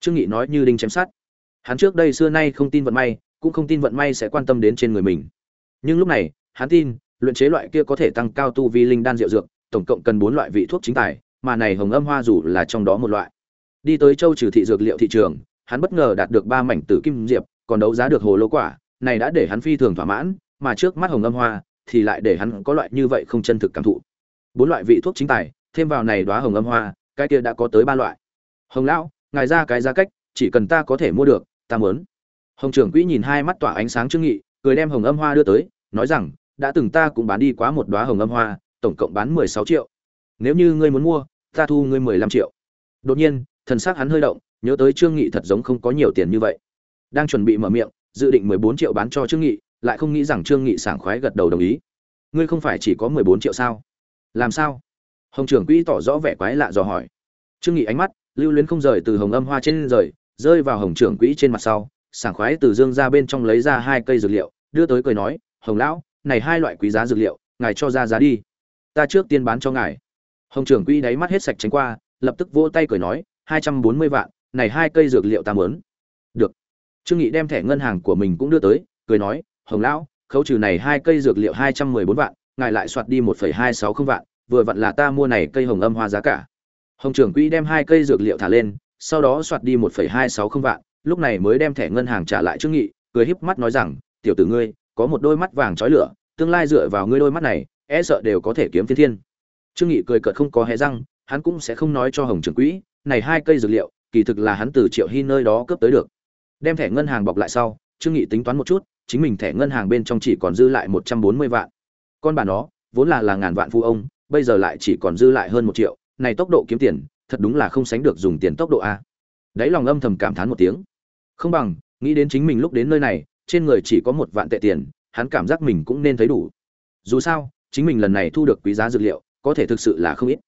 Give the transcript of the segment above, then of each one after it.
trương nghị nói như đinh chém sát hắn trước đây xưa nay không tin vận may, cũng không tin vận may sẽ quan tâm đến trên người mình. Nhưng lúc này, hắn tin, luyện chế loại kia có thể tăng cao tu vi linh đan rượu dược, tổng cộng cần bốn loại vị thuốc chính tài, mà này hồng âm hoa dù là trong đó một loại. Đi tới châu trừ thị dược liệu thị trường, hắn bất ngờ đạt được ba mảnh tử kim diệp, còn đấu giá được hồ lô quả, này đã để hắn phi thường thỏa mãn, mà trước mắt hồng âm hoa thì lại để hắn có loại như vậy không chân thực cảm thụ. Bốn loại vị thuốc chính tài, thêm vào này đóa hồng âm hoa, cái kia đã có tới ba loại. Hồng lão ngài ra cái giá cách, chỉ cần ta có thể mua được, ta muốn. Hồng trưởng quỹ nhìn hai mắt tỏa ánh sáng trương nghị, cười đem hồng âm hoa đưa tới, nói rằng, đã từng ta cũng bán đi quá một đóa hồng âm hoa, tổng cộng bán mười sáu triệu. Nếu như ngươi muốn mua, ta thu ngươi mười lăm triệu. Đột nhiên, thần sắc hắn hơi động, nhớ tới trương nghị thật giống không có nhiều tiền như vậy. Đang chuẩn bị mở miệng, dự định mười bốn triệu bán cho trương nghị, lại không nghĩ rằng trương nghị sảng khoái gật đầu đồng ý. Ngươi không phải chỉ có mười bốn triệu sao? Làm sao? Hồng trưởng quỹ tỏ rõ vẻ quái lạ dò hỏi. Trương nghị ánh mắt lưu luyến không rời từ hồng âm hoa trên rời, rơi vào hồng trưởng quỹ trên mặt sau, sảng khoái từ dương ra bên trong lấy ra hai cây dược liệu, đưa tới cười nói, hồng lão, này hai loại quý giá dược liệu, ngài cho ra giá đi. Ta trước tiên bán cho ngài. Hồng trưởng quỹ đáy mắt hết sạch tránh qua, lập tức vỗ tay cười nói, hai trăm bốn mươi vạn, này hai cây dược liệu ta muốn. Được. Trương nghị đem thẻ ngân hàng của mình cũng đưa tới, cười nói, hồng lão, khấu trừ này hai cây dược liệu hai trăm mười bốn vạn, ngài lại soạt đi một phẩy hai sáu không vạn, vừa vặn là ta mua này cây hồng âm hoa giá cả hồng trưởng quỹ đem hai cây dược liệu thả lên, sau đó soạt đi một phẩy hai sáu không vạn, lúc này mới đem thẻ ngân hàng trả lại trương nghị, cười híp mắt nói rằng, tiểu tử ngươi, có một đôi mắt vàng chói lửa, tương lai dựa vào ngươi đôi mắt này e sợ đều có thể kiếm thiên thiên. Trương nghị cười cợt không có hé răng, hắn cũng sẽ không nói cho hồng trưởng quỹ, này hai cây dược liệu, kỳ thực là hắn từ triệu hy nơi đó cướp tới được. Đem thẻ ngân hàng bọc lại sau, trương nghị tính toán một chút, chính mình thẻ ngân hàng bên trong chỉ còn dư lại một trăm bốn mươi vạn. Con bà nó, vốn là là ngàn vạn phu ông, bây giờ lại chỉ còn dư lại hơn một triệu này tốc độ kiếm tiền, thật đúng là không sánh được dùng tiền tốc độ a. Đấy lòng âm thầm cảm thán một tiếng. Không bằng, nghĩ đến chính mình lúc đến nơi này, trên người chỉ có một vạn tệ tiền, hắn cảm giác mình cũng nên thấy đủ. Dù sao, chính mình lần này thu được quý giá dược liệu, có thể thực sự là không ít.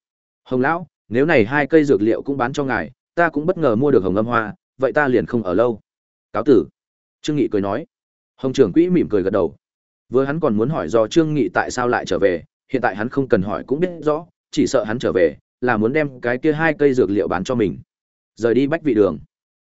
Hồng lão, nếu này hai cây dược liệu cũng bán cho ngài, ta cũng bất ngờ mua được hồng âm hoa, vậy ta liền không ở lâu. Cáo tử. Trương nghị cười nói. Hồng trưởng quỹ mỉm cười gật đầu. Vừa hắn còn muốn hỏi do trương nghị tại sao lại trở về, hiện tại hắn không cần hỏi cũng biết rõ, chỉ sợ hắn trở về là muốn đem cái kia hai cây dược liệu bán cho mình. Rời đi bách vị đường.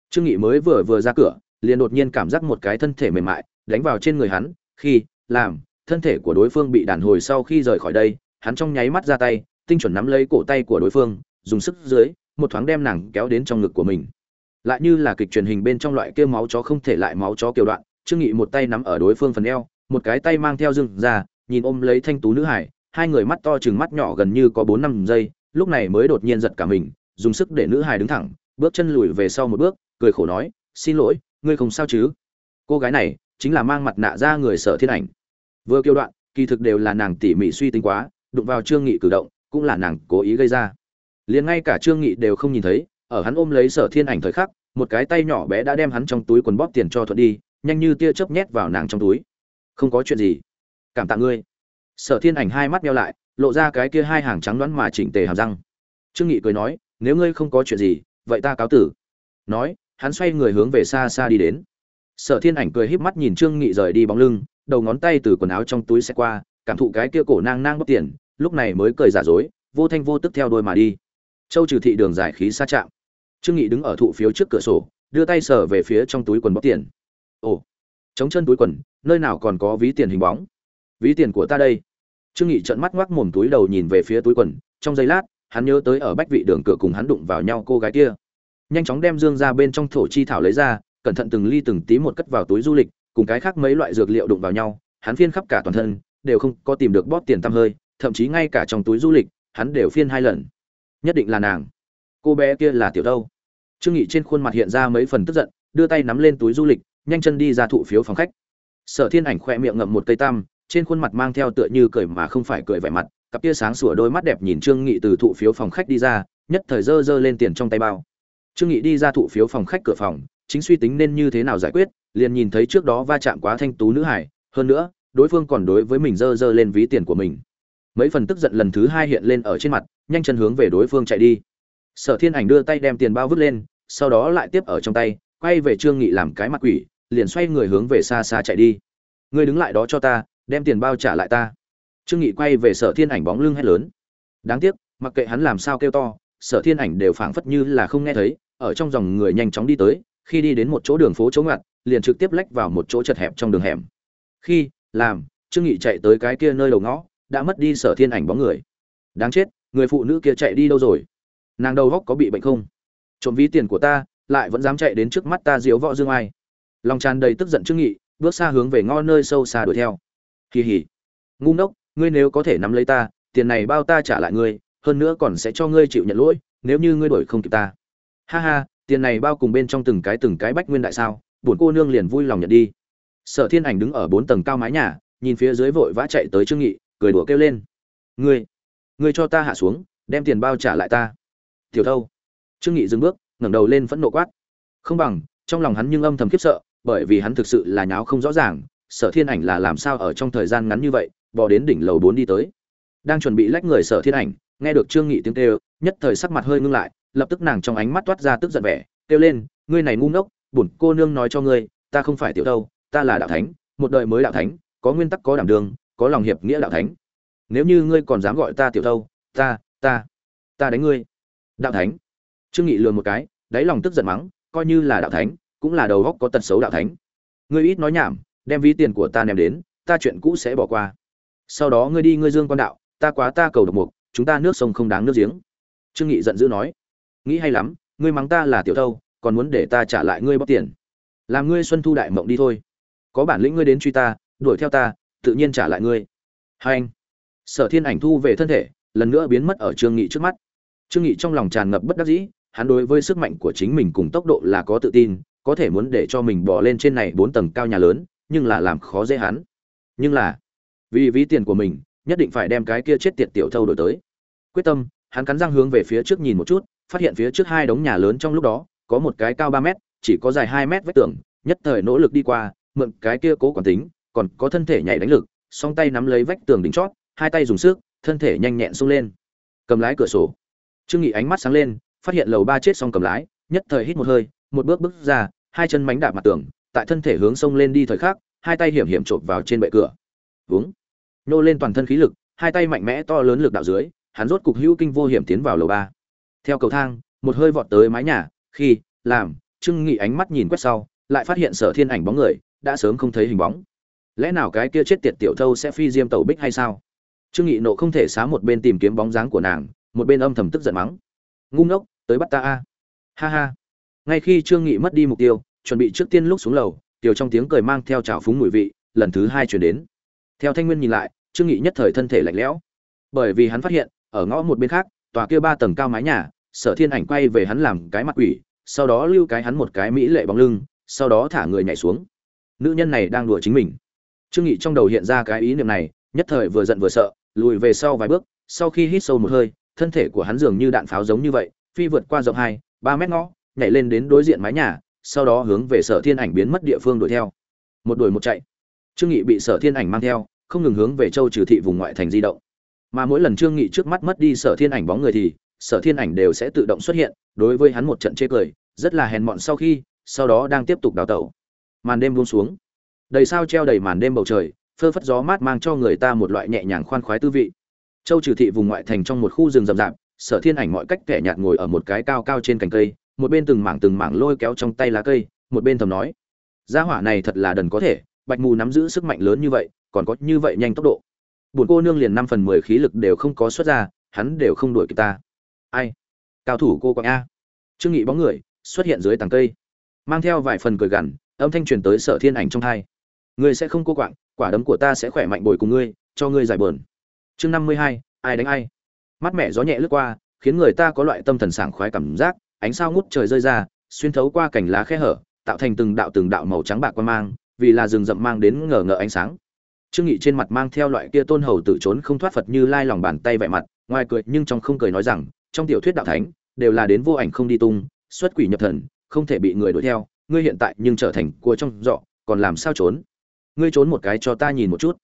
Trương nghị mới vừa vừa ra cửa, liền đột nhiên cảm giác một cái thân thể mềm mại đánh vào trên người hắn, khi, làm, thân thể của đối phương bị đàn hồi sau khi rời khỏi đây, hắn trong nháy mắt ra tay, tinh chuẩn nắm lấy cổ tay của đối phương, dùng sức dưới, một thoáng đem nàng kéo đến trong ngực của mình. Lại như là kịch truyền hình bên trong loại kia máu chó không thể lại máu chó kiều đoạn, trương nghị một tay nắm ở đối phương phần eo, một cái tay mang theo dưng ra, nhìn ôm lấy thanh tú nữ hải, hai người mắt to chừng mắt nhỏ gần như có bốn năm giây lúc này mới đột nhiên giật cả mình, dùng sức để nữ hài đứng thẳng, bước chân lùi về sau một bước, cười khổ nói, xin lỗi, ngươi không sao chứ? Cô gái này chính là mang mặt nạ ra người sở thiên ảnh. Vừa kêu đoạn, kỳ thực đều là nàng tỉ mỉ suy tính quá, đụng vào trương nghị cử động, cũng là nàng cố ý gây ra. Liền ngay cả trương nghị đều không nhìn thấy, ở hắn ôm lấy sở thiên ảnh thời khắc, một cái tay nhỏ bé đã đem hắn trong túi quần bóp tiền cho thuận đi, nhanh như tia chớp nhét vào nàng trong túi. Không có chuyện gì, cảm tạ ngươi. Sở thiên ảnh hai mắt meo lại lộ ra cái kia hai hàng trắng đoán mà chỉnh tề hàm răng. Trương nghị cười nói, nếu ngươi không có chuyện gì, vậy ta cáo tử. Nói, hắn xoay người hướng về xa xa đi đến. Sở thiên ảnh cười híp mắt nhìn trương nghị rời đi bóng lưng, đầu ngón tay từ quần áo trong túi xe qua, cảm thụ cái kia cổ nang nang bóc tiền, lúc này mới cười giả dối, vô thanh vô tức theo đôi mà đi. Châu trừ thị đường giải khí xa chạm. Trương nghị đứng ở thụ phiếu trước cửa sổ, đưa tay sờ về phía trong túi quần bóc tiền. Ồ chống chân túi quần, nơi nào còn có ví tiền hình bóng? Ví tiền của ta đây trương nghị trợn mắt ngoác mồm túi đầu nhìn về phía túi quần, trong giây lát, hắn nhớ tới ở bách vị đường cửa cùng hắn đụng vào nhau cô gái kia. Nhanh chóng đem dương ra bên trong thổ chi thảo lấy ra, cẩn thận từng ly từng tí một cất vào túi du lịch, cùng cái khác mấy loại dược liệu đụng vào nhau, hắn phiên khắp cả toàn thân, đều không có tìm được bóp tiền tăm hơi, thậm chí ngay cả trong túi du lịch, hắn đều phiên hai lần. Nhất định là nàng. Cô bé kia là tiểu đâu? Trương nghị trên khuôn mặt hiện ra mấy phần tức giận, đưa tay nắm lên túi du lịch, nhanh chân đi ra thụ phiếu phòng khách. Sở thiên ảnh khoe miệng ngậm một cây tam trên khuôn mặt mang theo tựa như cười mà không phải cười vẻ mặt, cặp kia sáng sủa đôi mắt đẹp nhìn trương nghị từ thụ phiếu phòng khách đi ra, nhất thời dơ dơ lên tiền trong tay bao. Trương nghị đi ra thụ phiếu phòng khách cửa phòng, chính suy tính nên như thế nào giải quyết, liền nhìn thấy trước đó va chạm quá thanh tú nữ hải, hơn nữa, đối phương còn đối với mình dơ dơ lên ví tiền của mình. Mấy phần tức giận lần thứ hai hiện lên ở trên mặt, nhanh chân hướng về đối phương chạy đi. Sở thiên ảnh đưa tay đem tiền bao vứt lên, sau đó lại tiếp ở trong tay, quay về trương nghị làm cái mặt quỷ, liền xoay người hướng về xa xa chạy đi. Ngươi đứng lại đó cho ta đem tiền bao trả lại ta. Trương nghị quay về sở thiên ảnh bóng lưng hét lớn. Đáng tiếc, mặc kệ hắn làm sao kêu to, sở thiên ảnh đều phảng phất như là không nghe thấy, ở trong dòng người nhanh chóng đi tới, khi đi đến một chỗ đường phố chống ngặt liền trực tiếp lách vào một chỗ chật hẹp trong đường hẻm. Khi, làm, trương nghị chạy tới cái kia nơi đầu ngõ, đã mất đi sở thiên ảnh bóng người. Đáng chết, người phụ nữ kia chạy đi đâu rồi? Nàng đầu góc có bị bệnh không? Trộm ví tiền của ta, lại vẫn dám chạy đến trước mắt ta diếu võ dương ai. Lòng tràn đầy tức giận trương nghị, bước xa hướng về ngõ nơi sâu xa đuổi theo kỳ hỉ. Ngu ngốc, ngươi nếu có thể nắm lấy ta, tiền này bao ta trả lại ngươi, hơn nữa còn sẽ cho ngươi chịu nhận lỗi, nếu như ngươi đổi không kịp ta. Ha ha, tiền này bao cùng bên trong từng cái từng cái bách nguyên đại sao, buồn cô nương liền vui lòng nhận đi. Sở thiên ảnh đứng ở bốn tầng cao mái nhà, nhìn phía dưới vội vã chạy tới trương nghị, cười đùa kêu lên. Ngươi ngươi cho ta hạ xuống, đem tiền bao trả lại ta. Tiểu thâu. Trương nghị dừng bước, ngẩng đầu lên phẫn nộ quát. Không bằng, trong lòng hắn nhưng âm thầm khiếp sợ, bởi vì hắn thực sự là nháo không rõ ràng sở thiên ảnh là làm sao ở trong thời gian ngắn như vậy bỏ đến đỉnh lầu bốn đi tới. Đang chuẩn bị lách người sở thiên ảnh, nghe được trương nghị tiếng kêu, nhất thời sắc mặt hơi ngưng lại, lập tức nàng trong ánh mắt toát ra tức giận vẻ, kêu lên, ngươi này ngu ngốc, bổn cô nương nói cho ngươi, ta không phải tiểu đâu, ta là đạo thánh, một đời mới đạo thánh, có nguyên tắc có đảm đường, có lòng hiệp nghĩa đạo thánh. Nếu như ngươi còn dám gọi ta tiểu đâu, ta ta ta đánh ngươi. Đạo thánh? Trương nghị lườm một cái, đáy lòng tức giận mắng, coi như là đạo thánh, cũng là đầu góc có tật xấu đạo thánh. Ngươi ít nói nhảm đem ví tiền của ta ném đến, ta chuyện cũ sẽ bỏ qua. Sau đó ngươi đi ngươi dương quan đạo, ta quá ta cầu độc mục, chúng ta nước sông không đáng nước giếng. Trương nghị giận dữ nói, nghĩ hay lắm, ngươi mắng ta là tiểu thâu, còn muốn để ta trả lại ngươi bóc tiền. Làm ngươi xuân thu đại mộng đi thôi. Có bản lĩnh ngươi đến truy ta, đuổi theo ta, tự nhiên trả lại ngươi. Hai anh, sở thiên ảnh thu về thân thể, lần nữa biến mất ở trương nghị trước mắt. Trương nghị trong lòng tràn ngập bất đắc dĩ, hắn đối với sức mạnh của chính mình cùng tốc độ là có tự tin, có thể muốn để cho mình bỏ lên trên này bốn tầng cao nhà lớn nhưng là làm khó dễ hắn. Nhưng là, vì ví tiền của mình, nhất định phải đem cái kia chết tiệt tiểu thâu đổi tới. Quyết tâm, hắn cắn răng hướng về phía trước nhìn một chút, phát hiện phía trước hai đống nhà lớn trong lúc đó, có một cái cao ba mét, chỉ có dài hai mét vách tường, nhất thời nỗ lực đi qua, mượn cái kia cố quản tính, còn có thân thể nhảy đánh lực, song tay nắm lấy vách tường đỉnh chót, hai tay dùng sức, thân thể nhanh nhẹn xông lên. Cầm lái cửa sổ. Trương nghị ánh mắt sáng lên, phát hiện lầu ba chết xong cầm lái, nhất thời hít một hơi, một bước bước ra, hai chân mánh đạp mặt tường tại thân thể hướng sông lên đi thời khắc, hai tay hiểm hiểm chộp vào trên bệ cửa. Vướng nô lên toàn thân khí lực, hai tay mạnh mẽ to lớn lực đạo dưới, hắn rốt cục hữu kinh vô hiểm tiến vào lầu ba. Theo cầu thang, một hơi vọt tới mái nhà, khi, làm, trương nghị ánh mắt nhìn quét sau, lại phát hiện sở thiên ảnh bóng người, đã sớm không thấy hình bóng. Lẽ nào cái kia chết tiệt tiểu thâu sẽ phi diêm tàu bích hay sao? Trương nghị nộ không thể xá một bên tìm kiếm bóng dáng của nàng, một bên âm thầm tức giận mắng. Ngu ngốc, tới bắt ta a. Ha ha. Ngay khi trương nghị mất đi mục tiêu chuẩn bị trước tiên lúc xuống lầu, tiểu trong tiếng cười mang theo trào phúng mùi vị, lần thứ hai chuyển đến. Theo thanh nguyên nhìn lại, trương nghị nhất thời thân thể lạnh lẽo. Bởi vì hắn phát hiện, ở ngõ một bên khác, tòa kia ba tầng cao mái nhà, sở thiên ảnh quay về hắn làm cái mặt quỷ, sau đó lưu cái hắn một cái mỹ lệ bóng lưng, sau đó thả người nhảy xuống. Nữ nhân này đang đùa chính mình. Trương nghị trong đầu hiện ra cái ý niệm này, nhất thời vừa giận vừa sợ, lùi về sau vài bước, sau khi hít sâu một hơi, thân thể của hắn dường như đạn pháo giống như vậy, phi vượt qua rộng hai, ba mét ngõ, nhảy lên đến đối diện mái nhà sau đó hướng về sở thiên ảnh biến mất địa phương đuổi theo. Một đuổi một chạy. Trương nghị bị sở thiên ảnh mang theo, không ngừng hướng về châu trừ thị vùng ngoại thành di động. Mà mỗi lần trương nghị trước mắt mất đi sở thiên ảnh bóng người thì, sở thiên ảnh đều sẽ tự động xuất hiện, đối với hắn một trận chê cười, rất là hèn mọn sau khi, sau đó đang tiếp tục đào tẩu. Màn đêm buông xuống. Đầy sao treo đầy màn đêm bầu trời, phơ phất gió mát mang cho người ta một loại nhẹ nhàng khoan khoái tư vị. Châu trừ thị vùng ngoại thành trong một khu rừng rậm rạp, sở thiên ảnh mọi cách kẻ nhạt ngồi ở một cái cao cao trên cành cây một bên từng mảng từng mảng lôi kéo trong tay lá cây, một bên thầm nói, gia hỏa này thật là đần có thể, bạch mù nắm giữ sức mạnh lớn như vậy, còn có như vậy nhanh tốc độ. Buồn cô nương liền năm phần mười khí lực đều không có xuất ra, hắn đều không đuổi kịp ta. Ai? Cao thủ cô quạng a. Trương nghị bóng người, xuất hiện dưới tàng cây, mang theo vài phần cười gằn, âm thanh truyền tới sở thiên ảnh trong hai. Ngươi sẽ không cô quạng, quả đấm của ta sẽ khỏe mạnh bồi cùng ngươi, cho ngươi giải bờn. Chương năm mươi hai, ai đánh ai? Mắt mẹ gió nhẹ lướt qua, khiến người ta có loại tâm thần sảng khoái cảm giác ánh sao ngút trời rơi ra, xuyên thấu qua cảnh lá khe hở, tạo thành từng đạo từng đạo màu trắng bạc quan mang, vì là rừng rậm mang đến ngờ ngợ ánh sáng. Trương nghị trên mặt mang theo loại kia tôn hầu tự trốn không thoát phật như lai lòng bàn tay vẻ mặt, ngoài cười nhưng trong không cười nói rằng, trong tiểu thuyết đạo thánh, đều là đến vô ảnh không đi tung, xuất quỷ nhập thần, không thể bị người đuổi theo, ngươi hiện tại nhưng trở thành cua trong dọ còn làm sao trốn? Ngươi trốn một cái cho ta nhìn một chút.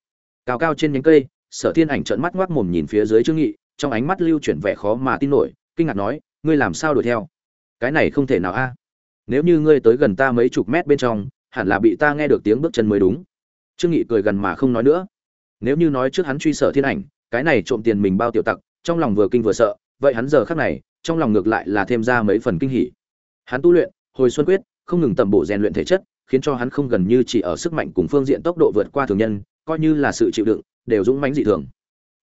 Cao cao trên nhánh cây, sở thiên ảnh trợn mắt ngoác mồm nhìn phía dưới trương nghị, trong ánh mắt lưu chuyển vẻ khó mà tin nổi, kinh ngạc nói, ngươi làm sao đuổi theo? Cái này không thể nào a. Nếu như ngươi tới gần ta mấy chục mét bên trong, hẳn là bị ta nghe được tiếng bước chân mới đúng. Trương nghị cười gần mà không nói nữa. Nếu như nói trước hắn truy sở thiên ảnh, cái này trộm tiền mình bao tiểu tặc, trong lòng vừa kinh vừa sợ, vậy hắn giờ khắc này, trong lòng ngược lại là thêm ra mấy phần kinh hỉ. Hắn tu luyện, hồi xuân quyết, không ngừng tầm bổ rèn luyện thể chất, khiến cho hắn không gần như chỉ ở sức mạnh cùng phương diện tốc độ vượt qua thường nhân, coi như là sự chịu đựng, đều dũng mãnh dị thường.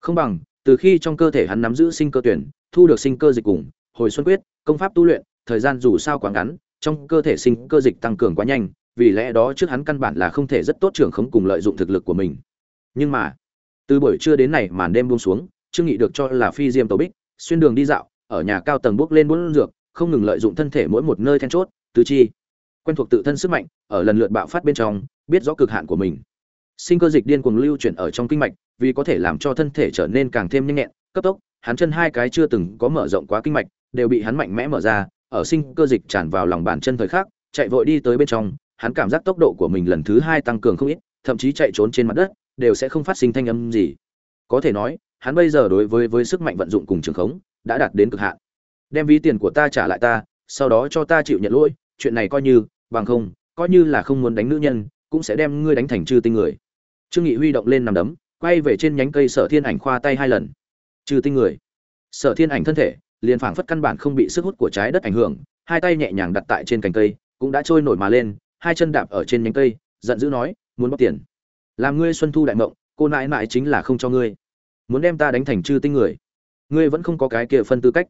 Không bằng, từ khi trong cơ thể hắn nắm giữ sinh cơ tuyển, thu được sinh cơ dịch cùng, hồi xuân quyết, công pháp tu luyện thời gian dù sao quá ngắn, trong cơ thể sinh cơ dịch tăng cường quá nhanh, vì lẽ đó trước hắn căn bản là không thể rất tốt trưởng khống cùng lợi dụng thực lực của mình. Nhưng mà, từ buổi trưa đến này màn đêm buông xuống, trương nghị được cho là phi diêm tàu bích, xuyên đường đi dạo, ở nhà cao tầng bước lên bốn dược, không ngừng lợi dụng thân thể mỗi một nơi then chốt, tứ chi. Quen thuộc tự thân sức mạnh, ở lần lượt bạo phát bên trong, biết rõ cực hạn của mình. Sinh cơ dịch điên cuồng lưu chuyển ở trong kinh mạch, vì có thể làm cho thân thể trở nên càng thêm nhanh nhẹn, cấp tốc, hắn chân hai cái chưa từng có mở rộng quá kinh mạch, đều bị hắn mạnh mẽ mở ra ở sinh cơ dịch tràn vào lòng bàn chân thời khắc, chạy vội đi tới bên trong, hắn cảm giác tốc độ của mình lần thứ hai tăng cường không ít, thậm chí chạy trốn trên mặt đất, đều sẽ không phát sinh thanh âm gì. Có thể nói, hắn bây giờ đối với với sức mạnh vận dụng cùng trường khống, đã đạt đến cực hạn. Đem ví tiền của ta trả lại ta, sau đó cho ta chịu nhận lỗi, chuyện này coi như, bằng không, coi như là không muốn đánh nữ nhân, cũng sẽ đem ngươi đánh thành trừ tinh người. Trương nghị huy động lên nằm đấm, quay về trên nhánh cây sở thiên ảnh khoa tay hai lần. Trừ tinh người. Sở thiên ảnh thân thể liền phảng phất căn bản không bị sức hút của trái đất ảnh hưởng, hai tay nhẹ nhàng đặt tại trên cành cây, cũng đã trôi nổi mà lên, hai chân đạp ở trên nhánh cây, giận dữ nói, muốn bóc tiền. Làm ngươi xuân thu đại mộng, cô nãi nãi chính là không cho ngươi. Muốn đem ta đánh thành chư tinh người. Ngươi vẫn không có cái kia phân tư cách.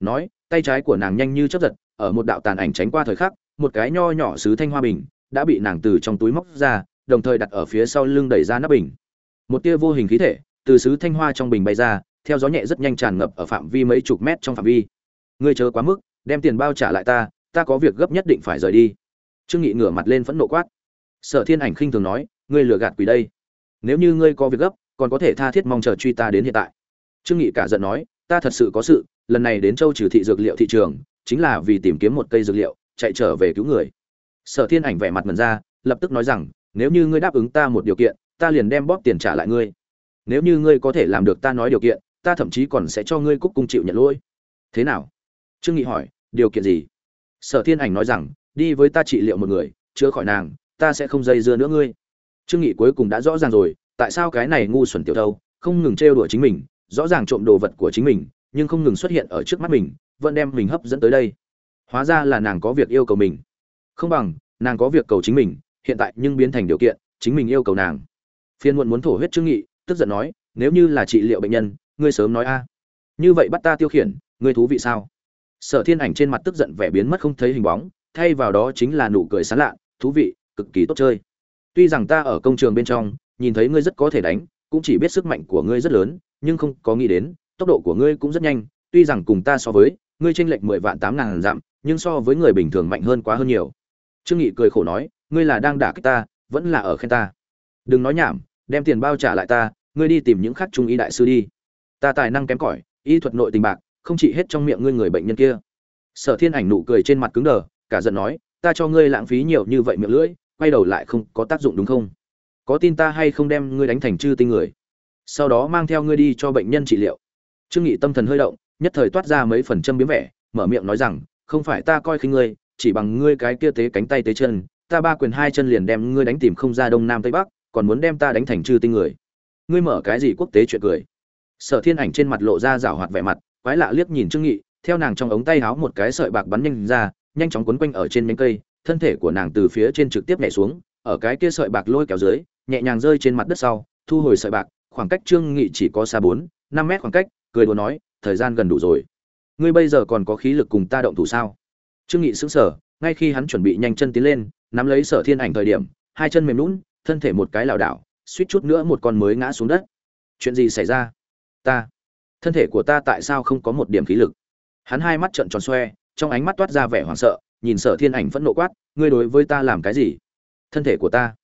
Nói, tay trái của nàng nhanh như chớp giật, ở một đạo tàn ảnh tránh qua thời khắc, một cái nho nhỏ sứ thanh hoa bình đã bị nàng từ trong túi móc ra, đồng thời đặt ở phía sau lưng đẩy ra nắp bình. Một tia vô hình khí thể từ sứ thanh hoa trong bình bay ra theo gió nhẹ rất nhanh tràn ngập ở phạm vi mấy chục mét trong phạm vi. Ngươi chờ quá mức, đem tiền bao trả lại ta ta có việc gấp nhất định phải rời đi. Trương nghị ngửa mặt lên phẫn nộ quát. Sở thiên ảnh khinh thường nói, ngươi lừa gạt quỷ đây. Nếu như ngươi có việc gấp, còn có thể tha thiết mong chờ truy ta đến hiện tại. Trương nghị cả giận nói, ta thật sự có sự, lần này đến châu trừ thị dược liệu thị trường, chính là vì tìm kiếm một cây dược liệu, chạy trở về cứu người. Sở thiên ảnh vẻ mặt mần ra, lập tức nói rằng, nếu như ngươi đáp ứng ta một điều kiện, ta liền đem bóp tiền trả lại ngươi. Nếu như ngươi có thể làm được ta nói điều kiện ta thậm chí còn sẽ cho ngươi cúc cung chịu nhận lỗi. Thế nào? Trương nghị hỏi, điều kiện gì? Sở thiên ảnh nói rằng, đi với ta trị liệu một người, chữa khỏi nàng, ta sẽ không dây dưa nữa ngươi. Trương nghị cuối cùng đã rõ ràng rồi, tại sao cái này ngu xuẩn tiểu thâu, không ngừng trêu đùa chính mình, rõ ràng trộm đồ vật của chính mình, nhưng không ngừng xuất hiện ở trước mắt mình, vẫn đem mình hấp dẫn tới đây. Hóa ra là nàng có việc yêu cầu mình. Không bằng, nàng có việc cầu chính mình, hiện tại nhưng biến thành điều kiện, chính mình yêu cầu nàng. Phiên muộn muốn thổ huyết trương nghị, tức giận nói, nếu như là trị liệu bệnh nhân ngươi sớm nói a. Như vậy bắt ta tiêu khiển, ngươi thú vị sao? Sở thiên ảnh trên mặt tức giận vẻ biến mất không thấy hình bóng, thay vào đó chính là nụ cười sán lạ, thú vị, cực kỳ tốt chơi. Tuy rằng ta ở công trường bên trong, nhìn thấy ngươi rất có thể đánh, cũng chỉ biết sức mạnh của ngươi rất lớn, nhưng không có nghĩ đến, tốc độ của ngươi cũng rất nhanh, tuy rằng cùng ta so với, ngươi tranh lệch mười vạn tám ngàn dặm, nhưng so với người bình thường mạnh hơn quá hơn nhiều. Trương nghị cười khổ nói, ngươi là đang đả kích ta, vẫn là ở khen ta. Đừng nói nhảm, đem tiền bao trả lại ta, ngươi đi tìm những khắc trung y đại sư đi ta tài năng kém cỏi, y thuật nội tình bạc, không chỉ hết trong miệng ngươi người bệnh nhân kia. Sở thiên ảnh nụ cười trên mặt cứng đờ, cả giận nói, ta cho ngươi lãng phí nhiều như vậy miệng lưỡi, quay đầu lại không có tác dụng đúng không? Có tin ta hay không đem ngươi đánh thành chư tinh người? Sau đó mang theo ngươi đi cho bệnh nhân trị liệu. Trương nghị tâm thần hơi động, nhất thời toát ra mấy phần châm biếm vẻ, mở miệng nói rằng, không phải ta coi khinh ngươi, chỉ bằng ngươi cái kia tế cánh tay tế chân, ta ba quyền hai chân liền đem ngươi đánh tìm không ra đông nam tây bắc, còn muốn đem ta đánh thành chư tinh người. Ngươi mở cái gì quốc tế chuyện cười? Sở thiên ảnh trên mặt lộ ra rảo hoạt vẻ mặt, quái lạ liếc nhìn trương nghị, theo nàng trong ống tay háo một cái sợi bạc bắn nhanh ra, nhanh chóng quấn quanh ở trên nhánh cây, thân thể của nàng từ phía trên trực tiếp nhảy xuống, ở cái kia sợi bạc lôi kéo dưới, nhẹ nhàng rơi trên mặt đất sau, thu hồi sợi bạc, khoảng cách trương nghị chỉ có xa bốn, năm mét khoảng cách, cười đùa nói, thời gian gần đủ rồi. Ngươi bây giờ còn có khí lực cùng ta động thủ sao? Trương nghị sững sờ, ngay khi hắn chuẩn bị nhanh chân tiến lên, nắm lấy sở thiên ảnh thời điểm, hai chân mềm lún thân thể một cái lảo đảo, suýt chút nữa một con mới ngã xuống đất. Chuyện gì xảy ra? Ta. Thân thể của ta tại sao không có một điểm khí lực? Hắn hai mắt trợn tròn xoe, trong ánh mắt toát ra vẻ hoảng sợ, nhìn sở thiên ảnh phẫn nộ quát, ngươi đối với ta làm cái gì? Thân thể của ta.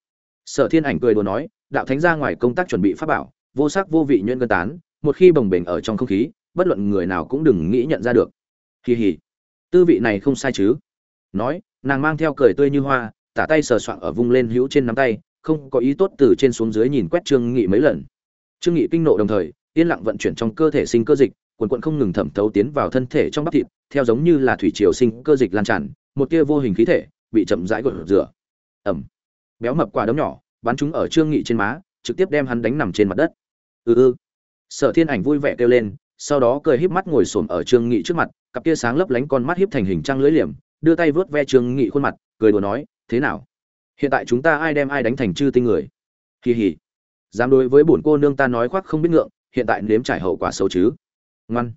Sở thiên ảnh cười đùa nói, đạo thánh ra ngoài công tác chuẩn bị pháp bảo, vô sắc vô vị nhuyễn cân tán, một khi bồng bềnh ở trong không khí, bất luận người nào cũng đừng nghĩ nhận ra được. Kỳ hỉ tư vị này không sai chứ? Nói, nàng mang theo cười tươi như hoa, tả tay sờ soạng ở vung lên hữu trên nắm tay, không có ý tốt từ trên xuống dưới nhìn quét trương nghị mấy lần. Trương nghị kinh nộ đồng thời yên lặng vận chuyển trong cơ thể sinh cơ dịch, quần quận không ngừng thẩm thấu tiến vào thân thể trong bắp thịt, theo giống như là thủy triều sinh cơ dịch lan tràn, một tia vô hình khí thể bị chậm rãi gột rửa. Ẩm béo mập quả đấm nhỏ, bắn chúng ở trương nghị trên má, trực tiếp đem hắn đánh nằm trên mặt đất. Ừ ừ. Sở thiên ảnh vui vẻ kêu lên, sau đó cười híp mắt ngồi xổm ở trương nghị trước mặt, cặp kia sáng lấp lánh con mắt híp thành hình trăng lưỡi liềm, đưa tay vớt ve trương nghị khuôn mặt, cười đùa nói, thế nào? Hiện tại chúng ta ai đem ai đánh thành chư tinh người? Kỳ hỉ dám đối với bổn cô nương ta nói khoác không biết ngượng hiện tại nếm trải hậu quả xấu chứ. Ngoan.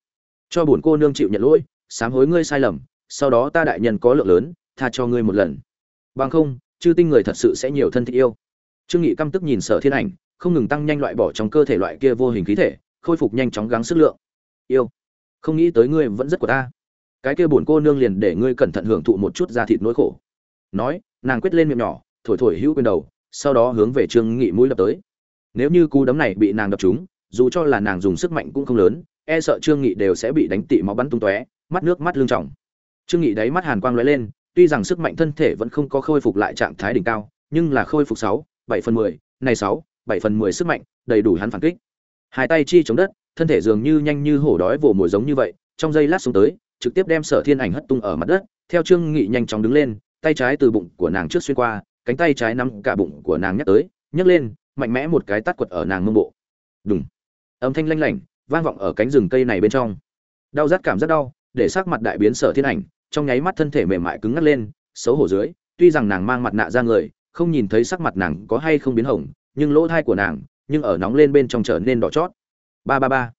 Cho bổn cô nương chịu nhận lỗi, sám hối ngươi sai lầm, sau đó ta đại nhân có lượng lớn, tha cho ngươi một lần. Bằng không, chư tinh người thật sự sẽ nhiều thân thích yêu. Trương nghị căm tức nhìn sở thiên ảnh, không ngừng tăng nhanh loại bỏ trong cơ thể loại kia vô hình khí thể, khôi phục nhanh chóng gắng sức lượng. Yêu. Không nghĩ tới ngươi vẫn rất của ta. Cái kia bổn cô nương liền để ngươi cẩn thận hưởng thụ một chút da thịt nỗi khổ. Nói, nàng quyết lên miệng nhỏ, thổi thổi hữu quyền đầu, sau đó hướng về trương nghị mũi đập tới. Nếu như cú đấm này bị nàng đập trúng dù cho là nàng dùng sức mạnh cũng không lớn e sợ trương nghị đều sẽ bị đánh tị máu bắn tung tóe, mắt nước mắt lưng trọng trương nghị đáy mắt hàn quang lóe lên, tuy rằng sức mạnh thân thể vẫn không có khôi phục lại trạng thái đỉnh cao, nhưng là khôi phục sáu, bảy phần mười, này sáu, bảy phần mười sức mạnh, đầy đủ hắn phản kích. Hai tay chi chống đất, thân thể dường như nhanh như hổ đói vồ mồi giống như vậy, trong giây lát xuống tới, trực tiếp đem sở thiên ảnh hất tung ở mặt đất, theo trương nghị nhanh chóng đứng lên, tay trái từ bụng của nàng trước xuyên qua, cánh tay trái nắm cả bụng của nàng nhắc tới, nhấc lên, mạnh mẽ một cái tát quật ở nàng mông bộ. Đùng âm thanh lanh lảnh, vang vọng ở cánh rừng cây này bên trong. Đau rát cảm rất đau, để sắc mặt đại biến sở thiên ảnh, trong nháy mắt thân thể mềm mại cứng ngắt lên, xấu hổ dưới, tuy rằng nàng mang mặt nạ ra người, không nhìn thấy sắc mặt nàng có hay không biến hồng, nhưng lỗ thai của nàng, nhưng ở nóng lên bên trong trở nên đỏ chót. Ba ba ba.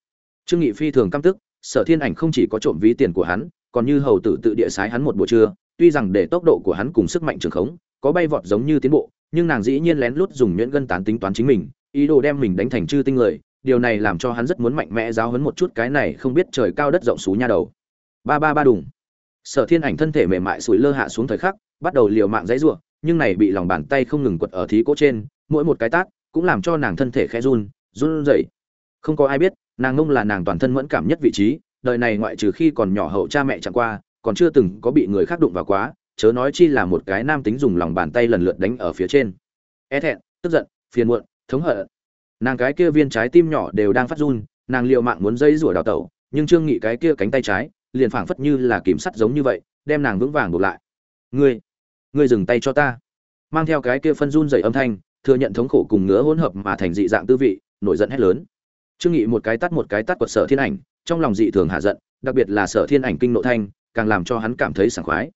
Trương nghị phi thường căm tức, sở thiên ảnh không chỉ có trộm ví tiền của hắn, còn như hầu tử tự địa sái hắn một buổi trưa, tuy rằng để tốc độ của hắn cùng sức mạnh trường khống, có bay vọt giống như tiến bộ, nhưng nàng dĩ nhiên lén lút dùng nhuyễn gân tán tính toán chính mình, ý đồ đem mình đánh thành chư tinh người điều này làm cho hắn rất muốn mạnh mẽ giáo hấn một chút cái này không biết trời cao đất rộng xú nha đầu. Ba ba ba đùng. Sở thiên ảnh thân thể mềm mại sủi lơ hạ xuống thời khắc, bắt đầu liều mạng dãy ruộng nhưng này bị lòng bàn tay không ngừng quật ở thí cỗ trên, mỗi một cái tát cũng làm cho nàng thân thể khẽ run run rẩy. Không có ai biết, nàng ngông là nàng toàn thân mẫn cảm nhất vị trí, đời này ngoại trừ khi còn nhỏ hậu cha mẹ chẳng qua, còn chưa từng có bị người khác đụng vào quá, chớ nói chi là một cái nam tính dùng lòng bàn tay lần lượt đánh ở phía trên. E thẹn, tức giận, phiền muộn, thống hận nàng cái kia viên trái tim nhỏ đều đang phát run, nàng liệu mạng muốn dây rủa đào tẩu, nhưng trương nghị cái kia cánh tay trái, liền phảng phất như là kìm sắt giống như vậy, đem nàng vững vàng buộc lại. Ngươi ngươi dừng tay cho ta. Mang theo cái kia phân run dày âm thanh, thừa nhận thống khổ cùng ngứa hỗn hợp mà thành dị dạng tư vị, nổi giận hét lớn. Trương nghị một cái tắt một cái tắt quật sở thiên ảnh, trong lòng dị thường hạ giận, đặc biệt là sở thiên ảnh kinh nộ thanh, càng làm cho hắn cảm thấy sảng khoái.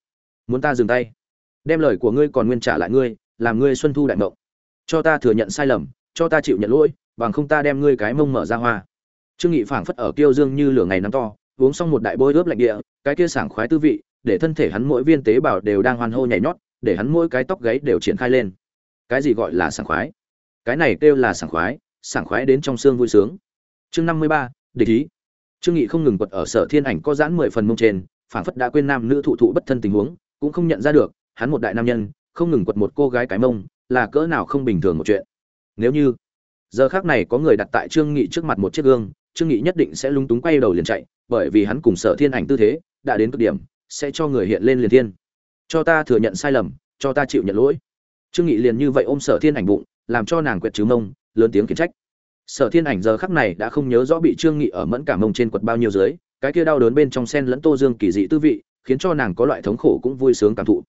Muốn ta dừng tay? Đem lời của ngươi còn nguyên trả lại ngươi, làm ngươi xuân thu đại mộng. Cho ta thừa nhận sai lầm cho ta chịu nhận lỗi, bằng không ta đem ngươi cái mông mở ra hoa. Trương nghị phảng phất ở kiêu dương như lửa ngày nắng to, uống xong một đại bôi ướp lạnh địa, cái kia sảng khoái tư vị, để thân thể hắn mỗi viên tế bào đều đang hoan hô nhảy nhót, để hắn mỗi cái tóc gáy đều triển khai lên. Cái gì gọi là sảng khoái? Cái này kêu là sảng khoái sảng khoái đến trong xương vui sướng. Chương năm mươi ba, địch ý. Trương nghị không ngừng quật ở sở thiên ảnh có giãn mười phần mông trên, phảng phất đã quên nam nữ thụ thụ bất thân tình huống, cũng không nhận ra được, hắn một đại nam nhân, không ngừng quật một cô gái cái mông, là cỡ nào không bình thường một chuyện nếu như giờ khác này có người đặt tại trương nghị trước mặt một chiếc gương, trương nghị nhất định sẽ lung túng quay đầu liền chạy, bởi vì hắn cùng sở thiên ảnh tư thế đã đến cực điểm, sẽ cho người hiện lên liền thiên. Cho ta thừa nhận sai lầm, cho ta chịu nhận lỗi. Trương nghị liền như vậy ôm sở thiên ảnh bụng, làm cho nàng quẹt chứ mông, lớn tiếng khiển trách. Sở thiên ảnh giờ khắc này đã không nhớ rõ bị trương nghị ở mẫn cả mông trên quật bao nhiêu dưới, cái kia đau đớn bên trong sen lẫn tô dương kỳ dị tư vị, khiến cho nàng có loại thống khổ cũng vui sướng cảm thụ.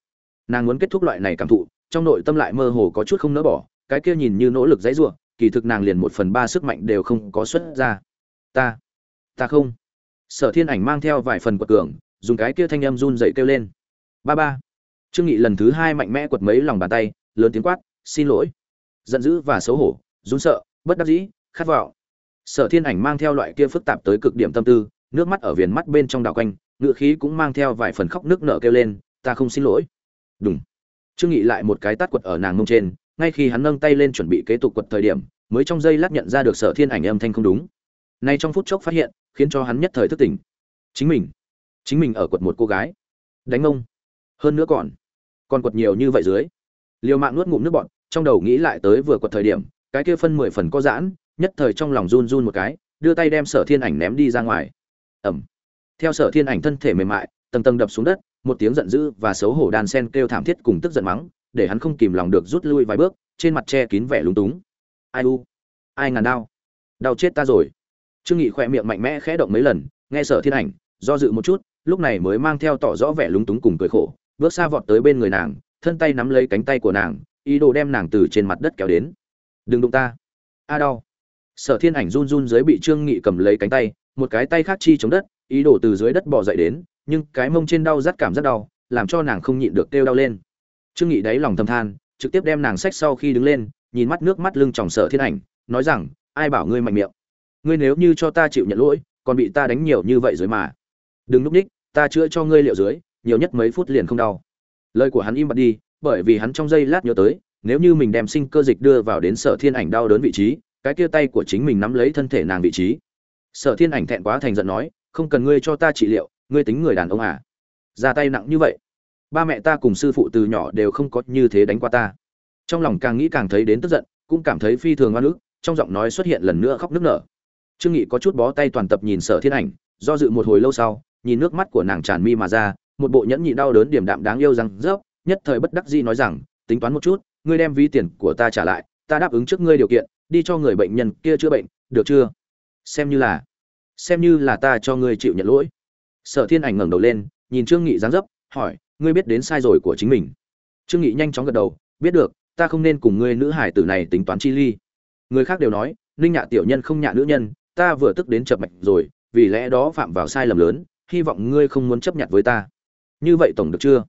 Nàng muốn kết thúc loại này cảm thụ, trong nội tâm lại mơ hồ có chút không nỡ bỏ cái kia nhìn như nỗ lực dãy rủa, kỳ thực nàng liền một phần ba sức mạnh đều không có xuất ra. Ta ta không. Sở thiên ảnh mang theo vài phần quật cường, dùng cái kia thanh âm run rẩy kêu lên. Ba ba. Trương nghị lần thứ hai mạnh mẽ quật mấy lòng bàn tay, lớn tiếng quát, xin lỗi. Giận dữ và xấu hổ, run sợ, bất đắc dĩ, khát vọng. Sở thiên ảnh mang theo loại kia phức tạp tới cực điểm tâm tư, nước mắt ở viền mắt bên trong đảo quanh ngựa khí cũng mang theo vài phần khóc nước nở kêu lên, ta không xin lỗi. Đúng trương nghị lại một cái tát quật ở nàng mông trên ngay khi hắn nâng tay lên chuẩn bị kế tục quật thời điểm, mới trong giây lát nhận ra được sở thiên ảnh âm thanh không đúng. Nay trong phút chốc phát hiện, khiến cho hắn nhất thời thức tỉnh. Chính mình chính mình ở quật một cô gái. Đánh ông. Hơn nữa còn còn quật nhiều như vậy dưới. Liều mạng nuốt ngụm nước bọt, trong đầu nghĩ lại tới vừa quật thời điểm, cái kia phân mười phần có giãn, nhất thời trong lòng run run một cái, đưa tay đem sở thiên ảnh ném đi ra ngoài. Ẩm theo sở thiên ảnh thân thể mềm mại, tầng tầng đập xuống đất, một tiếng giận dữ và xấu hổ đàn sen kêu thảm thiết cùng tức giận mắng để hắn không kìm lòng được rút lui vài bước, trên mặt che kín vẻ lúng túng. Ai u? Ai ngàn đau? Đau chết ta rồi. Trương nghị khỏe miệng mạnh mẽ khẽ động mấy lần, nghe sở thiên ảnh, do dự một chút, lúc này mới mang theo tỏ rõ vẻ lúng túng cùng cười khổ, bước xa vọt tới bên người nàng, thân tay nắm lấy cánh tay của nàng, ý đồ đem nàng từ trên mặt đất kéo đến. Đừng đụng ta. A đau. Sở thiên ảnh run run dưới bị trương nghị cầm lấy cánh tay, một cái tay khác chi chống đất, ý đồ từ dưới đất bò dậy đến, nhưng cái mông trên đau rát cảm rất đau, làm cho nàng không nhịn được kêu đau lên trương nghị đáy lòng thầm than, trực tiếp đem nàng sách sau khi đứng lên, nhìn mắt nước mắt lưng tròng sợ thiên ảnh, nói rằng, ai bảo ngươi mạnh miệng? Ngươi nếu như cho ta chịu nhận lỗi, còn bị ta đánh nhiều như vậy rồi mà. Đừng núp ních, ta chữa cho ngươi liệu dưới, nhiều nhất mấy phút liền không đau. Lời của hắn im bặt đi, bởi vì hắn trong giây lát nhớ tới, nếu như mình đem sinh cơ dịch đưa vào đến sở thiên ảnh đau đớn vị trí, cái kia tay của chính mình nắm lấy thân thể nàng vị trí. Sở thiên ảnh thẹn quá thành giận nói, không cần ngươi cho ta trị liệu, ngươi tính người đàn ông à? Ra tay nặng như vậy ba mẹ ta cùng sư phụ từ nhỏ đều không có như thế đánh qua ta. Trong lòng càng nghĩ càng thấy đến tức giận, cũng cảm thấy phi thường oan ức, trong giọng nói xuất hiện lần nữa khóc nức nở. Trương nghị có chút bó tay toàn tập nhìn sở thiên ảnh, do dự một hồi lâu sau, nhìn nước mắt của nàng tràn mi mà ra, một bộ nhẫn nhị đau đớn điểm đạm đáng yêu rằng rớp, nhất thời bất đắc dĩ nói rằng, tính toán một chút, ngươi đem ví tiền của ta trả lại, ta đáp ứng trước ngươi điều kiện, đi cho người bệnh nhân kia chữa bệnh, được chưa? Xem như là, xem như là ta cho ngươi chịu nhận lỗi. Sở thiên ảnh ngẩng đầu lên, nhìn trương nghị dáng dấp, hỏi ngươi biết đến sai rồi của chính mình. Trương nghị nhanh chóng gật đầu, biết được, ta không nên cùng ngươi nữ hải tử này tính toán chi ly. Người khác đều nói, ninh nhạ tiểu nhân không nhạ nữ nhân, ta vừa tức đến chập mạch rồi, vì lẽ đó phạm vào sai lầm lớn, hy vọng ngươi không muốn chấp nhận với ta. Như vậy tổng được chưa?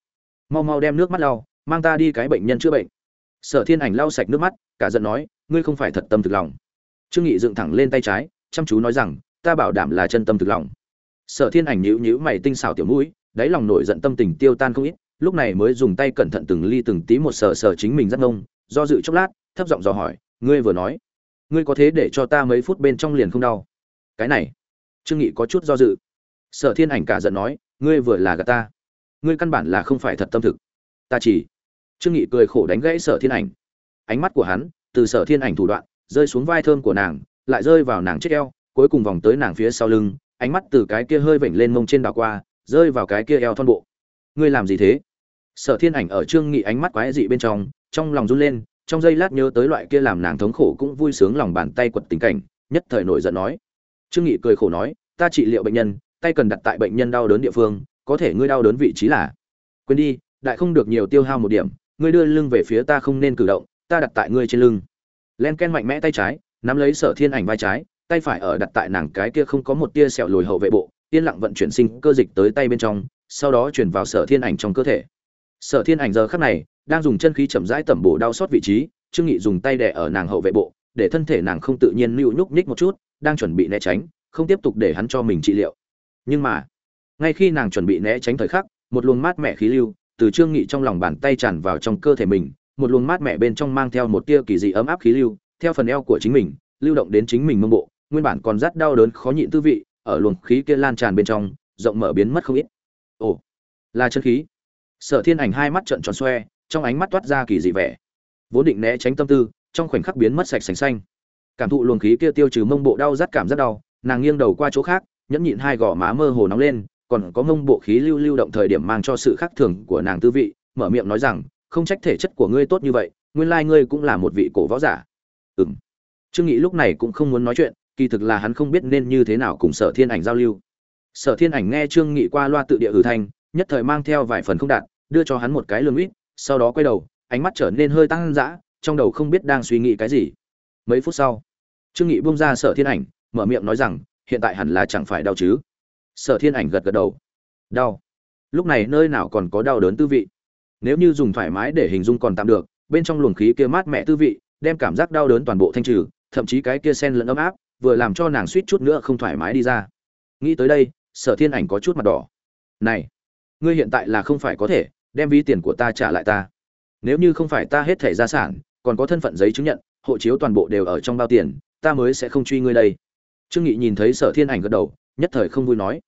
Mau mau đem nước mắt lau, mang ta đi cái bệnh nhân chữa bệnh. Sở thiên ảnh lau sạch nước mắt, cả giận nói, ngươi không phải thật tâm thực lòng. Trương nghị dựng thẳng lên tay trái, chăm chú nói rằng, ta bảo đảm là chân tâm thực lòng. Sở thiên ảnh nhíu nhíu mày tinh xảo tiểu mũi đáy lòng nổi giận tâm tình tiêu tan không ít, lúc này mới dùng tay cẩn thận từng ly từng tí một sờ sờ chính mình rất ngông do dự chốc lát, thấp giọng dò hỏi, ngươi vừa nói, ngươi có thế để cho ta mấy phút bên trong liền không đau? Cái này. Trương nghị có chút do dự. Sở thiên ảnh cả giận nói, ngươi vừa là gạt ta. Ngươi căn bản là không phải thật tâm thực. Ta chỉ trương nghị cười khổ đánh gãy sở thiên ảnh. Ánh mắt của hắn, từ sở thiên ảnh thủ đoạn, rơi xuống vai thơm của nàng, lại rơi vào nàng chiếc eo, cuối cùng vòng tới nàng phía sau lưng, ánh mắt từ cái kia hơi vểnh lên mông trên đảo qua rơi vào cái kia eo thon bộ. Ngươi làm gì thế? Sở thiên ảnh ở trương nghị ánh mắt quái dị bên trong trong lòng run lên, trong giây lát nhớ tới loại kia làm nàng thống khổ cũng vui sướng lòng bàn tay quật tình cảnh, nhất thời nổi giận nói. Trương nghị cười khổ nói, ta trị liệu bệnh nhân, tay cần đặt tại bệnh nhân đau đớn địa phương, có thể ngươi đau đớn vị trí là quên đi, đại không được nhiều tiêu hao một điểm, ngươi đưa lưng về phía ta không nên cử động, ta đặt tại ngươi trên lưng. Len ken mạnh mẽ tay trái, nắm lấy sở thiên ảnh vai trái, tay phải ở đặt tại nàng cái kia không có một tia sẹo lồi hậu vệ bộ yên lặng vận chuyển sinh cơ dịch tới tay bên trong, sau đó chuyển vào sở thiên ảnh trong cơ thể. Sở thiên ảnh giờ khắc này, đang dùng chân khí chậm rãi tẩm bổ đau xót vị trí, trương nghị dùng tay đè ở nàng hậu vệ bộ, để thân thể nàng không tự nhiên lưu nhúc nhích một chút, đang chuẩn bị né tránh, không tiếp tục để hắn cho mình trị liệu. Nhưng mà, ngay khi nàng chuẩn bị né tránh thời khắc, một luồng mát mẻ khí lưu từ trương nghị trong lòng bàn tay tràn vào trong cơ thể mình, một luồng mát mẻ bên trong mang theo một tia kỳ dị ấm áp khí lưu, theo phần eo của chính mình, lưu động đến chính mình mông bộ, nguyên bản còn rất đau đớn khó nhịn tư vị ở luồng khí kia lan tràn bên trong, rộng mở biến mất không ít. Ồ, là chân khí. Sở thiên ảnh hai mắt trợn tròn xoe, trong ánh mắt toát ra kỳ dị vẻ. Vốn định né tránh tâm tư, trong khoảnh khắc biến mất sạch sành xanh. Cảm thụ luồng khí kia tiêu trừ mông bộ đau rát cảm rất đau, nàng nghiêng đầu qua chỗ khác, nhẫn nhịn hai gò má mơ hồ nóng lên, còn có mông bộ khí lưu lưu động thời điểm mang cho sự khác thường của nàng tư vị, mở miệng nói rằng, không trách thể chất của ngươi tốt như vậy, nguyên lai ngươi cũng là một vị cổ võ giả. Ừm. Trương nghị lúc này cũng không muốn nói chuyện kỳ thực là hắn không biết nên như thế nào cùng sở thiên ảnh giao lưu. Sở thiên ảnh nghe trương nghị qua loa tự địa hử thanh, nhất thời mang theo vài phần không đạt, đưa cho hắn một cái lương ít, sau đó quay đầu, ánh mắt trở nên hơi tăng dã, trong đầu không biết đang suy nghĩ cái gì. Mấy phút sau, trương nghị buông ra sở thiên ảnh, mở miệng nói rằng, hiện tại hẳn là chẳng phải đau chứ? Sở thiên ảnh gật gật đầu. Đau. Lúc này nơi nào còn có đau đớn tư vị? Nếu như dùng thoải mái để hình dung còn tạm được, bên trong luồng khí kia mát mẻ tư vị, đem cảm giác đau đớn toàn bộ thanh trừ, thậm chí cái kia sen lẫn ấm áp vừa làm cho nàng suýt chút nữa không thoải mái đi ra. Nghĩ tới đây, sở thiên ảnh có chút mặt đỏ. Này, ngươi hiện tại là không phải có thể đem ví tiền của ta trả lại ta. Nếu như không phải ta hết thẻ gia sản, còn có thân phận giấy chứng nhận, hộ chiếu toàn bộ đều ở trong bao tiền, ta mới sẽ không truy ngươi đây. Trương nghị nhìn thấy sở thiên ảnh gật đầu, nhất thời không vui nói.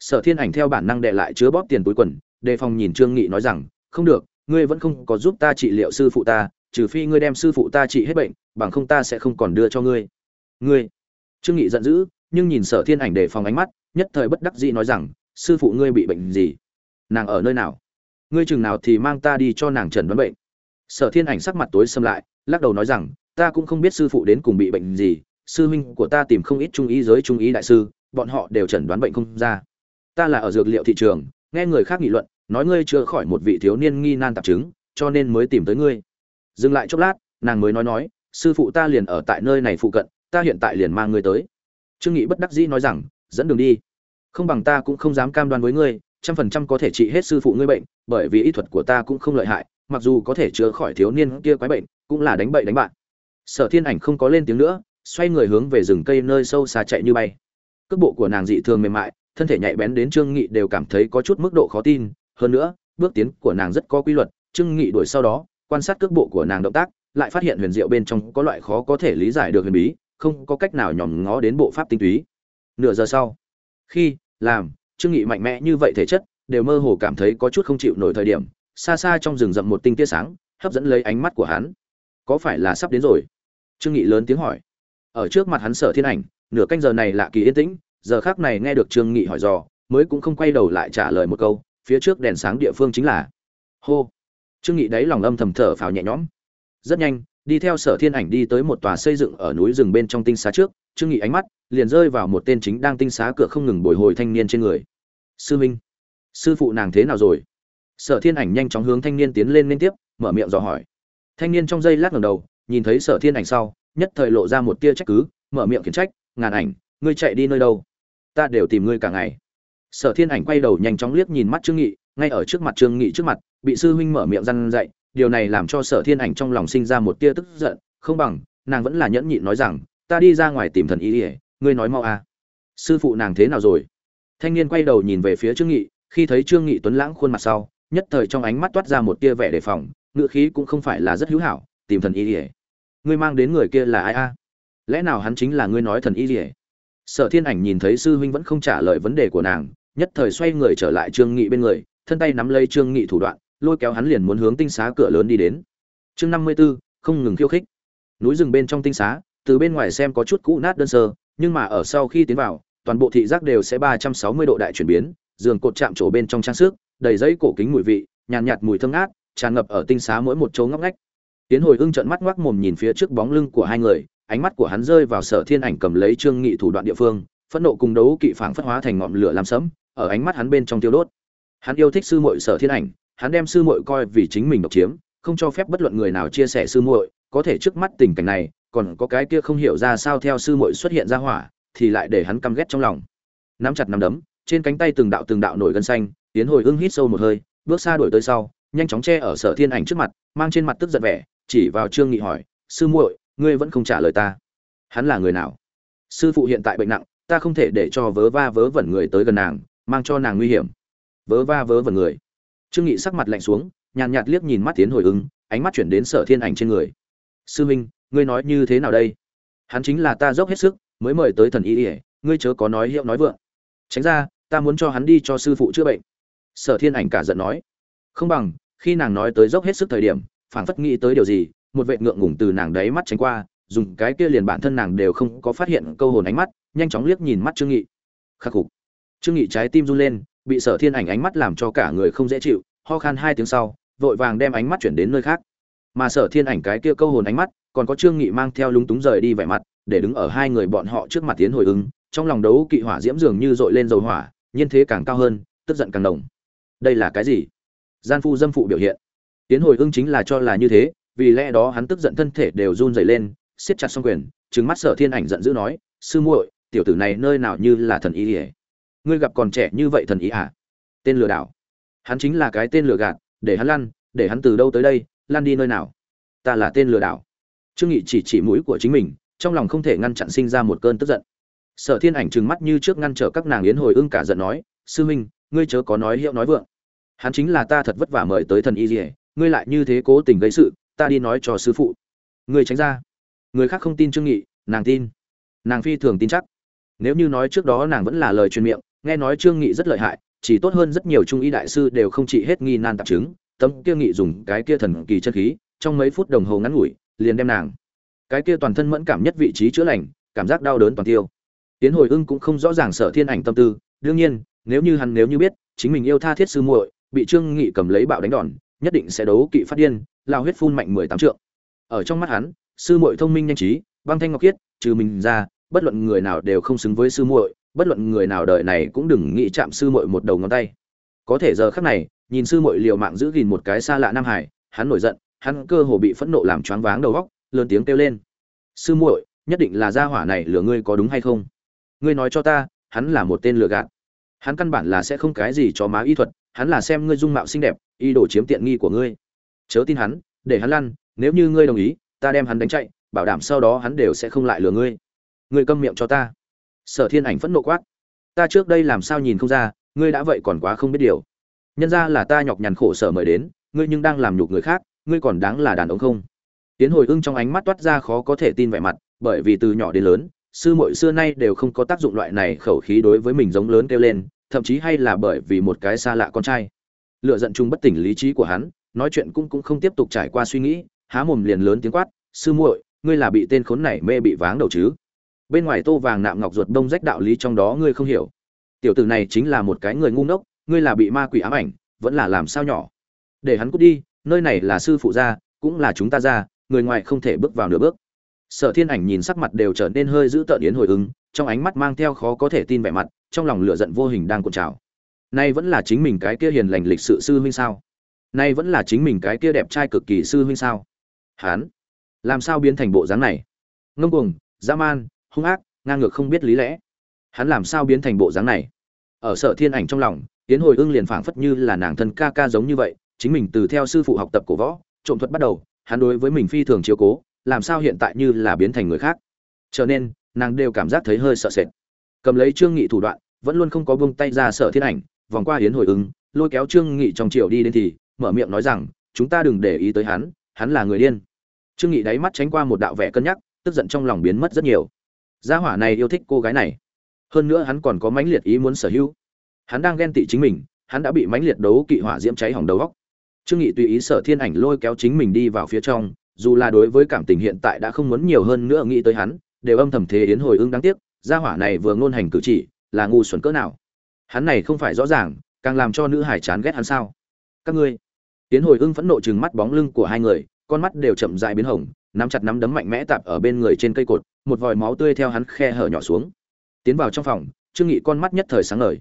Sở thiên ảnh theo bản năng đệ lại chứa bóp tiền túi quần, đề phòng nhìn trương nghị nói rằng, không được, ngươi vẫn không có giúp ta trị liệu sư phụ ta, trừ phi ngươi đem sư phụ ta trị hết bệnh, bằng không ta sẽ không còn đưa cho ngươi. Ngươi? Trương nghị giận dữ, nhưng nhìn sở thiên ảnh đề phòng ánh mắt, nhất thời bất đắc dĩ nói rằng, sư phụ ngươi bị bệnh gì? Nàng ở nơi nào? Ngươi chừng nào thì mang ta đi cho nàng trần đoán bệnh. Sở thiên ảnh sắc mặt tối xâm lại, lắc đầu nói rằng, ta cũng không biết sư phụ đến cùng bị bệnh gì, sư huynh của ta tìm không ít trung ý giới, trung ý đại sư, bọn họ đều chẩn đoán bệnh không ra. Ta là ở dược liệu thị trường, nghe người khác nghị luận, nói ngươi chữa khỏi một vị thiếu niên nghi nan tạp chứng, cho nên mới tìm tới ngươi. Dừng lại chốc lát, nàng mới nói nói, sư phụ ta liền ở tại nơi này phụ cận ta hiện tại liền mang ngươi tới. Trương nghị bất đắc dĩ nói rằng, dẫn đường đi. Không bằng ta cũng không dám cam đoan với ngươi, trăm phần trăm có thể trị hết sư phụ ngươi bệnh, bởi vì y thuật của ta cũng không lợi hại, mặc dù có thể chữa khỏi thiếu niên kia quái bệnh, cũng là đánh bậy đánh bạn. Sở thiên ảnh không có lên tiếng nữa, xoay người hướng về rừng cây nơi sâu xa chạy như bay. Cước bộ của nàng dị thường mềm mại, thân thể nhạy bén đến trương nghị đều cảm thấy có chút mức độ khó tin. Hơn nữa, bước tiến của nàng rất có quy luật, trương nghị đuổi sau đó, quan sát cước bộ của nàng động tác, lại phát hiện huyền diệu bên trong có loại khó có thể lý giải được huyền bí không có cách nào nhòm ngó đến bộ pháp tinh túy. Nửa giờ sau, khi làm, trương nghị mạnh mẽ như vậy thể chất, đều mơ hồ cảm thấy có chút không chịu nổi thời điểm, xa xa trong rừng rậm một tinh tia sáng, hấp dẫn lấy ánh mắt của hắn. Có phải là sắp đến rồi? Trương nghị lớn tiếng hỏi. Ở trước mặt hắn sở thiên ảnh, nửa canh giờ này lạ kỳ yên tĩnh, giờ khác này nghe được trương nghị hỏi dò, mới cũng không quay đầu lại trả lời một câu, phía trước đèn sáng địa phương chính là. Hô. Trương nghị đáy lòng âm thầm thở phào nhẹ nhõm. Rất nhanh đi theo sở thiên ảnh đi tới một tòa xây dựng ở núi rừng bên trong tinh xá trước, trương nghị ánh mắt liền rơi vào một tên chính đang tinh xá cửa không ngừng bồi hồi thanh niên trên người. Sư minh, sư phụ nàng thế nào rồi? Sở thiên ảnh nhanh chóng hướng thanh niên tiến lên liên tiếp, mở miệng dò hỏi. Thanh niên trong giây lát ngẩng đầu, nhìn thấy sở thiên ảnh sau, nhất thời lộ ra một tia trách cứ, mở miệng khiển trách, ngàn ảnh, ngươi chạy đi nơi đâu? Ta đều tìm ngươi cả ngày. Sở thiên ảnh quay đầu nhanh chóng liếc nhìn mắt trương nghị, ngay ở trước mặt trương nghị trước mặt, bị sư huynh mở miệng răn dậy điều này làm cho sở thiên ảnh trong lòng sinh ra một tia tức giận, không bằng, nàng vẫn là nhẫn nhịn nói rằng, ta đi ra ngoài tìm thần ý ỉa ngươi nói mau à. Sư phụ nàng thế nào rồi? Thanh niên quay đầu nhìn về phía trương nghị, khi thấy trương nghị tuấn lãng khuôn mặt sau, nhất thời trong ánh mắt toát ra một tia vẻ đề phòng ngựa khí cũng không phải là rất hữu hảo, tìm thần ý ỉa ngươi mang đến người kia là ai a? Lẽ nào hắn chính là ngươi nói thần ý ỉa sở thiên ảnh nhìn thấy sư huynh vẫn không trả lời vấn đề của nàng, nhất thời xoay người trở lại trương nghị bên người, thân tay nắm lấy trương nghị thủ đoạn lôi kéo hắn liền muốn hướng tinh xá cửa lớn đi đến. Chương năm mươi 54, không ngừng khiêu khích. Núi rừng bên trong tinh xá từ bên ngoài xem có chút cũ nát đơn sơ nhưng mà ở sau khi tiến vào toàn bộ thị giác đều sẽ ba trăm sáu mươi độ đại chuyển biến giường cột chạm trổ bên trong trang sức đầy giấy cổ kính mùi vị nhàn nhạt, nhạt mùi thơm ngát tràn ngập ở tinh xá mỗi một chỗ ngóc ngách. Tiến hồi ưng trợn mắt ngoác mồm nhìn phía trước bóng lưng của hai người ánh mắt của hắn rơi vào sở thiên ảnh cầm lấy trương nghị thủ đoạn địa phương phẫn nộ cùng đấu kỵ phảng phất hóa thành ngọn lửa làm sấm ở ánh mắt hắn bên trong tiêu đốt. Hắn yêu thích sư muội sở thiên ảnh hắn đem sư muội coi vì chính mình độc chiếm, không cho phép bất luận người nào chia sẻ sư muội, có thể trước mắt tình cảnh này, còn có cái kia không hiểu ra sao theo sư muội xuất hiện ra hỏa, thì lại để hắn căm ghét trong lòng. Nắm chặt nắm đấm, trên cánh tay từng đạo từng đạo nổi gân xanh, tiến hồi ưng hít sâu một hơi, bước xa đuổi tới sau, nhanh chóng che ở sở thiên ảnh trước mặt, mang trên mặt tức giận vẻ, chỉ vào trương nghị hỏi, sư muội, ngươi vẫn không trả lời ta? Hắn là người nào? Sư phụ hiện tại bệnh nặng, ta không thể để cho vớ va vớ vẩn người tới gần nàng, mang cho nàng nguy hiểm. Vớ va vớ vẩn người? Trương nghị sắc mặt lạnh xuống, nhàn nhạt liếc nhìn mắt tiến hồi ứng ánh mắt chuyển đến sở thiên ảnh trên người. Sư minh, ngươi nói như thế nào đây? Hắn chính là ta dốc hết sức, mới mời tới thần y ỉa ngươi chớ có nói hiệu nói vượng. Tránh ra, ta muốn cho hắn đi cho sư phụ chữa bệnh. Sở thiên ảnh cả giận nói. Không bằng, khi nàng nói tới dốc hết sức thời điểm, phảng phất nghĩ tới điều gì, một vệ ngượng ngùng từ nàng đấy mắt tránh qua, dùng cái kia liền bản thân nàng đều không có phát hiện câu hồn ánh mắt, nhanh chóng liếc nhìn mắt trương nghị. Khắc phục. Trương nghị trái tim run lên bị sở thiên ảnh ánh mắt làm cho cả người không dễ chịu, ho khan hai tiếng sau, vội vàng đem ánh mắt chuyển đến nơi khác. Mà sở thiên ảnh cái kia câu hồn ánh mắt, còn có trương nghị mang theo lúng túng rời đi vẻ mặt, để đứng ở hai người bọn họ trước mặt tiến hồi ứng, trong lòng đấu kỵ hỏa diễm dường như dội lên dầu hỏa, nhiên thế càng cao hơn, tức giận càng đồng đây là cái gì? Gian phu dâm phụ biểu hiện. Tiến hồi ưng chính là cho là như thế, vì lẽ đó hắn tức giận thân thể đều run rẩy lên, siết chặt song quyền, trừng mắt sở thiên ảnh giận dữ nói, sư muội, tiểu tử này nơi nào như là thần ý ỉa ngươi gặp còn trẻ như vậy thần ý à? Tên lừa đảo. Hắn chính là cái tên lừa gạt, để hắn lăn, để hắn từ đâu tới đây, lăn đi nơi nào? Ta là tên lừa đảo. Trương nghị chỉ chỉ mũi của chính mình, trong lòng không thể ngăn chặn sinh ra một cơn tức giận. Sở thiên ảnh trừng mắt như trước ngăn trở các nàng yến hồi ưng cả giận nói, sư minh, ngươi chớ có nói hiệu nói vượng. Hắn chính là ta thật vất vả mời tới thần y dỉa ngươi lại như thế cố tình gây sự, ta đi nói cho sư phụ. Ngươi tránh ra. Người khác không tin trương nghị, nàng tin. Nàng phi thường tin chắc. Nếu như nói trước đó nàng vẫn là lời truyền miệng nghe nói trương nghị rất lợi hại, chỉ tốt hơn rất nhiều trung y đại sư đều không trị hết nghi nan tạp chứng, tấm kia nghị dùng cái kia thần kỳ chân khí, trong mấy phút đồng hồ ngắn ngủi, liền đem nàng. Cái kia toàn thân mẫn cảm nhất vị trí chữa lành, cảm giác đau đớn toàn tiêu. Tiến hồi ưng cũng không rõ ràng sở thiên ảnh tâm tư, đương nhiên, nếu như hắn nếu như biết, chính mình yêu tha thiết sư muội, bị trương nghị cầm lấy bạo đánh đòn, nhất định sẽ đấu kỵ phát điên, lao huyết phun mạnh mười tám trượng. Ở trong mắt hắn, sư muội thông minh nhanh trí, băng thanh ngọc khiết, trừ mình ra, bất luận người nào đều không xứng với sư muội bất luận người nào đời này cũng đừng nghĩ chạm sư muội một đầu ngón tay. Có thể giờ khắc này, nhìn sư muội liều mạng giữ gìn một cái xa lạ nam hải, hắn nổi giận, hắn cơ hồ bị phẫn nộ làm choáng váng đầu óc, lớn tiếng kêu lên. Sư muội, nhất định là gia hỏa này lừa ngươi có đúng hay không? Ngươi nói cho ta, hắn là một tên lừa gạt. Hắn căn bản là sẽ không cái gì cho má y thuật, hắn là xem ngươi dung mạo xinh đẹp y đồ chiếm tiện nghi của ngươi. Chớ tin hắn, để hắn lăn, nếu như ngươi đồng ý, ta đem hắn đánh chạy, bảo đảm sau đó hắn đều sẽ không lại lừa ngươi. Ngươi câm miệng cho ta sở thiên ảnh phẫn nộ quát. Ta trước đây làm sao nhìn không ra, ngươi đã vậy còn quá không biết điều. Nhân ra là ta nhọc nhằn khổ sở mời đến, ngươi nhưng đang làm nhục người khác, ngươi còn đáng là đàn ông không? Tiến hồi ưng trong ánh mắt toát ra khó có thể tin vẻ mặt, bởi vì từ nhỏ đến lớn, sư muội xưa nay đều không có tác dụng loại này khẩu khí đối với mình giống lớn kêu lên, thậm chí hay là bởi vì một cái xa lạ con trai. Lựa giận chung bất tỉnh lý trí của hắn, nói chuyện cũng cũng không tiếp tục trải qua suy nghĩ, há mồm liền lớn tiếng quát, sư muội, ngươi là bị tên khốn này mê bị váng đầu chứ? Bên ngoài tô vàng nạm ngọc ruột đông rách đạo lý trong đó ngươi không hiểu. Tiểu tử này chính là một cái người ngu ngốc, ngươi là bị ma quỷ ám ảnh, vẫn là làm sao nhỏ. Để hắn cút đi, nơi này là sư phụ gia, cũng là chúng ta gia, người ngoài không thể bước vào nửa bước. Sở thiên ảnh nhìn sắc mặt đều trở nên hơi dữ tợn yến hồi ứng, trong ánh mắt mang theo khó có thể tin vẻ mặt, trong lòng lửa giận vô hình đang cuộn trào. Nay vẫn là chính mình cái kia hiền lành lịch sự sư huynh sao? Nay vẫn là chính mình cái kia đẹp trai cực kỳ sư huynh sao? Hán, làm sao biến thành bộ dáng này? Ngông cuồng, dã man hung ác, ngang ngược không biết lý lẽ. Hắn làm sao biến thành bộ dáng này? Ở sở thiên ảnh trong lòng tiến hồi ưng liền phảng phất như là nàng thân ca ca giống như vậy, chính mình từ theo sư phụ học tập cổ võ, trộm thuật bắt đầu, hắn đối với mình phi thường chiếu cố, làm sao hiện tại như là biến thành người khác. Cho nên, nàng đều cảm giác thấy hơi sợ sệt. Cầm lấy trương nghị thủ đoạn, vẫn luôn không có buông tay ra sở thiên ảnh, vòng qua hiến hồi ứng lôi kéo trương nghị trong chiều đi đến thì, mở miệng nói rằng, chúng ta đừng để ý tới hắn hắn là người điên. Trương nghị đáy mắt tránh qua một đạo vẻ cân nhắc, tức giận trong lòng biến mất rất nhiều gia hỏa này yêu thích cô gái này. Hơn nữa hắn còn có mãnh liệt ý muốn sở hữu. Hắn đang ghen tị chính mình, hắn đã bị mãnh liệt đấu kỵ hỏa diễm cháy hỏng đầu góc trương nghị tùy ý sở thiên ảnh lôi kéo chính mình đi vào phía trong, dù là đối với cảm tình hiện tại đã không muốn nhiều hơn nữa nghĩ tới hắn, đều âm thầm thế yến hồi ưng đáng tiếc, gia hỏa này vừa ngôn hành cử chỉ, là ngu xuẩn cỡ nào. Hắn này không phải rõ ràng, càng làm cho nữ hải chán ghét hắn sao? Các ngươi. Yến hồi ưng phẫn nộ chừng mắt bóng lưng của hai người, con mắt đều chậm dại biến hồng, nắm chặt nắm đấm mạnh mẽ tạp ở bên người trên cây cột một vòi máu tươi theo hắn khe hở nhỏ xuống. Tiến vào trong phòng, trương nghị con mắt nhất thời sáng ngời.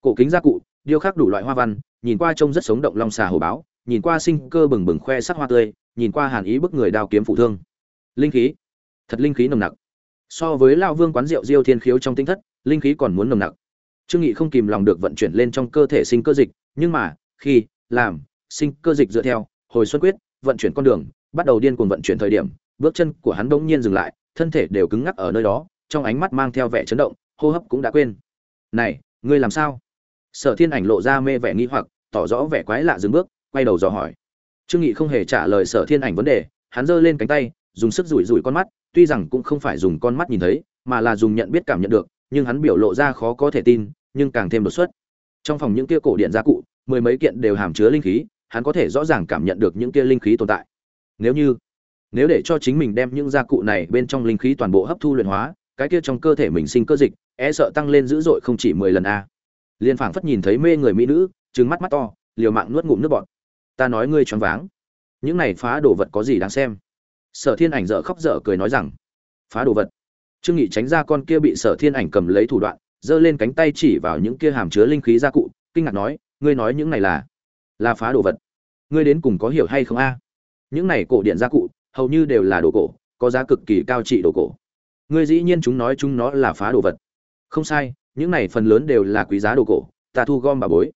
Cổ kính gia cụ, điêu khắc đủ loại hoa văn, nhìn qua trông rất sống động long xà hồ báo, nhìn qua sinh cơ bừng bừng khoe sắc hoa tươi, nhìn qua hàn ý bức người đao kiếm phụ thương. Linh khí. Thật linh khí nồng nặc. So với lao vương quán rượu diêu thiên khiếu trong tinh thất, linh khí còn muốn nồng nặc. Trương nghị không kìm lòng được vận chuyển lên trong cơ thể sinh cơ dịch, nhưng mà, khi, làm, sinh cơ dịch dựa theo, hồi xuân quyết, vận chuyển con đường, bắt đầu điên cuồng vận chuyển thời điểm, bước chân của hắn bỗng nhiên dừng lại thân thể đều cứng ngắc ở nơi đó, trong ánh mắt mang theo vẻ chấn động, hô hấp cũng đã quên. Này, ngươi làm sao? Sở thiên ảnh lộ ra mê vẻ nghi hoặc, tỏ rõ vẻ quái lạ dừng bước, quay đầu dò hỏi. Trương nghị không hề trả lời sở thiên ảnh vấn đề, hắn giơ lên cánh tay, dùng sức rủi rủi con mắt, tuy rằng cũng không phải dùng con mắt nhìn thấy, mà là dùng nhận biết cảm nhận được, nhưng hắn biểu lộ ra khó có thể tin, nhưng càng thêm đột xuất. Trong phòng những kia cổ điện gia cụ, mười mấy kiện đều hàm chứa linh khí, hắn có thể rõ ràng cảm nhận được những kia linh khí tồn tại. Nếu như nếu để cho chính mình đem những gia cụ này bên trong linh khí toàn bộ hấp thu luyện hóa, cái kia trong cơ thể mình sinh cơ dịch e sợ tăng lên dữ dội không chỉ mười lần a. Liên phảng phất nhìn thấy mê người mỹ nữ, trừng mắt mắt to, liều mạng nuốt ngụm nước bọt. Ta nói ngươi choáng váng. Những này phá đồ vật có gì đáng xem? Sở thiên ảnh dở khóc dở cười nói rằng, phá đồ vật. Trương nghị tránh ra con kia bị sở thiên ảnh cầm lấy thủ đoạn, giơ lên cánh tay chỉ vào những kia hàm chứa linh khí gia cụ, kinh ngạc nói, ngươi nói những này là là phá đồ vật. Ngươi đến cùng có hiểu hay không a? Những này cổ điện gia cụ hầu như đều là đồ cổ, có giá cực kỳ cao trị đồ cổ. Ngươi dĩ nhiên chúng nói chúng nó là phá đồ vật. Không sai, những này phần lớn đều là quý giá đồ cổ, ta thu gom bà bối.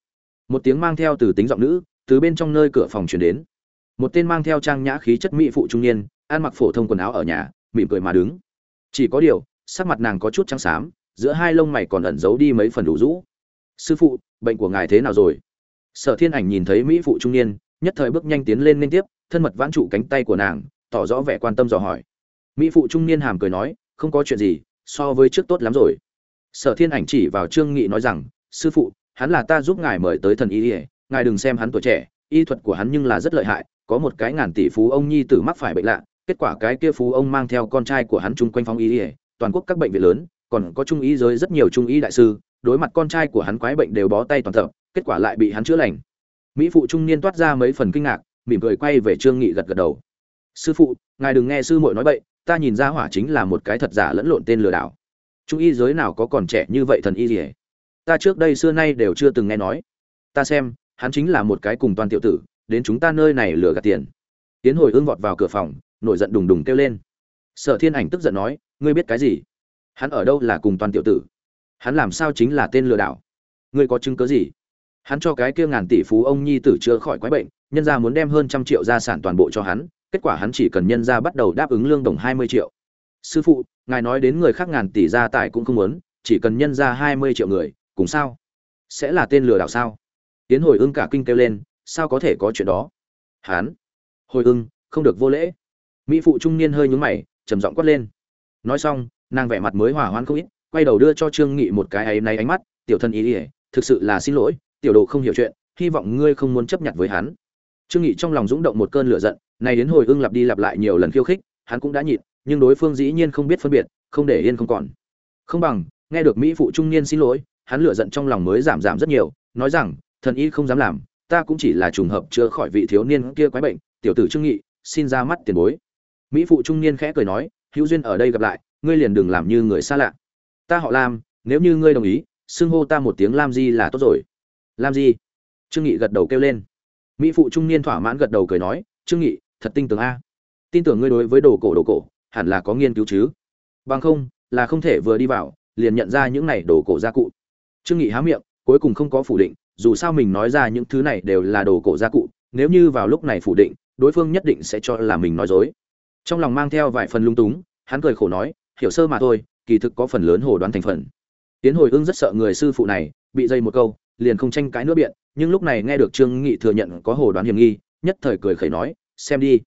Một tiếng mang theo từ tính giọng nữ, từ bên trong nơi cửa phòng chuyển đến. Một tên mang theo trang nhã khí chất mỹ phụ trung niên, ăn mặc phổ thông quần áo ở nhà, mỉm cười mà đứng. Chỉ có điều, sắc mặt nàng có chút trắng xám, giữa hai lông mày còn ẩn giấu đi mấy phần đủ rũ. Sư phụ, bệnh của ngài thế nào rồi? Sở thiên ảnh nhìn thấy mỹ phụ trung niên, nhất thời bước nhanh tiến lên liên tiếp, thân mật vãn trụ cánh tay của nàng tỏ rõ vẻ quan tâm dò hỏi. Mỹ phụ trung niên hàm cười nói, không có chuyện gì, so với trước tốt lắm rồi. Sở thiên ảnh chỉ vào trương nghị nói rằng, sư phụ, hắn là ta giúp ngài mời tới thần y ỉa ngài đừng xem hắn tuổi trẻ, y thuật của hắn nhưng là rất lợi hại, có một cái ngàn tỷ phú ông nhi tử mắc phải bệnh lạ, kết quả cái kia phú ông mang theo con trai của hắn chung quanh phong y ỉa toàn quốc các bệnh viện lớn, còn có trung y giới rất nhiều trung y đại sư, đối mặt con trai của hắn quái bệnh đều bó tay toàn tập kết quả lại bị hắn chữa lành. Mỹ phụ trung niên toát ra mấy phần kinh ngạc, mỉm cười quay về trương nghị gật gật đầu sư phụ, ngài đừng nghe sư muội nói bậy, ta nhìn ra hỏa chính là một cái thật giả lẫn lộn tên lừa đảo. Trung y giới nào có còn trẻ như vậy thần y gì ta trước đây xưa nay đều chưa từng nghe nói. Ta xem, hắn chính là một cái cùng toàn tiểu tử, đến chúng ta nơi này lừa gạt tiền. Tiến hồi ương vọt vào cửa phòng, nổi giận đùng đùng kêu lên. Sở thiên ảnh tức giận nói, ngươi biết cái gì? Hắn ở đâu là cùng toàn tiểu tử? Hắn làm sao chính là tên lừa đảo? Ngươi có chứng cứ gì? Hắn cho cái kia ngàn tỷ phú ông nhi tử chữa khỏi quái bệnh, nhân gia muốn đem hơn trăm triệu gia sản toàn bộ cho hắn kết quả hắn chỉ cần nhân gia bắt đầu đáp ứng lương đồng hai mươi triệu. Sư phụ, ngài nói đến người khác ngàn tỷ gia tài cũng không muốn, chỉ cần nhân ra hai mươi triệu người, cùng sao? Sẽ là tên lừa đảo sao? Tiến hồi ưng cả kinh kêu lên, sao có thể có chuyện đó? Hán hồi ưng, không được vô lễ. Mỹ phụ trung niên hơi nhúng mày, trầm giọng quát lên. Nói xong, nàng vẻ mặt mới hỏa hoãn không ít, quay đầu đưa cho trương nghị một cái ấy này ánh mắt, tiểu thân ý ỉa thực sự là xin lỗi, tiểu đồ không hiểu chuyện, hy vọng ngươi không muốn chấp nhận với hắn. Trương nghị trong lòng dũng động một cơn lửa giận này đến hồi ưng lặp đi lặp lại nhiều lần khiêu khích, hắn cũng đã nhịn, nhưng đối phương dĩ nhiên không biết phân biệt, không để yên không còn. Không bằng, nghe được mỹ phụ trung niên xin lỗi, hắn lửa giận trong lòng mới giảm giảm rất nhiều, nói rằng, thần y không dám làm, ta cũng chỉ là trùng hợp chữa khỏi vị thiếu niên kia quái bệnh, tiểu tử trương nghị, xin ra mắt tiền bối. Mỹ phụ trung niên khẽ cười nói, hữu duyên ở đây gặp lại, ngươi liền đừng làm như người xa lạ. Ta họ lam, nếu như ngươi đồng ý, xưng hô ta một tiếng lam di là tốt rồi. Lam di? Trương nghị gật đầu kêu lên. Mỹ phụ trung niên thỏa mãn gật đầu cười nói, trương nghị thật tin tưởng a. Tin tưởng ngươi đối với đồ cổ đồ cổ, hẳn là có nghiên cứu chứ. Bằng không, là không thể vừa đi vào, liền nhận ra những này đồ cổ gia cụ. Trương nghị há miệng, cuối cùng không có phủ định, dù sao mình nói ra những thứ này đều là đồ cổ gia cụ, nếu như vào lúc này phủ định, đối phương nhất định sẽ cho là mình nói dối. Trong lòng mang theo vài phần lung túng, hắn cười khổ nói, hiểu sơ mà thôi, kỳ thực có phần lớn hồ đoán thành phần. Tiến hồi ưng rất sợ người sư phụ này, bị dây một câu, liền không tranh cãi nữa biện, nhưng lúc này nghe được trương nghị thừa nhận có hồ đoán hiểm nghi, nhất thời cười khẩy nói xem đi.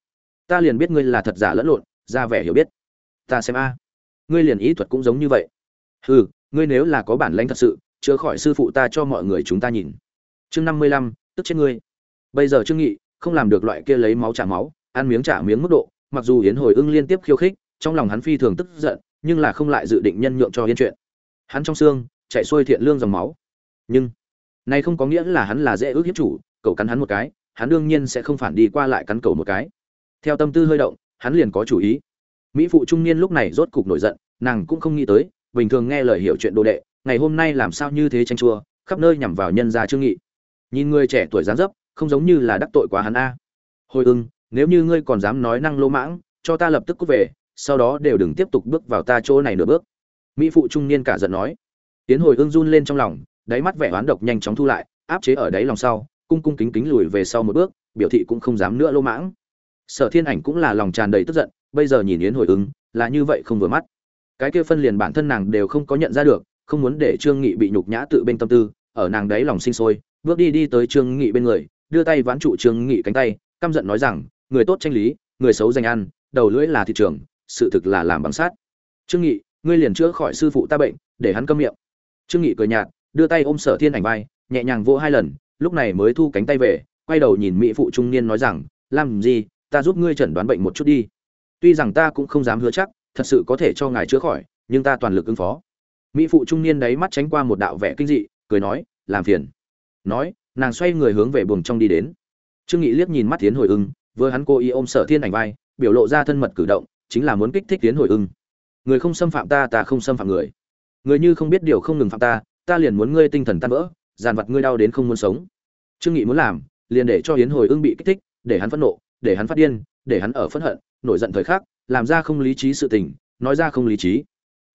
Ta liền biết ngươi là thật giả lẫn lộn, ra vẻ hiểu biết. Ta xem a. Ngươi liền ý thuật cũng giống như vậy. Hừ, ngươi nếu là có bản lãnh thật sự, chữa khỏi sư phụ ta cho mọi người chúng ta nhìn. Chương năm mươi lăm, tức chết ngươi. Bây giờ trương nghị không làm được loại kia lấy máu trả máu, ăn miếng trả miếng mức độ, mặc dù yến hồi ưng liên tiếp khiêu khích, trong lòng hắn phi thường tức giận, nhưng là không lại dự định nhân nhượng cho hiến chuyện. Hắn trong xương chạy xuôi thiện lương dòng máu. Nhưng này không có nghĩa là hắn là dễ ước hiếp chủ cậu cắn hắn một cái hắn đương nhiên sẽ không phản đi qua lại cắn cầu một cái. Theo tâm tư hơi động, hắn liền có chủ ý. Mỹ phụ trung niên lúc này rốt cục nổi giận, nàng cũng không nghĩ tới, bình thường nghe lời hiểu chuyện đồ đệ, ngày hôm nay làm sao như thế tranh chua, khắp nơi nhằm vào nhân gia trương nghị. Nhìn người trẻ tuổi dáng dấp, không giống như là đắc tội quá hắn a. Hồi ưng, nếu như ngươi còn dám nói năng lô mãng, cho ta lập tức cút về, sau đó đều đừng tiếp tục bước vào ta chỗ này nửa bước. Mỹ phụ trung niên cả giận nói. Tiến hồi ưng run lên trong lòng, đáy mắt vẻ oán độc nhanh chóng thu lại, áp chế ở đáy lòng sau cung cung kính kính lùi về sau một bước, biểu thị cũng không dám nữa lô mãng. Sở thiên ảnh cũng là lòng tràn đầy tức giận, bây giờ nhìn yến hồi ứng, là như vậy không vừa mắt. Cái kia phân liền bản thân nàng đều không có nhận ra được, không muốn để trương nghị bị nhục nhã tự bên tâm tư, ở nàng đấy lòng sinh sôi, bước đi đi tới trương nghị bên người, đưa tay ván trụ trương nghị cánh tay, căm giận nói rằng, người tốt tranh lý, người xấu danh ăn, đầu lưỡi là thị trường, sự thực là làm bằng sát trương nghị, ngươi liền chữa khỏi sư phụ ta bệnh, để hắn câm miệng. Trương nghị cười nhạt, đưa tay ôm sở thiên ảnh vai, nhẹ nhàng vỗ hai lần lúc này mới thu cánh tay về, quay đầu nhìn mỹ phụ trung niên nói rằng làm gì ta giúp ngươi chẩn đoán bệnh một chút đi. Tuy rằng ta cũng không dám hứa chắc, thật sự có thể cho ngài chữa khỏi, nhưng ta toàn lực ứng phó. Mỹ phụ trung niên đấy mắt tránh qua một đạo vẻ kinh dị, cười nói, làm phiền. Nói, nàng xoay người hướng về buồng trong đi đến. Trương nghị liếc nhìn mắt tiến hồi ưng, vừa hắn cô ý ôm sở thiên ảnh vai, biểu lộ ra thân mật cử động, chính là muốn kích thích tiến hồi ưng. Người không xâm phạm ta ta không xâm phạm người. Người như không biết điều không ngừng phạm ta ta liền muốn ngươi tinh thần tan vỡ, dàn vặt ngươi đau đến không muốn sống trương nghị muốn làm, liền để cho hiến hồi ưng bị kích thích, để hắn phẫn nộ, để hắn phát điên, để hắn ở phẫn hận, nổi giận thời khắc, làm ra không lý trí sự tình, nói ra không lý trí.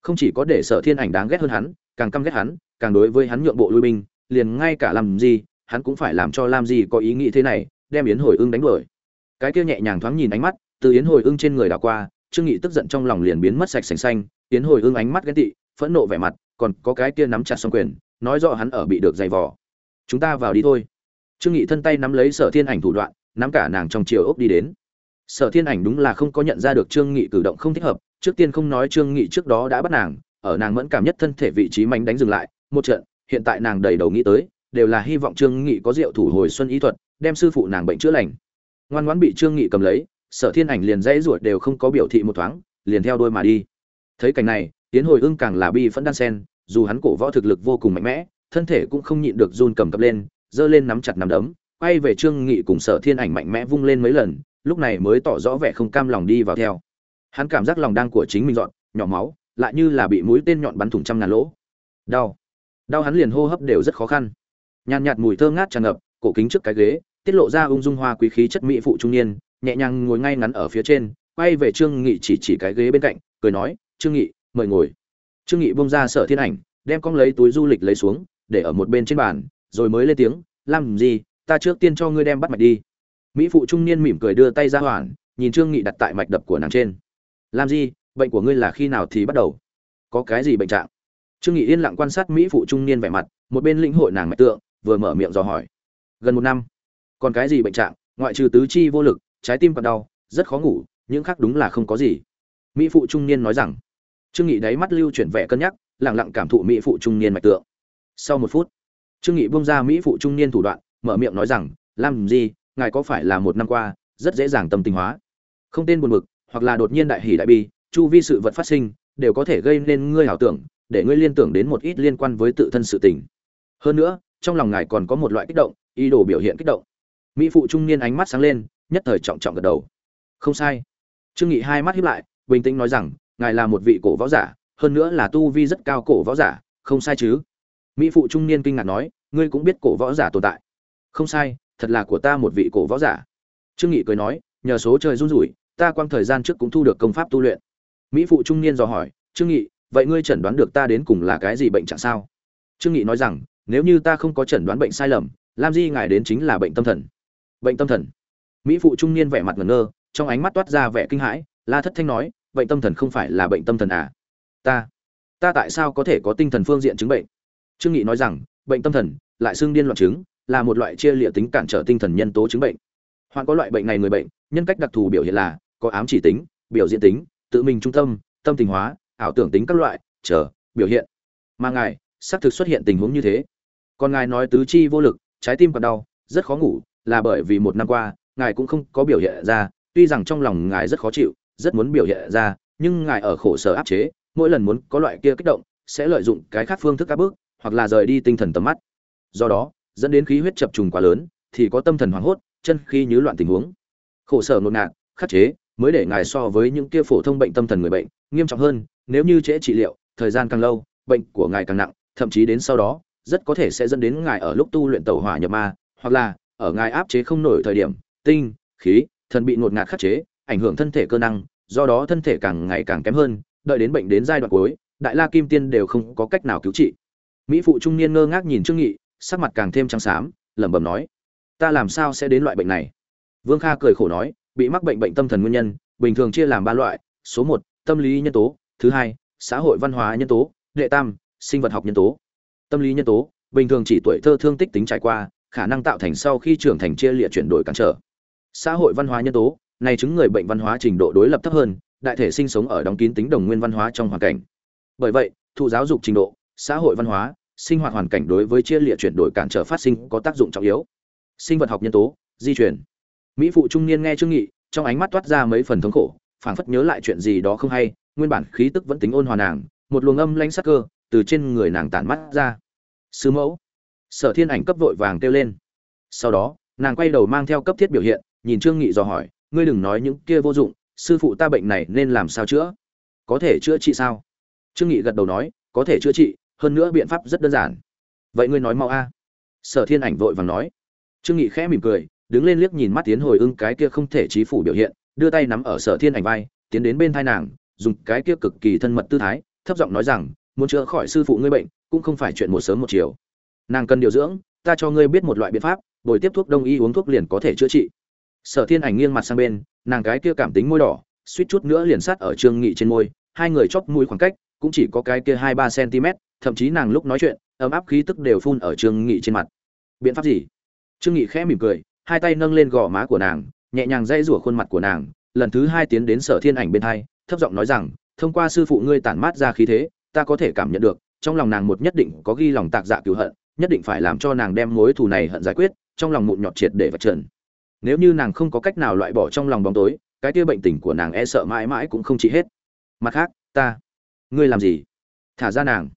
Không chỉ có để sở thiên ảnh đáng ghét hơn hắn, càng căm ghét hắn, càng đối với hắn nhượng bộ lui binh, liền ngay cả làm gì, hắn cũng phải làm cho làm gì có ý nghĩ thế này, đem yến hồi ưng đánh đuổi. Cái kia nhẹ nhàng thoáng nhìn ánh mắt, từ yến hồi ưng trên người đảo qua, trương nghị tức giận trong lòng liền biến mất sạch sành xanh, yến hồi ưng ánh mắt ghen tị, phẫn nộ vẻ mặt, còn có cái kia nắm chặt song quyền, nói rõ hắn ở bị được dày vò. Chúng ta vào đi thôi trương nghị thân tay nắm lấy sở thiên ảnh thủ đoạn, nắm cả nàng trong chiều ốc đi đến. Sở thiên ảnh đúng là không có nhận ra được trương nghị cử động không thích hợp, trước tiên không nói trương nghị trước đó đã bắt nàng, ở nàng mẫn cảm nhất thân thể vị trí mạnh đánh dừng lại, một trận, hiện tại nàng đầy đầu nghĩ tới, đều là hy vọng trương nghị có diệu thủ hồi xuân ý thuật, đem sư phụ nàng bệnh chữa lành. Ngoan ngoãn bị trương nghị cầm lấy, sở thiên ảnh liền dãy ruột đều không có biểu thị một thoáng, liền theo đôi mà đi. Thấy cảnh này tiến hồi ưng càng là bi phẫn đan sen, dù hắn cổ võ thực lực vô cùng mạnh mẽ, thân thể cũng không nhịn được run cầm cập lên giơ lên nắm chặt nắm đấm, quay về trương nghị cùng sở thiên ảnh mạnh mẽ vung lên mấy lần, lúc này mới tỏ rõ vẻ không cam lòng đi vào theo. Hắn cảm giác lòng đang của chính mình dọn, nhỏ máu, lại như là bị mũi tên nhọn bắn thủng trăm ngàn lỗ. Đau. Đau hắn liền hô hấp đều rất khó khăn. Nhàn nhạt mùi thơm ngát tràn ngập, cổ kính trước cái ghế, tiết lộ ra ung dung hoa quý khí chất mỹ phụ trung niên, nhẹ nhàng ngồi ngay ngắn ở phía trên, quay về trương nghị chỉ chỉ cái ghế bên cạnh, cười nói, trương nghị, mời ngồi. Trương nghị buông ra sở thiên ảnh, đem con lấy túi du lịch lấy xuống, để ở một bên trên bàn rồi mới lên tiếng làm gì, ta trước tiên cho ngươi đem bắt mạch đi. Mỹ phụ trung niên mỉm cười đưa tay ra hoàn, nhìn trương nghị đặt tại mạch đập của nàng trên. Làm gì, bệnh của ngươi là khi nào thì bắt đầu? Có cái gì bệnh trạng? Trương nghị yên lặng quan sát mỹ phụ trung niên vẻ mặt, một bên lĩnh hội nàng mạch tượng, vừa mở miệng dò hỏi. Gần một năm. Còn cái gì bệnh trạng? Ngoại trừ tứ chi vô lực, trái tim còn đau, rất khó ngủ, những khác đúng là không có gì. Mỹ phụ trung niên nói rằng. Trương nghị đáy mắt lưu chuyển vẻ cân nhắc, lặng lặng cảm thụ mỹ phụ trung niên mạch tượng. Sau một phút trương nghị buông ra mỹ phụ trung niên thủ đoạn, mở miệng nói rằng làm gì ngài có phải là một năm qua rất dễ dàng tâm tình hóa? Không tên buồn bực, hoặc là đột nhiên đại hỉ đại bi, chu vi sự vật phát sinh, đều có thể gây nên ngươi ảo tưởng, để ngươi liên tưởng đến một ít liên quan với tự thân sự tình. Hơn nữa, trong lòng ngài còn có một loại kích động, ý đồ biểu hiện kích động. Mỹ phụ trung niên ánh mắt sáng lên, nhất thời trọng trọng gật đầu. Không sai. Trương nghị hai mắt híp lại, bình tĩnh nói rằng, ngài là một vị cổ võ giả, hơn nữa là tu vi rất cao cổ võ giả, không sai chứ? Mỹ phụ trung niên kinh ngạc nói, ngươi cũng biết cổ võ giả tồn tại. Không sai, thật là của ta một vị cổ võ giả. Trương nghị cười nói, nhờ số trời run rủi, ta quang thời gian trước cũng thu được công pháp tu luyện. Mỹ phụ trung niên dò hỏi, trương nghị, vậy ngươi chẩn đoán được ta đến cùng là cái gì bệnh trạng sao? Trương nghị nói rằng, nếu như ta không có chẩn đoán bệnh sai lầm, lam di ngài đến chính là bệnh tâm thần. Bệnh tâm thần? Mỹ phụ trung niên vẻ mặt ngẩn ngơ, trong ánh mắt toát ra vẻ kinh hãi, la thất thanh nói, bệnh tâm thần không phải là bệnh tâm thần à? Ta ta tại sao có thể có tinh thần phương diện chứng bệnh? Trương nghị nói rằng, bệnh tâm thần, lại xương điên loạn chứng, là một loại chia liệt tính cản trở tinh thần nhân tố chứng bệnh. Hoặc có loại bệnh này người bệnh, nhân cách đặc thù biểu hiện là, có ám chỉ tính, biểu diễn tính, tự mình trung tâm tâm tình hóa, ảo tưởng tính các loại, chờ, biểu hiện. Mà ngài, xác thực xuất hiện tình huống như thế. Còn ngài nói tứ chi vô lực, trái tim còn đau, rất khó ngủ, là bởi vì một năm qua, ngài cũng không có biểu hiện ra, tuy rằng trong lòng ngài rất khó chịu, rất muốn biểu hiện ra, nhưng ngài ở khổ sở áp chế, mỗi lần muốn có loại kia kích động, sẽ lợi dụng cái khác phương thức áp bức hoặc là rời đi tinh thần tầm mắt. Do đó dẫn đến khí huyết chập trùng quá lớn thì có tâm thần hoảng hốt chân khi nhứ loạn tình huống. Khổ sở nột ngạt, khắc chế mới để ngài so với những kia phổ thông bệnh tâm thần người bệnh nghiêm trọng hơn nếu như trễ trị liệu thời gian càng lâu bệnh của ngài càng nặng thậm chí đến sau đó rất có thể sẽ dẫn đến ngài ở lúc tu luyện tẩu hỏa nhập ma hoặc là ở ngài áp chế không nổi thời điểm tinh khí thần bị ngột ngạt khắc chế ảnh hưởng thân thể cơ năng do đó thân thể càng ngày càng kém hơn đợi đến bệnh đến giai đoạn cuối đại la kim tiên đều không có cách nào cứu trị mỹ phụ trung niên ngơ ngác nhìn trương nghị, sắc mặt càng thêm trắng xám, lẩm bẩm nói, ta làm sao sẽ đến loại bệnh này? Vương kha cười khổ nói, bị mắc bệnh bệnh tâm thần nguyên nhân, bình thường chia làm ba loại, số một, tâm lý nhân tố, thứ hai, xã hội văn hóa nhân tố, đệ tam, sinh vật học nhân tố. Tâm lý nhân tố, bình thường chỉ tuổi thơ thương tích tính trải qua, khả năng tạo thành sau khi trưởng thành chia liệt chuyển đổi cản trở. Xã hội văn hóa nhân tố, này chứng người bệnh văn hóa trình độ đối lập thấp hơn, đại thể sinh sống ở đóng kín tính đồng nguyên văn hóa trong hoàn cảnh. Bởi vậy, thụ giáo dục trình độ xã hội văn hóa, sinh hoạt hoàn cảnh đối với chia liệt chuyển đổi cản trở phát sinh có tác dụng trọng yếu. Sinh vật học nhân tố, di chuyển mỹ phụ trung niên nghe trương nghị, trong ánh mắt toát ra mấy phần thống khổ, phảng phất nhớ lại chuyện gì đó không hay, nguyên bản khí tức vẫn tính ôn hòa nàng, một luồng âm lãnh sắc cơ từ trên người nàng tản mắt ra. Sư mẫu. Sở thiên ảnh cấp vội vàng kêu lên. Sau đó, nàng quay đầu mang theo cấp thiết biểu hiện, nhìn trương nghị dò hỏi, ngươi đừng nói những kia vô dụng, sư phụ ta bệnh này nên làm sao chữa? Có thể chữa trị sao? Trương nghị gật đầu nói, có thể chữa trị hơn nữa biện pháp rất đơn giản. Vậy ngươi nói mau a. Sở thiên ảnh vội vàng nói. Trương nghị khẽ mỉm cười, đứng lên liếc nhìn mắt tiến hồi ưng cái kia không thể trí phủ biểu hiện, đưa tay nắm ở sở thiên ảnh vai, tiến đến bên thai nàng, dùng cái kia cực kỳ thân mật tư thái, thấp giọng nói rằng, muốn chữa khỏi sư phụ ngươi bệnh, cũng không phải chuyện một sớm một chiều. Nàng cần điều dưỡng, ta cho ngươi biết một loại biện pháp, bồi tiếp thuốc đông y uống thuốc liền có thể chữa trị. Sở thiên ảnh nghiêng mặt sang bên, nàng cái kia cảm tính môi đỏ, suýt chút nữa liền sát ở trương nghị trên môi, hai người chóp mũi khoảng cách cũng chỉ có cái kia hai ba cm, thậm chí nàng lúc nói chuyện, ấm áp khí tức đều phun ở trương nghị trên mặt. Biện pháp gì? Trương nghị khẽ mỉm cười, hai tay nâng lên gò má của nàng, nhẹ nhàng dây rủa khuôn mặt của nàng, lần thứ hai tiến đến sở thiên ảnh bên hai, thấp giọng nói rằng, thông qua sư phụ ngươi tản mát ra khí thế, ta có thể cảm nhận được, trong lòng nàng một nhất định có ghi lòng tạc dạ cứu hận, nhất định phải làm cho nàng đem mối thù này hận giải quyết, trong lòng mụn nhọt triệt để vạch trần. Nếu như nàng không có cách nào loại bỏ trong lòng bóng tối, cái kia bệnh tình của nàng e sợ mãi mãi cũng không trị hết. Mặt khác, ta ngươi làm gì? Thả ra nàng.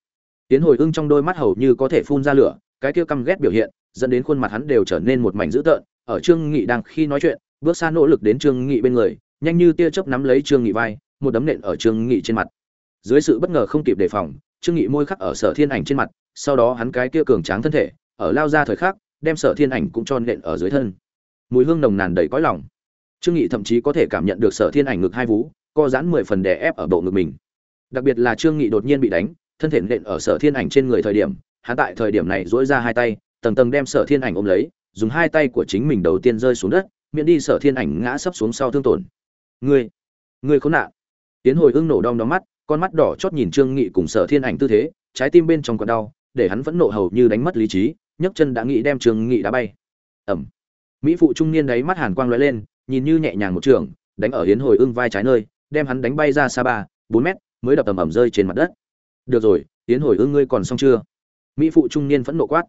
Tiến hồi ưng trong đôi mắt hầu như có thể phun ra lửa, cái kia căm ghét biểu hiện, dẫn đến khuôn mặt hắn đều trở nên một mảnh dữ tợn. Ở trương nghị đang khi nói chuyện, bước xa nỗ lực đến trương nghị bên người, nhanh như tia chớp nắm lấy trương nghị vai, một đấm nện ở trương nghị trên mặt. Dưới sự bất ngờ không kịp đề phòng, trương nghị môi khắc ở sở thiên ảnh trên mặt, sau đó hắn cái kia cường tráng thân thể, ở lao ra thời khắc, đem sở thiên ảnh cũng cho nện ở dưới thân. Mùi hương nồng nàn đầy cõi lòng. Trương nghị thậm chí có thể cảm nhận được sở thiên ảnh ngực hai vú, co giãn mười phần đè ép ở bộ ngực mình đặc biệt là trương nghị đột nhiên bị đánh, thân thể nện ở sở thiên ảnh trên người thời điểm, hắn tại thời điểm này dỗi ra hai tay, tầng tầng đem sở thiên ảnh ôm lấy, dùng hai tay của chính mình đầu tiên rơi xuống đất, miễn đi sở thiên ảnh ngã sấp xuống sau thương tổn. Ngươi ngươi khốn nạn. Tiến hồi ưng nổ đong đóm mắt, con mắt đỏ chót nhìn trương nghị cùng sở thiên ảnh tư thế, trái tim bên trong còn đau, để hắn vẫn nộ hầu như đánh mất lý trí, nhấc chân đã nghĩ đem trương nghị đá bay. Ẩm. Mỹ phụ trung niên đấy mắt hàn quang lóe lên, nhìn như nhẹ nhàng một trường, đánh ở hiến hồi ưng vai trái nơi, đem hắn đánh bay ra xa ba, bốn mét mới đập tầm ẩm rơi trên mặt đất. Được rồi tiến hồi ương ngươi còn xong chưa? Mỹ phụ trung niên phẫn nộ quát.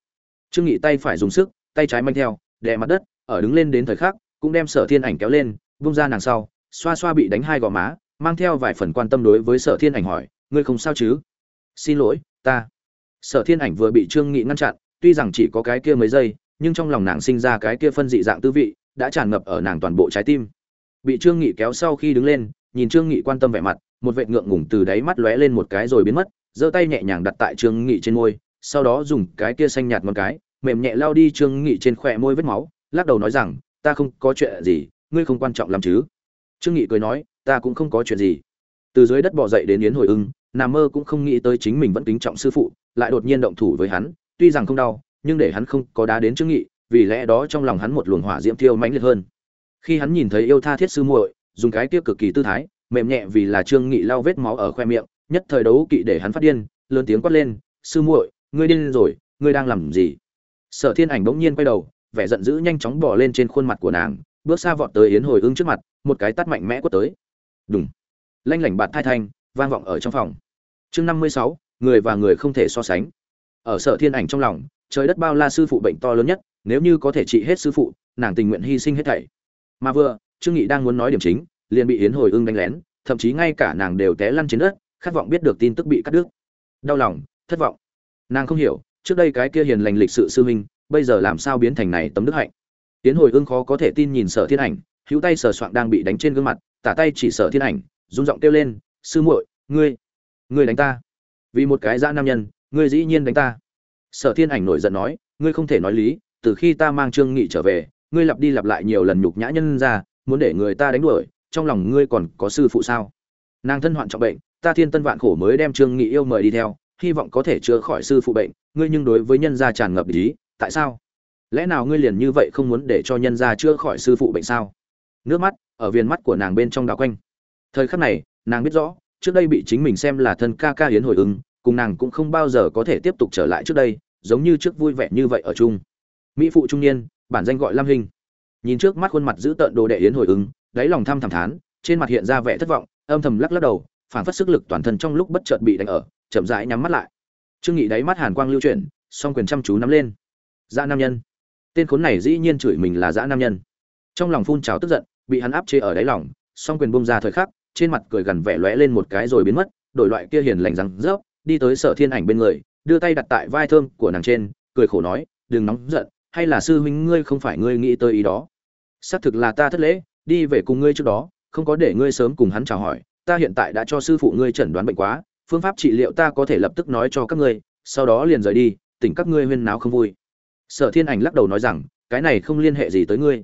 Trương nghị tay phải dùng sức, tay trái manh theo, đè mặt đất, ở đứng lên đến thời khắc, cũng đem sở thiên ảnh kéo lên, vung ra nàng sau, xoa xoa bị đánh hai gò má, mang theo vài phần quan tâm đối với sở thiên ảnh hỏi, ngươi không sao chứ? Xin lỗi, ta. Sở thiên ảnh vừa bị trương nghị ngăn chặn, tuy rằng chỉ có cái kia mấy giây, nhưng trong lòng nàng sinh ra cái kia phân dị dạng tư vị, đã tràn ngập ở nàng toàn bộ trái tim. Bị trương nghị kéo sau khi đứng lên, nhìn trương nghị quan tâm vẻ mặt một vệt ngượng ngùng từ đáy mắt lóe lên một cái rồi biến mất, giơ tay nhẹ nhàng đặt tại trương nghị trên môi, sau đó dùng cái kia xanh nhạt một cái, mềm nhẹ lao đi trương nghị trên khỏe môi vết máu, lắc đầu nói rằng, ta không có chuyện gì, ngươi không quan trọng lắm chứ. Trương nghị cười nói, ta cũng không có chuyện gì. Từ dưới đất bò dậy đến yến hồi ưng nằm mơ cũng không nghĩ tới chính mình vẫn kính trọng sư phụ, lại đột nhiên động thủ với hắn, tuy rằng không đau, nhưng để hắn không có đá đến trương nghị, vì lẽ đó trong lòng hắn một luồng hỏa diễm thiêu mãnh liệt hơn. Khi hắn nhìn thấy yêu tha thiết sư muội, dùng cái kia cực kỳ tư thái mềm nhẹ vì là trương nghị lau vết máu ở khoe miệng, nhất thời đấu kỵ để hắn phát điên, lớn tiếng quát lên, sư muội, ngươi điên rồi, ngươi đang làm gì? Sở thiên ảnh bỗng nhiên quay đầu, vẻ giận dữ nhanh chóng bò lên trên khuôn mặt của nàng, bước xa vọt tới yến hồi ưng trước mặt, một cái tát mạnh mẽ quất tới. Đúng lanh lảnh bạt thai thanh, vang vọng ở trong phòng. Chương năm mươi sáu, người và người không thể so sánh. Ở sở thiên ảnh trong lòng, trời đất bao la sư phụ bệnh to lớn nhất, nếu như có thể trị hết sư phụ, nàng tình nguyện hy sinh hết thảy. Mà vừa, trương nghị đang muốn nói điểm chính liền bị yến hồi ưng đánh lén, thậm chí ngay cả nàng đều té lăn trên đất, khát vọng biết được tin tức bị cắt đứt. Đau lòng, thất vọng. Nàng không hiểu, trước đây cái kia hiền lành lịch sự sư minh bây giờ làm sao biến thành này tấm đức hạnh? Tiến hồi ưng khó có thể tin nhìn sở thiên ảnh, hữu tay sở soạn đang bị đánh trên gương mặt, tả tay chỉ sở thiên ảnh rung giọng kêu lên, sư muội, ngươi ngươi đánh ta. Vì một cái dã nam nhân, ngươi dĩ nhiên đánh ta. Sở thiên ảnh nổi giận nói, ngươi không thể nói lý, từ khi ta mang trương nghị trở về, ngươi lặp đi lặp lại nhiều lần nhục nhã nhân ra, muốn để người ta đánh đuổi trong lòng ngươi còn có sư phụ sao? Nàng thân hoạn trọng bệnh, ta thiên tân vạn khổ mới đem trương nghị yêu mời đi theo, hy vọng có thể chữa khỏi sư phụ bệnh, ngươi nhưng đối với nhân gia tràn ngập ý, tại sao? Lẽ nào ngươi liền như vậy không muốn để cho nhân gia chữa khỏi sư phụ bệnh sao? Nước mắt, ở viền mắt của nàng bên trong đảo quanh. Thời khắc này, nàng biết rõ, trước đây bị chính mình xem là thân ca ca hiến hồi ứng, cùng nàng cũng không bao giờ có thể tiếp tục trở lại trước đây, giống như trước vui vẻ như vậy ở chung. Mỹ phụ trung niên, bản danh gọi lam hình. Nhìn trước mắt khuôn mặt giữ tợn đồ đệ yến hồi ứng đáy lòng thăm thẳm thán, trên mặt hiện ra vẻ thất vọng, âm thầm lắc lắc đầu, phản phất sức lực toàn thân trong lúc bất chợt bị đánh ở, chậm rãi nhắm mắt lại. Trương nghị đáy mắt hàn quang lưu chuyển, song quyền chăm chú nắm lên. Dã nam nhân. Tên khốn này dĩ nhiên chửi mình là dã nam nhân. Trong lòng phun trào tức giận, bị hắn áp chế ở đáy lòng, song quyền bung ra thời khắc, trên mặt cười gần vẻ lóe lên một cái rồi biến mất, đổi loại kia hiền lành răng rớp, đi tới sở thiên ảnh bên người, đưa tay đặt tại vai thơm của nàng trên, cười khổ nói, đừng nóng giận, hay là sư huynh ngươi không phải ngươi nghĩ tới ý đó? Xác thực là ta thất lễ đi về cùng ngươi trước đó, không có để ngươi sớm cùng hắn chào hỏi, ta hiện tại đã cho sư phụ ngươi chẩn đoán bệnh quá, phương pháp trị liệu ta có thể lập tức nói cho các ngươi, sau đó liền rời đi, tỉnh các ngươi huyên náo không vui. Sở thiên ảnh lắc đầu nói rằng, cái này không liên hệ gì tới ngươi.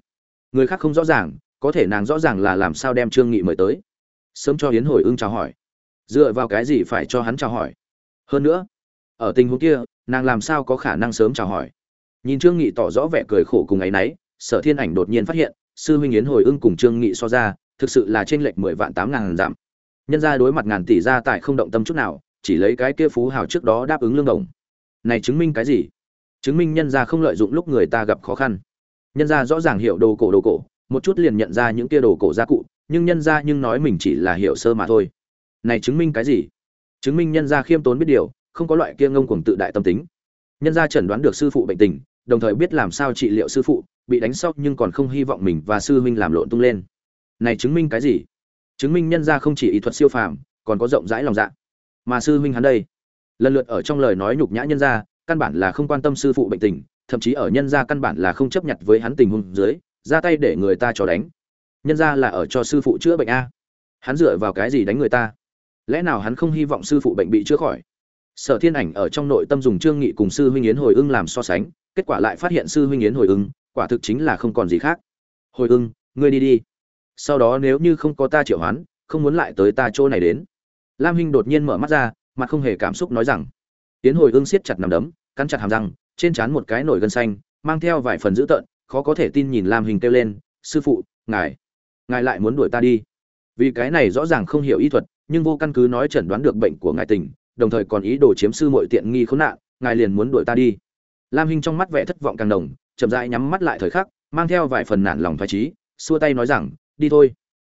Người khác không rõ ràng, có thể nàng rõ ràng là làm sao đem trương nghị mời tới. Sớm cho hiến hồi ưng chào hỏi. Dựa vào cái gì phải cho hắn chào hỏi? Hơn nữa, ở tình huống kia, nàng làm sao có khả năng sớm chào hỏi? Nhìn trương nghị tỏ rõ vẻ cười khổ cùng ấy nấy sở thiên ảnh đột nhiên phát hiện sư huynh yến hồi ưng cùng trương nghị so ra, thực sự là trên lệch mười vạn tám ngàn giảm. Nhân ra đối mặt ngàn tỷ gia tài không động tâm chút nào, chỉ lấy cái kia phú hào trước đó đáp ứng lương đồng. Này chứng minh cái gì? Chứng minh nhân ra không lợi dụng lúc người ta gặp khó khăn. Nhân ra rõ ràng hiểu đồ cổ đồ cổ, một chút liền nhận ra những kia đồ cổ gia cụ, nhưng nhân ra nhưng nói mình chỉ là hiểu sơ mà thôi. Này chứng minh cái gì? Chứng minh nhân ra khiêm tốn biết điều, không có loại kia ngông cuồng tự đại tâm tính. Nhân ra chẩn đoán được sư phụ bệnh tình, đồng thời biết làm sao trị liệu sư phụ bị đánh sóc nhưng còn không hy vọng mình và sư huynh làm lộn tung lên. Này chứng minh cái gì? Chứng minh nhân ra không chỉ ý thuật siêu phàm, còn có rộng rãi lòng dạ. Mà sư huynh hắn đây, lần lượt ở trong lời nói nhục nhã nhân ra căn bản là không quan tâm sư phụ bệnh tình, thậm chí ở nhân ra căn bản là không chấp nhận với hắn tình huống dưới, ra tay để người ta cho đánh. Nhân ra là ở cho sư phụ chữa bệnh a. Hắn dựa vào cái gì đánh người ta? Lẽ nào hắn không hy vọng sư phụ bệnh bị chữa khỏi? Sở thiên ảnh ở trong nội tâm dùng trương nghị cùng sư huynh yến hồi ưng làm so sánh, kết quả lại phát hiện sư huynh yến hồi ưng quả thực chính là không còn gì khác. Hồi ưng, ngươi đi đi. Sau đó nếu như không có ta triệu hoán, không muốn lại tới ta chỗ này đến. Lam hinh đột nhiên mở mắt ra, mặt không hề cảm xúc nói rằng, tiến hồi ưng siết chặt nằm đấm, cắn chặt hàm răng, trên trán một cái nổi gân xanh, mang theo vài phần dữ tợn, khó có thể tin nhìn lam hình kêu lên, sư phụ, ngài ngài lại muốn đuổi ta đi. Vì cái này rõ ràng không hiểu y thuật, nhưng vô căn cứ nói chẩn đoán được bệnh của ngài tình, đồng thời còn ý đồ chiếm sư muội tiện nghi khốn nạn, ngài liền muốn đuổi ta đi. Lam hình trong mắt vẻ thất vọng càng đồng chậm rãi nhắm mắt lại thời khắc, mang theo vài phần nản lòng thoái trí xua tay nói rằng, đi thôi.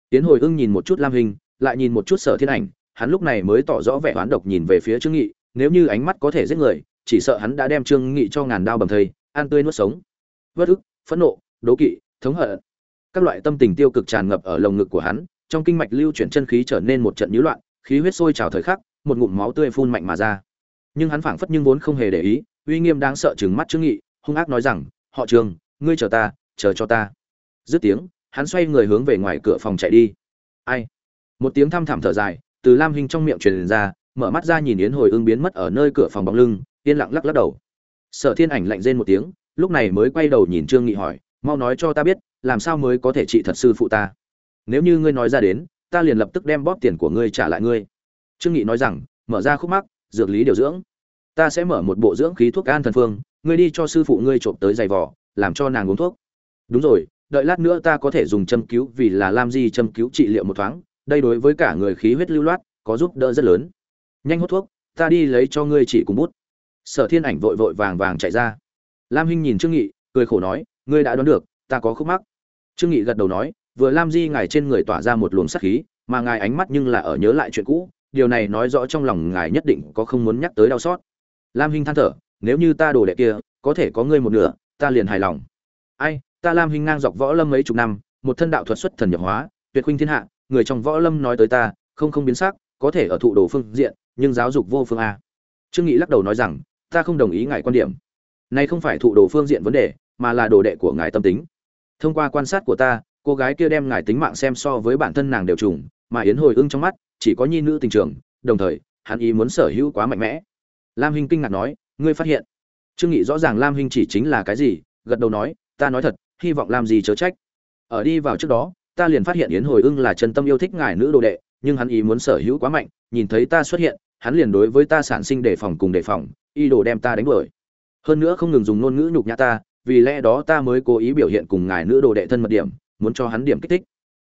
Tiến hồi ưng nhìn một chút lam hình, lại nhìn một chút sở thiên ảnh, hắn lúc này mới tỏ rõ vẻ oán độc nhìn về phía trương nghị, nếu như ánh mắt có thể giết người, chỉ sợ hắn đã đem trương nghị cho ngàn đao bầm thây an tươi nuốt sống. Vất ức, phẫn nộ, đố kỵ, thống hận. Các loại tâm tình tiêu cực tràn ngập ở lồng ngực của hắn, trong kinh mạch lưu chuyển chân khí trở nên một trận nhũ loạn, khí huyết sôi trào thời khắc, một ngụm máu tươi phun mạnh mà ra. Nhưng hắn phảng phất nhưng vốn không hề để ý, uy nghiêm đáng sợ chừng mắt trương nghị, hung ác nói rằng họ trường, ngươi chờ ta, chờ cho ta. Dứt tiếng, hắn xoay người hướng về ngoài cửa phòng chạy đi. Ai? Một tiếng thăm thẳm thở dài, từ lam hình trong miệng truyền ra, mở mắt ra nhìn yến hồi ưng biến mất ở nơi cửa phòng bóng lưng, yên lặng lắc lắc đầu. Sở thiên ảnh lạnh rên một tiếng, lúc này mới quay đầu nhìn trương nghị hỏi, mau nói cho ta biết, làm sao mới có thể trị thật sư phụ ta? Nếu như ngươi nói ra đến, ta liền lập tức đem bóp tiền của ngươi trả lại ngươi. Trương nghị nói rằng, mở ra khúc mắc, dược lý điều dưỡng. Ta sẽ mở một bộ dưỡng khí thuốc an thần phương ngươi đi cho sư phụ ngươi trộm tới giày vỏ làm cho nàng uống thuốc. Đúng rồi, đợi lát nữa ta có thể dùng châm cứu vì là lam di châm cứu trị liệu một thoáng, đây đối với cả người khí huyết lưu loát, có giúp đỡ rất lớn. Nhanh hút thuốc, ta đi lấy cho ngươi chỉ cùng bút. Sở thiên ảnh vội vội vàng vàng chạy ra. Lam hinh nhìn trương nghị, cười khổ nói, ngươi đã đoán được, ta có khúc mắc. Trương nghị gật đầu nói, vừa lam di ngài trên người tỏa ra một luồng sát khí, mà ngài ánh mắt nhưng là ở nhớ lại chuyện cũ, điều này nói rõ trong lòng ngài nhất định có không muốn nhắc tới đau xót. Lam hinh than thở nếu như ta đồ đệ kia, có thể có ngươi một nửa, ta liền hài lòng. Ai, ta lam hinh ngang dọc võ lâm mấy chục năm, một thân đạo thuật xuất thần nhập hóa, tuyệt khuynh thiên hạ, người trong võ lâm nói tới ta, không không biến sắc, có thể ở thụ đồ phương diện, nhưng giáo dục vô phương a. Trương nghị lắc đầu nói rằng, ta không đồng ý ngài quan điểm. Này không phải thụ đồ phương diện vấn đề, mà là đồ đệ của ngài tâm tính. Thông qua quan sát của ta, cô gái kia đem ngài tính mạng xem so với bản thân nàng đều trùng, mà yến hồi ưng trong mắt, chỉ có nhi nữ tình trường, đồng thời, hắn ý muốn sở hữu quá mạnh mẽ. Lam hinh kinh ngạc nói ngươi phát hiện. Trương nghị rõ ràng lam hinh chỉ chính là cái gì, gật đầu nói, ta nói thật, hy vọng làm gì chớ trách. Ở đi vào trước đó, ta liền phát hiện yến hồi ưng là chân tâm yêu thích ngài nữ đồ đệ, nhưng hắn ý muốn sở hữu quá mạnh, nhìn thấy ta xuất hiện, hắn liền đối với ta sản sinh đề phòng cùng đề phòng y đồ đem ta đánh đuổi. Hơn nữa không ngừng dùng ngôn ngữ nhục nhã ta, vì lẽ đó ta mới cố ý biểu hiện cùng ngài nữ đồ đệ thân mật điểm, muốn cho hắn điểm kích thích.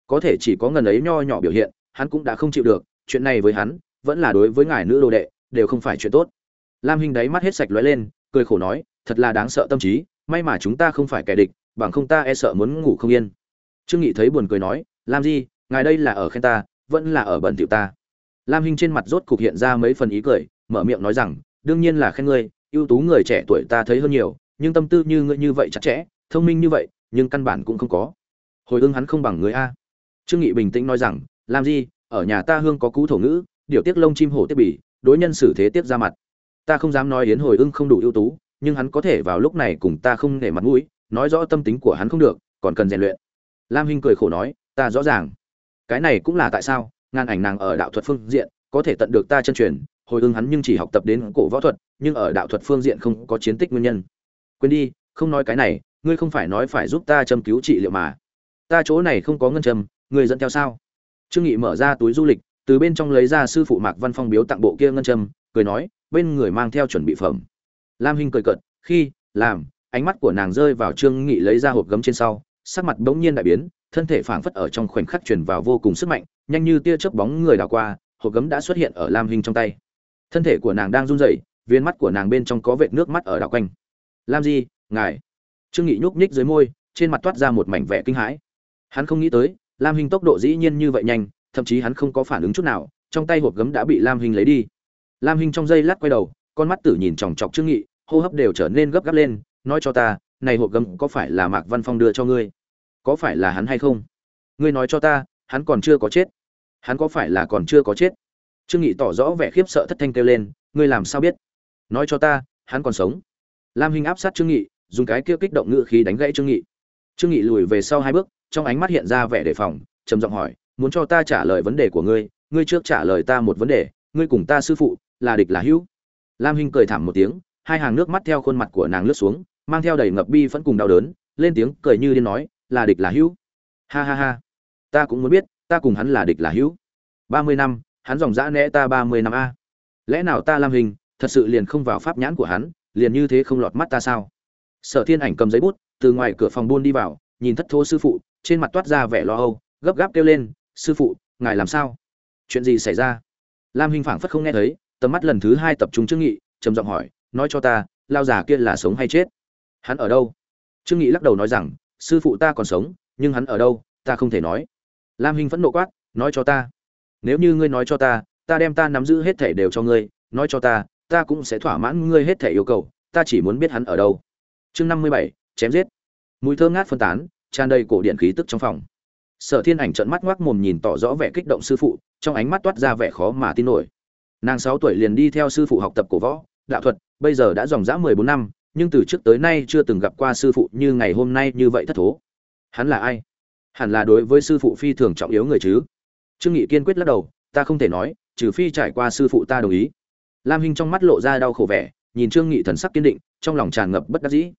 Có thể chỉ có ngần ấy nho nhỏ biểu hiện, hắn cũng đã không chịu được, chuyện này với hắn, vẫn là đối với ngài nữ đồ đệ, đều không phải chuyện tốt lam hinh đáy mắt hết sạch lóe lên, cười khổ nói, thật là đáng sợ tâm trí, may mà chúng ta không phải kẻ địch, bằng không ta e sợ muốn ngủ không yên. Trương nghị thấy buồn cười nói, lam di, ngài đây là ở khen ta, vẫn là ở bẩn tiểu ta. Lam hinh trên mặt rốt cục hiện ra mấy phần ý cười, mở miệng nói rằng, đương nhiên là khen ngươi, ưu tú người trẻ tuổi ta thấy hơn nhiều, nhưng tâm tư như ngươi như vậy chặt chẽ, thông minh như vậy, nhưng căn bản cũng không có. Hồi ưng hắn không bằng người a. Trương nghị bình tĩnh nói rằng làm gì ở nhà ta hương có cú thổ ngữ, điều tiết lông chim hổ tiết bỉ đối nhân xử thế tiết ra mặt ta không dám nói yến hồi ưng không đủ ưu tú, nhưng hắn có thể vào lúc này cùng ta không để mặt mũi, nói rõ tâm tính của hắn không được, còn cần rèn luyện. Lam hinh cười khổ nói, ta rõ ràng. Cái này cũng là tại sao, ngàn ảnh nàng ở đạo thuật phương diện, có thể tận được ta chân truyền, hồi ưng hắn nhưng chỉ học tập đến cổ võ thuật, nhưng ở đạo thuật phương diện không có chiến tích nguyên nhân. Quên đi, không nói cái này, ngươi không phải nói phải giúp ta châm cứu trị liệu mà. Ta chỗ này không có ngân châm, ngươi dẫn theo sao? Trương nghị mở ra túi du lịch, từ bên trong lấy ra sư phụ mạc văn phong biếu tặng bộ kia ngân châm, cười nói bên người mang theo chuẩn bị phẩm. Lam hinh cười cợt, khi, làm, ánh mắt của nàng rơi vào trương nghị lấy ra hộp gấm trên sau, sắc mặt bỗng nhiên đại biến, thân thể phảng phất ở trong khoảnh khắc truyền vào vô cùng sức mạnh, nhanh như tia chớp bóng người đảo qua, hộp gấm đã xuất hiện ở lam hinh trong tay. Thân thể của nàng đang run rẩy, viên mắt của nàng bên trong có vệt nước mắt ở đảo quanh. Lam di, ngài. Trương nghị nhúc nhích dưới môi, trên mặt toát ra một mảnh vẻ kinh hãi. Hắn không nghĩ tới, lam Hinh tốc độ dĩ nhiên như vậy nhanh, thậm chí hắn không có phản ứng chút nào, trong tay hộp gấm đã bị lam Hinh lấy đi lam hình trong giây lát quay đầu, con mắt tử nhìn chòng chọc trương nghị, hô hấp đều trở nên gấp gáp lên, nói cho ta, này hộp gấm có phải là mạc văn phong đưa cho ngươi? Có phải là hắn hay không? Ngươi nói cho ta, hắn còn chưa có chết. Hắn có phải là còn chưa có chết? Trương nghị tỏ rõ vẻ khiếp sợ thất thanh kêu lên, ngươi làm sao biết? Nói cho ta, hắn còn sống. Lam hinh áp sát trương nghị, dùng cái kia kích động ngữ khí đánh gãy trương nghị. Trương nghị lùi về sau hai bước, trong ánh mắt hiện ra vẻ đề phòng, trầm giọng hỏi, muốn cho ta trả lời vấn đề của ngươi ngươi trước trả lời ta một vấn đề, ngươi cùng ta sư phụ là địch là hữu. Lam hinh cười thảm một tiếng, hai hàng nước mắt theo khuôn mặt của nàng lướt xuống, mang theo đầy ngập bi vẫn cùng đau đớn, lên tiếng cười như điên nói, là địch là hữu. Ha ha ha, ta cũng muốn biết, ta cùng hắn là địch là hữu. Ba mươi năm, hắn dòng dã né ta ba mươi năm a. Lẽ nào ta, lam hình thật sự liền không vào pháp nhãn của hắn, liền như thế không lọt mắt ta sao? Sở thiên ảnh cầm giấy bút, từ ngoài cửa phòng buôn đi vào, nhìn thất thố sư phụ, trên mặt toát ra vẻ lo âu, gấp gáp kêu lên, sư phụ, ngài làm sao? Chuyện gì xảy ra? Lam hinh phảng phất không nghe thấy tầm mắt lần thứ hai tập trung trương nghị, trầm giọng hỏi, nói cho ta, lao già kia là sống hay chết? Hắn ở đâu? Trương nghị lắc đầu nói rằng, sư phụ ta còn sống, nhưng hắn ở đâu, ta không thể nói. Lam hình phẫn nộ quát, nói cho ta. Nếu như ngươi nói cho ta ta đem ta nắm giữ hết thể đều cho ngươi, nói cho ta ta cũng sẽ thỏa mãn ngươi hết thể yêu cầu, ta chỉ muốn biết hắn ở đâu. Chương năm mươi bảy, chém giết. Mùi thơm ngát phân tán, tràn đầy cổ điện khí tức trong phòng. Sở thiên ảnh trợn mắt ngoác mồm nhìn tỏ rõ vẻ kích động sư phụ, trong ánh mắt toát ra vẻ khó mà tin nổi nàng sáu tuổi liền đi theo sư phụ học tập cổ võ, đạo thuật, bây giờ đã dòng dã mười bốn năm, nhưng từ trước tới nay chưa từng gặp qua sư phụ như ngày hôm nay như vậy thất thố. Hắn là ai? Hẳn là đối với sư phụ phi thường trọng yếu người chứ? Trương nghị kiên quyết lắc đầu, ta không thể nói, trừ phi trải qua sư phụ ta đồng ý. Lam hinh trong mắt lộ ra đau khổ vẻ, nhìn trương nghị thần sắc kiên định, trong lòng tràn ngập bất đắc dĩ.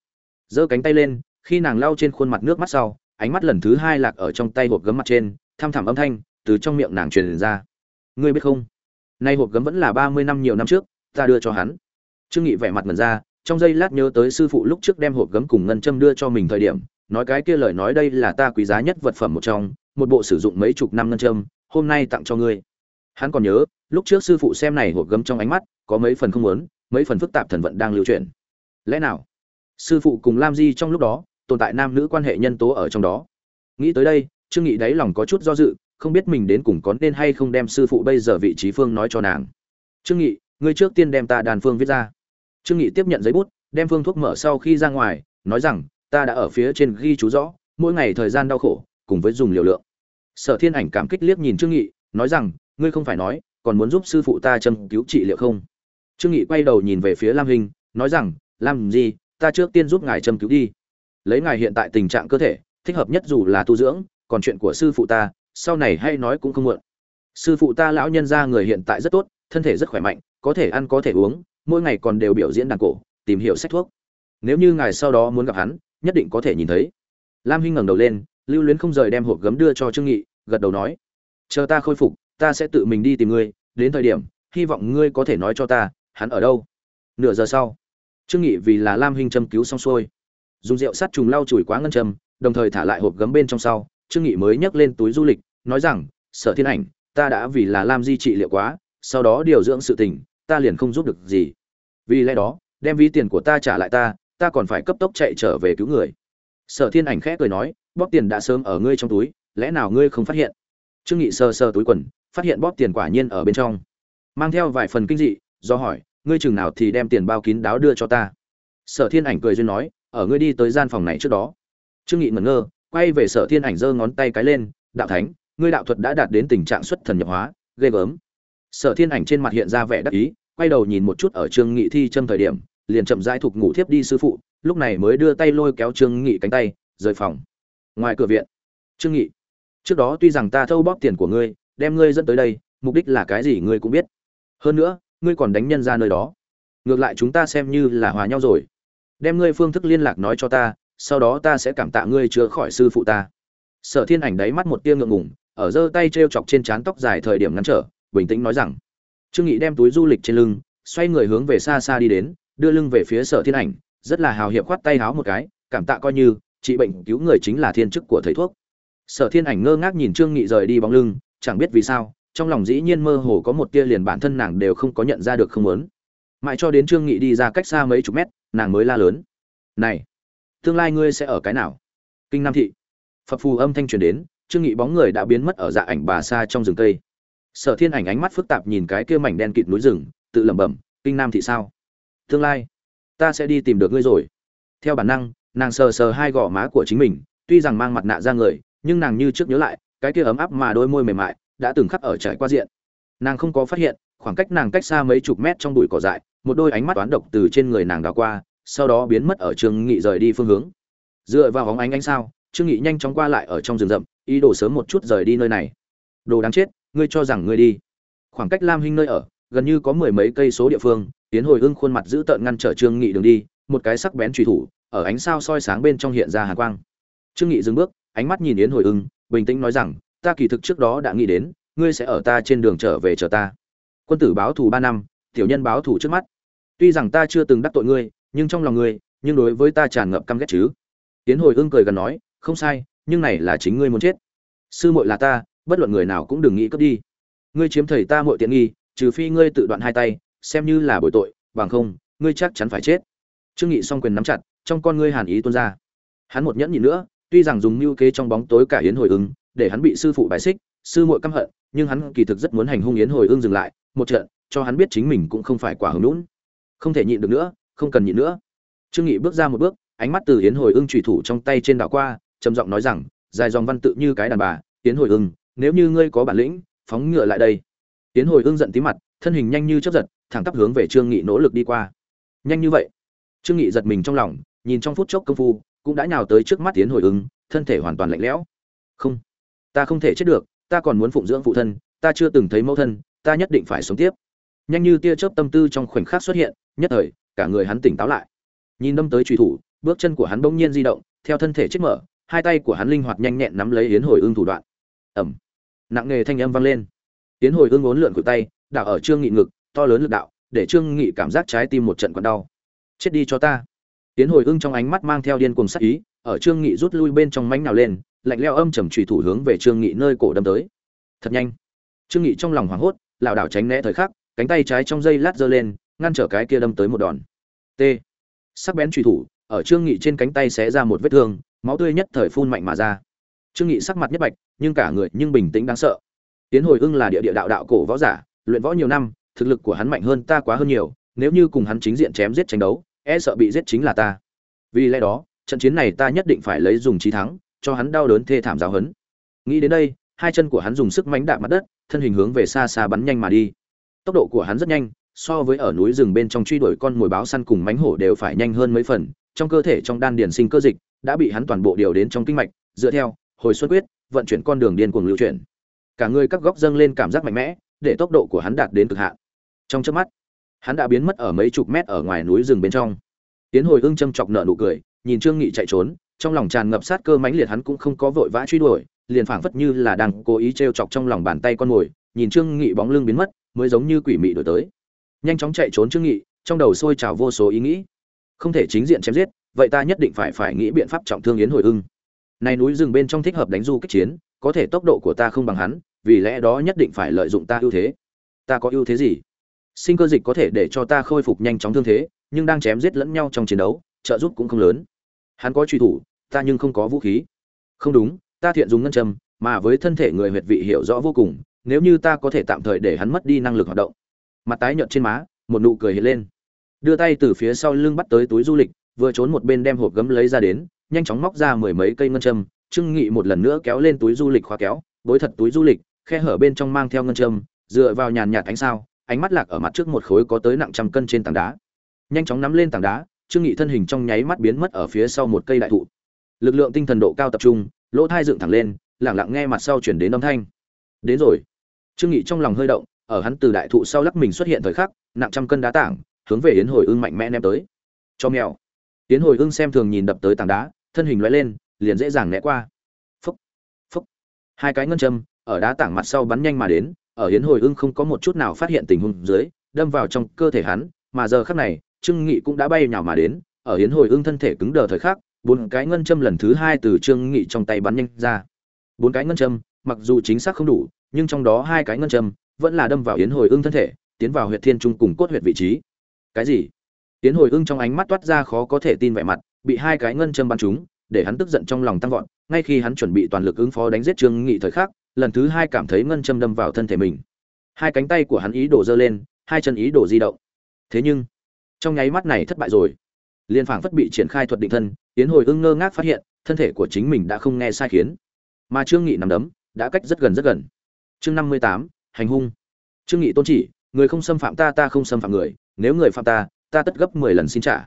Giơ cánh tay lên, khi nàng lau trên khuôn mặt nước mắt sau, ánh mắt lần thứ hai lạc ở trong tay hộp gấm mặt trên tham thẳm âm thanh từ trong miệng nàng truyền ra. Ngươi biết không? Nay hộp gấm vẫn là ba mươi năm nhiều năm trước, ta đưa cho hắn. Trương nghị vẻ mặt mẩn ra, trong giây lát nhớ tới sư phụ lúc trước đem hộp gấm cùng ngân châm đưa cho mình thời điểm, nói cái kia lời nói đây là ta quý giá nhất vật phẩm một trong, một bộ sử dụng mấy chục năm ngân châm, hôm nay tặng cho ngươi. Hắn còn nhớ, lúc trước sư phụ xem này hộp gấm trong ánh mắt, có mấy phần không muốn, mấy phần phức tạp thần vận đang lưu truyền lẽ nào? Sư phụ cùng lam di trong lúc đó, tồn tại nam nữ quan hệ nhân tố ở trong đó. Nghĩ tới đây, trương nghị đáy lòng có chút do dự không biết mình đến cùng có nên hay không đem sư phụ bây giờ vị trí phương nói cho nàng. Trương nghị, ngươi trước tiên đem ta đàn phương viết ra. Trương nghị tiếp nhận giấy bút, đem phương thuốc mở sau khi ra ngoài, nói rằng, ta đã ở phía trên ghi chú rõ, mỗi ngày thời gian đau khổ, cùng với dùng liều lượng. Sở thiên ảnh cảm kích liếc nhìn trương nghị, nói rằng, ngươi không phải nói, còn muốn giúp sư phụ ta châm cứu trị liệu không? Trương nghị quay đầu nhìn về phía lam hình, nói rằng làm gì, ta trước tiên giúp ngài châm cứu đi. Lấy ngài hiện tại tình trạng cơ thể, thích hợp nhất dù là tu dưỡng, còn chuyện của sư phụ ta sau này hay nói cũng không muộn. Sư phụ ta lão nhân gia người hiện tại rất tốt, thân thể rất khỏe mạnh, có thể ăn có thể uống, mỗi ngày còn đều biểu diễn đàn cổ, tìm hiểu sách thuốc. Nếu như ngài sau đó muốn gặp hắn, nhất định có thể nhìn thấy. Lam hinh ngẩng đầu lên, lưu luyến không rời đem hộp gấm đưa cho trương nghị, gật đầu nói, chờ ta khôi phục, ta sẽ tự mình đi tìm ngươi, đến thời điểm, hy vọng ngươi có thể nói cho ta, hắn ở đâu? Nửa giờ sau, trương nghị vì là lam hinh châm cứu xong xuôi, dùng rượu sát trùng lau chùi quá ngân châm, đồng thời thả lại hộp gấm bên trong sau trương nghị mới nhấc lên túi du lịch, nói rằng, sở thiên ảnh, ta đã vì là lam di trị liệu quá, sau đó điều dưỡng sự tình, ta liền không giúp được gì. Vì lẽ đó, đem ví tiền của ta trả lại ta ta còn phải cấp tốc chạy trở về cứu người. Sở thiên ảnh khẽ cười nói, bóp tiền đã sớm ở ngươi trong túi, lẽ nào ngươi không phát hiện? Trương nghị sờ sờ túi quần, phát hiện bóp tiền quả nhiên ở bên trong. Mang theo vài phần kinh dị, do hỏi, ngươi chừng nào thì đem tiền bao kín đáo đưa cho ta? Sở thiên ảnh cười duyên nói, ở ngươi đi tới gian phòng này trước đó. Trương nghị ngẩn ngơ quay về sở thiên ảnh giơ ngón tay cái lên, đạo thánh, ngươi đạo thuật đã đạt đến tình trạng xuất thần nhập hóa, ghê gớm. Sở thiên ảnh trên mặt hiện ra vẻ đắc ý, quay đầu nhìn một chút ở trương nghị thi châm thời điểm, liền chậm rãi thục ngủ thiếp đi sư phụ, lúc này mới đưa tay lôi kéo trương nghị cánh tay, rời phòng. Ngoài cửa viện, trương nghị, trước đó tuy rằng ta thâu bóp tiền của ngươi, đem ngươi dẫn tới đây, mục đích là cái gì ngươi cũng biết. Hơn nữa, ngươi còn đánh nhân ra nơi đó. Ngược lại chúng ta xem như là hòa nhau rồi. Đem ngươi phương thức liên lạc nói cho ta sau đó ta sẽ cảm tạ ngươi chữa khỏi sư phụ ta. Sở thiên ảnh đáy mắt một tia ngượng ngùng, ở giơ tay t r e o chọc trên trán tóc dài thời điểm ngắn trở, bình tĩnh nói rằng, trương nghị đem túi du lịch trên lưng, xoay người hướng về xa xa đi đến, đưa lưng về phía sở thiên ảnh, rất là hào hiệp khoát tay háo một cái, cảm tạ coi như, trị bệnh cứu người chính là thiên chức của thầy thuốc. Sở thiên ảnh ngơ ngác nhìn trương nghị rời đi bóng lưng, chẳng biết vì sao, trong lòng dĩ nhiên mơ hồ có một tia liền bản thân nàng đều không có nhận ra được không muốn. Mãi cho đến trương nghị đi ra cách xa mấy chục mét, nàng mới la lớn, này tương lai ngươi sẽ ở cái nào? Kinh nam thị. Phật phù âm thanh truyền đến, trương nghị bóng người đã biến mất ở dạ ảnh bà xa trong rừng cây. Sở thiên ảnh ánh mắt phức tạp nhìn cái kia mảnh đen kịt núi rừng, tự lẩm bẩm, kinh nam thị sao? Tương lai, ta sẽ đi tìm được ngươi rồi. Theo bản năng, nàng sờ sờ hai gò má của chính mình, tuy rằng mang mặt nạ ra người, nhưng nàng như trước nhớ lại, cái kia ấm áp mà đôi môi mềm mại đã từng khắc ở trải qua diện. Nàng không có phát hiện, khoảng cách nàng cách xa mấy chục mét trong bụi cỏ dại, một đôi ánh mắt toán độc từ trên người nàng đào qua sau đó biến mất ở trương nghị rời đi phương hướng. Dựa vào hóng ánh ánh sao, trương nghị nhanh chóng qua lại ở trong rừng rậm, ý đồ sớm một chút rời đi nơi này. Đồ đáng chết, ngươi cho rằng ngươi đi. Khoảng cách lam hinh nơi ở, gần như có mười mấy cây số địa phương tiến hồi hưng khuôn mặt giữ tợn ngăn trở trương nghị đường đi, một cái sắc bén truy thủ, ở ánh sao soi sáng bên trong hiện ra hàn quang. Trương nghị dừng bước, ánh mắt nhìn yến hồi ưng, bình tĩnh nói rằng, ta kỳ thực trước đó đã nghĩ đến, ngươi sẽ ở ta trên đường trở về chờ ta. Quân tử báo thù ba năm, tiểu nhân báo thù trước mắt. Tuy rằng ta chưa từng đắc tội ngươi nhưng trong lòng ngươi, nhưng đối với ta tràn ngập căm ghét chứ? Tiến hồi ưng cười gần nói, không sai, nhưng này là chính ngươi muốn chết. Sư muội là ta, bất luận người nào cũng đừng nghĩ cướp đi. Ngươi chiếm thầy ta muội tiện nghi, trừ phi ngươi tự đoạn hai tay, xem như là bội tội, bằng không, ngươi chắc chắn phải chết. Trương nghị song quyền nắm chặt, trong con ngươi hàn ý tuôn ra. Hắn một nhẫn nhịn nữa, tuy rằng dùng mưu kế trong bóng tối cả yến hồi ưng, để hắn bị sư phụ bài xích, sư muội căm hận, nhưng hắn kỳ thực rất muốn hành hung yến hồi ưng dừng lại, một trận, cho hắn biết chính mình cũng không phải quả hứng lũn không thể nhịn được nữa không cần nhịn nữa. Trương nghị bước ra một bước, ánh mắt từ yến hồi ưng trùy thủ trong tay trên đảo qua, trầm giọng nói rằng, dài dòng văn tự như cái đàn bà, yến hồi ưng, nếu như ngươi có bản lĩnh, phóng ngựa lại đây. Yến hồi ưng giận tí mặt, thân hình nhanh như chớp giật, thẳng tắp hướng về trương nghị nỗ lực đi qua. Nhanh như vậy? Trương nghị giật mình trong lòng, nhìn trong phút chốc công phu, cũng đã nhào tới trước mắt Yến hồi ưng, thân thể hoàn toàn lạnh lẽo. Không, ta không thể chết được, ta còn muốn phụng dưỡng phụ thân, ta chưa từng thấy mẫu thân, ta nhất định phải sống tiếp. Nhanh như tia chớp tâm tư trong khoảnh khắc xuất hiện, nhất thời cả người hắn tỉnh táo lại. Nhìn đâm tới truy thủ, bước chân của hắn bỗng nhiên di động, theo thân thể chết mở, hai tay của hắn linh hoạt nhanh nhẹn nắm lấy yến hồi ương thủ đoạn. Ẩm nặng nghề thanh âm vang lên. Yến hồi ương uốn lượn của tay, đảo ở trương nghị ngực, to lớn lực đạo, để trương nghị cảm giác trái tim một trận còn đau. Chết đi cho ta. Tiến hồi ương trong ánh mắt mang theo điên cuồng sắc ý, ở trương nghị rút lui bên trong mánh nào lên, lạnh leo âm trầm trùy thủ hướng về trương nghị nơi cổ đâm tới. Thật nhanh. Trương nghị trong lòng hoảng hốt, lảo đảo tránh né thời khắc, cánh tay trái trong dây lát giơ lên ngăn trở cái kia đâm tới một đòn. T. Sắc bén truy thủ, ở trương nghị trên cánh tay xé ra một vết thương, máu tươi nhất thời phun mạnh mà ra. Trương nghị sắc mặt nhất bạch, nhưng cả người nhưng bình tĩnh đáng sợ. Tiến hồi ưng là địa địa đạo đạo cổ võ giả, luyện võ nhiều năm, thực lực của hắn mạnh hơn ta quá hơn nhiều, nếu như cùng hắn chính diện chém giết tranh đấu e sợ bị giết chính là ta. Vì lẽ đó, trận chiến này ta nhất định phải lấy dùng trí thắng, cho hắn đau đớn thê thảm giáo hấn nghĩ đến đây, hai chân của hắn dùng sức mánh đạp mặt đất, thân hình hướng về xa xa bắn nhanh mà đi. Tốc độ của hắn rất nhanh so với ở núi rừng bên trong truy đuổi con mồi báo săn cùng mánh hổ đều phải nhanh hơn mấy phần, trong cơ thể trong đan điền sinh cơ dịch đã bị hắn toàn bộ điều đến trong kinh mạch, dựa theo hồi xuất quyết, vận chuyển con đường điên cuồng lưu chuyển. Cả người các góc dâng lên cảm giác mạnh mẽ, để tốc độ của hắn đạt đến cực hạn. Trong chớp mắt, hắn đã biến mất ở mấy chục mét ở ngoài núi rừng bên trong. Tiến hồi ưng châm chọc nợ nụ cười, nhìn trương nghị chạy trốn, trong lòng tràn ngập sát cơ mãnh liệt hắn cũng không có vội vã truy đuổi, liền phảng phất như là đang cố ý trêu chọc trong lòng bàn tay con mồi, nhìn trương nghị bóng lưng biến mất, mới giống như quỷ mị đổi tới nhanh chóng chạy trốn trương nghị, trong đầu sôi trào vô số ý nghĩ. Không thể chính diện chém giết, vậy ta nhất định phải phải nghĩ biện pháp trọng thương yến hồi ưng. Này núi rừng bên trong thích hợp đánh du kích chiến, có thể tốc độ của ta không bằng hắn, vì lẽ đó nhất định phải lợi dụng ta ưu thế. Ta có ưu thế gì? Sinh cơ dịch có thể để cho ta khôi phục nhanh chóng thương thế, nhưng đang chém giết lẫn nhau trong chiến đấu, trợ giúp cũng không lớn. Hắn có truy thủ, ta nhưng không có vũ khí. Không đúng, ta thiện dùng ngân châm, mà với thân thể người huyệt vị hiểu rõ vô cùng, nếu như ta có thể tạm thời để hắn mất đi năng lực hoạt động mặt tái nhợt trên má, một nụ cười hiện lên. Đưa tay từ phía sau lưng bắt tới túi du lịch, vừa trốn một bên đem hộp gấm lấy ra đến, nhanh chóng móc ra mười mấy cây ngân châm, trương nghị một lần nữa kéo lên túi du lịch khóa kéo bối thật túi du lịch, khe hở bên trong mang theo ngân châm, dựa vào nhàn nhạt ánh sao, ánh mắt lạc ở mặt trước một khối có tới nặng trăm cân trên tảng đá. Nhanh chóng nắm lên tảng đá, trương nghị thân hình trong nháy mắt biến mất ở phía sau một cây đại thụ. Lực lượng tinh thần độ cao tập trung, lỗ thai dựng thẳng lên, lặng lặng nghe mặt sau chuyển đến âm thanh. Đến rồi. Trương nghị trong lòng hơi động ở hắn từ đại thụ sau lắc mình xuất hiện thời khắc, nặng trăm cân đá tảng, hướng về yến hồi ưng mạnh mẽ ném tới. Cho mèo. Yến hồi ưng xem thường nhìn đập tới tảng đá, thân hình lóe lên, liền dễ dàng né qua. Phúc phúc. Hai cái ngân châm ở đá tảng mặt sau bắn nhanh mà đến, ở yến hồi ưng không có một chút nào phát hiện tình huống dưới, đâm vào trong cơ thể hắn, mà giờ khắc này, trương nghị cũng đã bay nhào mà đến, ở yến hồi ưng thân thể cứng đờ thời khắc, bốn cái ngân châm lần thứ hai từ trương nghị trong tay bắn nhanh ra. Bốn cái ngân châm, mặc dù chính xác không đủ, nhưng trong đó hai cái ngân châm vẫn là đâm vào yến hồi ưng thân thể, tiến vào huyệt thiên trung cùng cốt huyệt vị trí. Cái gì? Yến hồi ưng trong ánh mắt toát ra khó có thể tin vẻ mặt, bị hai cái ngân châm bắn trúng, để hắn tức giận trong lòng tăng vọt, ngay khi hắn chuẩn bị toàn lực ứng phó đánh giết trương nghị thời khắc, lần thứ hai cảm thấy ngân châm đâm vào thân thể mình. Hai cánh tay của hắn ý đổ dơ lên, hai chân ý đổ di động. Thế nhưng, trong nháy mắt này thất bại rồi. Liên phảng phất bị triển khai thuật định thân tiến hồi ưng ngơ ngác phát hiện, thân thể của chính mình đã không nghe sai khiến. Mà trương nghị nằm đấm, đã cách rất gần rất gần. Chương năm mươi tám hành hung trương nghị tôn chỉ người không xâm phạm ta ta không xâm phạm người nếu người phạm ta ta tất gấp mười lần xin trả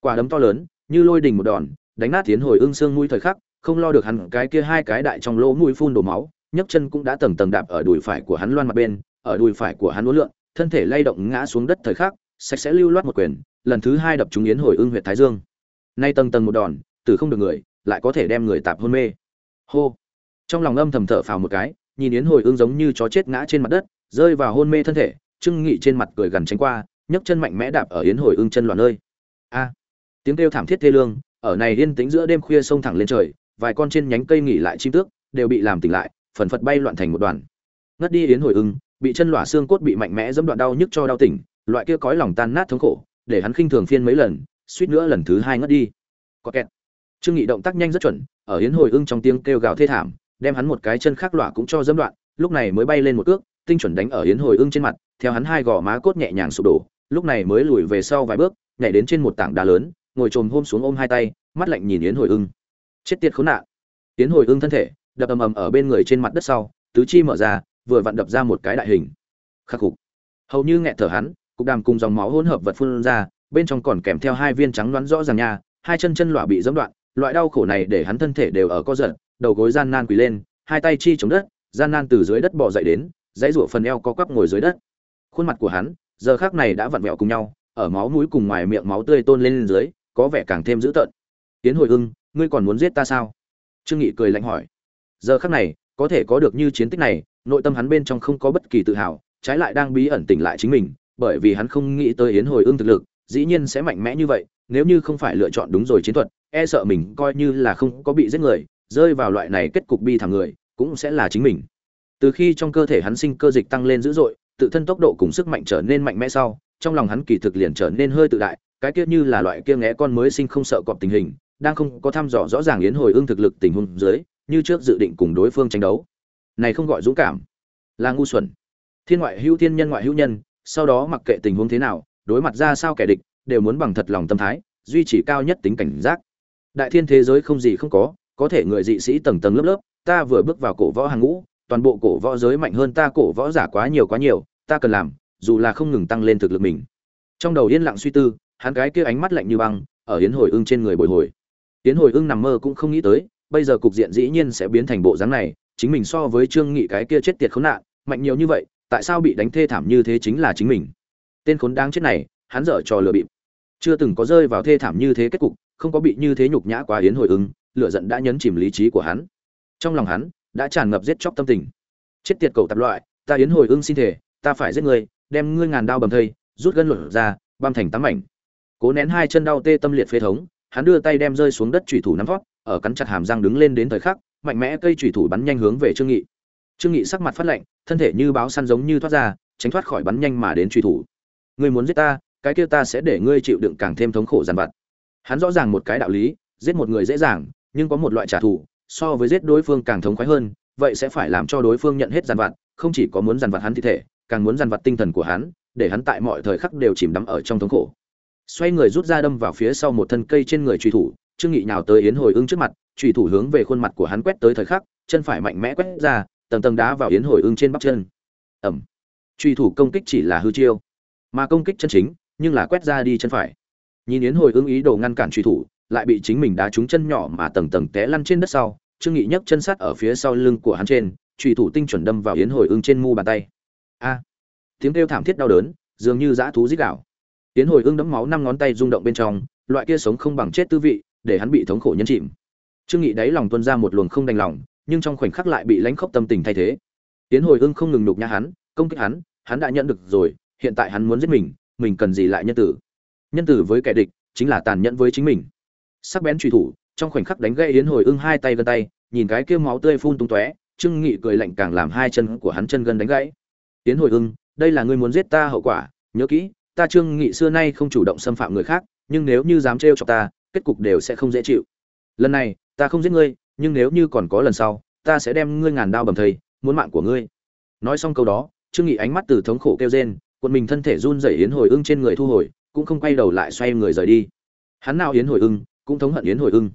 quả đấm to lớn như lôi đình một đòn đánh nát tiến hồi ưng xương mũi thời khắc không lo được hắn cái kia hai cái đại trong lỗ mũi phun đổ máu nhấc chân cũng đã tầng tầng đạp ở đùi phải của hắn loan mặt bên, ở đùi phải của hắn uốn lượn, thân thể lay động ngã xuống đất thời khắc, sạch sẽ lưu loát một quyền, lần thứ hai đập trúng yến hồi ưng huyệt thái dương. Nay tầng tầng một đòn, tử không được người, lại có thể đem người tạp hôn mê. Hô. Trong lòng âm thầm thở phào một cái, nhìn yến hồi ương giống như chó chết ngã trên mặt đất, rơi vào hôn mê thân thể, Trương Nghị trên mặt cười gần tránh qua, nhấc chân mạnh mẽ đạp ở yến hồi ương chân loạn nơi. A. tiếng kêu thảm thiết thê lương ở này yên tĩnh giữa đêm khuya sông thẳng lên trời vài con trên nhánh cây nghỉ lại chim tước đều bị làm tỉnh lại phần phật bay loạn thành một đoàn ngất đi yến hồi ưng bị chân lỏa xương cốt bị mạnh mẽ dẫm đoạn đau nhức cho đau tỉnh loại kia cõi lòng tan nát thống khổ để hắn khinh thường phiên mấy lần suýt nữa lần thứ hai ngất đi có kẹt trương nghị động tác nhanh rất chuẩn ở yến hồi ưng trong tiếng kêu gào thê thảm đem hắn một cái chân khác lọa cũng cho dẫm đoạn, lúc này mới bay lên một cước, tinh chuẩn đánh ở yến hồi ưng trên mặt, theo hắn hai gò má cốt nhẹ nhàng sụp đổ, lúc này mới lùi về sau vài bước, nhảy đến trên một tảng đá lớn, ngồi trồm hôm xuống ôm hai tay, mắt lạnh nhìn yến hồi ưng. Chết tiệt khốn nạn. Yến hồi ưng thân thể, đập ầm ầm ở bên người trên mặt đất sau, tứ chi mở ra, vừa vặn đập ra một cái đại hình. Khắc cục. hầu như nghẹt thở hắn, cục đàm cùng dòng máu hỗn hợp vật phun ra, bên trong còn kèm theo hai viên trắng đoán rõ ràng nha, hai chân chân lọa bị giẫm đoạn, loại đau khổ này để hắn thân thể đều ở co giật đầu gối gian nan quỳ lên, hai tay chi chống đất, gian nan từ dưới đất bò dậy đến, dãy rủa phần eo co quắp ngồi dưới đất. Khuôn mặt của hắn, giờ khác này đã vặn vẹo cùng nhau, ở máu mũi cùng ngoài miệng máu tươi tôn lên dưới, có vẻ càng thêm dữ tợn. Tiến hồi hưng ngươi còn muốn giết ta sao? Trương nghị cười lạnh hỏi. Giờ khắc này, có thể có được như chiến tích này, nội tâm hắn bên trong không có bất kỳ tự hào, trái lại đang bí ẩn tỉnh lại chính mình, bởi vì hắn không nghĩ tới yến hồi ưng thực lực, dĩ nhiên sẽ mạnh mẽ như vậy, nếu như không phải lựa chọn đúng rồi chiến thuật e sợ mình coi như là không có bị giết người rơi vào loại này kết cục bi thảm người, cũng sẽ là chính mình. Từ khi trong cơ thể hắn sinh cơ dịch tăng lên dữ dội, tự thân tốc độ cùng sức mạnh trở nên mạnh mẽ sau, trong lòng hắn kỳ thực liền trở nên hơi tự đại, cái kia như là loại kia ngẽ con mới sinh không sợ cọp tình hình, đang không có thăm dò rõ ràng yến hồi ương thực lực tình huống dưới, như trước dự định cùng đối phương tranh đấu. Này không gọi dũng cảm, là ngu xuẩn. Thiên ngoại hữu thiên nhân ngoại hữu nhân, sau đó mặc kệ tình huống thế nào, đối mặt ra sao kẻ địch, đều muốn bằng thật lòng tâm thái, duy trì cao nhất tính cảnh giác. Đại thiên thế giới không gì không có có thể người dị sĩ tầng tầng lớp lớp, ta vừa bước vào cổ võ hàng ngũ, toàn bộ cổ võ giới mạnh hơn ta, cổ võ giả quá nhiều quá nhiều, ta cần làm, dù là không ngừng tăng lên thực lực mình. Trong đầu yên lặng suy tư, hắn cái kia ánh mắt lạnh như băng, ở yến hồi ưng trên người bồi hồi. Yến hồi ưng nằm mơ cũng không nghĩ tới, bây giờ cục diện dĩ nhiên sẽ biến thành bộ dáng này, chính mình so với trương nghị cái kia chết tiệt khốn nạn, mạnh nhiều như vậy, tại sao bị đánh thê thảm như thế chính là chính mình. Tên khốn đáng chết này, hắn dở trò lừa bịp. Chưa từng có rơi vào thê thảm như thế kết cục, không có bị như thế nhục nhã quá yến hồi ưng lửa giận đã nhấn chìm lý trí của hắn. Trong lòng hắn đã tràn ngập giết chóc tâm tình. Chết tiệt cầu tạp loại, ta yến hồi ưng xin thể ta phải giết ngươi, đem ngươi ngàn đao bầm thây, rút gân lột ra, băm thành tám mảnh. Cố nén hai chân đau tê tâm liệt phế thống, hắn đưa tay đem rơi xuống đất chủy thủ nắm vót, ở cắn chặt hàm răng đứng lên đến thời khắc, mạnh mẽ cây chủy thủ bắn nhanh hướng về trương nghị. Trương nghị sắc mặt phát lạnh, thân thể như báo săn giống như thoát ra, tránh thoát khỏi bắn nhanh mà đến chủy thủ. Ngươi muốn giết ta, cái kia ta sẽ để ngươi chịu đựng càng thêm thống khổ giàn vặt. Hắn rõ ràng một cái đạo lý, giết một người dễ dàng nhưng có một loại trả thù, so với giết đối phương càng thống khoái hơn, vậy sẽ phải làm cho đối phương nhận hết dằn vặt, không chỉ có muốn dằn vặt hắn thi thể, càng muốn dằn vặt tinh thần của hắn, để hắn tại mọi thời khắc đều chìm đắm ở trong thống khổ. Xoay người rút ra đâm vào phía sau một thân cây trên người truy thủ, trương nghị nào tới yến hồi ưng trước mặt truy thủ hướng về khuôn mặt của hắn quét tới thời khắc, chân phải mạnh mẽ quét ra, tầng tầng đá vào yến hồi ưng trên bắp chân. Ẩm. Truy thủ công kích chỉ là hư chiêu, mà công kích chân chính, nhưng là quét ra đi chân phải. Nhìn yến hồi ưng ý đồ ngăn cản truy thủ lại bị chính mình đá trúng chân nhỏ mà tầng tầng té lăn trên đất sau, trương nghị nhấc chân sắt ở phía sau lưng của hắn trên trùy thủ tinh chuẩn đâm vào yến hồi ưng trên mu bàn tay. A! Tiếng kêu thảm thiết đau đớn, dường như dã thú rít gào. Yến hồi ưng đấm máu năm ngón tay rung động bên trong, loại kia sống không bằng chết tư vị, để hắn bị thống khổ nhân chìm. Trương nghị đáy lòng tuôn ra một luồng không đành lòng, nhưng trong khoảnh khắc lại bị lãnh khốc tâm tình thay thế. Yến hồi ưng không ngừng nhục nhã hắn, công kích hắn hắn đã nhận được rồi, hiện tại hắn muốn giết mình mình cần gì lại nhân tử? Nhân tử với kẻ địch, chính là tàn nhẫn với chính mình sắc bén truy thủ, trong khoảnh khắc đánh gãy yến hồi ưng hai tay gân tay, nhìn cái kia máu tươi phun tung tóe, trương nghị cười lạnh càng làm hai chân của hắn chân gân đánh gãy. Yến hồi ưng, đây là ngươi muốn giết ta hậu quả, nhớ kỹ, ta trương nghị xưa nay không chủ động xâm phạm người khác, nhưng nếu như dám trêu chọc ta, kết cục đều sẽ không dễ chịu. Lần này, ta không giết ngươi, nhưng nếu như còn có lần sau, ta sẽ đem ngươi ngàn đao bầm thây muốn mạng của ngươi. Nói xong câu đó, trương nghị ánh mắt từ thống khổ kêu rên, quần mình thân thể run rẩy yến hồi ưng trên người thu hồi, cũng không quay đầu lại xoay người rời đi. Hắn nào yến hồi ưng cũng thống hận yến hồi ưng.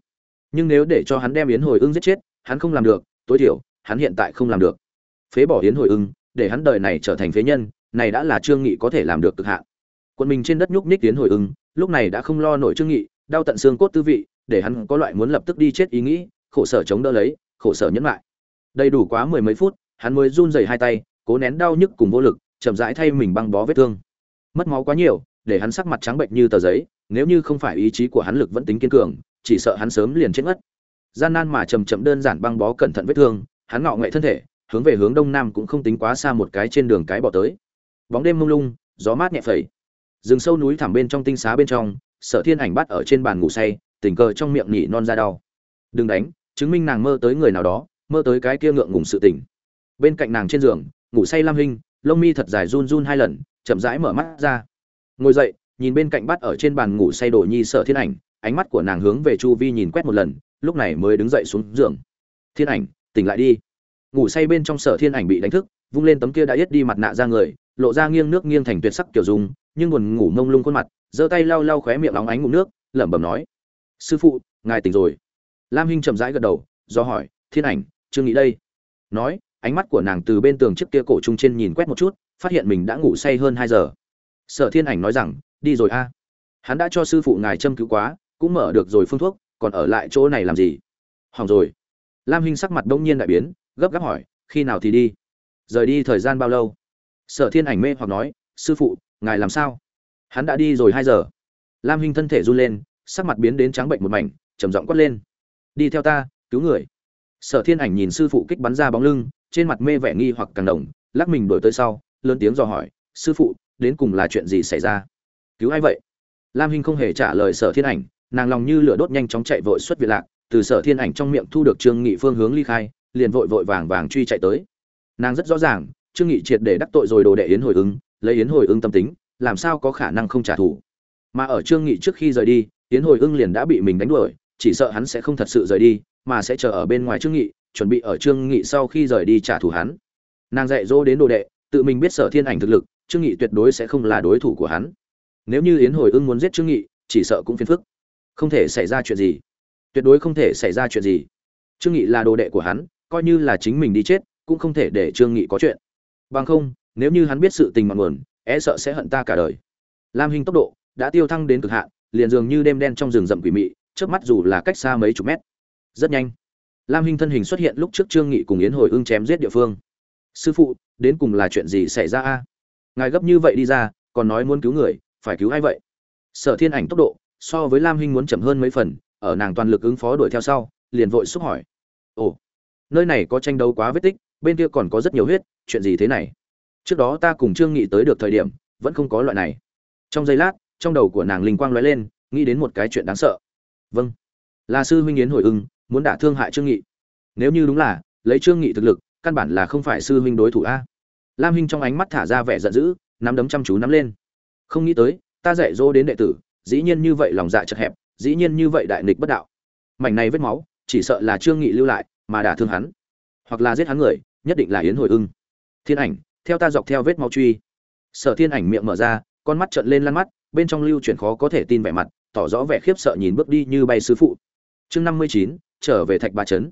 Nhưng nếu để cho hắn đem yến hồi ưng giết chết, hắn không làm được, tối thiểu, hắn hiện tại không làm được. Phế bỏ yến hồi ưng, để hắn đời này trở thành phế nhân, này đã là trương nghị có thể làm được cực hạn. Quân mình trên đất nhúc nhích yến hồi ưng, lúc này đã không lo nổi trương nghị, đau tận xương cốt tư vị, để hắn có loại muốn lập tức đi chết ý nghĩ, khổ sở chống đỡ lấy, khổ sở nhẫn lại đầy đủ quá mười mấy phút, hắn mới run rẩy hai tay, cố nén đau nhức cùng vô lực, chậm rãi thay mình băng bó vết thương. Mất máu quá nhiều, để hắn sắc mặt trắng bệnh như tờ giấy nếu như không phải ý chí của hắn lực vẫn tính kiên cường, chỉ sợ hắn sớm liền chết mất. Gian nan mà chậm chậm đơn giản băng bó cẩn thận vết thương, hắn ngọ nghệ thân thể, hướng về hướng đông nam cũng không tính quá xa một cái trên đường cái bỏ tới. Bóng đêm mông lung, gió mát nhẹ phẩy. Rừng sâu núi thẳm bên trong tinh xá bên trong, sở thiên ảnh bắt ở trên bàn ngủ say, tình cờ trong miệng nhỉ non ra đau. Đừng đánh, chứng minh nàng mơ tới người nào đó, mơ tới cái kia ngượng ngùng sự tỉnh bên cạnh nàng trên giường, ngủ say lam hinh, lông mi thật dài run run hai lần, chậm rãi mở mắt ra. Ngồi dậy nhìn bên cạnh bắt ở trên bàn ngủ say đổ nhi sở thiên ảnh, ánh mắt của nàng hướng về chu vi nhìn quét một lần, lúc này mới đứng dậy xuống giường. Thiên ảnh, tỉnh lại đi. Ngủ say bên trong sở thiên ảnh bị đánh thức, vung lên tấm kia đã yết đi mặt nạ ra người, lộ ra nghiêng nước nghiêng thành tuyệt sắc kiểu dùng, nhưng buồn ngủ mông lung khuôn mặt, giơ tay lau lau khóe miệng óng ánh ngụm nước, lẩm bẩm nói, sư phụ, ngài tỉnh rồi. Lam hinh chậm rãi gật đầu, do hỏi, thiên ảnh, chưa nghĩ đây? Nói, ánh mắt của nàng từ bên tường trước kia cổ trung trên nhìn quét một chút, phát hiện mình đã ngủ say hơn hai giờ. Sở thiên ảnh nói rằng đi rồi a. Hắn đã cho sư phụ ngài châm cứu quá, cũng mở được rồi phương thuốc, còn ở lại chỗ này làm gì? Hỏng rồi. Lam hinh sắc mặt đông nhiên đại biến, gấp gáp hỏi, khi nào thì đi? Rời đi thời gian bao lâu? Sở thiên ảnh mê hoặc nói, sư phụ, ngài làm sao? Hắn đã đi rồi hai giờ. Lam hinh thân thể run lên, sắc mặt biến đến trắng bệnh một mảnh, trầm giọng quát lên. Đi theo ta, cứu người. Sở thiên ảnh nhìn sư phụ kích bắn ra bóng lưng, trên mặt mê vẻ nghi hoặc càng đồng lắc mình đổi tới sau, lớn tiếng dò hỏi, sư phụ, đến cùng là chuyện gì xảy ra? Cứu ai vậy? Lam hinh không hề trả lời sở thiên ảnh, nàng lòng như lửa đốt nhanh chóng chạy vội xuất việt lạc, từ sở thiên ảnh trong miệng thu được trương nghị phương hướng ly khai, liền vội vội vàng vàng truy chạy tới. Nàng rất rõ ràng, trương nghị triệt để đắc tội rồi đồ đệ yến hồi ứng lấy yến hồi ứng tâm tính, làm sao có khả năng không trả thù? Mà ở trương nghị trước khi rời đi, yến hồi ứng liền đã bị mình đánh đuổi, chỉ sợ hắn sẽ không thật sự rời đi, mà sẽ chờ ở bên ngoài trương nghị, chuẩn bị ở trương nghị sau khi rời đi trả thù hắn. Nàng dạy dỗ đến đồ đệ, tự mình biết sở thiên ảnh thực lực, trương nghị tuyệt đối sẽ không là đối thủ của hắn nếu như yến hồi ưng muốn giết trương nghị, chỉ sợ cũng phiền phức. Không thể xảy ra chuyện gì. Tuyệt đối không thể xảy ra chuyện gì. Trương nghị là đồ đệ của hắn, coi như là chính mình đi chết, cũng không thể để trương nghị có chuyện. Bằng không, nếu như hắn biết sự tình mặn nguồn é sợ sẽ hận ta cả đời. Lam hình tốc độ đã tiêu thăng đến cực hạn, liền dường như đêm đen trong rừng rậm quỷ mị trước mắt dù là cách xa mấy chục mét. Rất nhanh, lam hình thân hình xuất hiện lúc trước trương nghị cùng yến hồi ưng chém giết địa phương. Sư phụ, đến cùng là chuyện gì xảy ra a? Ngài gấp như vậy đi ra, còn nói muốn cứu người phải cứu ai vậy? Sở thiên ảnh tốc độ, so với lam hinh muốn chậm hơn mấy phần, ở nàng toàn lực ứng phó đuổi theo sau, liền vội xúc hỏi. Ồ, nơi này có tranh đấu quá vết tích, bên kia còn có rất nhiều huyết, chuyện gì thế này? Trước đó ta cùng trương nghị tới được thời điểm, vẫn không có loại này. Trong giây lát, trong đầu của nàng linh quang lóe lên, nghĩ đến một cái chuyện đáng sợ. Vâng. Là sư huynh yến hồi ưng, muốn đả thương hại trương nghị. Nếu như đúng là, lấy trương nghị thực lực, căn bản là không phải sư huynh đối thủ a. Lam hinh trong ánh mắt thả ra vẻ giận dữ, nắm đấm chăm chú nắm lên không nghĩ tới, ta dạy dỗ đến đệ tử, dĩ nhiên như vậy lòng dạ chật hẹp, dĩ nhiên như vậy đại nghịch bất đạo. Mảnh này vết máu, chỉ sợ là trương nghị lưu lại mà đả thương hắn, hoặc là giết hắn người, nhất định là yến hồi ưng. Thiên ảnh, theo ta dọc theo vết máu truy. Sở thiên ảnh miệng mở ra, con mắt trợn lên lăn mắt, bên trong lưu chuyển khó có thể tin vẻ mặt, tỏ rõ vẻ khiếp sợ nhìn bước đi như bay sư phụ. Chương năm mươi chín, trở về thạch ba trấn.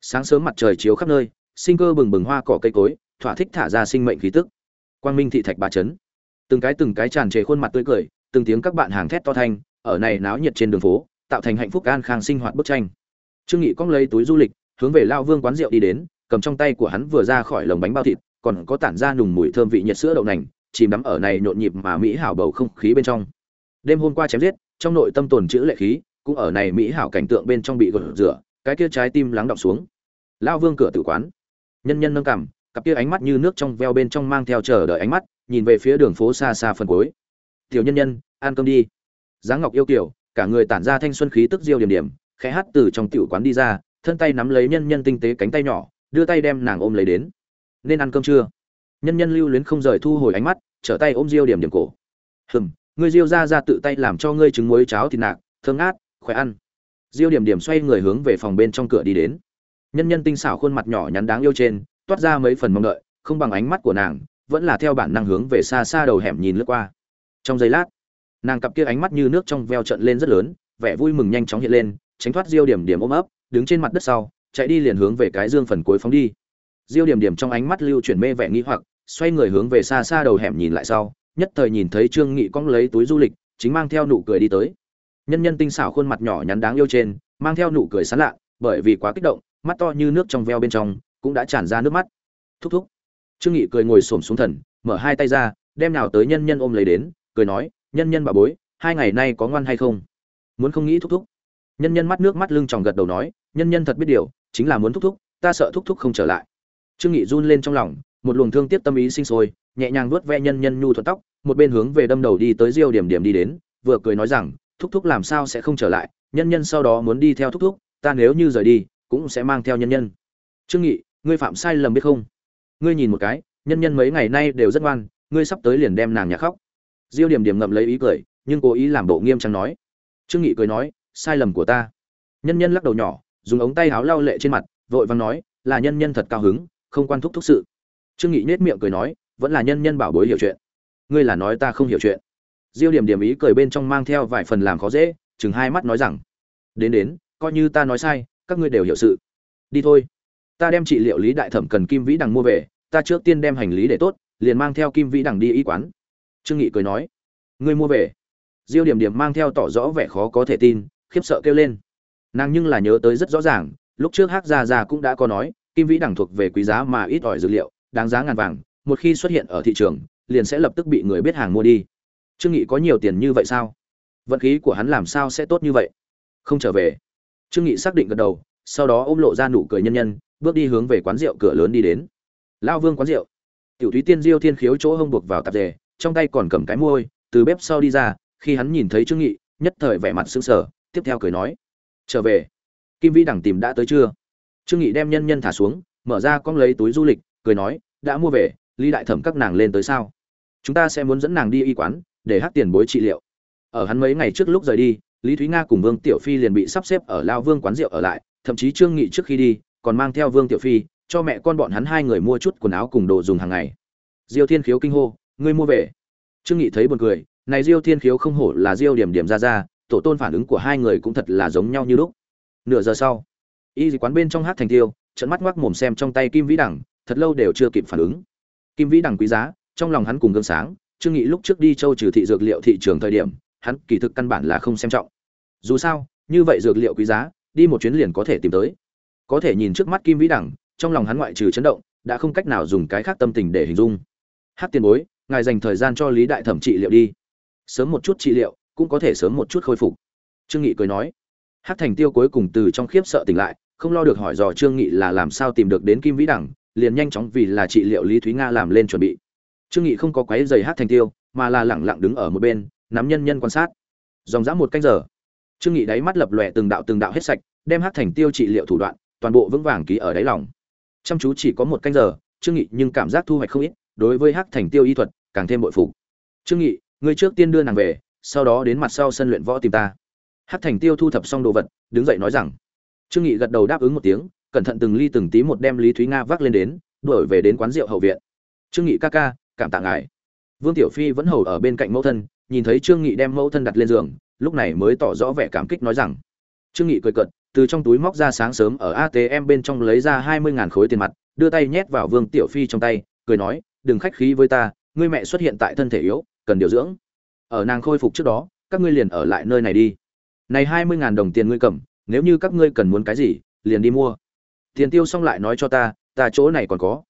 Sáng sớm mặt trời chiếu khắp nơi, sinh cơ bừng bừng hoa cỏ cây cối, thỏa thích thả ra sinh mệnh khí tức. Quang minh thị thạch ba trấn từng cái từng cái tràn trề khuôn mặt tươi cười, từng tiếng các bạn hàng thét to thanh, ở này náo nhiệt trên đường phố, tạo thành hạnh phúc an khang sinh hoạt bức tranh. Trương nghị cong lấy túi du lịch, hướng về lao vương quán rượu đi đến, cầm trong tay của hắn vừa ra khỏi lồng bánh bao thịt, còn có tản ra nùng mùi thơm vị nhiệt sữa đậu nành, chìm đắm ở này nhộn nhịp mà mỹ hảo bầu không khí bên trong. Đêm hôm qua chém giết, trong nội tâm tồn chữ lệ khí, cũng ở này mỹ hảo cảnh tượng bên trong bị gột rửa, cái kia trái tim lắng động xuống. Lao vương cửa tử quán. Nhân nhân nâng cằm cặp kia ánh mắt như nước trong veo bên trong mang theo chờ đợi ánh mắt, nhìn về phía đường phố xa xa phần cuối. Tiểu nhân nhân, ăn cơm đi. Giáng ngọc yêu kiểu, cả người tản ra thanh xuân khí tức diêu điểm điểm, khẽ hát từ trong tiểu quán đi ra, thân tay nắm lấy nhân nhân tinh tế cánh tay nhỏ, đưa tay đem nàng ôm lấy đến. Nên ăn cơm chưa? Nhân nhân lưu luyến không rời thu hồi ánh mắt, trở tay ôm diêu điểm điểm cổ. Hừm, ngươi diêu ra ra tự tay làm cho ngươi trứng muối cháo thịt nạc, thơm ngát, khỏe ăn. Diêu điểm điểm xoay người hướng về phòng bên trong cửa đi đến. Nhân nhân tinh xảo khuôn mặt nhỏ nhắn đáng yêu trên toát ra mấy phần mong đợi, không bằng ánh mắt của nàng, vẫn là theo bản năng hướng về xa xa đầu hẻm nhìn lướt qua. Trong giây lát, nàng cặp kia ánh mắt như nước trong veo trận lên rất lớn, vẻ vui mừng nhanh chóng hiện lên, tránh thoát diêu điểm điểm ôm ấp, đứng trên mặt đất sau, chạy đi liền hướng về cái dương phần cuối phóng đi. Diêu điểm điểm trong ánh mắt lưu chuyển mê vẻ nghi hoặc, xoay người hướng về xa xa đầu hẻm nhìn lại sau, nhất thời nhìn thấy trương nghị cong lấy túi du lịch, chính mang theo nụ cười đi tới. Nhân nhân tinh xảo khuôn mặt nhỏ nhắn đáng yêu trên, mang theo nụ cười sán lạ, bởi vì quá kích động, mắt to như nước trong veo bên trong cũng đã tràn ra nước mắt. Thúc thúc. Trương nghị cười ngồi xổm xuống thần, mở hai tay ra, đem nào tới nhân nhân ôm lấy đến, cười nói, nhân nhân bà bối, hai ngày nay có ngoan hay không? Muốn không nghĩ thúc thúc? Nhân nhân mắt nước mắt lưng tròng gật đầu nói, nhân nhân thật biết điều, chính là muốn thúc thúc, ta sợ thúc thúc không trở lại. Trương nghị run lên trong lòng, một luồng thương tiếc tâm ý sinh sôi, nhẹ nhàng vuốt ve nhân nhân nhu thuận tóc, một bên hướng về đâm đầu đi tới diêu điểm điểm đi đến, vừa cười nói rằng, thúc thúc làm sao sẽ không trở lại? Nhân nhân sau đó muốn đi theo thúc thúc, ta nếu như rời đi, cũng sẽ mang theo nhân nhân. Trương nghị ngươi phạm sai lầm biết không? Ngươi nhìn một cái, nhân nhân mấy ngày nay đều rất ngoan, ngươi sắp tới liền đem nàng nhà khóc. Diêu điểm điểm ngậm lấy ý cười, nhưng cố ý làm bộ nghiêm trang nói. Trương nghị cười nói, sai lầm của ta. Nhân nhân lắc đầu nhỏ, dùng ống tay áo lau lệ trên mặt, vội vàng nói, là nhân nhân thật cao hứng, không quan thúc thúc sự. Trương nghị nết miệng cười nói, vẫn là nhân nhân bảo bối hiểu chuyện. Ngươi là nói ta không hiểu chuyện. Diêu điểm điểm ý cười bên trong mang theo vài phần làm khó dễ, chừng hai mắt nói rằng, đến đến, coi như ta nói sai, các ngươi đều hiểu sự. Đi thôi ta đem trị liệu lý đại thẩm cần kim vĩ đằng mua về, ta trước tiên đem hành lý để tốt, liền mang theo kim vĩ đằng đi y quán. Trương nghị cười nói. Ngươi mua về. Diêu điểm điểm mang theo tỏ rõ vẻ khó có thể tin, khiếp sợ kêu lên. Nàng nhưng là nhớ tới rất rõ ràng, lúc trước hắc gia gia cũng đã có nói, kim vĩ đằng thuộc về quý giá mà ít ỏi dược liệu, đáng giá ngàn vàng, một khi xuất hiện ở thị trường, liền sẽ lập tức bị người biết hàng mua đi. Trương nghị có nhiều tiền như vậy sao? Vận khí của hắn làm sao sẽ tốt như vậy? Không trở về. Trương nghị xác định gật đầu sau đó ôm lộ ra nụ cười nhân nhân, bước đi hướng về quán rượu cửa lớn đi đến. Lao vương quán rượu. Tiểu thúy tiên diêu thiên khiếu chỗ hông buộc vào tạp dề, trong tay còn cầm cái môi, từ bếp sau đi ra, khi hắn nhìn thấy trương nghị, nhất thời vẻ mặt sững sờ, tiếp theo cười nói, trở về. Kim vĩ đẳng tìm đã tới chưa? Trương nghị đem nhân nhân thả xuống, mở ra con lấy túi du lịch, cười nói, đã mua về, lý đại thẩm các nàng lên tới sao? Chúng ta sẽ muốn dẫn nàng đi y quán, để hát tiền bối trị liệu. Ở hắn mấy ngày trước lúc rời đi, lý thúy nga cùng vương tiểu phi liền bị sắp xếp ở lao vương quán rượu ở lại thậm chí trương nghị trước khi đi, còn mang theo vương tiểu phi, cho mẹ con bọn hắn hai người mua chút quần áo cùng đồ dùng hàng ngày. Diêu thiên khiếu kinh hô, ngươi mua về. Trương nghị thấy buồn cười, này diêu thiên khiếu không hổ là diêu điểm điểm ra ra, tổ tôn phản ứng của hai người cũng thật là giống nhau như lúc. Nửa giờ sau, y quán bên trong hát thành tiêu trận mắt ngoác mồm xem trong tay kim vĩ đẳng thật lâu đều chưa kịp phản ứng. Kim vĩ đẳng quý giá, trong lòng hắn cùng gương sáng, trương nghị lúc trước đi châu trừ thị dược liệu thị trường thời điểm, hắn kỳ thực căn bản là không xem trọng. Dù sao, như vậy dược liệu quý giá đi một chuyến liền có thể tìm tới. Có thể nhìn trước mắt kim vĩ đẳng trong lòng hắn ngoại trừ chấn động, đã không cách nào dùng cái khác tâm tình để hình dung. Hát tiền bối, ngài dành thời gian cho lý đại thẩm trị liệu đi. Sớm một chút trị liệu, cũng có thể sớm một chút khôi phục. Trương nghị cười nói. Hát thành tiêu cuối cùng từ trong khiếp sợ tỉnh lại, không lo được hỏi dò trương nghị là làm sao tìm được đến kim vĩ đẳng liền nhanh chóng vì là trị liệu lý thúy nga làm lên chuẩn bị. Trương nghị không có quấy giày hát thành tiêu, mà là lẳng lặng đứng ở một bên, nắm nhân nhân quan sát. Dòng dã một canh giờ trương nghị đáy mắt lập lòe từng đạo từng đạo hết sạch, đem hát thành tiêu trị liệu thủ đoạn, toàn bộ vững vàng ký ở đáy lòng. Chăm chú chỉ có một canh giờ, trương nghị nhưng cảm giác thu hoạch không ít, đối với hát thành tiêu y thuật, càng thêm bội phục. Trương nghị, ngươi trước tiên đưa nàng về, sau đó đến mặt sau sân luyện võ tìm ta. Hát thành tiêu thu thập xong đồ vật, đứng dậy nói rằng. Trương nghị gật đầu đáp ứng một tiếng, cẩn thận từng ly từng tí một đem lý thúy nga vác lên đến, đuổi về đến quán rượu hậu viện. Trương nghị ca ca, cảm tạ ngài. Vương tiểu phi vẫn hầu ở bên cạnh mẫu thân, nhìn thấy trương nghị đem mẫu thân đặt lên giường lúc này mới tỏ rõ vẻ cảm kích nói rằng, trương nghị cười cợt, từ trong túi móc ra sáng sớm ở atm bên trong lấy ra hai mươi ngàn khối tiền mặt, đưa tay nhét vào vương tiểu phi trong tay, cười nói, đừng khách khí với ta, ngươi mẹ xuất hiện tại thân thể yếu, cần điều dưỡng. Ở nàng khôi phục trước đó, các ngươi liền ở lại nơi này đi. Này hai mươi ngàn đồng tiền ngươi cầm, nếu như các ngươi cần muốn cái gì, liền đi mua. Tiền tiêu xong lại nói cho ta ta chỗ này còn có.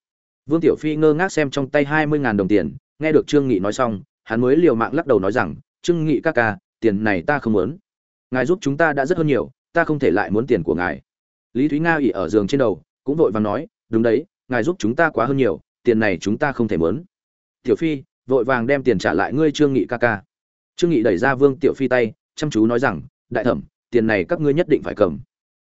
Vương tiểu phi ngơ ngác xem trong tay hai mươi ngàn đồng tiền, nghe được trương nghị nói xong, hắn mới liều mạng lắc đầu nói rằng, trương nghị ca ca tiền này ta không muốn. Ngài giúp chúng ta đã rất hơn nhiều, ta không thể lại muốn tiền của ngài. Lý thúy nga ỉ ở giường trên đầu, cũng vội vàng nói, đúng đấy, ngài giúp chúng ta quá hơn nhiều, tiền này chúng ta không thể muốn. Tiểu phi, vội vàng đem tiền trả lại ngươi trương nghị ca ca. Trương nghị đẩy ra vương tiểu phi tay, chăm chú nói rằng, đại thẩm, tiền này các ngươi nhất định phải cầm.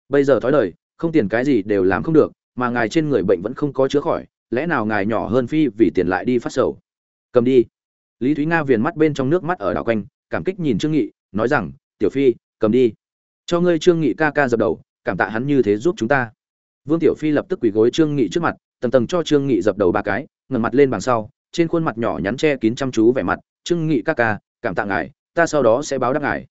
Bây giờ thói đời không tiền cái gì đều làm không được, mà ngài trên người bệnh vẫn không có chữa khỏi, lẽ nào ngài nhỏ hơn phi vì tiền lại đi phát sầu? Cầm đi. Lý thúy nga viền mắt bên trong nước mắt ở đảo quanh cảm kích nhìn trương nghị, nói rằng, tiểu phi, cầm đi. Cho ngươi trương nghị ca ca dập đầu, cảm tạ hắn như thế giúp chúng ta. Vương tiểu phi lập tức quỳ gối trương nghị trước mặt, tầng tầng cho trương nghị dập đầu ba cái, ngẩng mặt lên bằng sau, trên khuôn mặt nhỏ nhắn che kín chăm chú vẻ mặt, trương nghị ca ca, cảm tạ ngài, ta sau đó sẽ báo đáp ngài.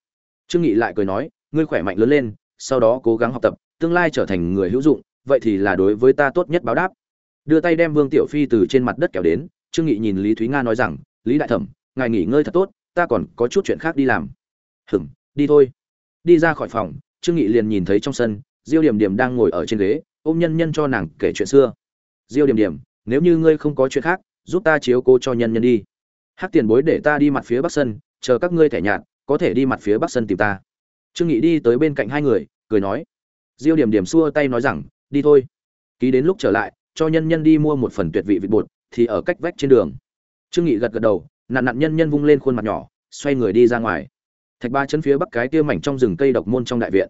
Trương nghị lại cười nói, ngươi khỏe mạnh lớn lên, sau đó cố gắng học tập, tương lai trở thành người hữu dụng, vậy thì là đối với ta tốt nhất báo đáp. Đưa tay đem vương tiểu phi từ trên mặt đất kéo đến, trương nghị nhìn lý thúy nga nói rằng, lý đại thẩm, ngài nghỉ ngơi thật tốt ta còn có chút chuyện khác đi làm. Hừm, đi thôi. Đi ra khỏi phòng, trương nghị liền nhìn thấy trong sân, diêu điểm điểm đang ngồi ở trên ghế, ôm nhân nhân cho nàng kể chuyện xưa. Diêu điểm điểm, nếu như ngươi không có chuyện khác, giúp ta chiếu cố cho nhân nhân đi. Hắc tiền bối để ta đi mặt phía bắc sân chờ các ngươi thẻ nhạt, có thể đi mặt phía bắc sân tìm ta. Trương nghị đi tới bên cạnh hai người, cười nói. Diêu điểm điểm xua tay nói rằng, đi thôi. Ký đến lúc trở lại, cho nhân nhân đi mua một phần tuyệt vị vịt bột, thì ở cách vách trên đường. Trương nghị gật gật đầu nạn nạn nhân nhân vung lên khuôn mặt nhỏ xoay người đi ra ngoài. Thạch ba chân phía bắc cái kia mảnh trong rừng cây độc môn trong đại viện.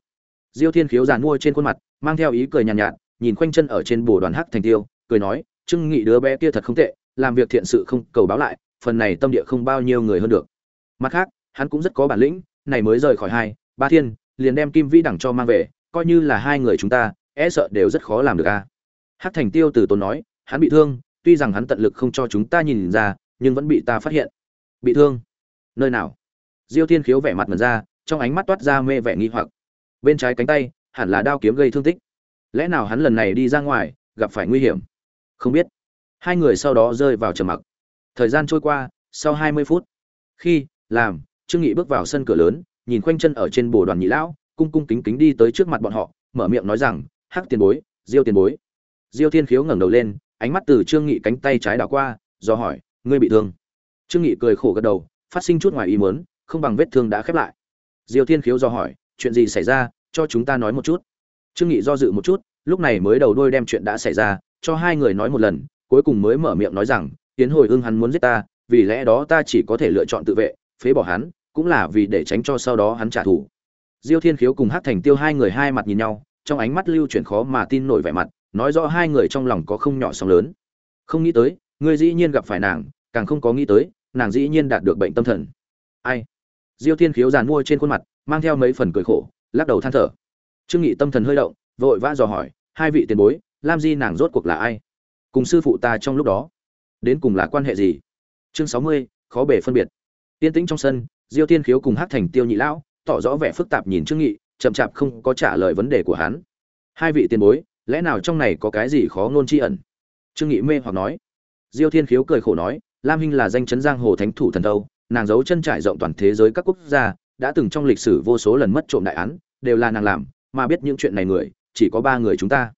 Diêu thiên khiếu giàn mua trên khuôn mặt mang theo ý cười nhàn nhạt, nhạt nhìn khoanh chân ở trên bồ đoàn hắc thành tiêu cười nói trưng nghị đứa bé kia thật không tệ làm việc thiện sự không cầu báo lại phần này tâm địa không bao nhiêu người hơn được. Mặt khác hắn cũng rất có bản lĩnh này mới rời khỏi hai ba thiên liền đem kim vĩ đẳng cho mang về coi như là hai người chúng ta e sợ đều rất khó làm được a. Hắc thành tiêu từ tốn nói hắn bị thương tuy rằng hắn tận lực không cho chúng ta nhìn ra nhưng vẫn bị ta phát hiện. Bị thương? Nơi nào? Diêu thiên khiếu vẻ mặt mật ra, trong ánh mắt toát ra mê vẻ nghi hoặc. Bên trái cánh tay, hẳn là đao kiếm gây thương tích. Lẽ nào hắn lần này đi ra ngoài, gặp phải nguy hiểm? Không biết. Hai người sau đó rơi vào trầm mặc. Thời gian trôi qua, sau hai mươi phút. Khi, làm, trương nghị bước vào sân cửa lớn, nhìn quanh chân ở trên bồ đoàn nhị lão, cung cung kính kính đi tới trước mặt bọn họ, mở miệng nói rằng, hắc tiền bối, diêu tiền bối. Diêu thiên khiếu ngẩng đầu lên, ánh mắt từ trương nghị cánh tay trái đảo qua, do hỏi ngươi bị thương. Trương nghị cười khổ gật đầu, phát sinh chút ngoài ý muốn, không bằng vết thương đã khép lại. Diêu thiên khiếu do hỏi, chuyện gì xảy ra, cho chúng ta nói một chút. Trương nghị do dự một chút, lúc này mới đầu đuôi đem chuyện đã xảy ra, cho hai người nói một lần, cuối cùng mới mở miệng nói rằng, tiến hồi ưng hắn muốn giết ta, vì lẽ đó ta chỉ có thể lựa chọn tự vệ, phế bỏ hắn, cũng là vì để tránh cho sau đó hắn trả thù. Diêu thiên khiếu cùng hắc thành tiêu hai người hai mặt nhìn nhau, trong ánh mắt lưu chuyển khó mà tin nổi vẻ mặt, nói rõ hai người trong lòng có không nhỏ sóng lớn. Không nghĩ tới, ngươi dĩ nhiên gặp phải nàng càng không có nghĩ tới, nàng dĩ nhiên đạt được bệnh tâm thần. Ai? Diêu thiên khiếu giàn mua trên khuôn mặt, mang theo mấy phần cười khổ, lắc đầu than thở. Trương nghị tâm thần hơi động, vội vã dò hỏi, hai vị tiền bối, lam di nàng rốt cuộc là ai? Cùng sư phụ ta trong lúc đó. Đến cùng là quan hệ gì? Chương sáu mươi, khó bể phân biệt. Tiên tĩnh trong sân, diêu Thiên khiếu cùng hát thành tiêu nhị lão, tỏ rõ vẻ phức tạp nhìn trương nghị, chậm chạp không có trả lời vấn đề của hắn. Hai vị tiền bối, lẽ nào trong này có cái gì khó ngôn chi ẩn? Trương nghị mê hoặc nói. Diêu thiên khiếu cười khổ nói lam hinh là danh chấn giang hồ thánh thủ thần đâu nàng giấu chân trải rộng toàn thế giới các quốc gia đã từng trong lịch sử vô số lần mất trộm đại án đều là nàng làm mà biết những chuyện này người chỉ có ba người chúng ta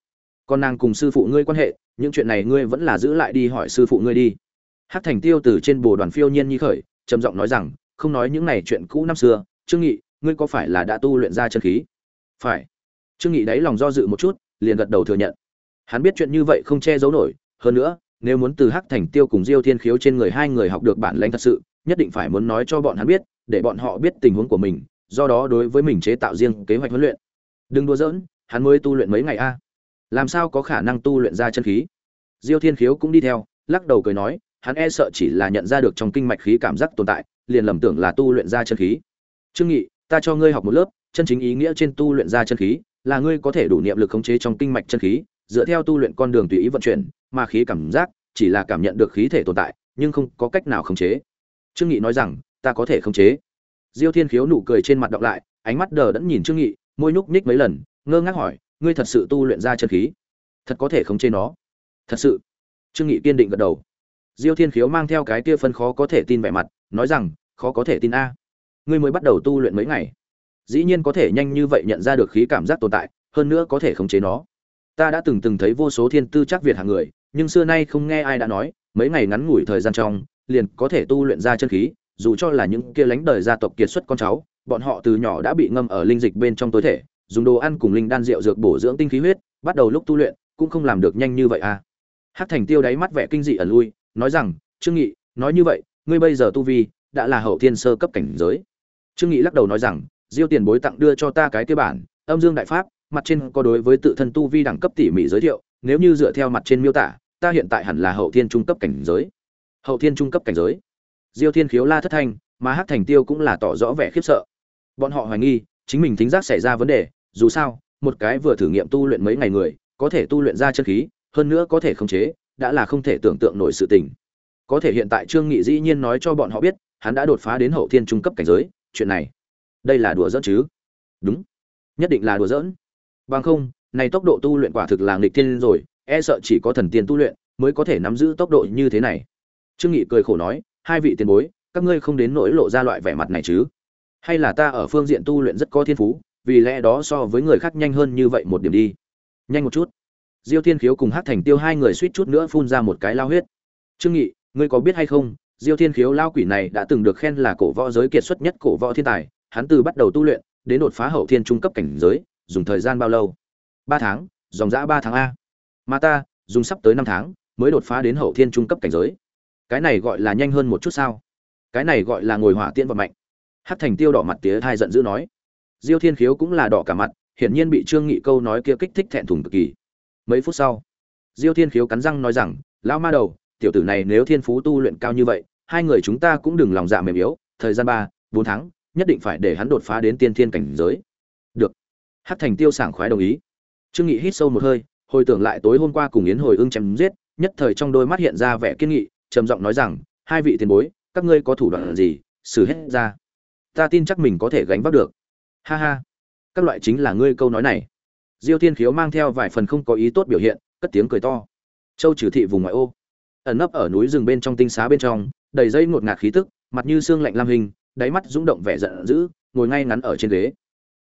còn nàng cùng sư phụ ngươi quan hệ những chuyện này ngươi vẫn là giữ lại đi hỏi sư phụ ngươi đi Hắc Thành Tiêu từ trên bồ đoàn phiêu nhiên nhi khởi, trầm giọng nói rằng, không nói những này chuyện cũ năm xưa, Trương Nghị, ngươi có phải là đã tu luyện ra chân khí? Phải. Trương Nghị đáy lòng do dự một chút, liền gật đầu thừa nhận. Hắn biết chuyện như vậy không che giấu nổi, hơn nữa, nếu muốn từ Hắc Thành Tiêu cùng Diêu Thiên Khiếu trên người hai người học được bản lĩnh thật sự, nhất định phải muốn nói cho bọn hắn biết, để bọn họ biết tình huống của mình, do đó đối với mình chế tạo riêng kế hoạch huấn luyện. Đừng đùa giỡn, hắn mới tu luyện mấy ngày a. Làm sao có khả năng tu luyện ra chân khí? Diêu Thiên Khiếu cũng đi theo, lắc đầu cười nói, hắn e sợ chỉ là nhận ra được trong kinh mạch khí cảm giác tồn tại, liền lầm tưởng là tu luyện ra chân khí. Trương Nghị, ta cho ngươi học một lớp, chân chính ý nghĩa trên tu luyện ra chân khí, là ngươi có thể đủ niệm lực khống chế trong kinh mạch chân khí, dựa theo tu luyện con đường tùy ý vận chuyển, mà khí cảm giác chỉ là cảm nhận được khí thể tồn tại, nhưng không có cách nào khống chế. Trương Nghị nói rằng, ta có thể khống chế. Diêu Thiên Khiếu nụ cười trên mặt đọc lại, ánh mắt đờ đẫn nhìn Trương Nghị, môi nhúc nhích mấy lần, ngơ ngác hỏi, ngươi thật sự tu luyện ra chân khí? Thật có thể khống chế nó? Thật sự? Trương Nghị kiên định gật đầu. Diêu Thiên Khiếu mang theo cái kia phân khó có thể tin vẻ mặt, nói rằng, khó có thể tin a. Ngươi mới bắt đầu tu luyện mấy ngày, dĩ nhiên có thể nhanh như vậy nhận ra được khí cảm giác tồn tại, hơn nữa có thể khống chế nó. Ta đã từng từng thấy vô số thiên tư chắc việt hạng người, nhưng xưa nay không nghe ai đã nói, mấy ngày ngắn ngủi thời gian trong, liền có thể tu luyện ra chân khí, dù cho là những kia lánh đời gia tộc kiệt xuất con cháu, bọn họ từ nhỏ đã bị ngâm ở linh dịch bên trong tối thể, dùng đồ ăn cùng linh đan rượu dược bổ dưỡng tinh khí huyết, bắt đầu lúc tu luyện, cũng không làm được nhanh như vậy à? Hắc Thành Tiêu đáy mắt vẻ kinh dị ẩn lui, nói rằng trương nghị nói như vậy ngươi bây giờ tu vi đã là hậu thiên sơ cấp cảnh giới trương nghị lắc đầu nói rằng diêu tiền bối tặng đưa cho ta cái kia bản âm dương đại pháp mặt trên có đối với tự thân tu vi đẳng cấp tỉ mỉ giới thiệu, nếu như dựa theo mặt trên miêu tả, ta hiện tại hẳn là hậu thiên trung cấp cảnh giới. Hậu thiên trung cấp cảnh giới? Diêu thiên khiếu la thất thanh, mà hắc thành tiêu cũng là tỏ rõ vẻ khiếp sợ. Bọn họ hoài nghi, chính mình thính giác xảy ra vấn đề, dù sao, một cái vừa thử nghiệm tu luyện mấy ngày người, có thể tu luyện ra chân khí, hơn nữa có thể khống chế, đã là không thể tưởng tượng nổi sự tình. Có thể hiện tại trương nghị dĩ nhiên nói cho bọn họ biết, hắn đã đột phá đến hậu thiên trung cấp cảnh giới, chuyện này, đây là đùa giỡn chứ? Đúng, nhất định là đùa giỡn bằng không, này tốc độ tu luyện quả thực là nghịch thiên rồi e sợ chỉ có thần tiên tu luyện mới có thể nắm giữ tốc độ như thế này. Trương nghị cười khổ nói, hai vị tiền bối, các ngươi không đến nỗi lộ ra loại vẻ mặt này chứ? Hay là ta ở phương diện tu luyện rất có thiên phú, vì lẽ đó so với người khác nhanh hơn như vậy một điểm đi. Nhanh một chút. Diêu thiên khiếu cùng hát thành tiêu hai người suýt chút nữa phun ra một cái lao huyết. Trương nghị, ngươi có biết hay không, diêu thiên khiếu lao quỷ này đã từng được khen là cổ võ giới kiệt xuất nhất cổ võ thiên tài, hắn từ bắt đầu tu luyện đến đột phá hậu thiên trung cấp cảnh giới dùng thời gian bao lâu? Ba tháng, dòng dã ba tháng a. Mà ta, dùng sắp tới năm tháng, mới đột phá đến hậu thiên trung cấp cảnh giới. Cái này gọi là nhanh hơn một chút sao? Cái này gọi là ngồi hỏa tiễn vật mạnh hát thành tiêu đỏ mặt tía thai giận dữ nói. Diêu thiên khiếu cũng là đỏ cả mặt, hiển nhiên bị trương nghị câu nói kia kích thích thẹn thùng cực kỳ. Mấy phút sau, diêu thiên khiếu cắn răng nói rằng, lão ma đầu, tiểu tử này nếu thiên phú tu luyện cao như vậy, hai người chúng ta cũng đừng lòng dạ mềm yếu. Thời gian ba, bốn tháng, nhất định phải để hắn đột phá đến tiên thiên cảnh giới hát thành tiêu sảng khoái đồng ý. Trương nghị hít sâu một hơi, hồi tưởng lại tối hôm qua cùng yến hồi ưng chém giết, nhất thời trong đôi mắt hiện ra vẻ kiên nghị, trầm giọng nói rằng, hai vị tiền bối, các ngươi có thủ đoạn gì, xử hết ra. Ta tin chắc mình có thể gánh vác được. Ha ha. Các loại chính là ngươi câu nói này. Diêu thiên khiếu mang theo vài phần không có ý tốt biểu hiện, cất tiếng cười to. Châu trừ thị vùng ngoại ô. Ẩn nấp ở núi rừng bên trong tinh xá bên trong, đầy dây ngột ngạt khí tức, mặt như xương lạnh lam hình, đáy mắt rung động vẻ giận dữ, ngồi ngay ngắn ở trên ghế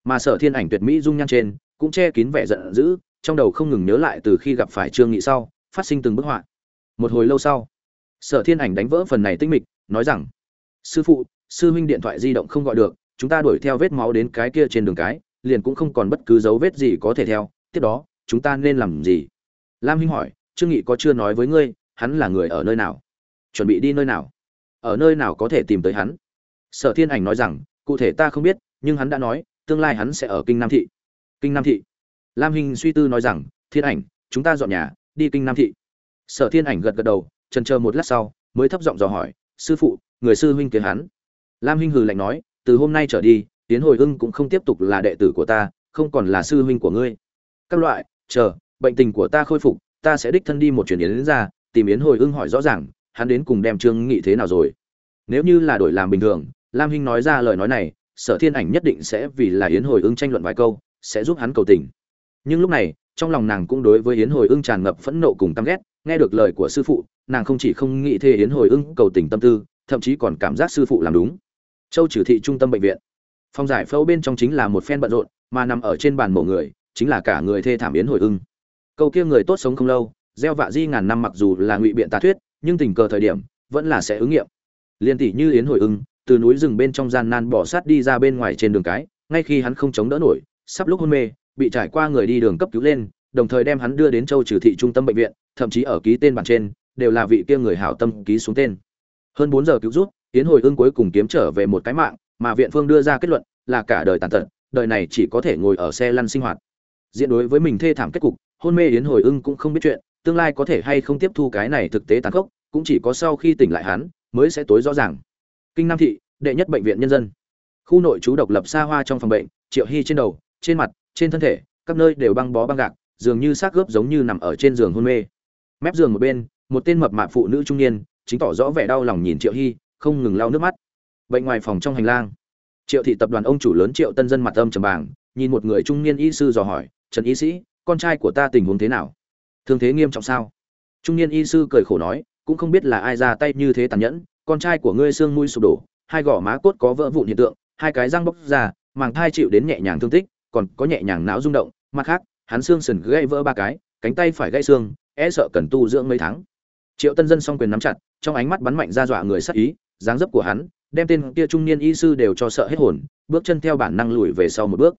mà sở thiên ảnh tuyệt mỹ dung nhan trên cũng che kín vẻ giận dữ, trong đầu không ngừng nhớ lại từ khi gặp phải trương nghị sau, phát sinh từng bức họa. Một hồi lâu sau, sở thiên ảnh đánh vỡ phần này tinh mịch, nói rằng, sư phụ, sư huynh điện thoại di động không gọi được, chúng ta đuổi theo vết máu đến cái kia trên đường cái, liền cũng không còn bất cứ dấu vết gì có thể theo, tiếp đó, chúng ta nên làm gì? Lam huynh hỏi, trương nghị có chưa nói với ngươi, hắn là người ở nơi nào? Chuẩn bị đi nơi nào? Ở nơi nào có thể tìm tới hắn? Sở thiên ảnh nói rằng, cụ thể ta không biết, nhưng hắn đã nói tương lai hắn sẽ ở kinh nam thị. Kinh nam thị. Lam hinh suy tư nói rằng, thiên ảnh, chúng ta dọn nhà, đi kinh nam thị. Sở thiên ảnh gật gật đầu, trần chờ một lát sau, mới thấp giọng dò hỏi, sư phụ, người sư huynh kế hắn? Lam hinh hừ lạnh nói, từ hôm nay trở đi tiến hồi ưng cũng không tiếp tục là đệ tử của ta, không còn là sư huynh của ngươi. Các loại, chờ, bệnh tình của ta khôi phục, ta sẽ đích thân đi một chuyến yến ra, tìm yến hồi ưng hỏi rõ ràng, hắn đến cùng đem trương nghị thế nào rồi? Nếu như là đổi làm bình thường, lam hinh nói ra lời nói này sở thiên ảnh nhất định sẽ vì là yến hồi ưng tranh luận vài câu, sẽ giúp hắn cầu tình. Nhưng lúc này, trong lòng nàng cũng đối với yến hồi ưng tràn ngập phẫn nộ cùng căm ghét, nghe được lời của sư phụ, nàng không chỉ không nghĩ thê yến hồi ưng cầu tình tâm tư, thậm chí còn cảm giác sư phụ làm đúng. Châu trừ thị trung tâm bệnh viện. Phòng giải phẫu bên trong chính là một phen bận rộn, mà nằm ở trên bàn mổ người, chính là cả người thê thảm yến hồi ưng. Câu kia người tốt sống không lâu, gieo vạ di ngàn năm mặc dù là ngụy biện tà thuyết, nhưng tình cờ thời điểm, vẫn là sẽ ứng nghiệm. Liên tỷ như yến hồi ưng từ núi rừng bên trong gian nan bỏ sát đi ra bên ngoài trên đường cái, ngay khi hắn không chống đỡ nổi, sắp lúc hôn mê, bị trải qua người đi đường cấp cứu lên, đồng thời đem hắn đưa đến châu trừ thị trung tâm bệnh viện, thậm chí ở ký tên bản trên, đều là vị kia người hảo tâm ký xuống tên. Hơn bốn giờ cứu rút tiến hồi ương cuối cùng kiếm trở về một cái mạng, mà viện phương đưa ra kết luận là cả đời tàn tật, đời này chỉ có thể ngồi ở xe lăn sinh hoạt. Diện đối với mình thê thảm kết cục, hôn mê yến hồi ưng cũng không biết chuyện, tương lai có thể hay không tiếp thu cái này thực tế tàn khốc, cũng chỉ có sau khi tỉnh lại hắn, mới sẽ tối rõ ràng kinh nam thị, đệ nhất bệnh viện nhân dân. Khu nội trú độc lập xa hoa trong phòng bệnh, triệu hy trên đầu, trên mặt, trên thân thể, các nơi đều băng bó băng gạc, dường như xác gớp giống như nằm ở trên giường hôn mê. Mép giường một bên, một tên mập mạp phụ nữ trung niên, chính tỏ rõ vẻ đau lòng nhìn triệu hy, không ngừng lau nước mắt. Bệnh ngoài phòng trong hành lang, triệu thị tập đoàn ông chủ lớn triệu tân dân mặt âm trầm bàng, nhìn một người trung niên y sư dò hỏi, trần y sĩ, con trai của ta tình huống thế nào? Thương thế nghiêm trọng sao? Trung niên y sư cười khổ nói, cũng không biết là ai ra tay như thế tàn nhẫn con trai của ngươi xương mũi sụp đổ, hai gò má cốt có vỡ vụn hiện tượng, hai cái răng bóc ra, màng thai chịu đến nhẹ nhàng thương tích, còn có nhẹ nhàng não rung động mặt khác, hắn xương sườn gãy vỡ ba cái, cánh tay phải gãy xương e sợ cần tu dưỡng mấy tháng triệu tân dân song quyền nắm chặt, trong ánh mắt bắn mạnh ra dọa người sắc ý, dáng dấp của hắn, đem tên kia trung niên y sư đều cho sợ hết hồn, bước chân theo bản năng lùi về sau một bước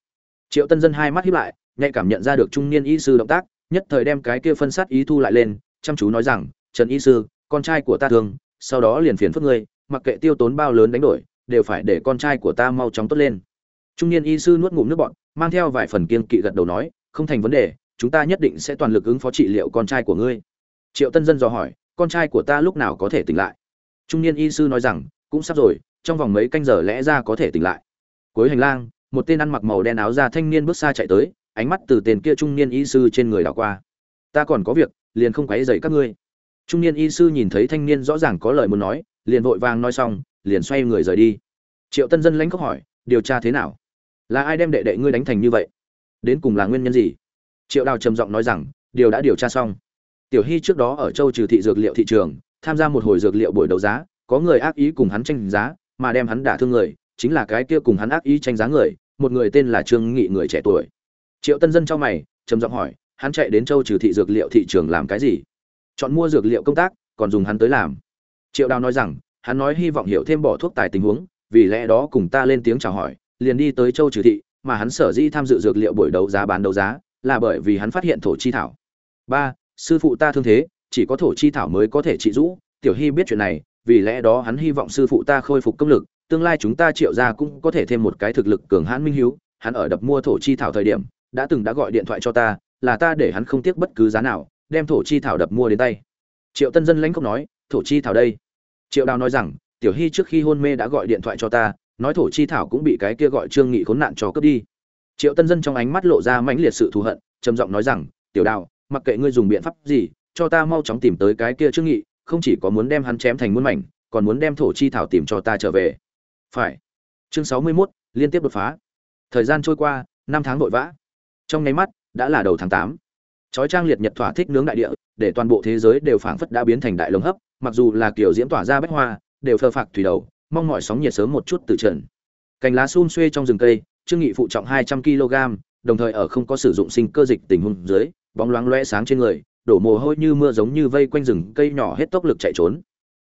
triệu tân dân hai mắt híp lại, nhạy cảm nhận ra được trung niên y sư động tác, nhất thời đem cái kia phân sát ý thu lại lên, chăm chú nói rằng, trần y sư, con trai của ta thường sau đó liền phiền phức ngươi mặc kệ tiêu tốn bao lớn đánh đổi đều phải để con trai của ta mau chóng tốt lên. Trung niên y sư nuốt ngụm nước bọt, mang theo vài phần kiên kỵ gật đầu nói không thành vấn đề chúng ta nhất định sẽ toàn lực ứng phó trị liệu con trai của ngươi. Triệu tân dân dò hỏi con trai của ta lúc nào có thể tỉnh lại? Trung niên y sư nói rằng cũng sắp rồi trong vòng mấy canh giờ lẽ ra có thể tỉnh lại. Cuối hành lang một tên ăn mặc màu đen áo da thanh niên bước xa chạy tới ánh mắt từ tên kia trung niên y sư trên người đảo qua. Ta còn có việc liền không quấy dậy các ngươi trung niên y sư nhìn thấy thanh niên rõ ràng có lời muốn nói, liền vội vàng nói xong, liền xoay người rời đi. Triệu tân dân lãnh khóc hỏi, điều tra thế nào? Là ai đem đệ đệ ngươi đánh thành như vậy? Đến cùng là nguyên nhân gì? Triệu đào trầm giọng nói rằng, điều đã điều tra xong. Tiểu hy trước đó ở châu trừ thị dược liệu thị trường, tham gia một hồi dược liệu buổi đấu giá, có người ác ý cùng hắn tranh giá, mà đem hắn đả thương người, chính là cái kia cùng hắn ác ý tranh giá người, một người tên là trương nghị người trẻ tuổi. Triệu tân dân cho mày, trầm giọng hỏi, hắn chạy đến châu trừ thị dược liệu thị trường làm cái gì? Chọn mua dược liệu công tác, còn dùng hắn tới làm. Triệu đào nói rằng, hắn nói hy vọng hiểu thêm bỏ thuốc tài tình huống, vì lẽ đó cùng ta lên tiếng chào hỏi, liền đi tới châu trừ thị, mà hắn sở dĩ tham dự dược liệu buổi đấu giá bán đấu giá, là bởi vì hắn phát hiện thổ chi thảo. Ba, sư phụ ta thương thế, chỉ có thổ chi thảo mới có thể trị rũ. Tiểu hy biết chuyện này, vì lẽ đó hắn hy vọng sư phụ ta khôi phục công lực, tương lai chúng ta triệu ra cũng có thể thêm một cái thực lực cường hãn minh hiếu. Hắn ở đập mua thổ chi thảo thời điểm, đã từng đã gọi điện thoại cho ta, là ta để hắn không tiếc bất cứ giá nào đem thổ chi thảo đập mua đến tay. Triệu tân dân lãnh không nói thổ chi thảo đây? Triệu đào nói rằng tiểu hy trước khi hôn mê đã gọi điện thoại cho ta nói thổ chi thảo cũng bị cái kia gọi trương nghị khốn nạn cho cướp đi. Triệu tân dân trong ánh mắt lộ ra mãnh liệt sự thù hận trầm giọng nói rằng tiểu đào mặc kệ ngươi dùng biện pháp gì cho ta mau chóng tìm tới cái kia trương nghị không chỉ có muốn đem hắn chém thành muôn mảnh còn muốn đem thổ chi thảo tìm cho ta trở về. Phải. Chương sáu mươi 61, liên tiếp đột phá. Thời gian trôi qua năm tháng vội vã. Trong nháy mắt đã là đầu tháng tám chói trang liệt nhật thỏa thích nướng đại địa, để toàn bộ thế giới đều phảng phất đã biến thành đại lồng hấp, mặc dù là kiểu diễm tỏa ra bách hoa, đều phờ phạc thủy đầu, mong mọi sóng nhiệt sớm một chút từ trận cành lá xun xuê trong rừng cây, trương nghị phụ trọng hai trăm kg, đồng thời ở không có sử dụng sinh cơ dịch tình huống dưới, bóng loáng loe sáng trên người, đổ mồ hôi như mưa giống như vây quanh rừng cây nhỏ hết tốc lực chạy trốn.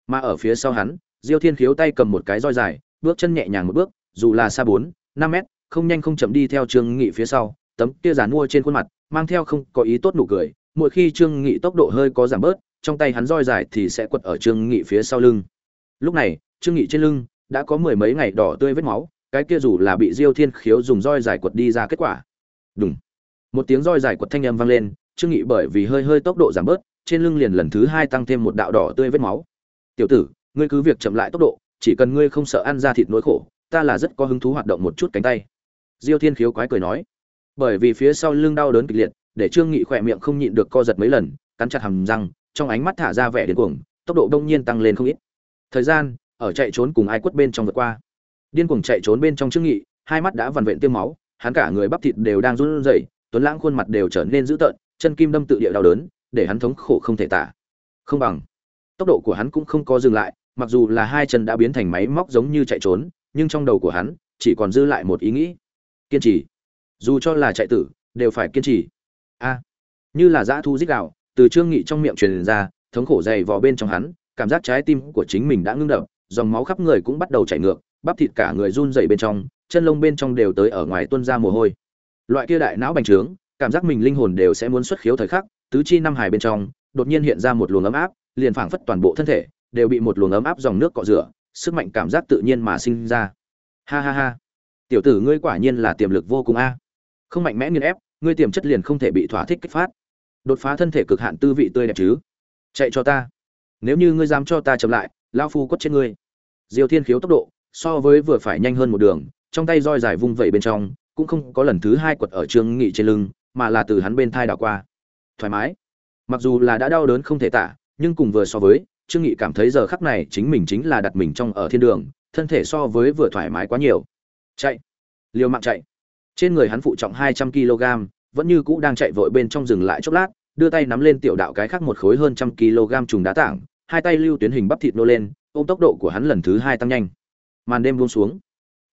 Mà ở phía sau hắn, diêu thiên khiếu tay cầm một cái roi dài, bước chân nhẹ nhàng một bước, dù là xa bốn, năm mét, không nhanh không chậm đi theo trương nghị phía sau tấm kia giàn mua trên khuôn mặt, mang theo không có ý tốt nụ cười, mỗi khi trương nghị tốc độ hơi có giảm bớt, trong tay hắn roi dài thì sẽ quật ở trương nghị phía sau lưng. Lúc này, trương nghị trên lưng đã có mười mấy ngày đỏ tươi vết máu, cái kia dù là bị diêu thiên khiếu dùng roi dài quật đi ra kết quả. Đúng một tiếng roi dài quật thanh âm vang lên, trương nghị bởi vì hơi hơi tốc độ giảm bớt, trên lưng liền lần thứ hai tăng thêm một đạo đỏ tươi vết máu. Tiểu tử, ngươi cứ việc chậm lại tốc độ, chỉ cần ngươi không sợ ăn ra thịt nỗi khổ, ta là rất có hứng thú hoạt động một chút cánh tay. Diêu thiên khiếu quái cười nói bởi vì phía sau lưng đau đớn kịch liệt, để trương nghị khỏe miệng không nhịn được co giật mấy lần, cắn chặt hàm răng, trong ánh mắt thả ra vẻ điên cuồng, tốc độ đông nhiên tăng lên không ít. Thời gian, ở chạy trốn cùng ai quất bên trong vượt qua. Điên cuồng chạy trốn bên trong trương nghị, hai mắt đã vằn vện tiêm máu, hắn cả người bắp thịt đều đang run rẩy, tuấn lãng khuôn mặt đều trở nên dữ tợn, chân kim đâm tự địa đau đớn, để hắn thống khổ không thể tả. Không bằng, tốc độ của hắn cũng không có dừng lại, mặc dù là hai chân đã biến thành máy móc giống như chạy trốn, nhưng trong đầu của hắn chỉ còn dư lại một ý nghĩ. Kiên trì dù cho là chạy tử, đều phải kiên trì. A, như là dã thu dích đạo, từ trương nghị trong miệng truyền ra, thống khổ dày vò bên trong hắn, cảm giác trái tim của chính mình đã ngưng đập, dòng máu khắp người cũng bắt đầu chảy ngược, bắp thịt cả người run rẩy bên trong, chân lông bên trong đều tới ở ngoài tuôn ra mồ hôi. Loại kia đại não bành trướng, cảm giác mình linh hồn đều sẽ muốn xuất khiếu thời khắc, tứ chi năm hài bên trong, đột nhiên hiện ra một luồng ấm áp, liền phảng phất toàn bộ thân thể đều bị một luồng ấm áp dòng nước cọ rửa, sức mạnh cảm giác tự nhiên mà sinh ra. Ha ha ha. Tiểu tử ngươi quả nhiên là tiềm lực vô cùng a không mạnh mẽ nghiền ép, ngươi tiềm chất liền không thể bị thỏa thích kích phát. Đột phá thân thể cực hạn tư vị tươi đẹp chứ? Chạy cho ta. Nếu như ngươi dám cho ta chậm lại lao phu quất trên ngươi. Diều thiên khiếu tốc độ, so với vừa phải nhanh hơn một đường, trong tay roi dài vung vẩy bên trong, cũng không có lần thứ hai quật ở trương nghị trên lưng, mà là từ hắn bên thai đảo qua. Thoải mái. Mặc dù là đã đau đớn không thể tả, nhưng cùng vừa so với, trương nghị cảm thấy giờ khắc này chính mình chính là đặt mình trong ở thiên đường, thân thể so với vừa thoải mái quá nhiều. Chạy. Liều mạng chạy trên người hắn phụ trọng 200 kg, vẫn như cũ đang chạy vội bên trong rừng lại chốc lát, đưa tay nắm lên tiểu đạo cái khác một khối hơn trăm kg trùng đá tảng, hai tay lưu tuyến hình bắp thịt nô lên, ôm tốc độ của hắn lần thứ hai tăng nhanh. Màn đêm buông xuống.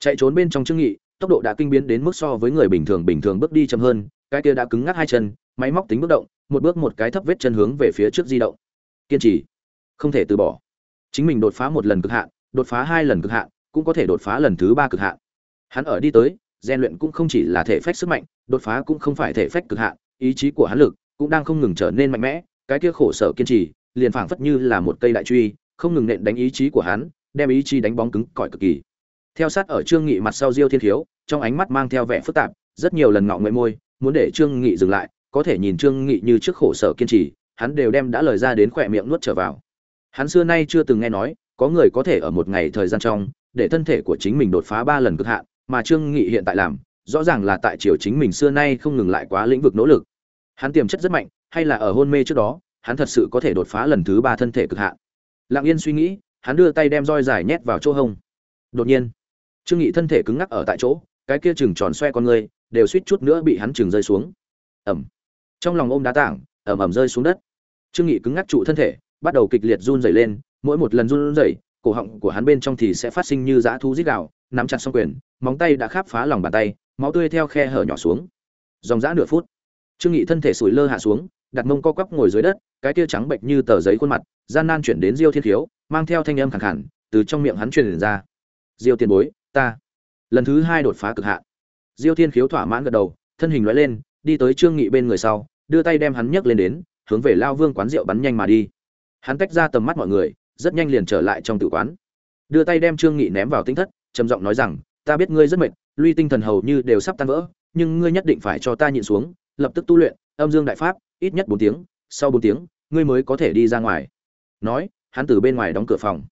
Chạy trốn bên trong trương nghị, tốc độ đã kinh biến đến mức so với người bình thường bình thường bước đi chậm hơn, cái kia đã cứng ngắc hai chân, máy móc tính bước động, một bước một cái thấp vết chân hướng về phía trước di động. Kiên trì. Không thể từ bỏ. Chính mình đột phá một lần cực hạn, đột phá hai lần cực hạn, cũng có thể đột phá lần thứ ba cực hạn. Hắn ở đi tới rèn luyện cũng không chỉ là thể phách sức mạnh, đột phá cũng không phải thể phách cực hạn, ý chí của hắn lực cũng đang không ngừng trở nên mạnh mẽ, cái kia khổ sở kiên trì, liền phảng phất như là một cây đại truy, không ngừng nện đánh ý chí của hắn, đem ý chí đánh bóng cứng cỏi cực kỳ. Theo sát ở trương nghị mặt sau diêu thiên thiếu trong ánh mắt mang theo vẻ phức tạp, rất nhiều lần ngọ nguyện môi, muốn để trương nghị dừng lại, có thể nhìn trương nghị như trước khổ sở kiên trì, hắn đều đem đã lời ra đến khỏe miệng nuốt trở vào. Hắn xưa nay chưa từng nghe nói, có người có thể ở một ngày thời gian trong, để thân thể của chính mình đột phá ba lần cực hạn mà trương nghị hiện tại làm, rõ ràng là tại triều chính mình xưa nay không ngừng lại quá lĩnh vực nỗ lực. Hắn tiềm chất rất mạnh, hay là ở hôn mê trước đó, hắn thật sự có thể đột phá lần thứ ba thân thể cực hạn. Lặng yên suy nghĩ, hắn đưa tay đem roi dài nhét vào chỗ hông. Đột nhiên, trương nghị thân thể cứng ngắc ở tại chỗ, cái kia chừng tròn xoe con người, đều suýt chút nữa bị hắn chừng rơi xuống. Ẩm. Trong lòng ôm đá tảng, ẩm ẩm rơi xuống đất. Trương nghị cứng ngắc trụ thân thể, bắt đầu kịch liệt run rẩy lên, mỗi một lần run rẩy, cổ họng của hắn bên trong thì sẽ phát sinh như dã thú rít gào, nắm chặt song quyền móng tay đã kháp phá lòng bàn tay, máu tươi theo khe hở nhỏ xuống. Dòng dã nửa phút, trương nghị thân thể sủi lơ hạ xuống, đặt mông co quắp ngồi dưới đất, cái tia trắng bệnh như tờ giấy khuôn mặt, gian nan chuyển đến diêu thiên thiếu mang theo thanh âm khẳng khẳng từ trong miệng hắn truyền ra. Diêu tiền bối, ta lần thứ hai đột phá cực hạn. Diêu thiên khiếu thỏa mãn gật đầu, thân hình lóe lên, đi tới trương nghị bên người sau, đưa tay đem hắn nhấc lên đến, hướng về lao vương quán rượu bắn nhanh mà đi. Hắn tách ra tầm mắt mọi người, rất nhanh liền trở lại trong tử quán. Đưa tay đem trương nghị ném vào tinh thất, trầm giọng nói rằng ta biết ngươi rất mệt, luy tinh thần hầu như đều sắp tan vỡ, nhưng ngươi nhất định phải cho ta nhịn xuống, lập tức tu luyện, âm dương đại pháp, ít nhất bốn tiếng, sau bốn tiếng, ngươi mới có thể đi ra ngoài. Nói, hắn từ bên ngoài đóng cửa phòng.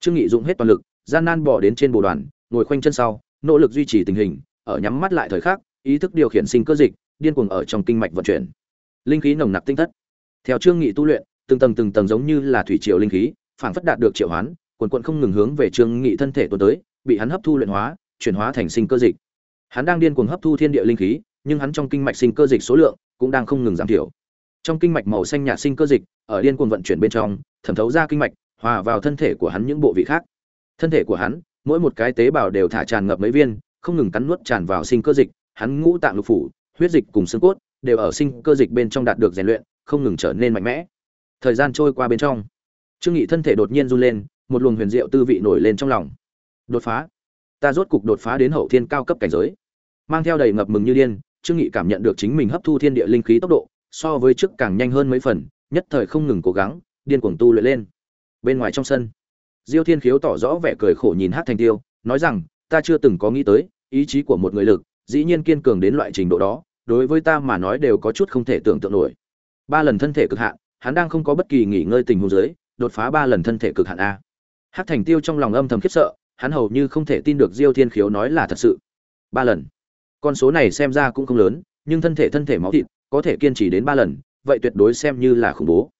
Trương nghị dụng hết toàn lực, gian nan bỏ đến trên bồ đoàn, ngồi khoanh chân sau, nỗ lực duy trì tình hình, ở nhắm mắt lại thời khắc, ý thức điều khiển sinh cơ dịch, điên cuồng ở trong kinh mạch vận chuyển. Linh khí nồng nặc tinh thất. Theo trương nghị tu luyện, từng tầng từng tầng giống như là thủy triều linh khí phản phất đạt được triệu hoán, quần quận không ngừng hướng về trương nghị thân thể tuần tới, bị hắn hấp thu luyện hóa chuyển hóa thành sinh cơ dịch. Hắn đang điên cuồng hấp thu thiên địa linh khí, nhưng hắn trong kinh mạch sinh cơ dịch số lượng cũng đang không ngừng giảm thiểu. Trong kinh mạch màu xanh nhạt sinh cơ dịch, ở điên cuồng vận chuyển bên trong, thẩm thấu ra kinh mạch, hòa vào thân thể của hắn những bộ vị khác. Thân thể của hắn, mỗi một cái tế bào đều thả tràn ngập mấy viên, không ngừng cắn nuốt tràn vào sinh cơ dịch. Hắn ngũ tạng lục phủ, huyết dịch cùng xương cốt đều ở sinh cơ dịch bên trong đạt được rèn luyện, không ngừng trở nên mạnh mẽ. Thời gian trôi qua bên trong, trương nghị thân thể đột nhiên run lên, một luồng huyền diệu tư vị nổi lên trong lòng. Đột phá ta rốt cục đột phá đến hậu thiên cao cấp cảnh giới. Mang theo đầy ngập mừng như điên, trương nghị cảm nhận được chính mình hấp thu thiên địa linh khí tốc độ, so với trước càng nhanh hơn mấy phần, nhất thời không ngừng cố gắng, điên cuồng tu luyện lên. Bên ngoài trong sân, diêu thiên khiếu tỏ rõ vẻ cười khổ nhìn hát thành tiêu, nói rằng, ta chưa từng có nghĩ tới, ý chí của một người lực, dĩ nhiên kiên cường đến loại trình độ đó, đối với ta mà nói đều có chút không thể tưởng tượng nổi. Ba lần thân thể cực hạn, hắn đang không có bất kỳ nghỉ ngơi tình huống dưới, đột phá ba lần thân thể cực hạn a. Hát thành tiêu trong lòng âm thầm khiếp sợ hắn hầu như không thể tin được diêu thiên khiếu nói là thật sự. Ba lần. Con số này xem ra cũng không lớn, nhưng thân thể thân thể máu thịt, có thể kiên trì đến ba lần, vậy tuyệt đối xem như là khủng bố.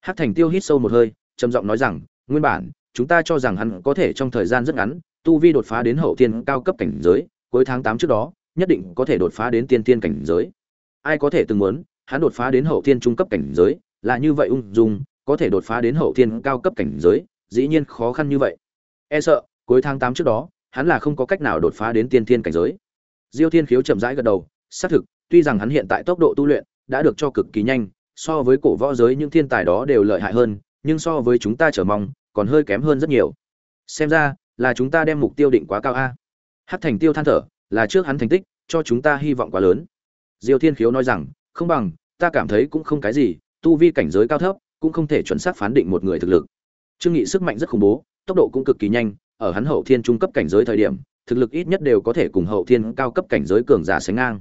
Hắc thành tiêu hít sâu một hơi, trầm giọng nói rằng, nguyên bản, chúng ta cho rằng hắn có thể trong thời gian rất ngắn, tu vi đột phá đến hậu thiên cao cấp cảnh giới, cuối tháng tám trước đó, nhất định có thể đột phá đến tiên tiên cảnh giới. Ai có thể từng muốn, hắn đột phá đến hậu thiên trung cấp cảnh giới, là như vậy ung dung, có thể đột phá đến hậu thiên cao cấp cảnh giới, dĩ nhiên khó khăn như vậy. E sợ cuối tháng tám trước đó, hắn là không có cách nào đột phá đến tiên thiên cảnh giới. Diêu thiên khiếu chậm rãi gật đầu, xác thực, tuy rằng hắn hiện tại tốc độ tu luyện đã được cho cực kỳ nhanh, so với cổ võ giới những thiên tài đó đều lợi hại hơn, nhưng so với chúng ta chờ mong, còn hơi kém hơn rất nhiều. Xem ra, là chúng ta đem mục tiêu định quá cao a. Hát thành tiêu than thở, là trước hắn thành tích, cho chúng ta hy vọng quá lớn. Diêu thiên khiếu nói rằng, không bằng, ta cảm thấy cũng không cái gì, tu vi cảnh giới cao thấp, cũng không thể chuẩn xác phán định một người thực lực. Trương nghị sức mạnh rất khủng bố, tốc độ cũng cực kỳ nhanh ở hắn hậu thiên trung cấp cảnh giới thời điểm thực lực ít nhất đều có thể cùng hậu thiên cao cấp cảnh giới cường giả sánh ngang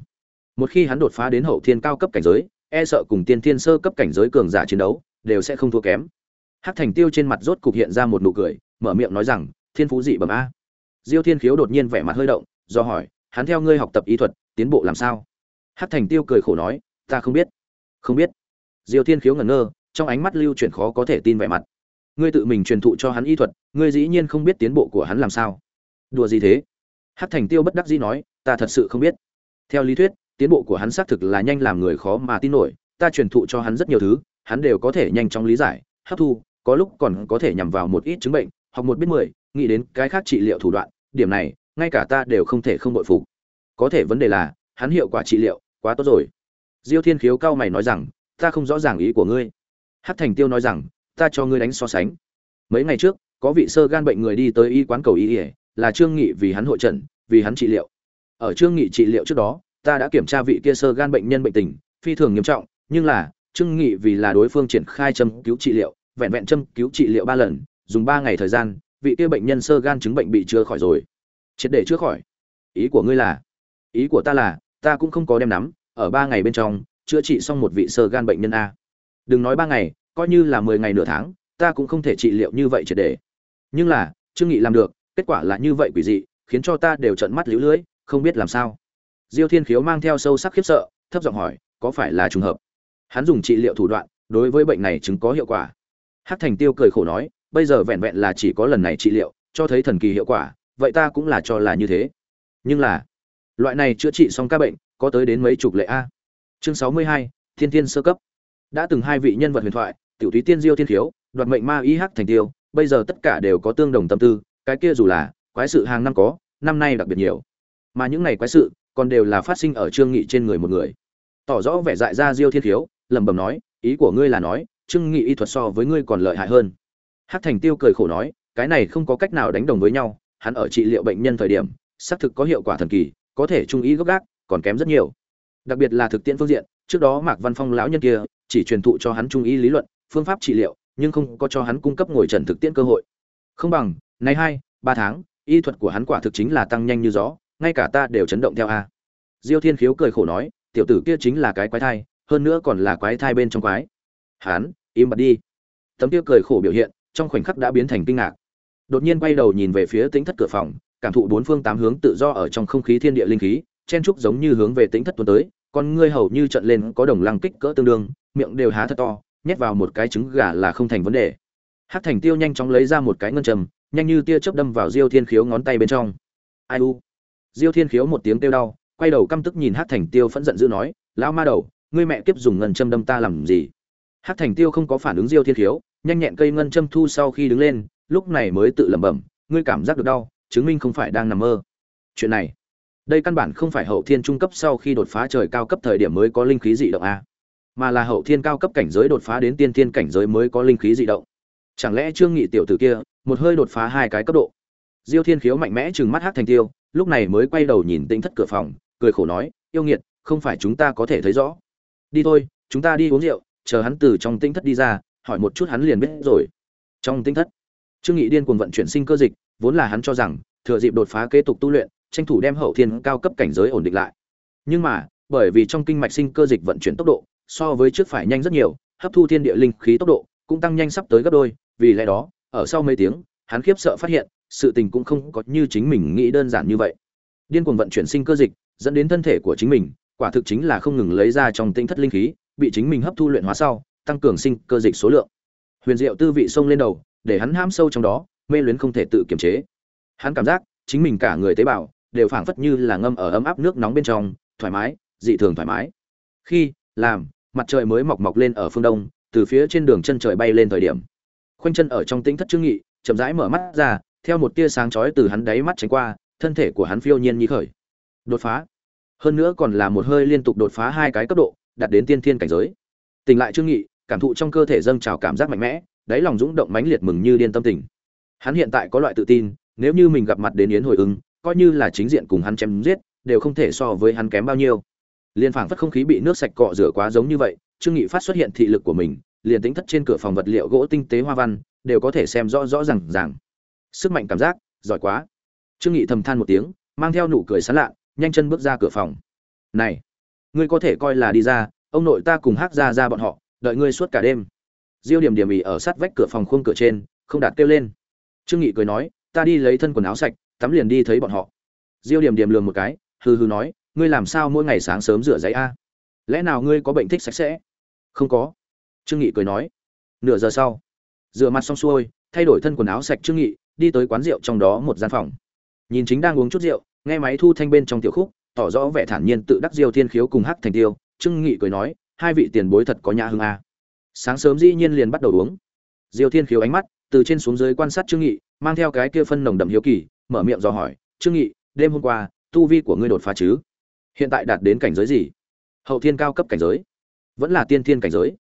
một khi hắn đột phá đến hậu thiên cao cấp cảnh giới e sợ cùng tiên thiên sơ cấp cảnh giới cường giả chiến đấu đều sẽ không thua kém Hắc Thành Tiêu trên mặt rốt cục hiện ra một nụ cười, mở miệng nói rằng, "Thiên phú dị bẩm a." Diêu Thiên Khiếu đột nhiên vẻ mặt hơi động, do hỏi, "Hắn theo ngươi học tập y thuật, tiến bộ làm sao?" Hắc Thành Tiêu cười khổ nói, "Ta không biết." "Không biết?" Diêu Thiên Khiếu ngẩn ngơ, trong ánh mắt lưu chuyển khó có thể tin vẻ mặt. "Ngươi tự mình truyền thụ cho hắn y thuật, ngươi dĩ nhiên không biết tiến bộ của hắn làm sao?" "Đùa gì thế?" Hắc Thành Tiêu bất đắc dĩ nói, "Ta thật sự không biết." Theo lý thuyết, tiến bộ của hắn xác thực là nhanh làm người khó mà tin nổi, ta truyền thụ cho hắn rất nhiều thứ, hắn đều có thể nhanh chóng lý giải, hấp thu, có lúc còn có thể nhằm vào một ít chứng bệnh học một biết mười nghĩ đến cái khác trị liệu thủ đoạn điểm này ngay cả ta đều không thể không bội phục có thể vấn đề là hắn hiệu quả trị liệu quá tốt rồi diêu thiên khiếu cao mày nói rằng ta không rõ ràng ý của ngươi hát thành tiêu nói rằng ta cho ngươi đánh so sánh. Mấy ngày trước, có vị sơ gan bệnh người đi tới y quán cầu y ỉa là trương nghị vì hắn hội trần, vì hắn trị liệu. Ở trương nghị trị liệu trước đó, ta đã kiểm tra vị kia sơ gan bệnh nhân bệnh tình, phi thường nghiêm trọng, nhưng là, trương nghị vì là đối phương triển khai châm cứu trị liệu, vẹn vẹn châm cứu trị liệu ba lần, dùng ba ngày thời gian, vị kia bệnh nhân sơ gan chứng bệnh bị chữa khỏi rồi. Triệt để chữa khỏi. Ý của ngươi là, ý của ta là, ta cũng không có đem nắm, ở ba ngày bên trong, chữa trị xong một vị sơ gan bệnh nhân a. Đừng nói ba ngày coi như là mười ngày nửa tháng ta cũng không thể trị liệu như vậy triệt để nhưng là trương nghị làm được kết quả là như vậy quỷ dị khiến cho ta đều trợn mắt liễu lưỡi không biết làm sao diêu thiên khiếu mang theo sâu sắc khiếp sợ thấp giọng hỏi có phải là trùng hợp hắn dùng trị liệu thủ đoạn đối với bệnh này chứng có hiệu quả Hắc Thành Tiêu cười khổ nói, bây giờ vẹn vẹn là chỉ có lần này trị liệu, cho thấy thần kỳ hiệu quả, vậy ta cũng là cho là như thế. Nhưng là, loại này chữa trị xong các bệnh, có tới đến mấy chục lệ a. Chương 62, Thiên Thiên sơ cấp. Đã từng hai vị nhân vật huyền thoại, Tiểu thúy Tiên Diêu Thiên Khiếu, đoạt mệnh ma y Hắc Thành Tiêu, bây giờ tất cả đều có tương đồng tâm tư, cái kia dù là quái sự hàng năm có, năm nay đặc biệt nhiều. Mà những này quái sự, còn đều là phát sinh ở Trương Nghị trên người một người. Tỏ rõ vẻ dại ra Diêu Thiên Khiếu, lẩm bẩm nói, ý của ngươi là nói, trương nghị y thuật so với ngươi còn lợi hại hơn hắc thành tiêu cười khổ nói cái này không có cách nào đánh đồng với nhau hắn ở trị liệu bệnh nhân thời điểm xác thực có hiệu quả thần kỳ có thể trung ý gốc gác còn kém rất nhiều đặc biệt là thực tiễn phương diện trước đó mạc văn phong lão nhân kia chỉ truyền thụ cho hắn trung ý lý luận phương pháp trị liệu, nhưng không có cho hắn cung cấp ngồi trần thực tiễn cơ hội. Không bằng, nay hai, ba tháng, y thuật của hắn quả thực chính là tăng nhanh như gió, ngay cả ta đều chấn động theo a. Diêu thiên khiếu cười khổ nói, tiểu tử kia chính là cái quái thai, hơn nữa còn là quái thai bên trong quái. Hắn, im bặt đi. Tấm kia cười khổ biểu hiện, trong khoảnh khắc đã biến thành kinh ngạc. Đột nhiên quay đầu nhìn về phía tính thất cửa phòng, cảm thụ bốn phương tám hướng tự do ở trong không khí thiên địa linh khí, chen trúc giống như hướng về tính thất tuần tới, con ngươi hầu như trận lên có đồng lăng kích cỡ tương đương, miệng đều há thật to nhét vào một cái trứng gà là không thành vấn đề. Hắc thành tiêu nhanh chóng lấy ra một cái ngân trầm nhanh như tia chớp đâm vào diêu thiên khiếu ngón tay bên trong. Ai u? Diêu thiên khiếu một tiếng kêu đau, quay đầu căm tức nhìn hắc thành tiêu phẫn giận dữ nói, lão ma đầu, ngươi mẹ kiếp dùng ngân châm đâm ta làm gì? Hắc thành tiêu không có phản ứng diêu thiên khiếu, nhanh nhẹn cây ngân châm thu sau khi đứng lên, lúc này mới tự lẩm bẩm, ngươi cảm giác được đau, chứng minh không phải đang nằm mơ. Chuyện này, đây căn bản không phải hậu thiên trung cấp sau khi đột phá trời cao cấp thời điểm mới có linh khí dị động a mà là hậu thiên cao cấp cảnh giới đột phá đến tiên thiên cảnh giới mới có linh khí dị động. Chẳng lẽ trương nghị tiểu tử kia, một hơi đột phá hai cái cấp độ? Diêu thiên khiếu mạnh mẽ trừng mắt hát thành tiêu, lúc này mới quay đầu nhìn tĩnh thất cửa phòng, cười khổ nói, yêu nghiệt, không phải chúng ta có thể thấy rõ. Đi thôi, chúng ta đi uống rượu, chờ hắn từ trong tĩnh thất đi ra, hỏi một chút hắn liền biết rồi. Trong tĩnh thất, trương nghị điên cuồng vận chuyển sinh cơ dịch, vốn là hắn cho rằng, thừa dịp đột phá kế tục tu luyện, tranh thủ đem hậu thiên cao cấp cảnh giới ổn định lại. Nhưng mà, bởi vì trong kinh mạch sinh cơ dịch vận chuyển tốc độ so với trước phải nhanh rất nhiều, hấp thu thiên địa linh khí tốc độ cũng tăng nhanh sắp tới gấp đôi, vì lẽ đó, ở sau mấy tiếng, hắn khiếp sợ phát hiện, sự tình cũng không có như chính mình nghĩ đơn giản như vậy. Điên cuồng vận chuyển sinh cơ dịch, dẫn đến thân thể của chính mình, quả thực chính là không ngừng lấy ra trong tinh thất linh khí, bị chính mình hấp thu luyện hóa sau, tăng cường sinh cơ dịch số lượng. Huyền diệu tư vị xông lên đầu, để hắn ham sâu trong đó, mê luyến không thể tự kiềm chế. Hắn cảm giác, chính mình cả người tế bào, đều phảng phất như là ngâm ở ấm áp nước nóng bên trong, thoải mái, dị thường thoải mái. Khi, làm mặt trời mới mọc mọc lên ở phương đông từ phía trên đường chân trời bay lên thời điểm. Khoanh chân ở trong tĩnh thất trương nghị chậm rãi mở mắt ra theo một tia sáng chói từ hắn đáy mắt tránh qua thân thể của hắn phiêu nhiên như khởi. Đột phá. Hơn nữa còn là một hơi liên tục đột phá hai cái cấp độ đạt đến tiên thiên cảnh giới. Tỉnh lại trương nghị cảm thụ trong cơ thể dâng trào cảm giác mạnh mẽ đáy lòng dũng động mãnh liệt mừng như điên tâm tình. Hắn hiện tại có loại tự tin nếu như mình gặp mặt đến yến hồi ứng, coi như là chính diện cùng hắn chém giết đều không thể so với hắn kém bao nhiêu liên phảng phất không khí bị nước sạch cọ rửa quá giống như vậy, trương nghị phát xuất hiện thị lực của mình, liền tính thất trên cửa phòng vật liệu gỗ tinh tế hoa văn, đều có thể xem rõ rõ ràng ràng. Sức mạnh cảm giác, giỏi quá. Trương nghị thầm than một tiếng, mang theo nụ cười sán lạ, nhanh chân bước ra cửa phòng. Này, ngươi có thể coi là đi ra, ông nội ta cùng hát ra ra bọn họ, đợi ngươi suốt cả đêm. Diêu điểm điểm ỉ ở sát vách cửa phòng khung cửa trên, không đạt kêu lên. Trương nghị cười nói, ta đi lấy thân quần áo sạch, tắm liền đi thấy bọn họ. Diêu điểm điểm lườm một cái, hừ hừ nói ngươi làm sao mỗi ngày sáng sớm rửa giấy a? Lẽ nào ngươi có bệnh thích sạch sẽ? Không có. Trương nghị cười nói. Nửa giờ sau, rửa mặt xong xuôi, thay đổi thân quần áo sạch trương nghị, đi tới quán rượu trong đó một gian phòng. Nhìn chính đang uống chút rượu, nghe máy thu thanh bên trong tiểu khúc, tỏ rõ vẻ thản nhiên tự đắc diêu thiên khiếu cùng hắc thành tiêu, trương nghị cười nói, hai vị tiền bối thật có nhã hương a. Sáng sớm dĩ nhiên liền bắt đầu uống. Diêu thiên khiếu ánh mắt từ trên xuống dưới quan sát trương nghị, mang theo cái kia phân nồng đậm hiếu kỳ, mở miệng dò hỏi, trương nghị, đêm hôm qua, tu vi của ngươi đột phá chứ? Hiện tại đạt đến cảnh giới gì? Hậu thiên cao cấp cảnh giới. Vẫn là tiên thiên cảnh giới.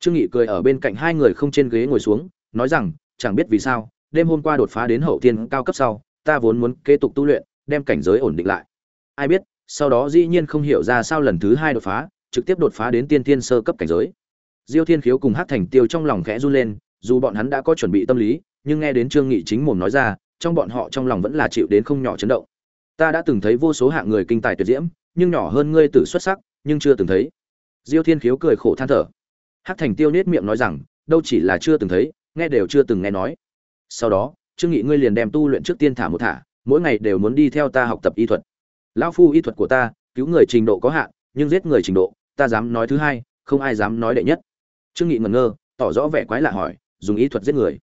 Trương nghị cười ở bên cạnh hai người không trên ghế ngồi xuống, nói rằng, chẳng biết vì sao, đêm hôm qua đột phá đến hậu thiên cao cấp sau, ta vốn muốn kế tục tu luyện, đem cảnh giới ổn định lại. Ai biết, sau đó dĩ nhiên không hiểu ra sao lần thứ hai đột phá, trực tiếp đột phá đến tiên thiên sơ cấp cảnh giới. Diêu thiên khiếu cùng hát thành tiêu trong lòng khẽ run lên, dù bọn hắn đã có chuẩn bị tâm lý, nhưng nghe đến trương nghị chính mồm nói ra, trong bọn họ trong lòng vẫn là chịu đến không nhỏ chấn động ta đã từng thấy vô số hạng người kinh tài tuyệt diễm, nhưng nhỏ hơn ngươi tử xuất sắc, nhưng chưa từng thấy. Diêu thiên khiếu cười khổ than thở. Hắc thành tiêu nết miệng nói rằng, đâu chỉ là chưa từng thấy, nghe đều chưa từng nghe nói. Sau đó, trương nghị ngươi liền đem tu luyện trước tiên thả một thả, mỗi ngày đều muốn đi theo ta học tập y thuật. Lão phu y thuật của ta, cứu người trình độ có hạn, nhưng giết người trình độ, ta dám nói thứ hai, không ai dám nói đệ nhất. Trương nghị ngẩn ngơ, tỏ rõ vẻ quái lạ hỏi, dùng y thuật giết người.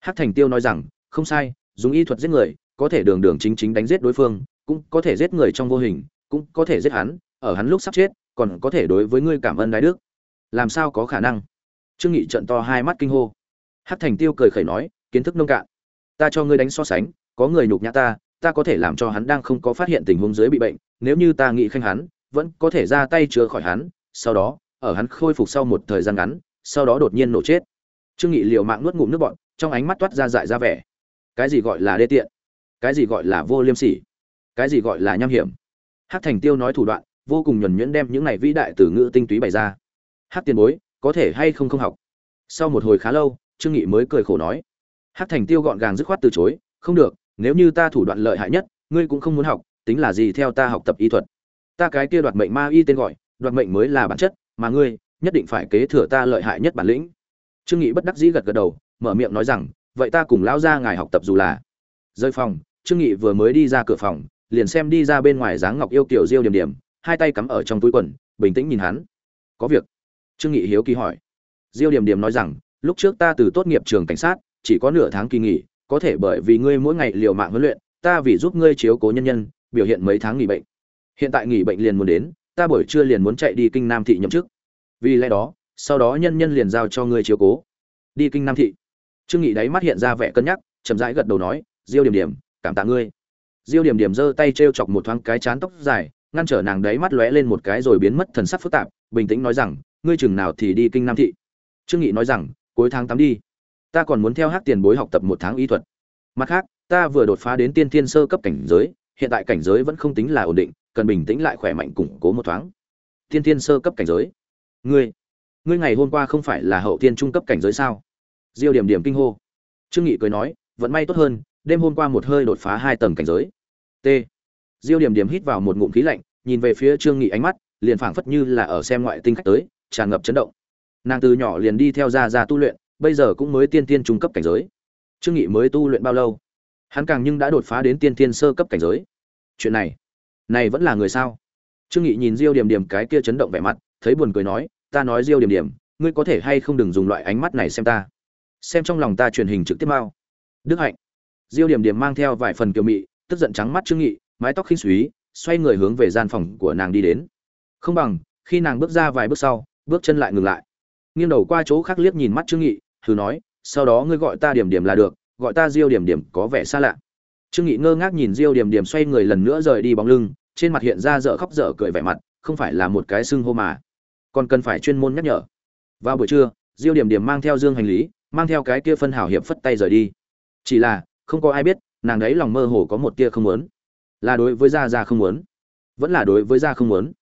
Hắc thành tiêu nói rằng, không sai, dùng y thuật giết người, có thể đường đường chính chính đánh giết đối phương cũng có thể giết người trong vô hình, cũng có thể giết hắn, ở hắn lúc sắp chết, còn có thể đối với ngươi cảm ơn đái đức. Làm sao có khả năng? Trương nghị trợn to hai mắt kinh hô. Hắc thành tiêu cười khẩy nói, kiến thức nông cạn. Ta cho ngươi đánh so sánh, có người nhục nhã ta ta có thể làm cho hắn đang không có phát hiện tình huống dưới bị bệnh, nếu như ta nghĩ khanh hắn, vẫn có thể ra tay chữa khỏi hắn, sau đó, ở hắn khôi phục sau một thời gian ngắn, sau đó đột nhiên nổ chết. Trương nghị liều mạng nuốt ngụm nước bọt, trong ánh mắt toát ra dại ra vẻ. Cái gì gọi là đê tiện? Cái gì gọi là vô liêm sỉ? Cái gì gọi là nham hiểm? Hát thành tiêu nói thủ đoạn, vô cùng nhuẩn nhuyễn đem những này vĩ đại từ ngữ tinh túy bày ra. Hát tiền bối, có thể hay không không học? Sau một hồi khá lâu, trương nghị mới cười khổ nói. Hát thành tiêu gọn gàng dứt khoát từ chối, không được, nếu như ta thủ đoạn lợi hại nhất, ngươi cũng không muốn học, tính là gì theo ta học tập y thuật? Ta cái kia đoạt mệnh ma y tên gọi, đoạt mệnh mới là bản chất, mà ngươi, nhất định phải kế thừa ta lợi hại nhất bản lĩnh. Trương nghị bất đắc dĩ gật gật đầu, mở miệng nói rằng, vậy ta cùng lão gia ngài học tập dù là. Rơi phòng, trương nghị vừa mới đi ra cửa phòng liền xem đi ra bên ngoài dáng ngọc yêu kiểu diêu điểm điểm, hai tay cắm ở trong túi quần, bình tĩnh nhìn hắn. Có việc? Trương nghị hiếu kỳ hỏi. Diêu điểm điểm nói rằng, lúc trước ta từ tốt nghiệp trường cảnh sát, chỉ có nửa tháng kỳ nghỉ, có thể bởi vì ngươi mỗi ngày liều mạng huấn luyện, ta vì giúp ngươi chiếu cố nhân nhân, biểu hiện mấy tháng nghỉ bệnh. Hiện tại nghỉ bệnh liền muốn đến, ta buổi trưa liền muốn chạy đi kinh nam thị nhậm chức. Vì lẽ đó, sau đó nhân nhân liền giao cho ngươi chiếu cố. Đi kinh nam thị. Trương nghị đáy mắt hiện ra vẻ cân nhắc, chậm rãi gật đầu nói, diêu điểm điểm, cảm tạ ngươi diêu điểm điểm giơ tay treo chọc một thoáng cái chán tóc dài, ngăn trở nàng đáy mắt lóe lên một cái rồi biến mất thần sắc phức tạp, bình tĩnh nói rằng, ngươi chừng nào thì đi kinh nam thị? Trương nghị nói rằng, cuối tháng tám đi. Ta còn muốn theo hát tiền bối học tập một tháng y thuật. Mặt khác, ta vừa đột phá đến tiên thiên sơ cấp cảnh giới, hiện tại cảnh giới vẫn không tính là ổn định, cần bình tĩnh lại khỏe mạnh củng cố một thoáng. Tiên thiên sơ cấp cảnh giới? Ngươi ngươi ngày hôm qua không phải là hậu tiên trung cấp cảnh giới sao? Diêu điểm điểm kinh hô. Trương nghị cười nói vẫn may tốt hơn, đêm hôm qua một hơi đột phá hai tầng cảnh giới t. Diêu điểm điểm hít vào một ngụm khí lạnh, nhìn về phía trương nghị ánh mắt, liền phảng phất như là ở xem ngoại tinh khách tới, tràn ngập chấn động. Nàng từ nhỏ liền đi theo gia gia tu luyện, bây giờ cũng mới tiên tiên trung cấp cảnh giới. Trương nghị mới tu luyện bao lâu? Hắn càng nhưng đã đột phá đến tiên tiên sơ cấp cảnh giới. Chuyện này này vẫn là người sao? Trương nghị nhìn diêu điểm điểm cái kia chấn động vẻ mặt, thấy buồn cười nói, ta nói diêu điểm điểm, ngươi có thể hay không đừng dùng loại ánh mắt này xem ta? Xem trong lòng ta truyền hình trực tiếp mau đức hạnh. Diêu điểm điểm mang theo vài phần kiều mị tức giận trắng mắt trương nghị, mái tóc khinh suý, xoay người hướng về gian phòng của nàng đi đến. Không bằng, khi nàng bước ra vài bước sau, bước chân lại ngừng lại. Nghiêng đầu qua chỗ khác liếc nhìn mắt trương nghị, thử nói, sau đó ngươi gọi ta điểm điểm là được, gọi ta diêu điểm điểm có vẻ xa lạ. Trương nghị ngơ ngác nhìn diêu điểm điểm xoay người lần nữa rời đi bóng lưng, trên mặt hiện ra dở khóc dở cười vẻ mặt, không phải là một cái xưng hô mà. Còn cần phải chuyên môn nhắc nhở. Vào buổi trưa, diêu điểm điểm mang theo dương hành lý, mang theo cái kia phân hảo hiệp phất tay rời đi. Chỉ là, không có ai biết nàng đấy lòng mơ hồ có một tia không muốn. Là đối với gia gia không muốn? Vẫn là đối với gia không muốn?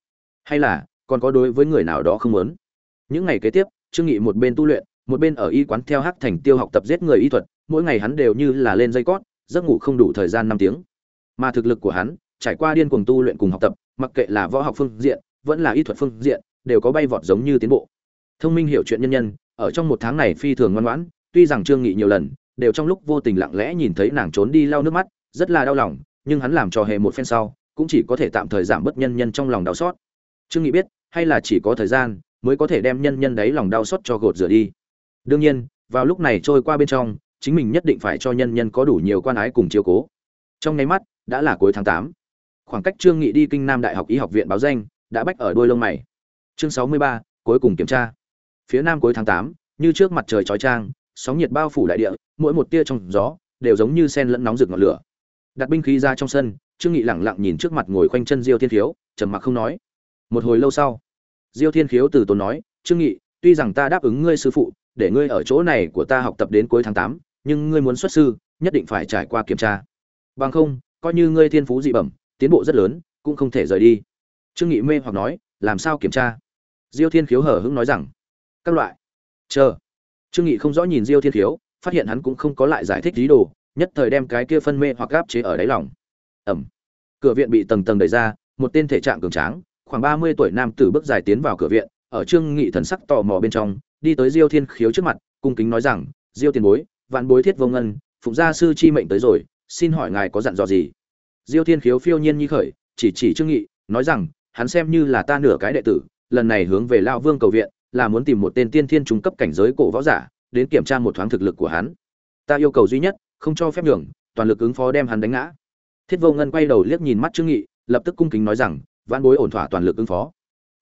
Hay là còn có đối với người nào đó không muốn? Những ngày kế tiếp, trương nghị một bên tu luyện, một bên ở y quán theo hắc thành tiêu học tập giết người y thuật, mỗi ngày hắn đều như là lên dây cót, giấc ngủ không đủ thời gian năm tiếng. Mà thực lực của hắn, trải qua điên cuồng tu luyện cùng học tập, mặc kệ là võ học phương diện, vẫn là y thuật phương diện, đều có bay vọt giống như tiến bộ. Thông minh hiểu chuyện nhân nhân, ở trong một tháng này phi thường ngoan ngoãn, tuy rằng trương nghị nhiều lần đều trong lúc vô tình lặng lẽ nhìn thấy nàng trốn đi lau nước mắt, rất là đau lòng, nhưng hắn làm cho hề một phen sau, cũng chỉ có thể tạm thời giảm bớt nhân nhân trong lòng đau xót. Trương nghị biết, hay là chỉ có thời gian mới có thể đem nhân nhân đấy lòng đau xót cho gột rửa đi. Đương nhiên, vào lúc này trôi qua bên trong, chính mình nhất định phải cho nhân nhân có đủ nhiều quan ái cùng chiếu cố. Trong nháy mắt, đã là cuối tháng tám. Khoảng cách trương nghị đi kinh nam đại học y học viện báo danh, đã bách ở đôi lông mày. Chương sáu mươi ba, cuối cùng kiểm tra. Phía nam cuối tháng tám, như trước mặt trời chói chang sóng nhiệt bao phủ đại địa, mỗi một tia trong gió đều giống như sen lẫn nóng rực ngọn lửa. Đặt binh khí ra trong sân, trương nghị lẳng lặng nhìn trước mặt ngồi khoanh chân diêu thiên khiếu, trầm mặc không nói. Một hồi lâu sau, diêu thiên khiếu từ tốn nói, trương nghị, tuy rằng ta đáp ứng ngươi sư phụ, để ngươi ở chỗ này của ta học tập đến cuối tháng tám, nhưng ngươi muốn xuất sư, nhất định phải trải qua kiểm tra. Bằng không, coi như ngươi thiên phú dị bẩm, tiến bộ rất lớn, cũng không thể rời đi. Trương nghị mê hoặc nói, làm sao kiểm tra? Diêu thiên khiếu hở hững nói rằng, các loại. Chờ trương nghị không rõ nhìn diêu thiên thiếu, phát hiện hắn cũng không có lại giải thích lý đồ, nhất thời đem cái kia phân mê hoặc gáp chế ở đáy lòng. Ẩm. Cửa viện bị tầng tầng đẩy ra, một tên thể trạng cường tráng, khoảng ba mươi tuổi nam tử bước dài tiến vào cửa viện, ở trương nghị thần sắc tò mò bên trong, đi tới diêu thiên khiếu trước mặt, cung kính nói rằng, diêu tiền bối, vạn bối thiết vô ngân, phụng gia sư chi mệnh tới rồi, xin hỏi ngài có dặn dò gì? Diêu thiên khiếu phiêu nhiên nhi khởi, chỉ chỉ trương nghị, nói rằng, hắn xem như là ta nửa cái đệ tử, lần này hướng về lao vương cầu viện là muốn tìm một tên tiên thiên trung cấp cảnh giới cổ võ giả, đến kiểm tra một thoáng thực lực của hắn. Ta yêu cầu duy nhất, không cho phép nhường, toàn lực ứng phó đem hắn đánh ngã. Thiết vô ngân quay đầu liếc nhìn mắt trương nghị, lập tức cung kính nói rằng văn bối ổn thỏa toàn lực ứng phó.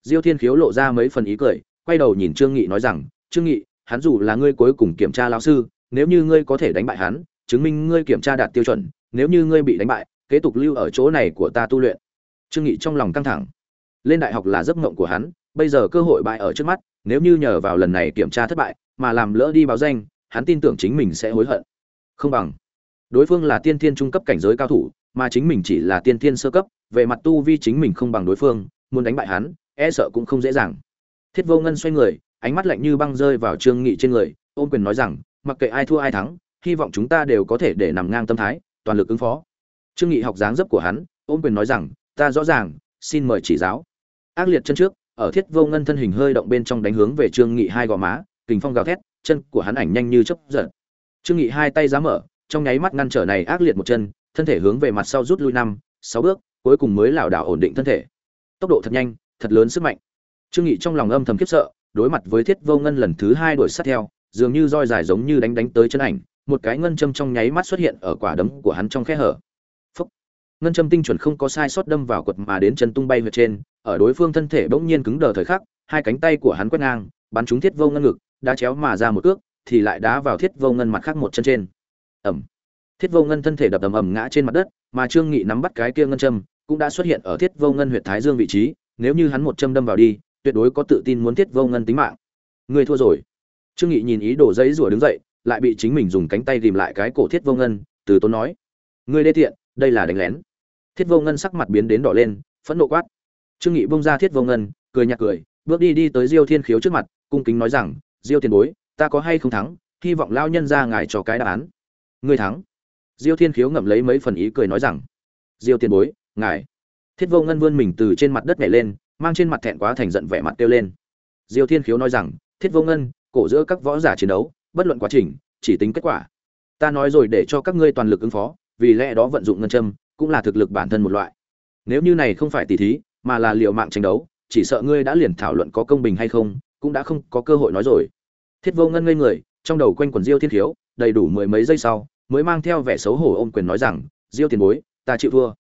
Diêu thiên khiếu lộ ra mấy phần ý cười, quay đầu nhìn trương nghị nói rằng, trương nghị, hắn dù là ngươi cuối cùng kiểm tra lão sư, nếu như ngươi có thể đánh bại hắn, chứng minh ngươi kiểm tra đạt tiêu chuẩn, nếu như ngươi bị đánh bại, kế tục lưu ở chỗ này của ta tu luyện. Trương nghị trong lòng căng thẳng. Lên đại học là giấc mộng của hắn, bây giờ cơ hội bại ở trước mắt nếu như nhờ vào lần này kiểm tra thất bại, mà làm lỡ đi báo danh, hắn tin tưởng chính mình sẽ hối hận. Không bằng. Đối phương là tiên thiên trung cấp cảnh giới cao thủ, mà chính mình chỉ là tiên thiên sơ cấp, về mặt tu vi chính mình không bằng đối phương, muốn đánh bại hắn e sợ cũng không dễ dàng. Thiết vô ngân xoay người, ánh mắt lạnh như băng rơi vào trương nghị trên người, ôm quyền nói rằng, mặc kệ ai thua ai thắng, hy vọng chúng ta đều có thể để nằm ngang tâm thái, toàn lực ứng phó. Trương nghị học dáng dấp của hắn, ôm quyền nói rằng, ta rõ ràng, xin mời chỉ giáo. Ác liệt chân trước ở thiết vô ngân thân hình hơi động bên trong đánh hướng về trương nghị hai gò má, kình phong gào thét, chân của hắn ảnh nhanh như chớp giật. Trương nghị hai tay giá mở, trong nháy mắt ngăn trở này ác liệt một chân, thân thể hướng về mặt sau rút lui năm, sáu bước, cuối cùng mới lảo đảo ổn định thân thể. Tốc độ thật nhanh, thật lớn sức mạnh. Trương nghị trong lòng âm thầm khiếp sợ, đối mặt với thiết vô ngân lần thứ hai đuổi sát theo, dường như roi dài giống như đánh đánh tới chân ảnh, một cái ngân châm trong nháy mắt xuất hiện ở quả đấm của hắn trong khe hở. Phúc. ngân châm tinh chuẩn không có sai sót đâm vào quật mà đến chân tung bay vượt trên ở đối phương thân thể bỗng nhiên cứng đờ thời khắc, hai cánh tay của hắn quét ngang, bắn trúng thiết vô ngân ngực đá chéo mà ra một cước, thì lại đá vào thiết vô ngân mặt khác một chân trên. Ẩm thiết vô ngân thân thể đập ầm ầm ngã trên mặt đất, mà trương nghị nắm bắt cái kia ngân châm, cũng đã xuất hiện ở thiết vô ngân huyệt thái dương vị trí, nếu như hắn một châm đâm vào đi, tuyệt đối có tự tin muốn thiết vô ngân tính mạng. Người thua rồi. Trương nghị nhìn ý đồ giấy rủa đứng dậy, lại bị chính mình dùng cánh tay rìm lại cái cổ thiết vô ngân, từ tốn nói. Ngươi đê tiện, đây là đánh lén. Thiết vô ngân sắc mặt biến đến đỏ lên, phẫn nộ quát trương nghị bung ra thiết vô ngân, cười nhạt cười, bước đi đi tới diêu thiên khiếu trước mặt, cung kính nói rằng, diêu tiền bối, ta có hay không thắng, hy vọng lao nhân ra ngài cho cái đáp án. Ngươi thắng? Diêu thiên khiếu ngậm lấy mấy phần ý cười nói rằng, diêu tiền bối, ngài. Thiết vô ngân vươn mình từ trên mặt đất nhảy lên, mang trên mặt thẹn quá thành giận vẻ mặt tiêu lên. Diêu thiên khiếu nói rằng, thiết vô ngân, cổ giữa các võ giả chiến đấu, bất luận quá trình, chỉ tính kết quả. Ta nói rồi để cho các ngươi toàn lực ứng phó, vì lẽ đó vận dụng ngân châm cũng là thực lực bản thân một loại. Nếu như này không phải tỷ thí mà là liệu mạng tranh đấu chỉ sợ ngươi đã liền thảo luận có công bình hay không cũng đã không có cơ hội nói rồi. Thiết vô ngân ngây người trong đầu quanh quần diêu thiên thiếu, đầy đủ mười mấy giây sau mới mang theo vẻ xấu hổ ôm quyền nói rằng diêu tiền bối ta chịu thua.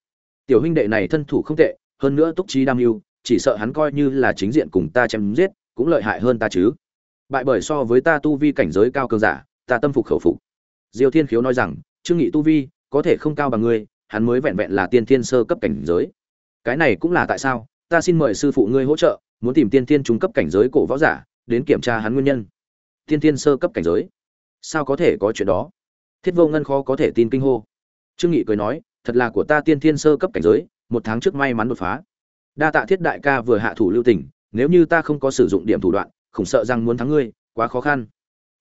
Tiểu huynh đệ này thân thủ không tệ hơn nữa túc trí đam mưu chỉ sợ hắn coi như là chính diện cùng ta chém giết cũng lợi hại hơn ta chứ. Bại bởi so với ta tu vi cảnh giới cao cường giả ta tâm phục khẩu phục. Diêu thiên khiếu nói rằng trương nghị tu vi có thể không cao bằng ngươi hắn mới vẹn vẹn là tiên thiên sơ cấp cảnh giới cái này cũng là tại sao? Ta xin mời sư phụ ngươi hỗ trợ, muốn tìm tiên tiên trung cấp cảnh giới cổ võ giả, đến kiểm tra hắn nguyên nhân. Tiên tiên sơ cấp cảnh giới? Sao có thể có chuyện đó? Thiết vô ngân khó có thể tin kinh hô. Trương nghị cười nói, thật là của ta tiên tiên sơ cấp cảnh giới, một tháng trước may mắn đột phá. Đa tạ thiết đại ca vừa hạ thủ lưu tình, nếu như ta không có sử dụng điểm thủ đoạn, khủng sợ rằng muốn thắng ngươi, quá khó khăn.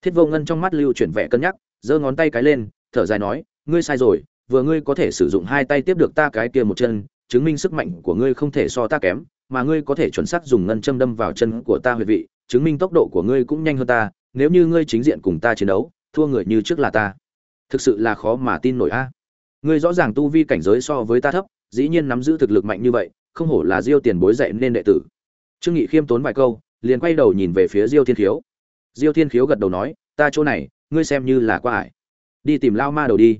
Thiết vô ngân trong mắt lưu chuyển vẻ cân nhắc, giơ ngón tay cái lên, thở dài nói, ngươi sai rồi, vừa ngươi có thể sử dụng hai tay tiếp được ta cái kia một chân chứng minh sức mạnh của ngươi không thể so ta kém, mà ngươi có thể chuẩn xác dùng ngân châm đâm vào chân của ta huyệt vị, chứng minh tốc độ của ngươi cũng nhanh hơn ta, nếu như ngươi chính diện cùng ta chiến đấu, thua người như trước là ta. Thực sự là khó mà tin nổi a. Ngươi rõ ràng tu vi cảnh giới so với ta thấp, dĩ nhiên nắm giữ thực lực mạnh như vậy, không hổ là diêu tiền bối dạy nên đệ tử. Trương nghị khiêm tốn vài câu, liền quay đầu nhìn về phía diêu thiên khiếu. Diêu thiên khiếu gật đầu nói, ta chỗ này, ngươi xem như là qua ải. Đi tìm lao ma đầu đi.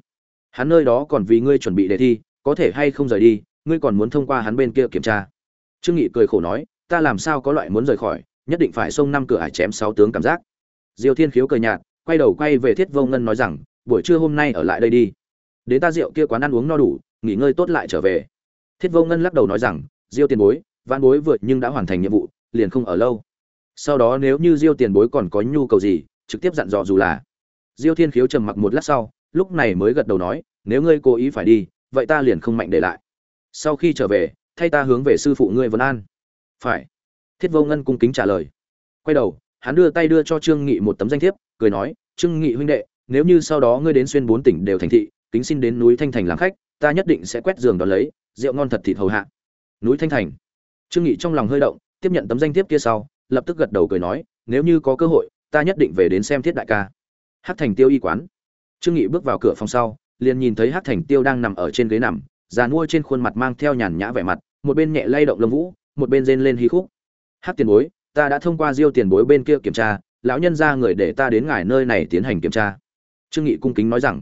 Hắn nơi đó còn vì ngươi chuẩn bị đề thi, có thể hay không rời đi ngươi còn muốn thông qua hắn bên kia kiểm tra? Trương nghị cười khổ nói, ta làm sao có loại muốn rời khỏi, nhất định phải xông năm cửa ải chém sáu tướng cảm giác. Diêu thiên khiếu cười nhạt, quay đầu quay về thiết vô ngân nói rằng, buổi trưa hôm nay ở lại đây đi. Đến ta rượu kia quán ăn uống no đủ, nghỉ ngơi tốt lại trở về. Thiết vô ngân lắc đầu nói rằng, diêu tiền bối văn bối vượt nhưng đã hoàn thành nhiệm vụ, liền không ở lâu. Sau đó nếu như diêu tiền bối còn có nhu cầu gì, trực tiếp dặn dò dù là. Diêu thiên khiếu trầm mặc một lát sau, lúc này mới gật đầu nói, nếu ngươi cố ý phải đi, vậy ta liền không mạnh để lại sau khi trở về, thay ta hướng về sư phụ ngươi vân an. Phải. Thiết vô ngân cung kính trả lời. Quay đầu, hắn đưa tay đưa cho trương nghị một tấm danh thiếp, cười nói, trương nghị huynh đệ, nếu như sau đó ngươi đến xuyên bốn tỉnh đều thành thị, kính xin đến núi thanh thành làm khách, ta nhất định sẽ quét giường đón lấy, rượu ngon thật thịt hầu hạ. Núi thanh thành. Trương nghị trong lòng hơi động, tiếp nhận tấm danh thiếp kia sau, lập tức gật đầu cười nói, nếu như có cơ hội, ta nhất định về đến xem thiết đại ca. Hát thành tiêu y quán. Trương nghị bước vào cửa phòng sau, liền nhìn thấy hát thành tiêu đang nằm ở trên ghế nằm già nuôi trên khuôn mặt mang theo nhàn nhã vẻ mặt, một bên nhẹ lay động lông vũ, một bên rên lên hí khúc. Hát tiền bối, ta đã thông qua diêu tiền bối bên kia kiểm tra, lão nhân ra người để ta đến ngài nơi này tiến hành kiểm tra. Trương nghị cung kính nói rằng.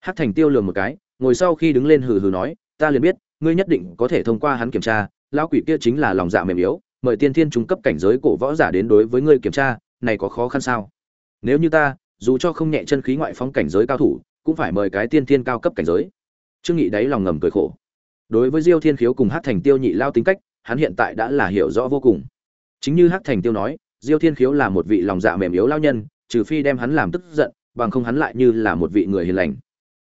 Hát thành tiêu lường một cái, ngồi sau khi đứng lên hừ hừ nói, ta liền biết, ngươi nhất định có thể thông qua hắn kiểm tra, lão quỷ kia chính là lòng dạ mềm yếu, mời tiên thiên trung cấp cảnh giới cổ võ giả đến đối với ngươi kiểm tra, này có khó khăn sao? Nếu như ta, dù cho không nhẹ chân khí ngoại phong cảnh giới cao thủ, cũng phải mời cái tiên thiên cao cấp cảnh giới trương nghị đáy lòng ngầm cười khổ. Đối với diêu thiên khiếu cùng hát thành tiêu nhị lao tính cách, hắn hiện tại đã là hiểu rõ vô cùng. Chính như hát thành tiêu nói, diêu thiên khiếu là một vị lòng dạ mềm yếu lao nhân, trừ phi đem hắn làm tức giận, bằng không hắn lại như là một vị người hiền lành.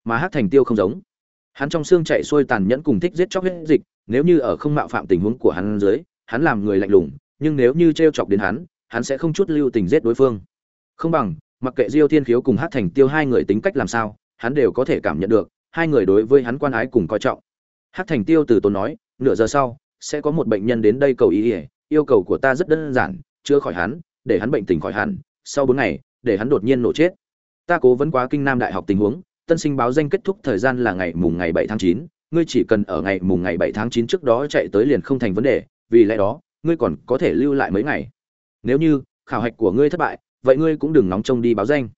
Mà hát thành tiêu không giống. Hắn trong xương chạy xuôi tàn nhẫn cùng thích giết chóc hết dịch, nếu như ở không mạo phạm tình huống của hắn dưới, hắn làm người lạnh lùng, nhưng nếu như trêu chọc đến hắn hắn sẽ không chút lưu tình giết đối phương. Không bằng, mặc kệ diêu thiên khiếu cùng hát thành tiêu hai người tính cách làm sao, hắn đều có thể cảm nhận được hai người đối với hắn quan ái cùng coi trọng. Hát thành tiêu từ tốn nói, nửa giờ sau, sẽ có một bệnh nhân đến đây cầu ý ỉa yêu cầu của ta rất đơn giản, chữa khỏi hắn, để hắn bệnh tình khỏi hẳn, sau bốn ngày, để hắn đột nhiên nổ chết. Ta cố vấn quá kinh nam đại học tình huống, tân sinh báo danh kết thúc thời gian là ngày mùng ngày bảy tháng chín, ngươi chỉ cần ở ngày mùng ngày bảy tháng chín trước đó chạy tới liền không thành vấn đề, vì lẽ đó, ngươi còn có thể lưu lại mấy ngày. Nếu như, khảo hạch của ngươi thất bại, vậy ngươi cũng đừng nóng trông đi báo danh.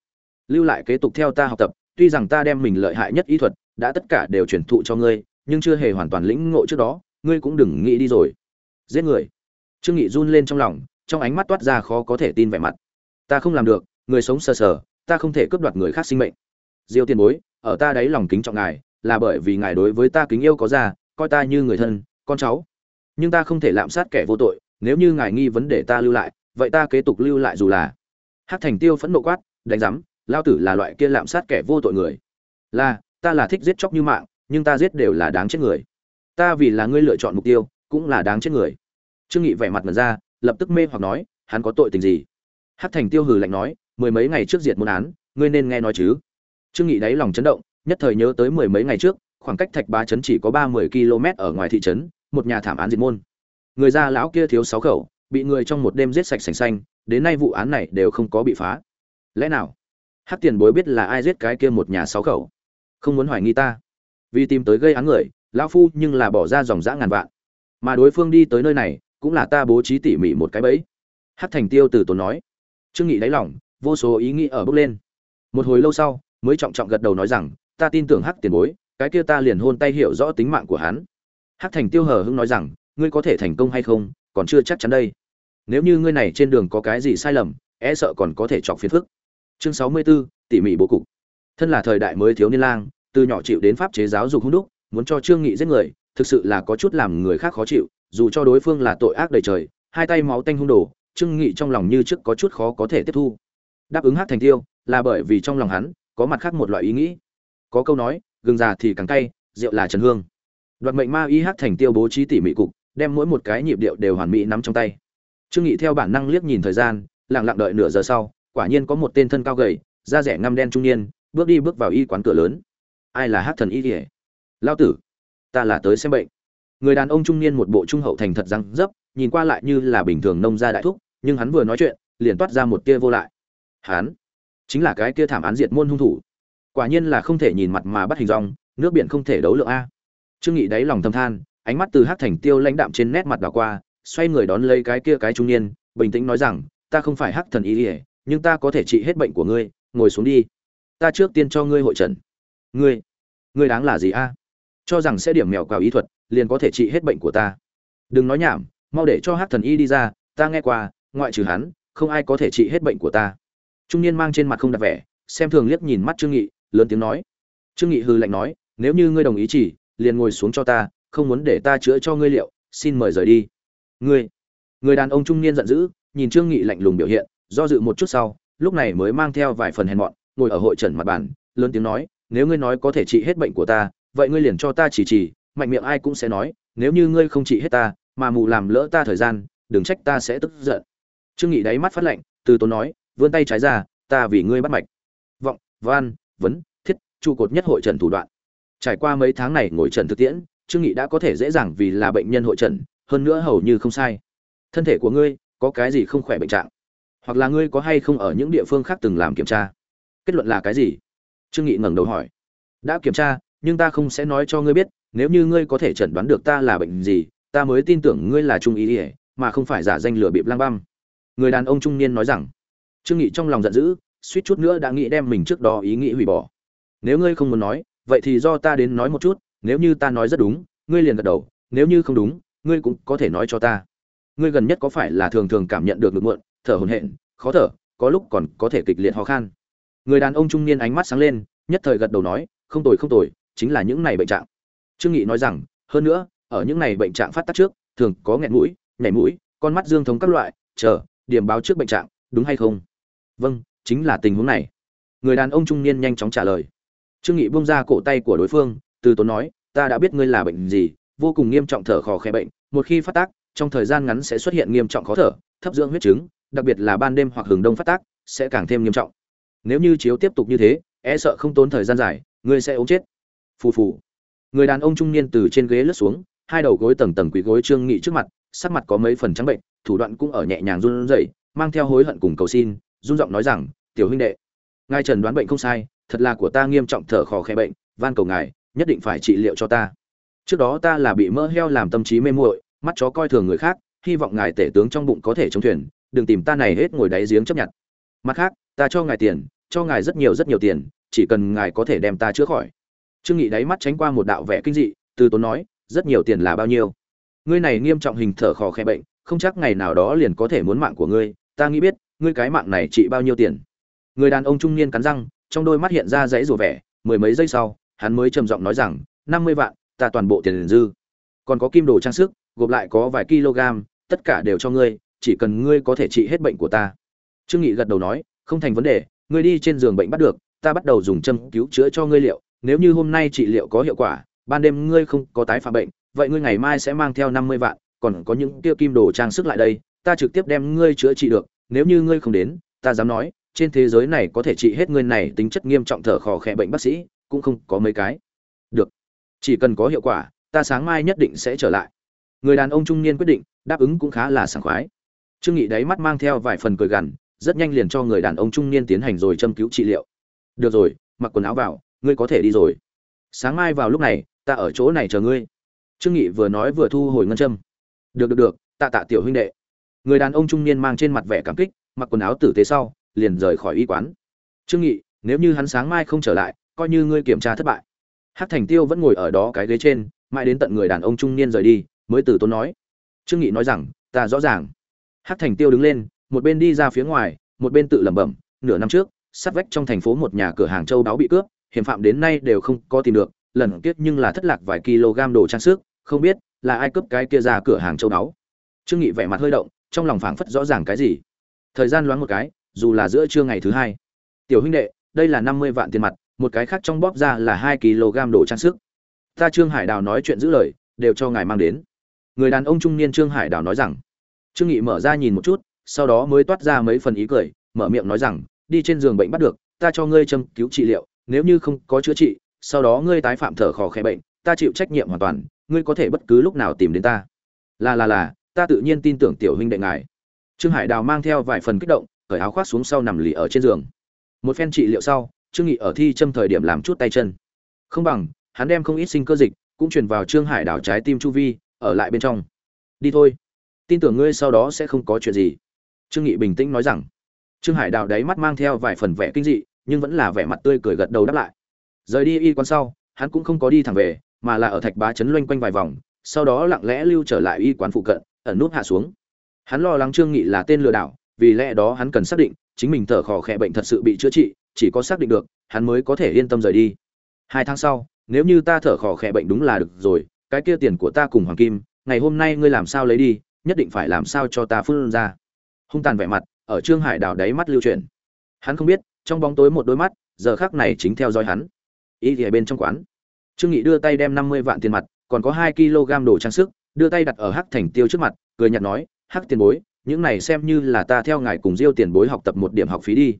Lưu lại kế tục theo ta học tập, tuy rằng ta đem mình lợi hại nhất y thuật đã tất cả đều truyền thụ cho ngươi nhưng chưa hề hoàn toàn lĩnh ngộ trước đó ngươi cũng đừng nghĩ đi rồi. Giết người. Trương nghị run lên trong lòng trong ánh mắt toát ra khó có thể tin vẻ mặt. Ta không làm được người sống sờ sờ ta không thể cướp đoạt người khác sinh mệnh. Diêu tiên bối ở ta đấy lòng kính trọng ngài là bởi vì ngài đối với ta kính yêu có ra coi ta như người thân con cháu. Nhưng ta không thể lạm sát kẻ vô tội nếu như ngài nghi vấn để ta lưu lại vậy ta kế tục lưu lại dù là. Hát thành tiêu phẫn nộ quát đánh rắm, lao tử là loại kia lạm sát kẻ vô tội người. Là ta là thích giết chóc như mạng, nhưng ta giết đều là đáng chết người. Ta vì là ngươi lựa chọn mục tiêu, cũng là đáng chết người. Trương nghị vẻ mặt ngần ra, lập tức mê hoặc nói, hắn có tội tình gì? Hát thành tiêu hừ lạnh nói, mười mấy ngày trước diệt môn án, ngươi nên nghe nói chứ. Trương nghị đáy lòng chấn động, nhất thời nhớ tới mười mấy ngày trước, khoảng cách thạch ba trấn chỉ có ba mươi km ở ngoài thị trấn, một nhà thảm án diệt môn. Người gia lão kia thiếu sáu khẩu, bị người trong một đêm giết sạch sành xanh, đến nay vụ án này đều không có bị phá. Lẽ nào? Hát tiền bối biết là ai giết cái kia một nhà sáu khẩu? Không muốn hoài nghi ta. Vì tìm tới gây án người lão phu nhưng là bỏ ra dòng dã ngàn vạn. Mà đối phương đi tới nơi này cũng là ta bố trí tỉ mỉ một cái bẫy. Hát thành tiêu từ tốn nói. Trương nghị đáy lòng vô số ý nghĩ ở bước lên. Một hồi lâu sau mới trọng trọng gật đầu nói rằng ta tin tưởng hắc tiền bối cái kia ta liền hôn tay hiểu rõ tính mạng của hắn. Hắc thành tiêu hờ hưng nói rằng ngươi có thể thành công hay không còn chưa chắc chắn đây. Nếu như ngươi này trên đường có cái gì sai lầm e sợ còn có thể chọc phiền phức. Chương sáu mươi 64, tỉ mỉ bố cục thân là thời đại mới thiếu niên lang, từ nhỏ chịu đến pháp chế giáo dục hung đúc, muốn cho trương nghị giết người, thực sự là có chút làm người khác khó chịu, dù cho đối phương là tội ác đầy trời, hai tay máu tanh hung đồ, trương nghị trong lòng như trước có chút khó có thể tiếp thu. Đáp ứng hát thành tiêu, là bởi vì trong lòng hắn, có mặt khác một loại ý nghĩ. Có câu nói, gừng già thì càng cay, rượu là trần hương. Đoạt mệnh ma y hát thành tiêu bố trí tỉ mỉ cục, đem mỗi một cái nhịp điệu đều hoàn mỹ nắm trong tay. Trương nghị theo bản năng liếc nhìn thời gian, lặng lặng đợi nửa giờ sau, quả nhiên có một tên thân cao gầy, da rẻ ngăm đen trung niên bước đi bước vào y quán cửa lớn. Ai là hát thần y kỉa lao tử, ta là tới xem bệnh. Người đàn ông trung niên một bộ trung hậu thành thật răng dấp, nhìn qua lại như là bình thường nông gia đại thúc, nhưng hắn vừa nói chuyện, liền toát ra một tia vô lại. Hắn chính là cái kia thảm án diệt môn hung thủ. Quả nhiên là không thể nhìn mặt mà bắt hình dong, nước biển không thể đấu lượng a. Trương nghị đáy lòng thầm than, ánh mắt từ hát thành tiêu lãnh đạm trên nét mặt đảo qua, xoay người đón lấy cái kia cái trung niên, bình tĩnh nói rằng, ta không phải hắc thần y ỉa nhưng ta có thể trị hết bệnh của ngươi, ngồi xuống đi ta trước tiên cho ngươi hội trần. Ngươi ngươi đáng là gì a? Cho rằng sẽ điểm mèo cào ý thuật, liền có thể trị hết bệnh của ta. Đừng nói nhảm, mau để cho hắc thần y đi ra, ta nghe qua, ngoại trừ hắn, không ai có thể trị hết bệnh của ta. Trung niên mang trên mặt không đặt vẻ, xem thường liếc nhìn mắt trương nghị, lớn tiếng nói. Trương nghị hừ lạnh nói, nếu như ngươi đồng ý chỉ, liền ngồi xuống cho ta, không muốn để ta chữa cho ngươi liệu, xin mời rời đi. Ngươi, người đàn ông trung niên giận dữ, nhìn trương nghị lạnh lùng biểu hiện, do dự một chút sau, lúc này mới mang theo vài phần hèn mọn ngồi ở hội trần mặt bàn, lớn tiếng nói, nếu ngươi nói có thể trị hết bệnh của ta, vậy ngươi liền cho ta chỉ chỉ, mạnh miệng ai cũng sẽ nói, nếu như ngươi không trị hết ta, mà mù làm lỡ ta thời gian, đừng trách ta sẽ tức giận. Trương nghị đáy mắt phát lạnh, từ tốn nói, vươn tay trái ra, ta vì ngươi bắt mạch. Vọng, văn, vấn, thiết, trụ cột nhất hội trần thủ đoạn. Trải qua mấy tháng này ngồi trần thực tiễn, trương nghị đã có thể dễ dàng vì là bệnh nhân hội trần, hơn nữa hầu như không sai. Thân thể của ngươi, có cái gì không khỏe bệnh trạng? Hoặc là ngươi có hay không ở những địa phương khác từng làm kiểm tra? Kết luận là cái gì? Trương nghị ngẩng đầu hỏi. Đã kiểm tra, nhưng ta không sẽ nói cho ngươi biết, nếu như ngươi có thể chẩn đoán được ta là bệnh gì, ta mới tin tưởng ngươi là trung ý ỉa mà không phải giả danh lừa bịp lang băm. Người đàn ông trung niên nói rằng. Trương nghị trong lòng giận dữ, suýt chút nữa đã nghĩ đem mình trước đó ý nghĩ hủy bỏ. Nếu ngươi không muốn nói, vậy thì do ta đến nói một chút, nếu như ta nói rất đúng, ngươi liền gật đầu, nếu như không đúng, ngươi cũng có thể nói cho ta. Ngươi gần nhất có phải là thường thường cảm nhận được ngực muộn, thở hổn hển, khó thở, có lúc còn có thể kịch liệt ho khan người đàn ông trung niên ánh mắt sáng lên, nhất thời gật đầu nói, không tồi không tồi, chính là những này bệnh trạng. Trương nghị nói rằng, hơn nữa, ở những này bệnh trạng phát tác trước, thường có nghẹn mũi, nhảy mũi, con mắt dương thống các loại, chờ, điểm báo trước bệnh trạng, đúng hay không? Vâng chính là tình huống này. Người đàn ông trung niên nhanh chóng trả lời. Trương nghị buông ra cổ tay của đối phương, từ tốn nói, ta đã biết ngươi là bệnh gì, vô cùng nghiêm trọng thở khò khẽ bệnh, một khi phát tác, trong thời gian ngắn sẽ xuất hiện nghiêm trọng khó thở, thấp dưỡng huyết chứng, đặc biệt là ban đêm hoặc hừng đông phát tác, sẽ càng thêm nghiêm trọng nếu như chiếu tiếp tục như thế e sợ không tốn thời gian dài, ngươi sẽ ốm chết. Phù phù. Người đàn ông trung niên từ trên ghế lướt xuống, hai đầu gối tầng tầng quỳ gối trương nghị trước mặt, sắc mặt có mấy phần trắng bệnh, thủ đoạn cũng ở nhẹ nhàng run rẩy, mang theo hối hận cùng cầu xin, run giọng nói rằng, tiểu huynh đệ, ngài trần đoán bệnh không sai, thật là của ta nghiêm trọng thở khò khẽ bệnh, van cầu ngài, nhất định phải trị liệu cho ta. Trước đó ta là bị mỡ heo làm tâm trí mê muội, mắt chó coi thường người khác, hy vọng ngài tể tướng trong bụng có thể chống thuyền, đừng tìm ta này hết ngồi đáy giếng chấp nhận. Mặt khác, ta cho ngài tiền cho ngài rất nhiều rất nhiều tiền, chỉ cần ngài có thể đem ta chữa khỏi. Trương nghị đáy mắt tránh qua một đạo vẻ kinh dị, từ tốn nói, rất nhiều tiền là bao nhiêu? Ngươi này nghiêm trọng hình thở khò khẽ bệnh, không chắc ngày nào đó liền có thể muốn mạng của ngươi. Ta nghĩ biết, ngươi cái mạng này trị bao nhiêu tiền? Người đàn ông trung niên cắn răng, trong đôi mắt hiện ra dãy rủa vẻ, mười mấy giây sau, hắn mới trầm giọng nói rằng, năm mươi vạn, ta toàn bộ tiền dư. Còn có kim đồ trang sức, gộp lại có vài kg, tất cả đều cho ngươi, chỉ cần ngươi có thể trị hết bệnh của ta. Trương nghị gật đầu nói, không thành vấn đề ngươi đi trên giường bệnh bắt được, ta bắt đầu dùng châm cứu chữa cho ngươi liệu, nếu như hôm nay trị liệu có hiệu quả, ban đêm ngươi không có tái phạm bệnh, vậy ngươi ngày mai sẽ mang theo năm mươi vạn, còn có những tiêu kim đồ trang sức lại đây, ta trực tiếp đem ngươi chữa trị được, nếu như ngươi không đến, ta dám nói, trên thế giới này có thể trị hết ngươi này tính chất nghiêm trọng thở khò khè bệnh bác sĩ, cũng không có mấy cái. Được, chỉ cần có hiệu quả, ta sáng mai nhất định sẽ trở lại. Người đàn ông trung niên quyết định, đáp ứng cũng khá là sảng khoái. Trương nghị đáy mắt mang theo vài phần cười gằn rất nhanh liền cho người đàn ông trung niên tiến hành rồi châm cứu trị liệu. Được rồi mặc quần áo vào ngươi có thể đi rồi. Sáng mai vào lúc này ta ở chỗ này chờ ngươi. Trương nghị vừa nói vừa thu hồi ngân châm. Được được được tạ tạ tiểu huynh đệ. Người đàn ông trung niên mang trên mặt vẻ cảm kích mặc quần áo tử tế sau liền rời khỏi y quán. Trương nghị nếu như hắn sáng mai không trở lại coi như ngươi kiểm tra thất bại. Hắc Thành Tiêu vẫn ngồi ở đó cái ghế trên, mãi đến tận người đàn ông trung niên rời đi, mới từ tốn nói. Trương Nghị nói rằng, ta rõ ràng. Hắc Thành Tiêu đứng lên, một bên đi ra phía ngoài, một bên tự lẩm bẩm, nửa năm trước, sát vách trong thành phố một nhà cửa hàng châu đáo bị cướp, hiểm phạm đến nay đều không có tìm được, lần kiếp nhưng là thất lạc vài kg đồ trang sức, không biết là ai cướp cái kia ra cửa hàng châu đáo. Trương Nghị vẻ mặt hơi động, trong lòng phảng phất rõ ràng cái gì. Thời gian loáng một cái, dù là giữa trưa ngày thứ hai. Tiểu huynh đệ, đây là 50 vạn tiền mặt, một cái khác trong bóp ra là hai kg đồ trang sức ta trương hải đào nói chuyện giữ lời đều cho ngài mang đến người đàn ông trung niên trương hải đào nói rằng trương nghị mở ra nhìn một chút sau đó mới toát ra mấy phần ý cười, mở miệng nói rằng, đi trên giường bệnh bắt được, ta cho ngươi châm cứu trị liệu, nếu như không có chữa trị, sau đó ngươi tái phạm thở khò khẽ bệnh, ta chịu trách nhiệm hoàn toàn, ngươi có thể bất cứ lúc nào tìm đến ta. Là là là, ta tự nhiên tin tưởng tiểu huynh đệ ngài. Trương hải đào mang theo vài phần kích động, cởi áo khoác xuống sau nằm lì ở trên giường. Một phen trị liệu sau, trương nghị ở thi châm thời điểm làm chút tay chân. Không bằng, hắn đem không ít sinh cơ dịch cũng truyền vào trương hải đảo trái tim chu vi, ở lại bên trong. Đi thôi, tin tưởng ngươi sau đó sẽ không có chuyện gì trương nghị bình tĩnh nói rằng, trương hải đảo đáy mắt mang theo vài phần vẻ kinh dị, nhưng vẫn là vẻ mặt tươi cười gật đầu đáp lại. Rời đi y quán sau, hắn cũng không có đi thẳng về, mà là ở thạch bá chấn loanh quanh vài vòng, sau đó lặng lẽ lưu trở lại y quán phụ cận, ẩn nút hạ xuống. Hắn lo lắng trương nghị là tên lừa đảo, vì lẽ đó hắn cần xác định, chính mình thở khò khẽ bệnh thật sự bị chữa trị, chỉ có xác định được, hắn mới có thể yên tâm rời đi. Hai tháng sau, nếu như ta thở khò khẽ bệnh đúng là được rồi, cái kia tiền của ta cùng hoàng kim, ngày hôm nay ngươi làm sao lấy đi, nhất định phải làm sao cho ta phun ra hung tàn vẻ mặt, ở trương hải đào đáy mắt lưu chuyển. Hắn không biết, trong bóng tối một đôi mắt, giờ khác này chính theo dõi hắn. Ý thì ở bên trong quán. Trương nghị đưa tay đem năm mươi vạn tiền mặt, còn có hai kg đồ trang sức, đưa tay đặt ở hắc thành tiêu trước mặt, cười nhạt nói, hắc tiền bối, những này xem như là ta theo ngài cùng diêu tiền bối học tập một điểm học phí đi.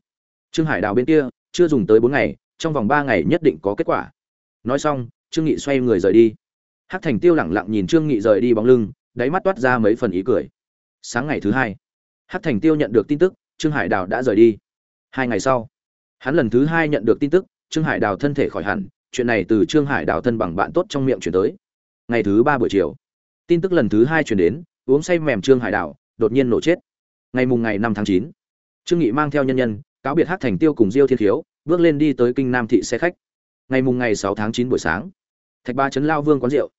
Trương hải đào bên kia, chưa dùng tới bốn ngày, trong vòng ba ngày nhất định có kết quả. Nói xong, trương nghị xoay người rời đi. Hắc thành tiêu lẳng lặng nhìn trương nghị rời đi bóng lưng, đáy mắt toát ra mấy phần ý cười. Sáng ngày thứ hai Hát thành tiêu nhận được tin tức, trương hải đào đã rời đi. Hai ngày sau, hắn lần thứ hai nhận được tin tức, trương hải đào thân thể khỏi hẳn, chuyện này từ trương hải đào thân bằng bạn tốt trong miệng chuyển tới. Ngày thứ ba buổi chiều, tin tức lần thứ hai chuyển đến, uống say mềm trương hải đào, đột nhiên nổ chết. Ngày mùng ngày năm tháng chín, trương nghị mang theo nhân nhân, cáo biệt hát thành tiêu cùng diêu thiên thiếu bước lên đi tới kinh nam thị xe khách. Ngày mùng ngày sáu tháng chín buổi sáng, thạch ba chấn lao vương quán rượu,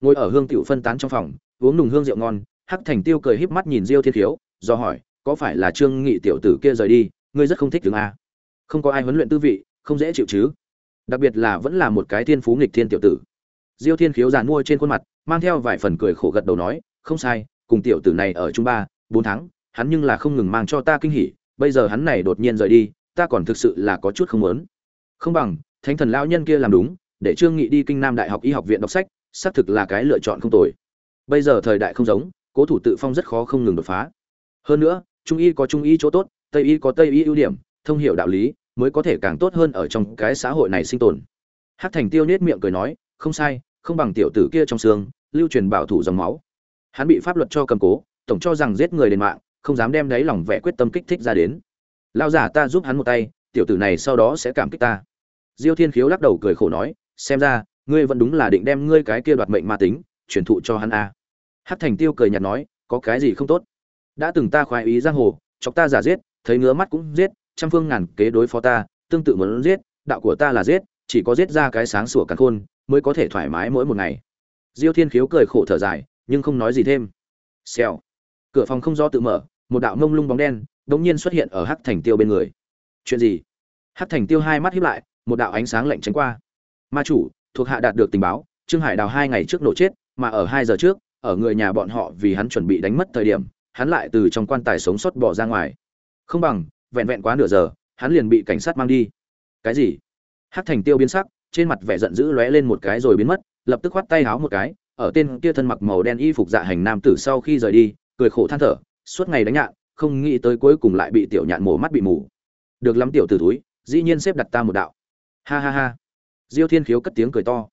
ngồi ở hương tiểu phân tán trong phòng, uống nùng hương rượu ngon, hắc thành tiêu cười híp mắt nhìn diêu thiên thiếu do hỏi, có phải là trương nghị tiểu tử kia rời đi, ngươi rất không thích tướng a? Không có ai huấn luyện tư vị, không dễ chịu chứ. Đặc biệt là vẫn là một cái thiên phú nghịch thiên tiểu tử. Diêu thiên khiếu giàn mua trên khuôn mặt, mang theo vài phần cười khổ gật đầu nói, không sai, cùng tiểu tử này ở chung ba, bốn tháng, hắn nhưng là không ngừng mang cho ta kinh hỉ, bây giờ hắn này đột nhiên rời đi, ta còn thực sự là có chút không muốn. Không bằng, thánh thần lão nhân kia làm đúng, để trương nghị đi kinh nam đại học y học viện đọc sách, xác thực là cái lựa chọn không tồi. Bây giờ thời đại không giống, cố thủ tự phong rất khó không ngừng đột phá hơn nữa trung y có trung y chỗ tốt tây y có tây y ưu điểm thông hiểu đạo lý mới có thể càng tốt hơn ở trong cái xã hội này sinh tồn Hắc Thành Tiêu nết miệng cười nói, không sai, không bằng tiểu tử kia trong xương, lưu truyền bảo thủ dòng máu. Hắn bị pháp luật cho cầm cố, tổng cho rằng giết người đến mạng, không dám đem đấy lòng vẻ quyết tâm kích thích ra đến. Lão giả ta giúp hắn một tay, tiểu tử này sau đó sẽ cảm kích ta. Diêu Thiên Khiếu lắc đầu cười khổ nói, xem ra, ngươi vẫn đúng là định đem ngươi cái kia đoạt mệnh ma tính, truyền thụ cho hắn a. À. Hắc Thành Tiêu cười nhạt nói, có cái gì không tốt? Đã từng ta khoái ý giang hồ, chọc ta giả giết, thấy ngứa mắt cũng giết, trăm phương ngàn kế đối phó ta, tương tự muốn giết, đạo của ta là giết, chỉ có giết ra cái sáng sủa càn khôn, mới có thể thoải mái mỗi một ngày. Diêu Thiên Khiếu cười khổ thở dài, nhưng không nói gì thêm. Xèo. Cửa phòng không do tự mở, một đạo mông lung bóng đen đột nhiên xuất hiện ở Hắc Thành Tiêu bên người. Chuyện gì? Hắc Thành Tiêu hai mắt híp lại, một đạo ánh sáng lạnh tránh qua. Ma chủ, thuộc hạ đạt được tình báo, Trương Hải Đào hai ngày trước nổ chết, mà ở hai giờ trước, ở người nhà bọn họ vì hắn chuẩn bị đánh mất thời điểm, hắn lại từ trong quan tài sống sót bỏ ra ngoài. Không bằng, vẹn vẹn quá nửa giờ, hắn liền bị cảnh sát mang đi. Cái gì? hát Thành Tiêu biến sắc, trên mặt vẻ giận dữ lóe lên một cái rồi biến mất, lập tức khoát tay háo một cái, ở tên kia thân mặc màu đen y phục dạ hành nam tử sau khi rời đi, cười khổ than thở, suốt ngày đánh nhạn, không nghĩ tới cuối cùng lại bị tiểu nhạn mổ mắt bị mù. Được lắm tiểu tử túi, dĩ nhiên xếp đặt ta một đạo. Ha ha ha. Diêu Thiên Khiếu cất tiếng cười to.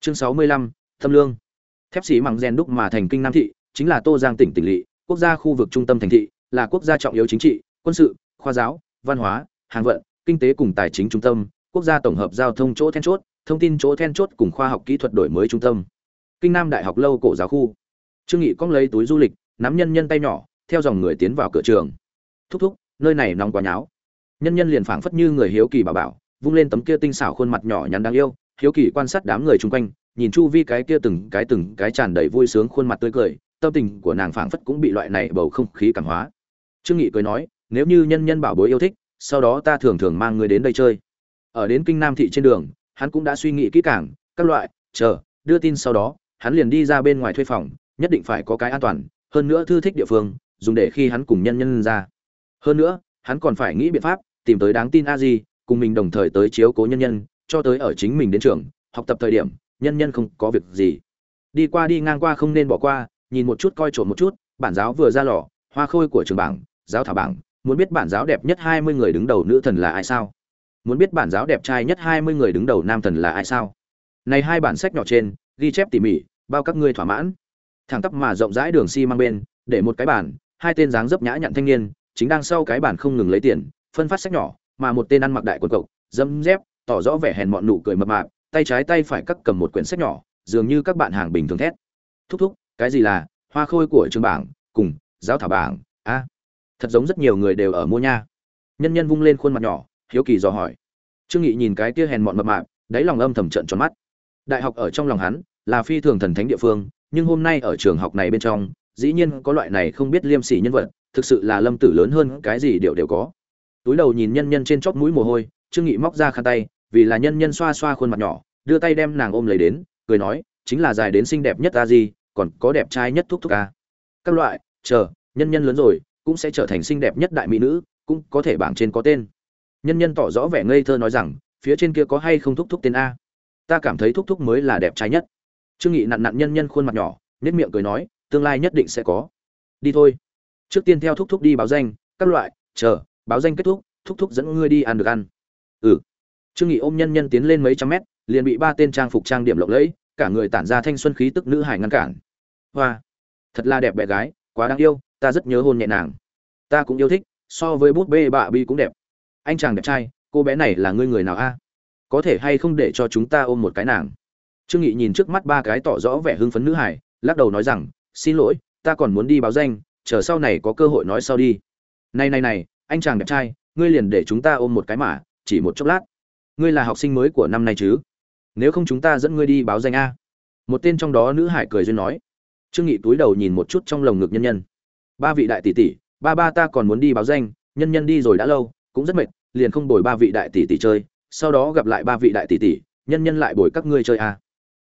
Chương sáu mươi lăm, Thâm Lương. Thép sĩ măng gen đúc mà thành kinh Nam thị, chính là Tô Giang tỉnh tỉnh lỵ, quốc gia khu vực trung tâm thành thị, là quốc gia trọng yếu chính trị, quân sự, khoa giáo, văn hóa, hàng vận, kinh tế cùng tài chính trung tâm, quốc gia tổng hợp giao thông chỗ then chốt, thông tin chỗ then chốt cùng khoa học kỹ thuật đổi mới trung tâm. Kinh Nam Đại học lâu cổ giáo khu. Trương Nghị cong lấy túi du lịch, nắm nhân nhân tay nhỏ, theo dòng người tiến vào cửa trường. Thúc thúc, nơi này nóng quá nháo. Nhân nhân liền phảng phất như người hiếu kỳ bảo bảo, vung lên tấm kia tinh xảo khuôn mặt nhỏ nhắn đáng yêu, hiếu kỳ quan sát đám người chung quanh, nhìn chu vi cái kia từng cái từng cái tràn đầy vui sướng khuôn mặt tươi cười, tâm tình của nàng phảng phất cũng bị loại này bầu không khí cảm hóa. Trương Nghị cười nói, nếu như nhân nhân bảo bối yêu thích, sau đó ta thường thường mang người đến đây chơi. Ở đến kinh Nam thị trên đường, hắn cũng đã suy nghĩ kỹ càng, các loại, chờ, đưa tin sau đó, hắn liền đi ra bên ngoài thuê phòng, nhất định phải có cái an toàn, hơn nữa thư thích địa phương, dùng để khi hắn cùng nhân nhân ra. Hơn nữa, hắn còn phải nghĩ biện pháp, tìm tới đáng tin a di, cùng mình đồng thời tới chiếu cố nhân nhân, cho tới ở chính mình đến trường, học tập thời điểm, nhân nhân không có việc gì. Đi qua đi ngang qua không nên bỏ qua, nhìn một chút coi trộm một chút, bản giáo vừa ra lò, hoa khôi của trường bảng, giáo thảo bảng, muốn biết bản giáo đẹp nhất hai mươi người đứng đầu nữ thần là ai sao? Muốn biết bản giáo đẹp trai nhất hai mươi người đứng đầu nam thần là ai sao? Này hai bản sách nhỏ trên, ghi chép tỉ mỉ, bao các ngươi thỏa mãn. Thẳng tắp mà rộng rãi đường xi si mang bên, để một cái bản, hai tên dáng dấp nhã nhặn thanh niên, chính đang sau cái bản không ngừng lấy tiền, phân phát sách nhỏ, mà một tên ăn mặc đại quần cộc, dâm dép, tỏ rõ vẻ hèn mọn nụ cười mập mạp, tay trái tay phải cắt cầm một quyển sách nhỏ, dường như các bạn hàng bình thường thét. Thúc thúc, cái gì là hoa khôi của trường bảng, cùng giáo thảo bảng, a thật giống rất nhiều người đều ở mua nha. Nhân nhân vung lên khuôn mặt nhỏ hiếu kỳ dò hỏi. Trương nghị nhìn cái kia hèn mọn mập mạp đáy lòng âm thầm trận tròn mắt. Đại học ở trong lòng hắn là phi thường thần thánh địa phương nhưng hôm nay ở trường học này bên trong dĩ nhiên có loại này không biết liêm sỉ nhân vật thực sự là lâm tử lớn hơn cái gì đều đều có. Túi đầu nhìn nhân nhân trên chóp mũi mồ hôi trương nghị móc ra khăn tay vì là nhân nhân xoa xoa khuôn mặt nhỏ đưa tay đem nàng ôm lấy đến cười nói chính là dài đến xinh đẹp nhất ta gì còn có đẹp trai nhất thúc thúc ca. Các loại, chờ, nhân nhân lớn rồi, cũng sẽ trở thành xinh đẹp nhất đại mỹ nữ, cũng có thể bảng trên có tên. Nhân nhân tỏ rõ vẻ ngây thơ nói rằng, phía trên kia có hay không thúc thúc tên a? Ta cảm thấy thúc thúc mới là đẹp trai nhất. Trương nghị nặn nặn nhân nhân khuôn mặt nhỏ nét miệng cười nói, tương lai nhất định sẽ có. Đi thôi. Trước tiên theo thúc thúc đi báo danh, các loại, chờ, báo danh kết thúc thúc thúc dẫn ngươi đi ăn được ăn. Ừ. Trương nghị ôm nhân nhân tiến lên mấy trăm mét, liền bị ba tên trang phục trang điểm lộng lẫy, cả người tản ra thanh xuân khí tức nữ hải ngăn cản hoa. Thật là đẹp bé gái, quá đáng yêu, ta rất nhớ hôn nhẹ nàng. Ta cũng yêu thích, so với bút bê bạ bi cũng đẹp. Anh chàng đẹp trai, cô bé này là ngươi người nào a? Có thể hay không để cho chúng ta ôm một cái nàng? Trương nghị nhìn trước mắt ba cái tỏ rõ vẻ hưng phấn nữ hải lắc đầu nói rằng, xin lỗi, ta còn muốn đi báo danh, chờ sau này có cơ hội nói sau đi. Này này này, anh chàng đẹp trai, ngươi liền để chúng ta ôm một cái mà, chỉ một chốc lát. Ngươi là học sinh mới của năm nay chứ? Nếu không chúng ta dẫn ngươi đi báo danh a. Một tên trong đó nữ hải cười duyên nói trương nghị túi đầu nhìn một chút trong lồng ngực nhân nhân. Ba vị đại tỷ tỷ, ba ba ta còn muốn đi báo danh, nhân nhân đi rồi đã lâu, cũng rất mệt, liền không bồi ba vị đại tỷ tỷ chơi, sau đó gặp lại ba vị đại tỷ tỷ, nhân nhân lại bồi các ngươi chơi à.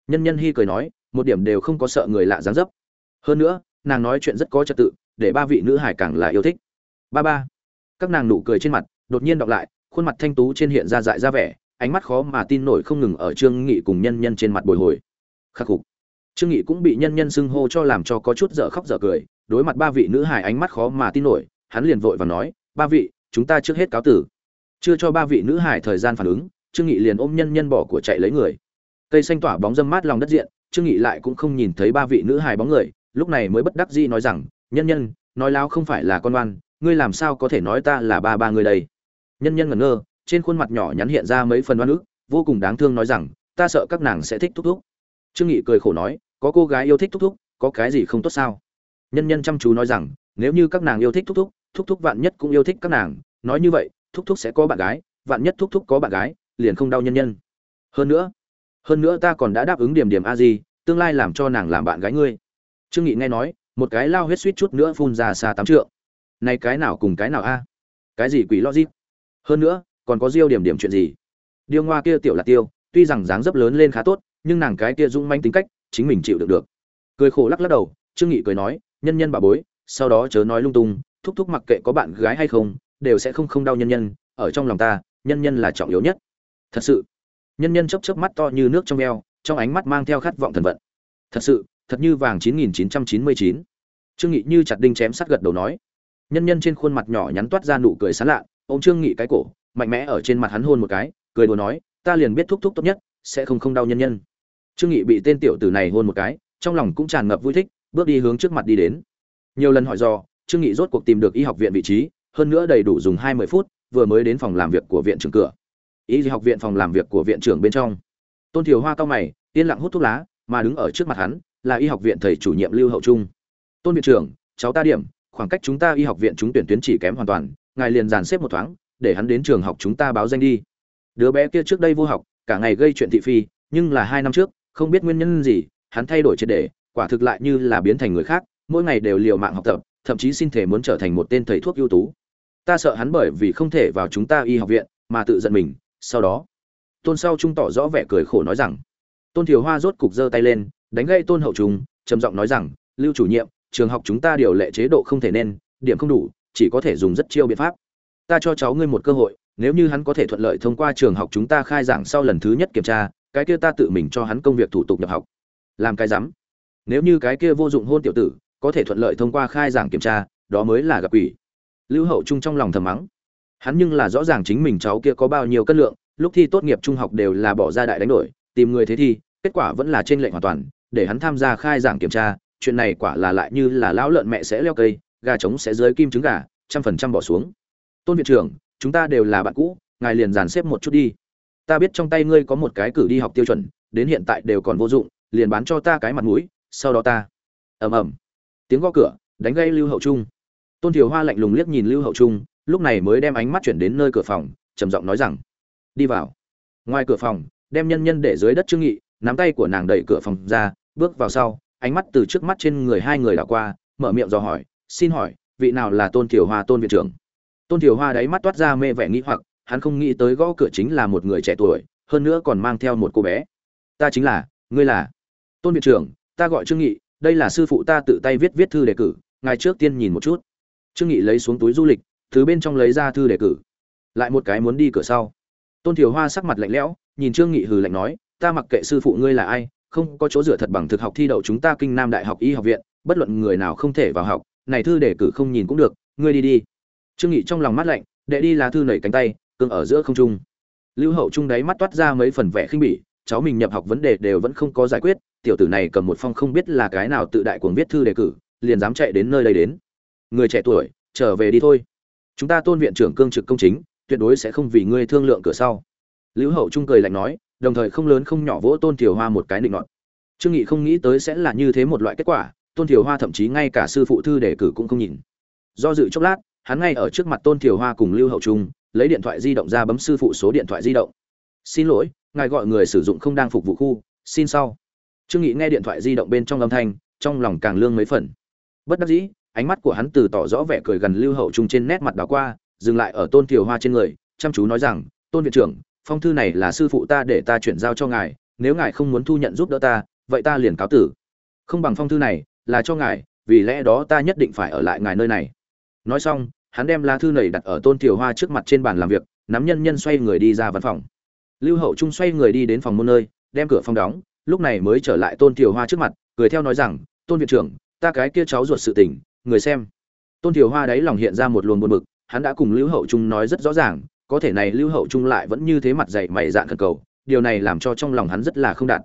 nhân nhân hi cười nói, một điểm đều không có sợ người lạ dáng dấp. Hơn nữa, nàng nói chuyện rất có trật tự, để ba vị nữ hải càng là yêu thích. Ba ba, các nàng nụ cười trên mặt, đột nhiên đọc lại, khuôn mặt thanh tú trên hiện ra dại ra vẻ, ánh mắt khó mà tin nổi không ngừng ở trương nghị cùng nhân nhân trên mặt bồi hồi. Khắc phục trương nghị cũng bị nhân nhân xưng hô cho làm cho có chút dở khóc dở cười, đối mặt ba vị nữ hài ánh mắt khó mà tin nổi, hắn liền vội và nói, ba vị, chúng ta trước hết cáo tử. Chưa cho ba vị nữ hài thời gian phản ứng, trương nghị liền ôm nhân nhân bỏ của chạy lấy người. Cây xanh tỏa bóng dâm mát lòng đất diện, trương nghị lại cũng không nhìn thấy ba vị nữ hài bóng người, lúc này mới bất đắc dĩ nói rằng, nhân nhân, nói láo không phải là con oan, ngươi làm sao có thể nói ta là ba ba người đây? Nhân nhân ngẩn ngơ, trên khuôn mặt nhỏ nhắn hiện ra mấy phần oan ức, vô cùng đáng thương nói rằng, ta sợ các nàng sẽ thích thúc thúc trương nghị cười khổ nói, có cô gái yêu thích thúc thúc, có cái gì không tốt sao? Nhân nhân chăm chú nói rằng, nếu như các nàng yêu thích thúc thúc thúc thúc vạn nhất cũng yêu thích các nàng. Nói như vậy, thúc thúc sẽ có bạn gái, vạn nhất thúc thúc có bạn gái, liền không đau nhân nhân. Hơn nữa hơn nữa ta còn đã đáp ứng điểm điểm a di, tương lai làm cho nàng làm bạn gái ngươi. Trương nghị nghe nói, một cái lao huyết suýt chút nữa phun ra xa tám trượng. Này cái nào cùng cái nào a? Cái gì quỷ logic? Hơn nữa, còn có diêu điểm điểm chuyện gì? Điêu ngoa kia tiểu là tiêu, tuy rằng dáng dấp lớn lên khá tốt nhưng nàng cái kia dũng manh tính cách, chính mình chịu được được. Cười khổ lắc lắc đầu, trương nghị cười nói, nhân nhân bà bối, sau đó chớ nói lung tung, thúc thúc mặc kệ có bạn gái hay không, đều sẽ không không đau nhân nhân, ở trong lòng ta, nhân nhân là trọng yếu nhất. Thật sự, nhân nhân chớp chớp mắt to như nước trong veo trong ánh mắt mang theo khát vọng thần vận. Thật sự, thật như vàng 9999. trương nghị như chặt đinh chém sắt gật đầu nói. Nhân nhân trên khuôn mặt nhỏ nhắn toát ra nụ cười sán lạ, ôm trương nghị cái cổ, mạnh mẽ ở trên mặt hắn hôn một cái, cười đùa nói, ta liền biết thúc thúc tốt nhất, sẽ không không đau nhân nhân trương nghị bị tên tiểu tử này hôn một cái, trong lòng cũng tràn ngập vui thích, bước đi hướng trước mặt đi đến. Nhiều lần hỏi do, trương nghị rốt cuộc tìm được y học viện vị trí, hơn nữa đầy đủ dùng hai mươi phút, vừa mới đến phòng làm việc của viện trưởng cửa. Y học viện phòng làm việc của viện trưởng bên trong. Tôn thiều hoa cao mày, yên lặng hút thuốc lá, mà đứng ở trước mặt hắn, là y học viện thầy chủ nhiệm lưu hậu trung. Tôn viện trưởng, cháu ta điểm, khoảng cách chúng ta y học viện chúng tuyển tuyến chỉ kém hoàn toàn, ngài liền dàn xếp một thoáng, để hắn đến trường học chúng ta báo danh đi. Đứa bé kia trước đây vô học, cả ngày gây chuyện thị phi, nhưng là hai năm trước không biết nguyên nhân gì, hắn thay đổi triệt để, quả thực lại như là biến thành người khác, mỗi ngày đều liều mạng học tập, thậm chí xin thể muốn trở thành một tên thầy thuốc ưu tú. Ta sợ hắn bởi vì không thể vào chúng ta y học viện, mà tự giận mình, sau đó, tôn sau trung tỏ rõ vẻ cười khổ nói rằng, tôn thiều hoa rốt cục giơ tay lên, đánh gây tôn hậu trung, trầm giọng nói rằng, lưu chủ nhiệm, trường học chúng ta điều lệ chế độ không thể nên, điểm không đủ, chỉ có thể dùng rất chiêu biện pháp. Ta cho cháu ngươi một cơ hội, nếu như hắn có thể thuận lợi thông qua trường học chúng ta khai giảng sau lần thứ nhất kiểm tra cái kia ta tự mình cho hắn công việc thủ tục nhập học. Làm cái rắm nếu như cái kia vô dụng hôn tiểu tử, có thể thuận lợi thông qua khai giảng kiểm tra, đó mới là gặp quỷ. Lưu hậu trung trong lòng thầm mắng. Hắn nhưng là rõ ràng chính mình cháu kia có bao nhiêu cân lượng, lúc thi tốt nghiệp trung học đều là bỏ ra đại đánh đổi, tìm người thế thi, kết quả vẫn là trên lệnh hoàn toàn, để hắn tham gia khai giảng kiểm tra, chuyện này quả là lại như là lão lợn mẹ sẽ leo cây, gà trống sẽ dưới kim trứng gà, trăm phần trăm bỏ xuống. Tôn viện trưởng, chúng ta đều là bạn cũ, ngài liền dàn xếp một chút đi ta biết trong tay ngươi có một cái cử đi học tiêu chuẩn, đến hiện tại đều còn vô dụng, liền bán cho ta cái mặt mũi, sau đó ta. Ầm ầm. Tiếng gõ cửa, đánh gây lưu hậu trung. Tôn thiều hoa lạnh lùng liếc nhìn lưu hậu trung, lúc này mới đem ánh mắt chuyển đến nơi cửa phòng, trầm giọng nói rằng, đi vào. Ngoài cửa phòng, đem nhân nhân để dưới đất trương nghị, nắm tay của nàng đẩy cửa phòng ra, bước vào sau, ánh mắt từ trước mắt trên người hai người đảo qua, mở miệng dò hỏi, xin hỏi, vị nào là tôn thiều hoa tôn viện trưởng? Tôn thiều hoa đáy mắt toát ra mê vẻ nghĩ hoặc hắn không nghĩ tới gõ cửa chính là một người trẻ tuổi, hơn nữa còn mang theo một cô bé. Ta chính là, ngươi là. Tôn viện trưởng, ta gọi trương nghị, đây là sư phụ ta tự tay viết viết thư đề cử, ngài trước tiên nhìn một chút. Trương nghị lấy xuống túi du lịch thứ bên trong lấy ra thư đề cử. Lại một cái muốn đi cửa sau. Tôn thiều hoa sắc mặt lạnh lẽo, nhìn trương nghị hừ lạnh nói, ta mặc kệ sư phụ ngươi là ai, không có chỗ dựa thật bằng thực học thi đậu chúng ta kinh nam đại học y học viện, bất luận người nào không thể vào học, này thư đề cử không nhìn cũng được, ngươi đi đi. Trương nghị trong lòng mắt lạnh, đệ đi lá thư nảy cánh tay cương ở giữa không trung. Lưu hậu trung đáy mắt toát ra mấy phần vẻ khinh bỉ, cháu mình nhập học vấn đề đều vẫn không có giải quyết, tiểu tử này cầm một phong không biết là cái nào tự đại cuồng viết thư đề cử, liền dám chạy đến nơi đây đến. Người trẻ tuổi, trở về đi thôi. Chúng ta tôn viện trưởng cương trực công chính, tuyệt đối sẽ không vì ngươi thương lượng cửa sau. Lưu hậu trung cười lạnh nói, đồng thời không lớn không nhỏ vỗ tôn thiều hoa một cái định ngọn. trương nghị không nghĩ tới sẽ là như thế một loại kết quả, tôn thiều hoa thậm chí ngay cả sư phụ thư đề cử cũng không nhìn. Do dự chốc lát, hắn ngay ở trước mặt tôn thiều hoa cùng lưu hậu trung lấy điện thoại di động ra bấm sư phụ số điện thoại di động. Xin lỗi, ngài gọi người sử dụng không đang phục vụ khu, xin sau. Trương nghị nghe điện thoại di động bên trong âm thanh, trong lòng càng lương mấy phần. Bất đắc dĩ, ánh mắt của hắn từ tỏ rõ vẻ cười gần lưu hậu trung trên nét mặt đảo qua, dừng lại ở tôn thiều hoa trên người, chăm chú nói rằng, tôn viện trưởng, phong thư này là sư phụ ta để ta chuyển giao cho ngài, nếu ngài không muốn thu nhận giúp đỡ ta, vậy ta liền cáo tử. Không bằng phong thư này là cho ngài, vì lẽ đó ta nhất định phải ở lại ngài nơi này. Nói xong hắn đem lá thư này đặt ở tôn tiểu hoa trước mặt trên bàn làm việc, nắm nhân nhân xoay người đi ra văn phòng. Lưu hậu trung xoay người đi đến phòng môn nơi, đem cửa phòng đóng, lúc này mới trở lại tôn tiểu hoa trước mặt, cười theo nói rằng, tôn viện trưởng, ta cái kia cháu ruột sự tình, người xem. Tôn tiểu hoa đấy lòng hiện ra một luồng buồn bực, hắn đã cùng lưu hậu trung nói rất rõ ràng, có thể này lưu hậu trung lại vẫn như thế mặt dày mày dạn khẩn cầu, điều này làm cho trong lòng hắn rất là không đạt.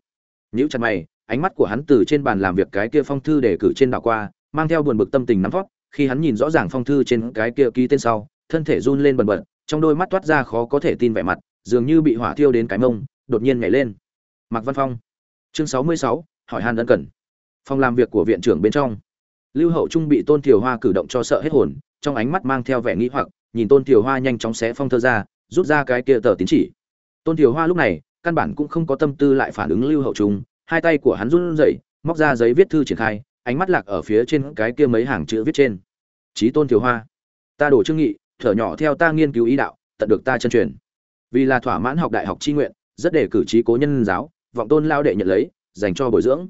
Nhíu chặt mày, ánh mắt của hắn từ trên bàn làm việc cái kia phong thư để cử trên đảo qua, mang theo buồn bực tâm tình nắm vót khi hắn nhìn rõ ràng phong thư trên cái kia ký tên sau, thân thể run lên bần bật, trong đôi mắt toát ra khó có thể tin vẻ mặt, dường như bị hỏa thiêu đến cái mông, đột nhiên nhảy lên. Mạc văn phong. Chương sáu mươi sáu, hỏi han ân cần. Phòng làm việc của viện trưởng bên trong. Lưu hậu trung bị tôn thiều hoa cử động cho sợ hết hồn, trong ánh mắt mang theo vẻ nghĩ hoặc, nhìn tôn thiều hoa nhanh chóng xé phong thơ ra, rút ra cái kia tờ tín chỉ. Tôn thiều hoa lúc này, căn bản cũng không có tâm tư lại phản ứng lưu hậu trung, hai tay của hắn run rẩy, móc ra giấy viết thư triển khai ánh mắt lạc ở phía trên cái kia mấy hàng chữ viết trên. Trí tôn thiếu hoa, ta đổ trương nghị, thở nhỏ theo ta nghiên cứu ý đạo, tận được ta chân truyền. Vì là thỏa mãn học đại học chi nguyện, rất để cử trí cố nhân giáo, vọng tôn lao đệ nhận lấy, dành cho bồi dưỡng.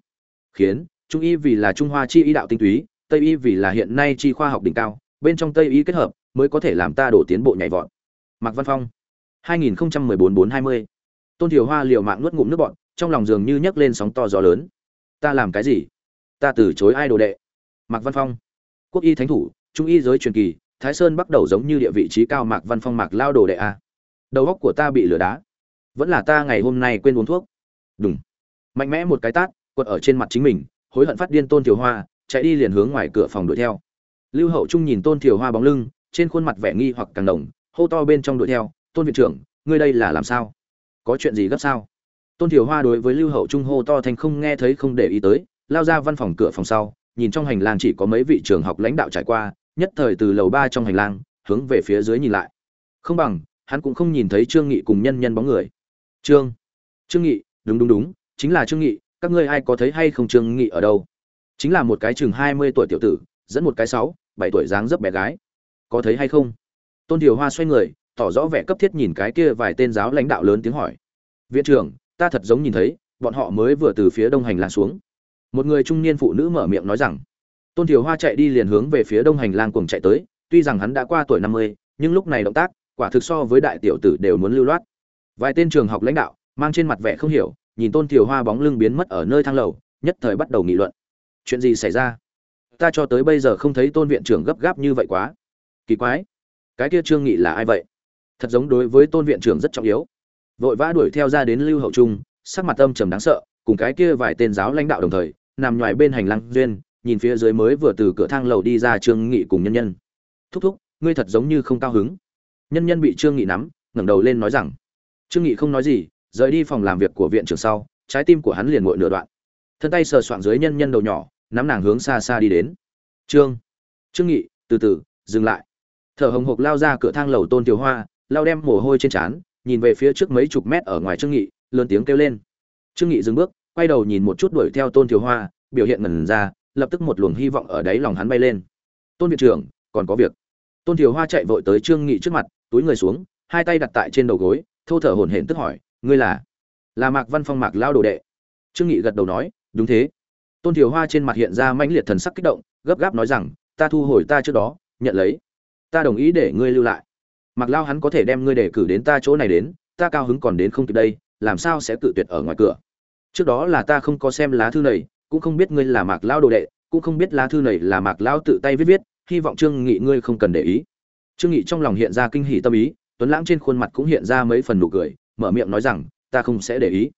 Khiến, trung y vì là trung hoa chi y đạo tinh túy, tây y vì là hiện nay chi khoa học đỉnh cao, bên trong tây y kết hợp, mới có thể làm ta đổ tiến bộ nhảy vọt. Mạc văn phong 2014-420 tôn thiều hoa liều mạng nuốt ngụm nước bọn trong lòng dường như nhấc lên sóng to gió lớn. Ta làm cái gì? Ta từ chối ai đồ đệ. Mạc văn phong. Quốc y thánh thủ, trung y giới truyền kỳ, thái sơn bắt đầu giống như địa vị trí cao mạc văn phong mạc lao đồ đệ a. Đầu óc của ta bị lửa đá. Vẫn là ta ngày hôm nay quên uống thuốc. Đúng mạnh mẽ một cái tát, quật ở trên mặt chính mình, hối hận phát điên tôn thiều hoa, chạy đi liền hướng ngoài cửa phòng đuổi theo. Lưu hậu trung nhìn tôn thiều hoa bóng lưng, trên khuôn mặt vẻ nghi hoặc càng đồng hô to bên trong đuổi theo, tôn viện trưởng, ngươi đây là làm sao? Có chuyện gì gấp sao? Tôn thiều hoa đối với lưu hậu trung hô to thành không nghe thấy không để ý tới lao ra văn phòng cửa phòng sau, nhìn trong hành lang chỉ có mấy vị trường học lãnh đạo trải qua, nhất thời từ lầu ba trong hành lang, hướng về phía dưới nhìn lại. Không bằng, hắn cũng không nhìn thấy trương nghị cùng nhân nhân bóng người. Trương trương nghị, đúng đúng đúng, chính là trương nghị, các ngươi ai có thấy hay không trương nghị ở đâu? Chính là một cái chừng hai mươi tuổi tiểu tử, dẫn một cái sáu, bảy tuổi dáng dấp bé gái. Có thấy hay không? Tôn điều hoa xoay người, tỏ rõ vẻ cấp thiết nhìn cái kia vài tên giáo lãnh đạo lớn tiếng hỏi. Viện trưởng, ta thật giống nhìn thấy, bọn họ mới vừa từ phía đông hành lang xuống một người trung niên phụ nữ mở miệng nói rằng, tôn thiều hoa chạy đi liền hướng về phía đông hành lang cùng chạy tới, tuy rằng hắn đã qua tuổi năm mươi, nhưng lúc này động tác, quả thực so với đại tiểu tử đều muốn lưu loát. Vài tên trường học lãnh đạo, mang trên mặt vẻ không hiểu, nhìn tôn thiều hoa bóng lưng biến mất ở nơi thang lầu, nhất thời bắt đầu nghị luận. Chuyện gì xảy ra? Ta cho tới bây giờ không thấy tôn viện trưởng gấp gáp như vậy quá. Kỳ quái. Cái kia trương nghị là ai vậy? Thật giống đối với tôn viện trưởng rất trọng yếu. Vội vã đuổi theo ra đến lưu hậu trung, sắc mặt âm trầm đáng sợ, cùng cái kia vài tên giáo lãnh đạo đồng thời nằm ngoài bên hành lang duyên, nhìn phía dưới mới vừa từ cửa thang lầu đi ra trương nghị cùng nhân nhân. Thúc thúc, ngươi thật giống như không cao hứng. Nhân nhân bị trương nghị nắm, ngẩng đầu lên nói rằng, trương nghị không nói gì, rời đi phòng làm việc của viện trưởng sau, trái tim của hắn liền nguội nửa đoạn. Thân tay sờ soạng dưới nhân nhân đầu nhỏ, nắm nàng hướng xa xa đi đến. Trương trương nghị, từ từ, dừng lại. Thở hồng hộc lao ra cửa thang lầu tôn tiểu hoa, lao đem mồ hôi trên trán, nhìn về phía trước mấy chục mét ở ngoài trương nghị, lớn tiếng kêu lên. Trương nghị dừng bước quay đầu nhìn một chút đuổi theo tôn thiếu hoa, biểu hiện ngần ra, lập tức một luồng hy vọng ở đáy lòng hắn bay lên. Tôn viện trưởng, còn có việc. Tôn thiếu hoa chạy vội tới trương nghị trước mặt, túi người xuống, hai tay đặt tại trên đầu gối, thô thở hổn hển tức hỏi, ngươi là? Là mạc văn phong mạc lao đồ đệ. Trương nghị gật đầu nói, đúng thế. Tôn thiếu hoa trên mặt hiện ra mãnh liệt thần sắc kích động, gấp gáp nói rằng, ta thu hồi ta trước đó, nhận lấy. Ta đồng ý để ngươi lưu lại. Mạc lao hắn có thể đem ngươi để cử đến ta chỗ này đến, ta cao hứng còn đến không kịp đây, làm sao sẽ cự tuyệt ở ngoài cửa? Trước đó là ta không có xem lá thư này, cũng không biết ngươi là mạc lao đồ đệ, cũng không biết lá thư này là mạc lao tự tay viết viết, hy vọng trương nghị ngươi không cần để ý. Trương nghị trong lòng hiện ra kinh hỉ tâm ý, tuấn lãng trên khuôn mặt cũng hiện ra mấy phần nụ cười, mở miệng nói rằng, ta không sẽ để ý.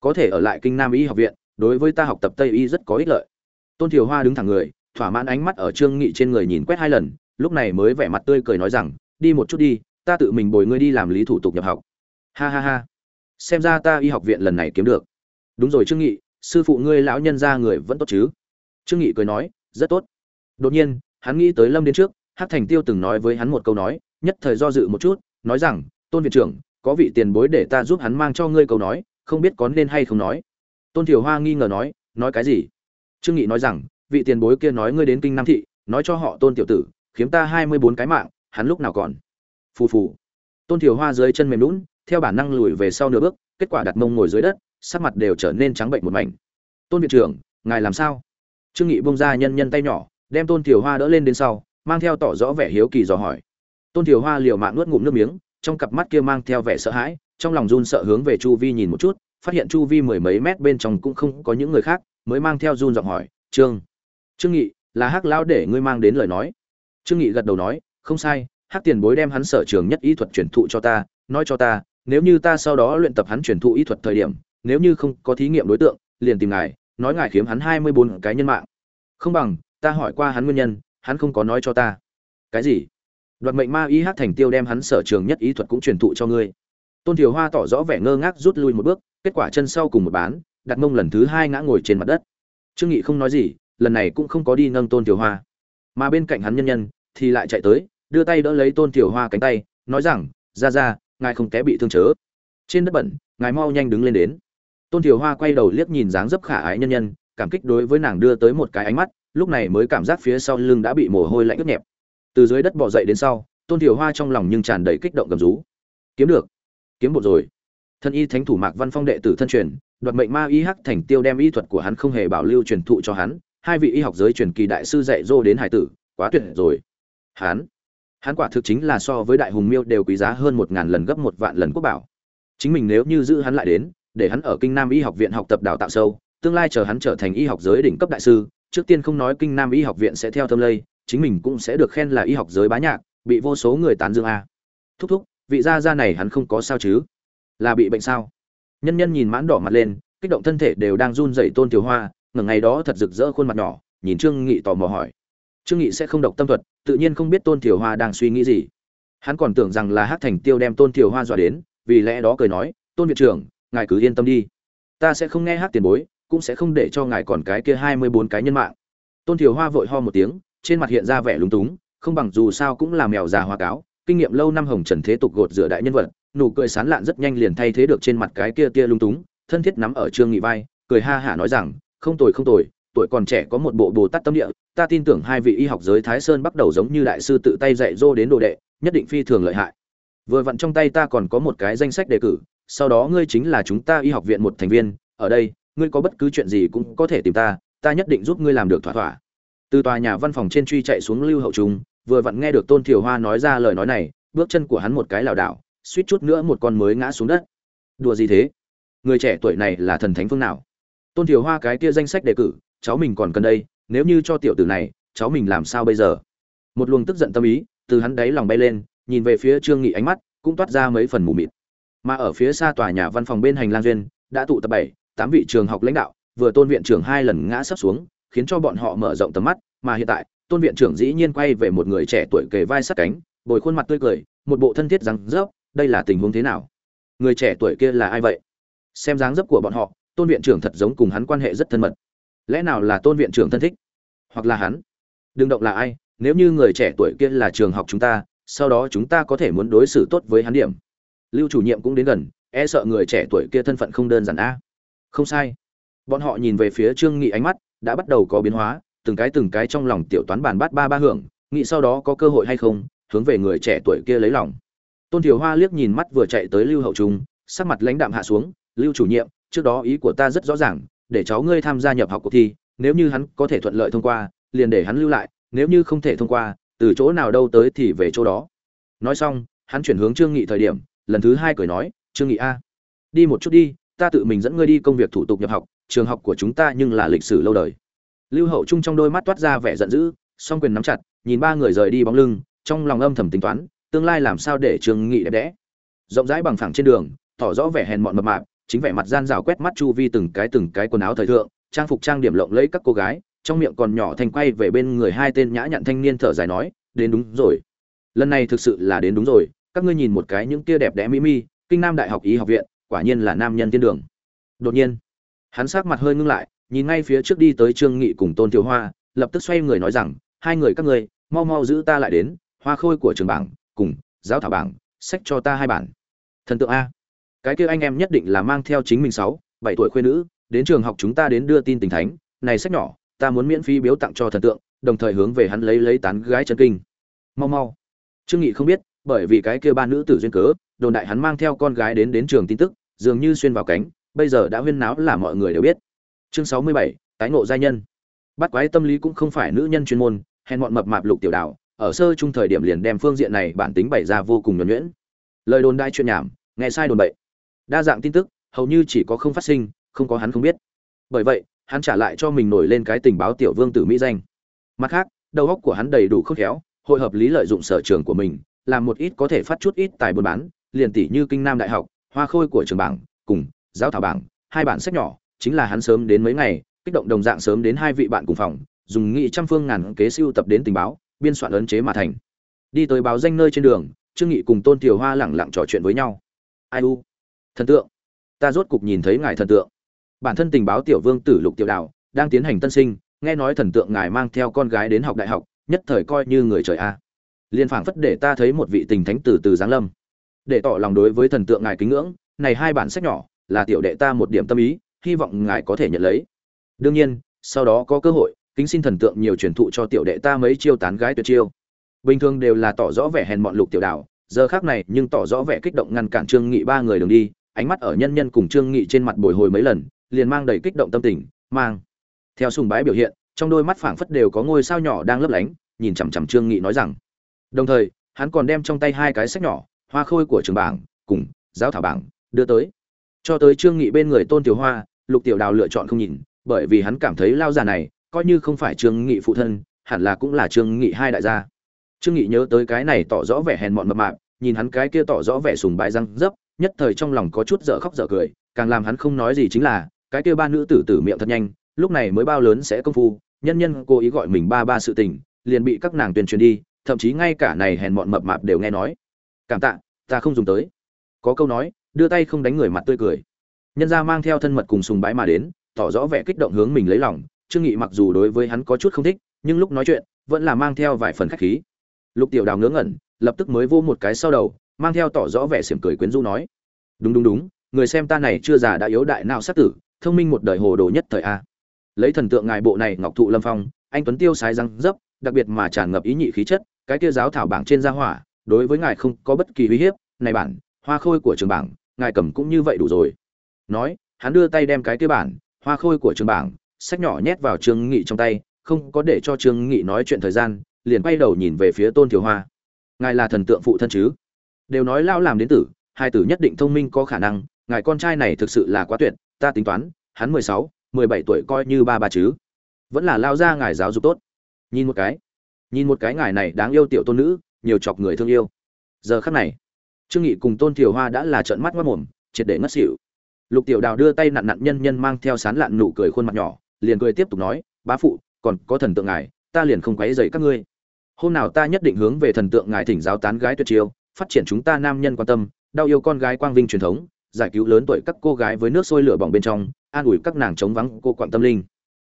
Có thể ở lại kinh nam y học viện, đối với ta học tập tây y rất có ích lợi. Tôn thiều hoa đứng thẳng người, thỏa mãn ánh mắt ở trương nghị trên người nhìn quét hai lần, lúc này mới vẻ mặt tươi cười nói rằng, đi một chút đi, ta tự mình bồi ngươi đi làm lý thủ tục nhập học. Ha ha ha. Xem ra ta y học viện lần này kiếm được đúng rồi trương nghị, sư phụ ngươi lão nhân gia người vẫn tốt chứ? Trương nghị cười nói, rất tốt. Đột nhiên, hắn nghĩ tới lâm đến trước, hắc thành tiêu từng nói với hắn một câu nói, nhất thời do dự một chút, nói rằng, tôn viện trưởng, có vị tiền bối để ta giúp hắn mang cho ngươi câu nói, không biết có nên hay không nói. Tôn thiểu hoa nghi ngờ nói nói cái gì? Trương nghị nói rằng, vị tiền bối kia nói ngươi đến kinh nam thị, nói cho họ tôn tiểu tử, khiếm ta hai mươi bốn cái mạng, hắn lúc nào còn? Phù phù. Tôn thiểu hoa dưới chân mềm lún theo bản năng lùi về sau nửa bước, kết quả đặt mông ngồi dưới đất sắc mặt đều trở nên trắng bệnh một mảnh. Tôn viện trưởng, ngài làm sao? Trương nghị bông ra nhân nhân tay nhỏ, đem tôn tiểu hoa đỡ lên đến sau, mang theo tỏ rõ vẻ hiếu kỳ dò hỏi. Tôn tiểu hoa liều mạng nuốt ngụm nước miếng, trong cặp mắt kia mang theo vẻ sợ hãi, trong lòng run sợ hướng về chu vi nhìn một chút, phát hiện chu vi mười mấy mét bên trong cũng không có những người khác, mới mang theo run giọng hỏi, trương trương nghị, là hắc lão để ngươi mang đến lời nói? Trương nghị gật đầu nói, không sai, hắc tiền bối đem hắn sở trường nhất y thuật truyền thụ cho ta, nói cho ta, nếu như ta sau đó luyện tập hắn truyền thụ y thuật thời điểm nếu như không có thí nghiệm đối tượng, liền tìm ngài, nói ngài khiếm hắn hai mươi bốn cái nhân mạng. Không bằng, ta hỏi qua hắn nguyên nhân, hắn không có nói cho ta. Cái gì? Đoạt mệnh ma y hát thành tiêu đem hắn sở trường nhất ý thuật cũng truyền thụ cho ngươi. Tôn thiều hoa tỏ rõ vẻ ngơ ngác rút lui một bước, kết quả chân sau cùng một bán, đặt mông lần thứ hai ngã ngồi trên mặt đất. Trương nghị không nói gì, lần này cũng không có đi nâng tôn thiều hoa. Mà bên cạnh hắn nhân nhân, thì lại chạy tới, đưa tay đỡ lấy tôn thiều hoa cánh tay, nói rằng ra ra ngài không té bị thương chớ. Trên đất bẩn, ngài mau nhanh đứng lên đến tôn Thiều hoa quay đầu liếc nhìn dáng dấp khả ái nhân nhân, cảm kích đối với nàng đưa tới một cái ánh mắt, lúc này mới cảm giác phía sau lưng đã bị mồ hôi lạnh ướt nhẹp. Từ dưới đất bò dậy đến sau, tôn Thiều hoa trong lòng nhưng tràn đầy kích động gầm rú. Kiếm được, kiếm một rồi. Thân y thánh thủ mạc văn phong đệ tử thân truyền, đoạt mệnh ma y hắc thành tiêu đem y thuật của hắn không hề bảo lưu truyền thụ cho hắn, hai vị y học giới truyền kỳ đại sư dạy dô đến hải tử, quá tuyệt rồi. Hắn hắn quả thực chính là so với đại hùng miêu đều quý giá hơn một ngàn lần gấp một vạn lần quốc bảo. Chính mình nếu như giữ hắn lại đến để hắn ở kinh nam y học viện học tập đào tạo sâu, tương lai chờ hắn trở thành y học giới đỉnh cấp đại sư, trước tiên không nói kinh nam y học viện sẽ theo thâm lây, chính mình cũng sẽ được khen là y học giới bá nhạc, bị vô số người tán dương a. Thúc thúc, vị gia gia này hắn không có sao chứ? Là bị bệnh sao? Nhân nhân nhìn mãn đỏ mặt lên, kích động thân thể đều đang run rẩy tôn tiểu hoa, ngẩng ngày đó thật rực rỡ khuôn mặt nhỏ, nhìn trương nghị tò mò hỏi. Trương nghị sẽ không độc tâm thuật, tự nhiên không biết tôn tiểu hoa đang suy nghĩ gì. Hắn còn tưởng rằng là hát thành tiêu đem tôn tiểu hoa dọa đến, vì lẽ đó cười nói, tôn viện trưởng ngài cứ yên tâm đi. Ta sẽ không nghe hát tiền bối, cũng sẽ không để cho ngài còn cái kia hai mươi bốn cái nhân mạng. Tôn Thiều hoa vội ho một tiếng, trên mặt hiện ra vẻ lúng túng, không bằng dù sao cũng là mèo già hoa cáo, kinh nghiệm lâu năm hồng trần thế tục gột rửa đại nhân vật, nụ cười sán lạn rất nhanh liền thay thế được trên mặt cái kia tia lung túng, thân thiết nắm ở trương nghị vai, cười ha hả nói rằng, không tồi không tồi, tuổi còn trẻ có một bộ bồ tát tâm địa, ta tin tưởng hai vị y học giới thái sơn bắt đầu giống như đại sư tự tay dạy dô đến đồ đệ, nhất định phi thường lợi hại. Vừa vặn trong tay ta còn có một cái danh sách đề cử sau đó ngươi chính là chúng ta y học viện một thành viên, ở đây, ngươi có bất cứ chuyện gì cũng có thể tìm ta ta nhất định giúp ngươi làm được thỏa thỏa. Từ tòa nhà văn phòng trên truy chạy xuống lưu hậu trung, vừa vặn nghe được tôn thiều hoa nói ra lời nói này, bước chân của hắn một cái lảo đảo, suýt chút nữa một con mới ngã xuống đất. Đùa gì thế? Người trẻ tuổi này là thần thánh phương nào? Tôn thiều hoa cái kia danh sách đề cử, cháu mình còn cần đây, nếu như cho tiểu tử này, cháu mình làm sao bây giờ? Một luồng tức giận tâm ý từ hắn đáy lòng bay lên, nhìn về phía trương nghị ánh mắt, cũng toát ra mấy phần mù mịt mà ở phía xa tòa nhà văn phòng bên hành lang duyên, đã tụ tập bảy, tám vị trường học lãnh đạo, vừa tôn viện trưởng hai lần ngã sấp xuống, khiến cho bọn họ mở rộng tầm mắt, mà hiện tại, tôn viện trưởng dĩ nhiên quay về một người trẻ tuổi kề vai sát cánh, bồi khuôn mặt tươi cười, một bộ thân thiết răng rớp đây là tình huống thế nào? Người trẻ tuổi kia là ai vậy? Xem dáng dấp của bọn họ, tôn viện trưởng thật giống cùng hắn quan hệ rất thân mật. Lẽ nào là tôn viện trưởng thân thích? Hoặc là hắn? Đừng động là ai, nếu như người trẻ tuổi kia là trường học chúng ta, sau đó chúng ta có thể muốn đối xử tốt với hắn điểm lưu chủ nhiệm cũng đến gần e sợ người trẻ tuổi kia thân phận không đơn giản a. Không sai. Bọn họ nhìn về phía trương nghị ánh mắt đã bắt đầu có biến hóa, từng cái từng cái trong lòng tiểu toán bàn bát ba ba hưởng nghị sau đó có cơ hội hay không, hướng về người trẻ tuổi kia lấy lòng. Tôn Thiều hoa liếc nhìn mắt vừa chạy tới lưu hậu trung, sắc mặt lãnh đạm hạ xuống, lưu chủ nhiệm, trước đó ý của ta rất rõ ràng, để cháu ngươi tham gia nhập học cuộc thi, nếu như hắn có thể thuận lợi thông qua, liền để hắn lưu lại, nếu như không thể thông qua, từ chỗ nào đâu tới thì về chỗ đó. Nói xong, hắn chuyển hướng trương nghị thời điểm lần thứ hai cười nói, trương nghị a, đi một chút đi, ta tự mình dẫn ngươi đi công việc thủ tục nhập học, trường học của chúng ta nhưng là lịch sử lâu đời. Lưu hậu trung trong đôi mắt toát ra vẻ giận dữ, song quyền nắm chặt, nhìn ba người rời đi bóng lưng, trong lòng âm thầm tính toán, tương lai làm sao để trương nghị đẹp đẽ. Rộng rãi bằng phẳng trên đường, tỏ rõ vẻ hèn mọn mập mạp, chính vẻ mặt gian rào quét mắt chu vi từng cái từng cái quần áo thời thượng, trang phục trang điểm lộng lẫy các cô gái, trong miệng còn nhỏ thành quay về bên người hai tên nhã nhặn thanh niên thở dài nói, đến đúng rồi. Lần này thực sự là đến đúng rồi các ngươi nhìn một cái những kia đẹp đẽ mỹ mi, kinh nam đại học y học viện, quả nhiên là nam nhân tiên đường. Đột nhiên, hắn sắc mặt hơi ngưng lại, nhìn ngay phía trước đi tới trương nghị cùng tôn thiếu hoa, lập tức xoay người nói rằng, hai người các ngươi, mau mau giữ ta lại đến, hoa khôi của trường bảng, cùng giáo thảo bảng, sách cho ta hai bản. Thần tượng a. Cái kia anh em nhất định là mang theo chính mình sáu, bảy tuổi khuê nữ, đến trường học chúng ta đến đưa tin tình thánh, này sách nhỏ, ta muốn miễn phí biếu tặng cho thần tượng, đồng thời hướng về hắn lấy lấy tán gái chân kinh. Mau mau. Trương nghị không biết bởi vì cái kia ba nữ tử duyên cớ, đồn đại hắn mang theo con gái đến đến trường tin tức, dường như xuyên vào cánh, bây giờ đã huyên náo là mọi người đều biết. Chương sáu mươi bảy, tái ngộ giai nhân. Bắt quái tâm lý cũng không phải nữ nhân chuyên môn, hèn mọn mập mạp lục tiểu đạo ở sơ trung thời điểm liền đem phương diện này bản tính bày ra vô cùng nhuần nhuyễn. Lời đồn đại chuyện nhảm, nghe sai đồn bậy. Đa dạng tin tức, hầu như chỉ có không phát sinh, không có hắn không biết. Bởi vậy, hắn trả lại cho mình nổi lên cái tình báo tiểu vương tử mỹ danh. Mặt khác, đầu óc của hắn đầy đủ khôn khéo, hội hợp lý lợi dụng sở trường của mình làm một ít có thể phát chút ít tài buôn bán, liền tỷ như kinh nam đại học, hoa khôi của trường bảng, cùng giáo thảo bảng, hai bản sách nhỏ, chính là hắn sớm đến mấy ngày, kích động đồng dạng sớm đến hai vị bạn cùng phòng, dùng nghị trăm phương ngàn kế siêu tập đến tình báo, biên soạn ấn chế mà thành. Đi tới báo danh nơi trên đường, trương nghị cùng tôn tiểu hoa lẳng lặng trò chuyện với nhau. Ai u? Thần tượng. Ta rốt cục nhìn thấy ngài thần tượng. Bản thân tình báo tiểu vương tử lục tiểu đào, đang tiến hành tân sinh, nghe nói thần tượng ngài mang theo con gái đến học đại học, nhất thời coi như người trời a liên phảng phất để ta thấy một vị tình thánh từ từ giáng lâm. Để tỏ lòng đối với thần tượng ngài kính ngưỡng, này hai bản sách nhỏ, là tiểu đệ ta một điểm tâm ý, hy vọng ngài có thể nhận lấy. Đương nhiên, sau đó có cơ hội, kính xin thần tượng nhiều truyền thụ cho tiểu đệ ta mấy chiêu tán gái tuyệt chiêu. Bình thường đều là tỏ rõ vẻ hèn mọn lục tiểu đạo giờ khác này nhưng tỏ rõ vẻ kích động ngăn cản trương nghị ba người đường đi, ánh mắt ở nhân nhân cùng trương nghị trên mặt bồi hồi mấy lần, liền mang đầy kích động tâm tình, mang theo sùng bái biểu hiện, trong đôi mắt phảng phất đều có ngôi sao nhỏ đang lấp lánh, nhìn chằm chằm trương nghị nói rằng đồng thời, hắn còn đem trong tay hai cái sách nhỏ, hoa khôi của trường bảng, cùng giáo thảo bảng, đưa tới. Cho tới trương nghị bên người tôn tiểu hoa, lục tiểu đào lựa chọn không nhìn, bởi vì hắn cảm thấy lao già này coi như không phải trương nghị phụ thân, hẳn là cũng là trương nghị hai đại gia. Trương nghị nhớ tới cái này tỏ rõ vẻ hèn mọn mập mạp, nhìn hắn cái kia tỏ rõ vẻ sùng bái răng dấp, nhất thời trong lòng có chút dở khóc dở cười, càng làm hắn không nói gì chính là, cái kia ba nữ tử tử miệng thật nhanh, lúc này mới bao lớn sẽ công phu, nhân nhân cố ý gọi mình ba ba sự tình, liền bị các nàng tuyên truyền đi thậm chí ngay cả này hèn mọn mập mạp đều nghe nói. Cảm tạ, ta không dùng tới. Có câu nói, đưa tay không đánh người mặt tươi cười. Nhân gia mang theo thân mật cùng sùng bái mà đến, tỏ rõ vẻ kích động hướng mình lấy lòng. Trương nghị mặc dù đối với hắn có chút không thích, nhưng lúc nói chuyện, vẫn là mang theo vài phần khách khí. Lục tiểu đào ngớ ngẩn, lập tức mới vô một cái sau đầu, mang theo tỏ rõ vẻ xiểm cười quyến rũ nói. Đúng đúng đúng, người xem ta này chưa già đã yếu đại nào sát tử, thông minh một đời hồ đồ nhất thời a. Lấy thần tượng ngài bộ này ngọc thụ lâm phong, anh tuấn tiêu sái răng dấp, đặc biệt mà tràn ngập ý nhị khí chất cái kia giáo thảo bảng trên gia hỏa, đối với ngài không có bất kỳ uy hiếp, này bản, hoa khôi của trường bảng, ngài cầm cũng như vậy đủ rồi. Nói, hắn đưa tay đem cái kia bản, hoa khôi của trường bảng, sách nhỏ nhét vào trương nghị trong tay, không có để cho trương nghị nói chuyện thời gian, liền quay đầu nhìn về phía tôn thiếu hoa. Ngài là thần tượng phụ thân chứ? Đều nói lao làm đến tử, hai tử nhất định thông minh có khả năng, ngài con trai này thực sự là quá tuyệt, ta tính toán, hắn mười sáu, mười bảy tuổi coi như ba ba chứ. Vẫn là lao ra ngài giáo dục tốt. Nhìn một cái nhìn một cái ngài này đáng yêu tiểu tôn nữ, nhiều chọc người thương yêu. Giờ khắc này, trương nghị cùng tôn thiều hoa đã là trợn mắt mất mồm triệt để ngất xỉu. Lục tiểu đào đưa tay nặn nặn nhân nhân mang theo sán lạn nụ cười khuôn mặt nhỏ, liền cười tiếp tục nói, bá phụ, còn có thần tượng ngài, ta liền không quấy rầy các ngươi. Hôm nào ta nhất định hướng về thần tượng ngài thỉnh giáo tán gái tuyệt chiêu, phát triển chúng ta nam nhân quan tâm, đau yêu con gái quang vinh truyền thống, giải cứu lớn tuổi các cô gái với nước sôi lửa bỏng bên trong, an ủi các nàng chống vắng cô quặn tâm linh.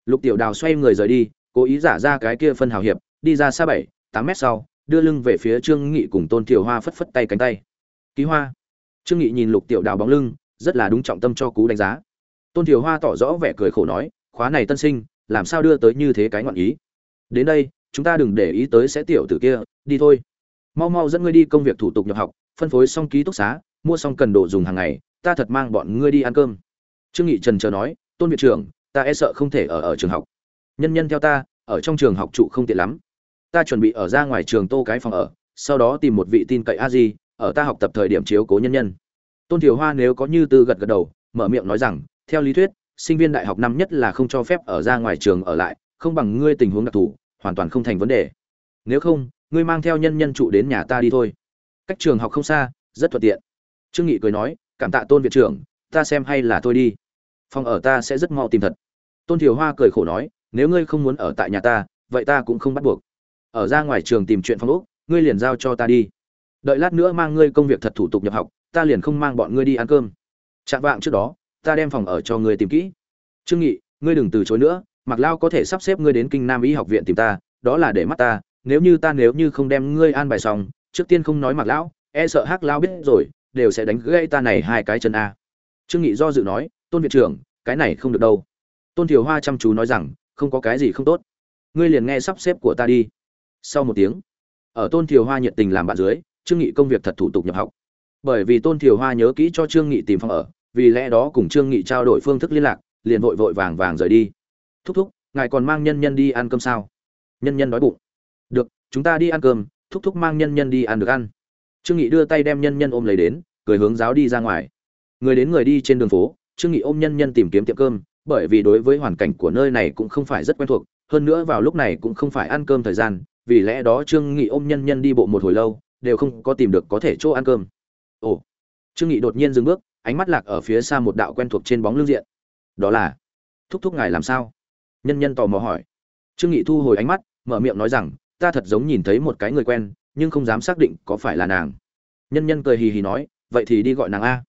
Lục tiểu đào xoay người rời đi, cố ý giả ra cái kia phân hào hiệp đi ra xa bảy, tám mét sau, đưa lưng về phía trương nghị cùng tôn tiểu hoa phất phất tay cánh tay. Ký hoa. Trương nghị nhìn lục tiểu đào bóng lưng, rất là đúng trọng tâm cho cú đánh giá. Tôn tiểu hoa tỏ rõ vẻ cười khổ nói, khóa này tân sinh, làm sao đưa tới như thế cái ngọn ý? Đến đây, chúng ta đừng để ý tới sẽ tiểu tử kia, đi thôi. Mau mau dẫn ngươi đi công việc thủ tục nhập học, phân phối xong ký túc xá, mua xong cần đồ dùng hàng ngày, ta thật mang bọn ngươi đi ăn cơm. Trương nghị trần chờ nói, tôn viện trưởng, ta e sợ không thể ở ở trường học. Nhân nhân theo ta, ở trong trường học trụ không tiện lắm ta chuẩn bị ở ra ngoài trường tô cái phòng ở, sau đó tìm một vị tin cậy a di, ở ta học tập thời điểm chiếu cố nhân nhân. Tôn Thiều hoa nếu có như tư gật gật đầu, mở miệng nói rằng, theo lý thuyết, sinh viên đại học năm nhất là không cho phép ở ra ngoài trường ở lại, không bằng ngươi tình huống đặc thù, hoàn toàn không thành vấn đề. Nếu không, ngươi mang theo nhân nhân trụ đến nhà ta đi thôi. Cách trường học không xa, rất thuận tiện. Trương nghị cười nói, cảm tạ tôn viện trưởng, ta xem hay là thôi đi. Phòng ở ta sẽ rất mau tìm thật. Tôn Thiều hoa cười khổ nói, nếu ngươi không muốn ở tại nhà ta, vậy ta cũng không bắt buộc ở ra ngoài trường tìm chuyện phong ốc, ngươi liền giao cho ta đi. Đợi lát nữa mang ngươi công việc thật thủ tục nhập học, ta liền không mang bọn ngươi đi ăn cơm. Chạm vạng trước đó, ta đem phòng ở cho ngươi tìm kỹ. Trương nghị, ngươi đừng từ chối nữa mặc lao có thể sắp xếp ngươi đến kinh nam y học viện tìm ta, đó là để mắt ta, nếu như ta nếu như không đem ngươi an bài xong, trước tiên không nói mặc lão e sợ hắc lao biết rồi, đều sẽ đánh gãy ta này hai cái chân a. Trương nghị do dự nói, tôn viện trưởng, cái này không được đâu. Tôn thiều hoa chăm chú nói rằng, không có cái gì không tốt. Ngươi liền nghe sắp xếp của ta đi sau một tiếng, ở tôn thiều hoa nhiệt tình làm bạn dưới, trương nghị công việc thật thủ tục nhập học. Bởi vì tôn thiều hoa nhớ kỹ cho trương nghị tìm phòng ở, vì lẽ đó cùng trương nghị trao đổi phương thức liên lạc, liền vội vội vàng vàng rời đi. Thúc thúc, ngài còn mang nhân nhân đi ăn cơm sao? Nhân nhân nói bụng. Được, chúng ta đi ăn cơm, thúc thúc mang nhân nhân đi ăn được ăn. Trương nghị đưa tay đem nhân nhân ôm lấy đến, cười hướng giáo đi ra ngoài. Người đến người đi trên đường phố, trương nghị ôm nhân nhân tìm kiếm tiệm cơm, bởi vì đối với hoàn cảnh của nơi này cũng không phải rất quen thuộc, hơn nữa vào lúc này cũng không phải ăn cơm thời gian vì lẽ đó trương nghị ôm nhân nhân đi bộ một hồi lâu, đều không có tìm được có thể chỗ ăn cơm. Ồ, trương nghị đột nhiên dừng bước, ánh mắt lạc ở phía xa một đạo quen thuộc trên bóng lưng diện. Đó là, thúc thúc ngài làm sao? Nhân nhân tò mò hỏi. Trương nghị thu hồi ánh mắt, mở miệng nói rằng, ta thật giống nhìn thấy một cái người quen, nhưng không dám xác định có phải là nàng. Nhân nhân cười hì hì nói, vậy thì đi gọi nàng a.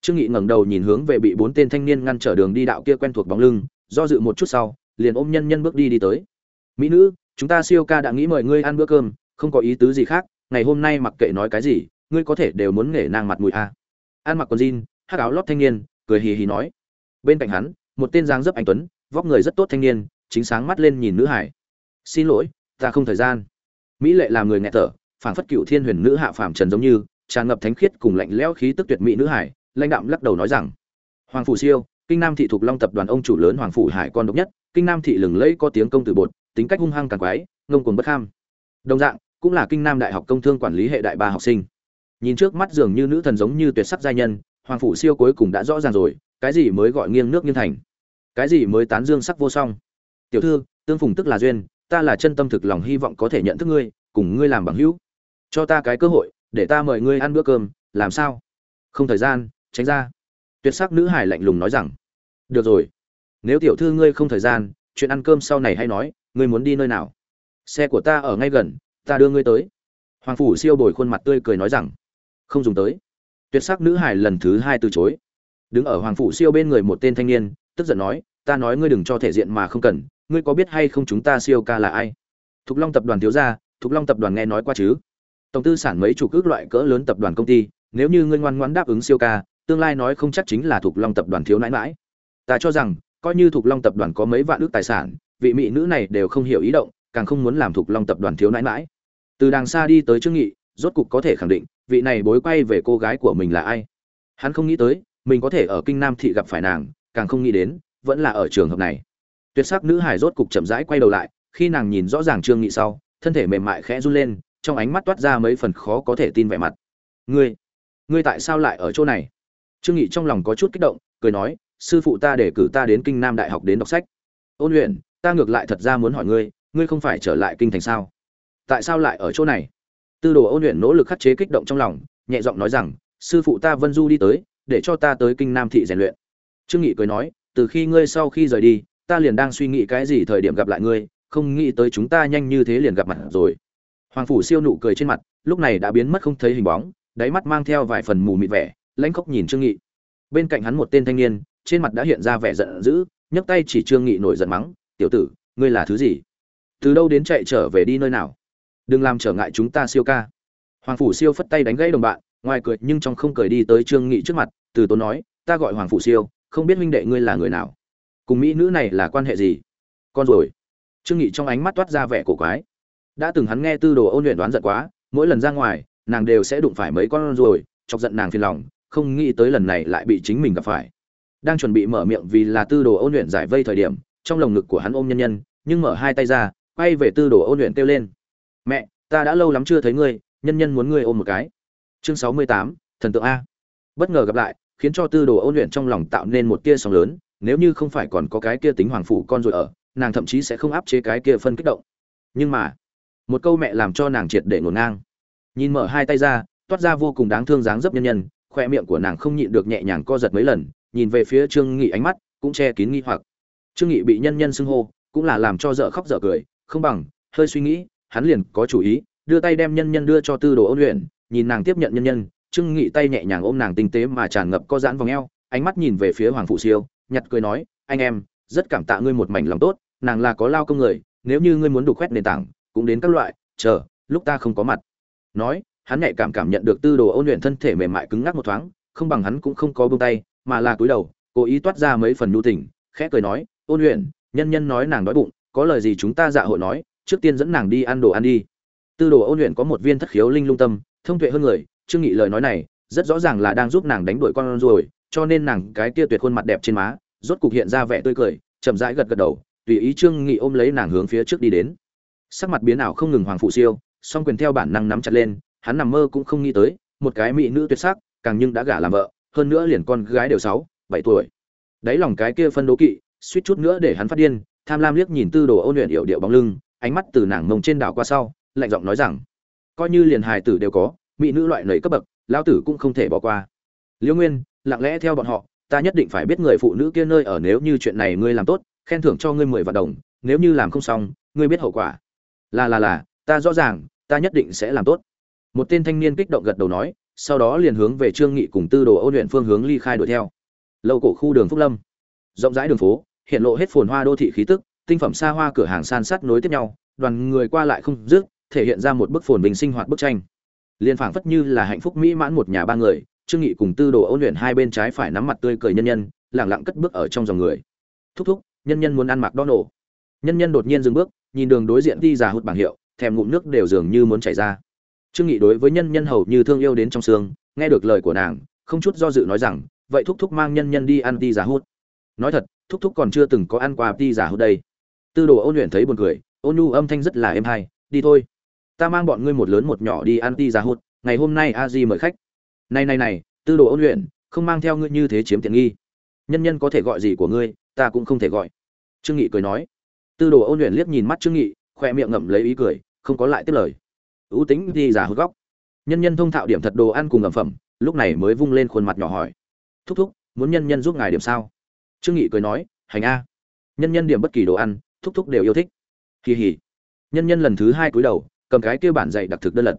Trương nghị ngẩng đầu nhìn hướng về bị bốn tên thanh niên ngăn trở đường đi đạo kia quen thuộc bóng lưng, do dự một chút sau, liền ôm nhân nhân bước đi đi tới. Mỹ nữ chúng ta siêu ca đã nghĩ mời ngươi ăn bữa cơm, không có ý tứ gì khác, ngày hôm nay mặc kệ nói cái gì, ngươi có thể đều muốn nghề nang mặt mũi a ăn mặc quần jean, hắc áo lót thanh niên, cười hì hì nói. Bên cạnh hắn, một tên giang dấp anh tuấn, vóc người rất tốt thanh niên, chính sáng mắt lên nhìn nữ hải. Xin lỗi, ta không thời gian. Mỹ lệ làm người nghe tở phảng phất cựu thiên huyền nữ hạ phàm trần giống như, tràn ngập thánh khiết cùng lạnh lẽo khí tức tuyệt mỹ nữ hải, lãnh đạm lắc đầu nói rằng, hoàng phủ siêu, kinh nam thị thuộc long tập đoàn ông chủ lớn hoàng phủ hải con độc nhất, kinh nam thị lừng lẫy có tiếng công tử bột tính cách hung hăng càng quái, ngông cuồng bất kham. Đồng dạng, cũng là kinh nam đại học công thương quản lý hệ đại ba học sinh. Nhìn trước mắt dường như nữ thần giống như tuyệt sắc giai nhân, hoàng phủ siêu cuối cùng đã rõ ràng rồi, cái gì mới gọi nghiêng nước nghiêng thành? Cái gì mới tán dương sắc vô song? Tiểu thư, tương phùng tức là duyên, ta là chân tâm thực lòng hy vọng có thể nhận thức ngươi, cùng ngươi làm bằng hữu. Cho ta cái cơ hội, để ta mời ngươi ăn bữa cơm, làm sao? Không thời gian, tránh ra. Tuyệt sắc nữ hải lạnh lùng nói rằng. Được rồi. Nếu tiểu thư ngươi không thời gian, chuyện ăn cơm sau này hay nói ngươi muốn đi nơi nào? Xe của ta ở ngay gần, ta đưa ngươi tới. Hoàng phủ siêu bồi khuôn mặt tươi cười nói rằng, không dùng tới. Tuyệt sắc nữ hải lần thứ hai từ chối. Đứng ở hoàng phủ siêu bên người một tên thanh niên, tức giận nói, ta nói ngươi đừng cho thể diện mà không cần, ngươi có biết hay không chúng ta siêu ca là ai? Thục long tập đoàn thiếu gia, thục long tập đoàn nghe nói qua chứ? Tổng tư sản mấy chủ cước loại cỡ lớn tập đoàn công ty, nếu như ngươi ngoan ngoãn đáp ứng siêu ca, tương lai nói không chắc chính là thục long tập đoàn thiếu nãi mãi ta cho rằng, coi như thục long tập đoàn có mấy vạn ước tài sản vị mỹ nữ này đều không hiểu ý động, càng không muốn làm thục long tập đoàn thiếu nãi mãi từ đàng xa đi tới trương nghị, rốt cục có thể khẳng định, vị này bối quay về cô gái của mình là ai. Hắn không nghĩ tới, mình có thể ở kinh nam thị gặp phải nàng, càng không nghĩ đến, vẫn là ở trường hợp này. Tuyệt sắc nữ hải rốt cục chậm rãi quay đầu lại, khi nàng nhìn rõ ràng trương nghị sau, thân thể mềm mại khẽ run lên, trong ánh mắt toát ra mấy phần khó có thể tin vẻ mặt. Ngươi ngươi tại sao lại ở chỗ này? Trương nghị trong lòng có chút kích động, cười nói, sư phụ ta để cử ta đến kinh nam đại học đến đọc sách. Ôn luyện ta ngược lại thật ra muốn hỏi ngươi ngươi không phải trở lại kinh thành sao? Tại sao lại ở chỗ này? Tư đồ ôn luyện nỗ lực khắc chế kích động trong lòng, nhẹ giọng nói rằng, sư phụ ta vân du đi tới, để cho ta tới kinh nam thị rèn luyện. Trương nghị cười nói, từ khi ngươi sau khi rời đi, ta liền đang suy nghĩ cái gì thời điểm gặp lại ngươi, không nghĩ tới chúng ta nhanh như thế liền gặp mặt rồi. Hoàng phủ siêu nụ cười trên mặt, lúc này đã biến mất không thấy hình bóng, đáy mắt mang theo vài phần mù mịt vẻ, lãnh khóc nhìn trương nghị. Bên cạnh hắn một tên thanh niên, trên mặt đã hiện ra vẻ giận dữ, nhấc tay chỉ trương nghị nổi giận mắng tiểu tử, ngươi là thứ gì? Từ đâu đến chạy trở về đi nơi nào? Đừng làm trở ngại chúng ta siêu ca. Hoàng phủ siêu phất tay đánh gãy đồng bạn, ngoài cười nhưng trong không cười đi tới trương nghị trước mặt, từ tốn nói, ta gọi hoàng phủ siêu, không biết huynh đệ ngươi là người nào. Cùng mỹ nữ này là quan hệ gì? Con rồi. Trương nghị trong ánh mắt toát ra vẻ cổ quái. Đã từng hắn nghe tư đồ ôn luyện đoán giận quá, mỗi lần ra ngoài, nàng đều sẽ đụng phải mấy con rồi, chọc giận nàng phiền lòng, không nghĩ tới lần này lại bị chính mình gặp phải. Đang chuẩn bị mở miệng vì là tư đồ ôn luyện giải vây thời điểm trong lồng ngực của hắn ôm nhân nhân, nhưng mở hai tay ra, quay về tư đồ ôn luyện kêu lên. Mẹ, ta đã lâu lắm chưa thấy ngươi, nhân nhân muốn ngươi ôm một cái. Chương sáu mươi tám, thần tượng a. Bất ngờ gặp lại, khiến cho tư đồ ôn luyện trong lòng tạo nên một tia sóng lớn, nếu như không phải còn có cái kia tính hoàng phủ con rồi ở, nàng thậm chí sẽ không áp chế cái kia phân kích động. Nhưng mà, một câu mẹ làm cho nàng triệt để ngổn ngang. Nhìn mở hai tay ra, toát ra vô cùng đáng thương dáng dấp nhân nhân, khoe miệng của nàng không nhịn được nhẹ nhàng co giật mấy lần, nhìn về phía trương nghị ánh mắt cũng che kín nghi hoặc trương nghị bị nhân nhân xưng hô, cũng là làm cho dở khóc dở cười, không bằng, hơi suy nghĩ, hắn liền có chủ ý, đưa tay đem nhân nhân đưa cho tư đồ ôn luyện, nhìn nàng tiếp nhận nhân nhân, trương nghị tay nhẹ nhàng ôm nàng tinh tế mà tràn ngập co giãn vòng eo, ánh mắt nhìn về phía hoàng phụ siêu, nhặt cười nói, anh em, rất cảm tạ ngươi một mảnh lòng tốt, nàng là có lao công người, nếu như ngươi muốn đủ khoét nền tảng, cũng đến các loại, chờ, lúc ta không có mặt. Nói, hắn nhạy cảm cảm nhận được tư đồ ôn luyện thân thể mềm mại cứng ngắc một thoáng, không bằng hắn cũng không có buông tay, mà là cúi đầu, cố ý toát ra mấy phần nhu tình, khẽ cười nói ôn luyện nhân nhân nói nàng đói bụng, có lời gì chúng ta dạ hội nói, trước tiên dẫn nàng đi ăn đồ ăn đi. Tư đồ ôn luyện có một viên thất khiếu linh lung tâm, thông tuệ hơn người trương nghị lời nói này, rất rõ ràng là đang giúp nàng đánh đuổi con rồi cho nên nàng cái kia tuyệt khuôn mặt đẹp trên má, rốt cục hiện ra vẻ tươi cười, chậm rãi gật gật đầu, tùy ý trương nghị ôm lấy nàng hướng phía trước đi đến. Sắc mặt biến ảo không ngừng hoàng phụ siêu, song quyền theo bản năng nắm chặt lên, hắn nằm mơ cũng không nghĩ tới, một cái mỹ nữ tuyệt sắc, càng nhưng đã gả làm vợ, hơn nữa liền con gái đều sáu, bảy tuổi. Đáy lòng cái kia phân đố kỵ suýt chút nữa để hắn phát điên, tham lam liếc nhìn tư đồ ôn luyện hiệu điệu bóng lưng, ánh mắt từ nàng mông trên đảo qua sau, lạnh giọng nói rằng, coi như liền hài tử đều có, mỹ nữ loại lầy cấp bậc, lão tử cũng không thể bỏ qua. Liễu nguyên, lặng lẽ theo bọn họ, ta nhất định phải biết người phụ nữ kia nơi ở nếu như chuyện này ngươi làm tốt, khen thưởng cho ngươi mười vạn đồng, nếu như làm không xong, ngươi biết hậu quả. Là là là, ta rõ ràng, ta nhất định sẽ làm tốt. Một tên thanh niên kích động gật đầu nói, sau đó liền hướng về trương nghị cùng tư đồ ôn luyện phương hướng ly khai đuổi theo. Lâu cổ khu đường phúc lâm. Rộng rãi đường phố hiện lộ hết phồn hoa đô thị khí tức, tinh phẩm xa hoa cửa hàng san sát nối tiếp nhau, đoàn người qua lại không dứt, thể hiện ra một bức phồn bình sinh hoạt bức tranh. Liên phảng phất như là hạnh phúc mỹ mãn một nhà ba người, trương nghị cùng tư đồ ôn luyện hai bên trái phải nắm mặt tươi cười nhân nhân, lặng lặng cất bước ở trong dòng người. Thúc thúc, nhân nhân muốn ăn mặc đo nổ nhân nhân đột nhiên dừng bước, nhìn đường đối diện đi già hụt bảng hiệu, thèm ngụm nước đều dường như muốn chảy ra. Trương nghị đối với nhân nhân hầu như thương yêu đến trong xương, nghe được lời của nàng, không chút do dự nói rằng, vậy thúc thúc mang nhân nhân đi ăn đi giả hút nói thật, thúc thúc còn chưa từng có ăn qua ti giả hôm đây. Tư đồ ôn luyện thấy buồn cười, ôn nhu âm thanh rất là êm hay, đi thôi. Ta mang bọn ngươi một lớn một nhỏ đi ăn ti giả hút, ngày hôm nay a di mời khách. Này này này, tư đồ ôn luyện, không mang theo ngươi như thế chiếm tiện nghi. Nhân nhân có thể gọi gì của ngươi, ta cũng không thể gọi. Trương nghị cười nói. Tư đồ ôn luyện liếc nhìn mắt trương nghị, khoe miệng ngậm lấy ý cười, không có lại tiếp lời. Ưu tính đi giả hút góc. Nhân nhân thông thạo điểm thật đồ ăn cùng ẩm phẩm, lúc này mới vung lên khuôn mặt nhỏ hỏi. Thúc thúc, muốn nhân nhân giúp ngài điểm sao? Trương nghị cười nói, hành a. Nhân nhân điểm bất kỳ đồ ăn, thúc thúc đều yêu thích. Kỳ hỉ. Nhân nhân lần thứ hai cúi đầu, cầm cái kia bản dạy đặc thực đơn lật.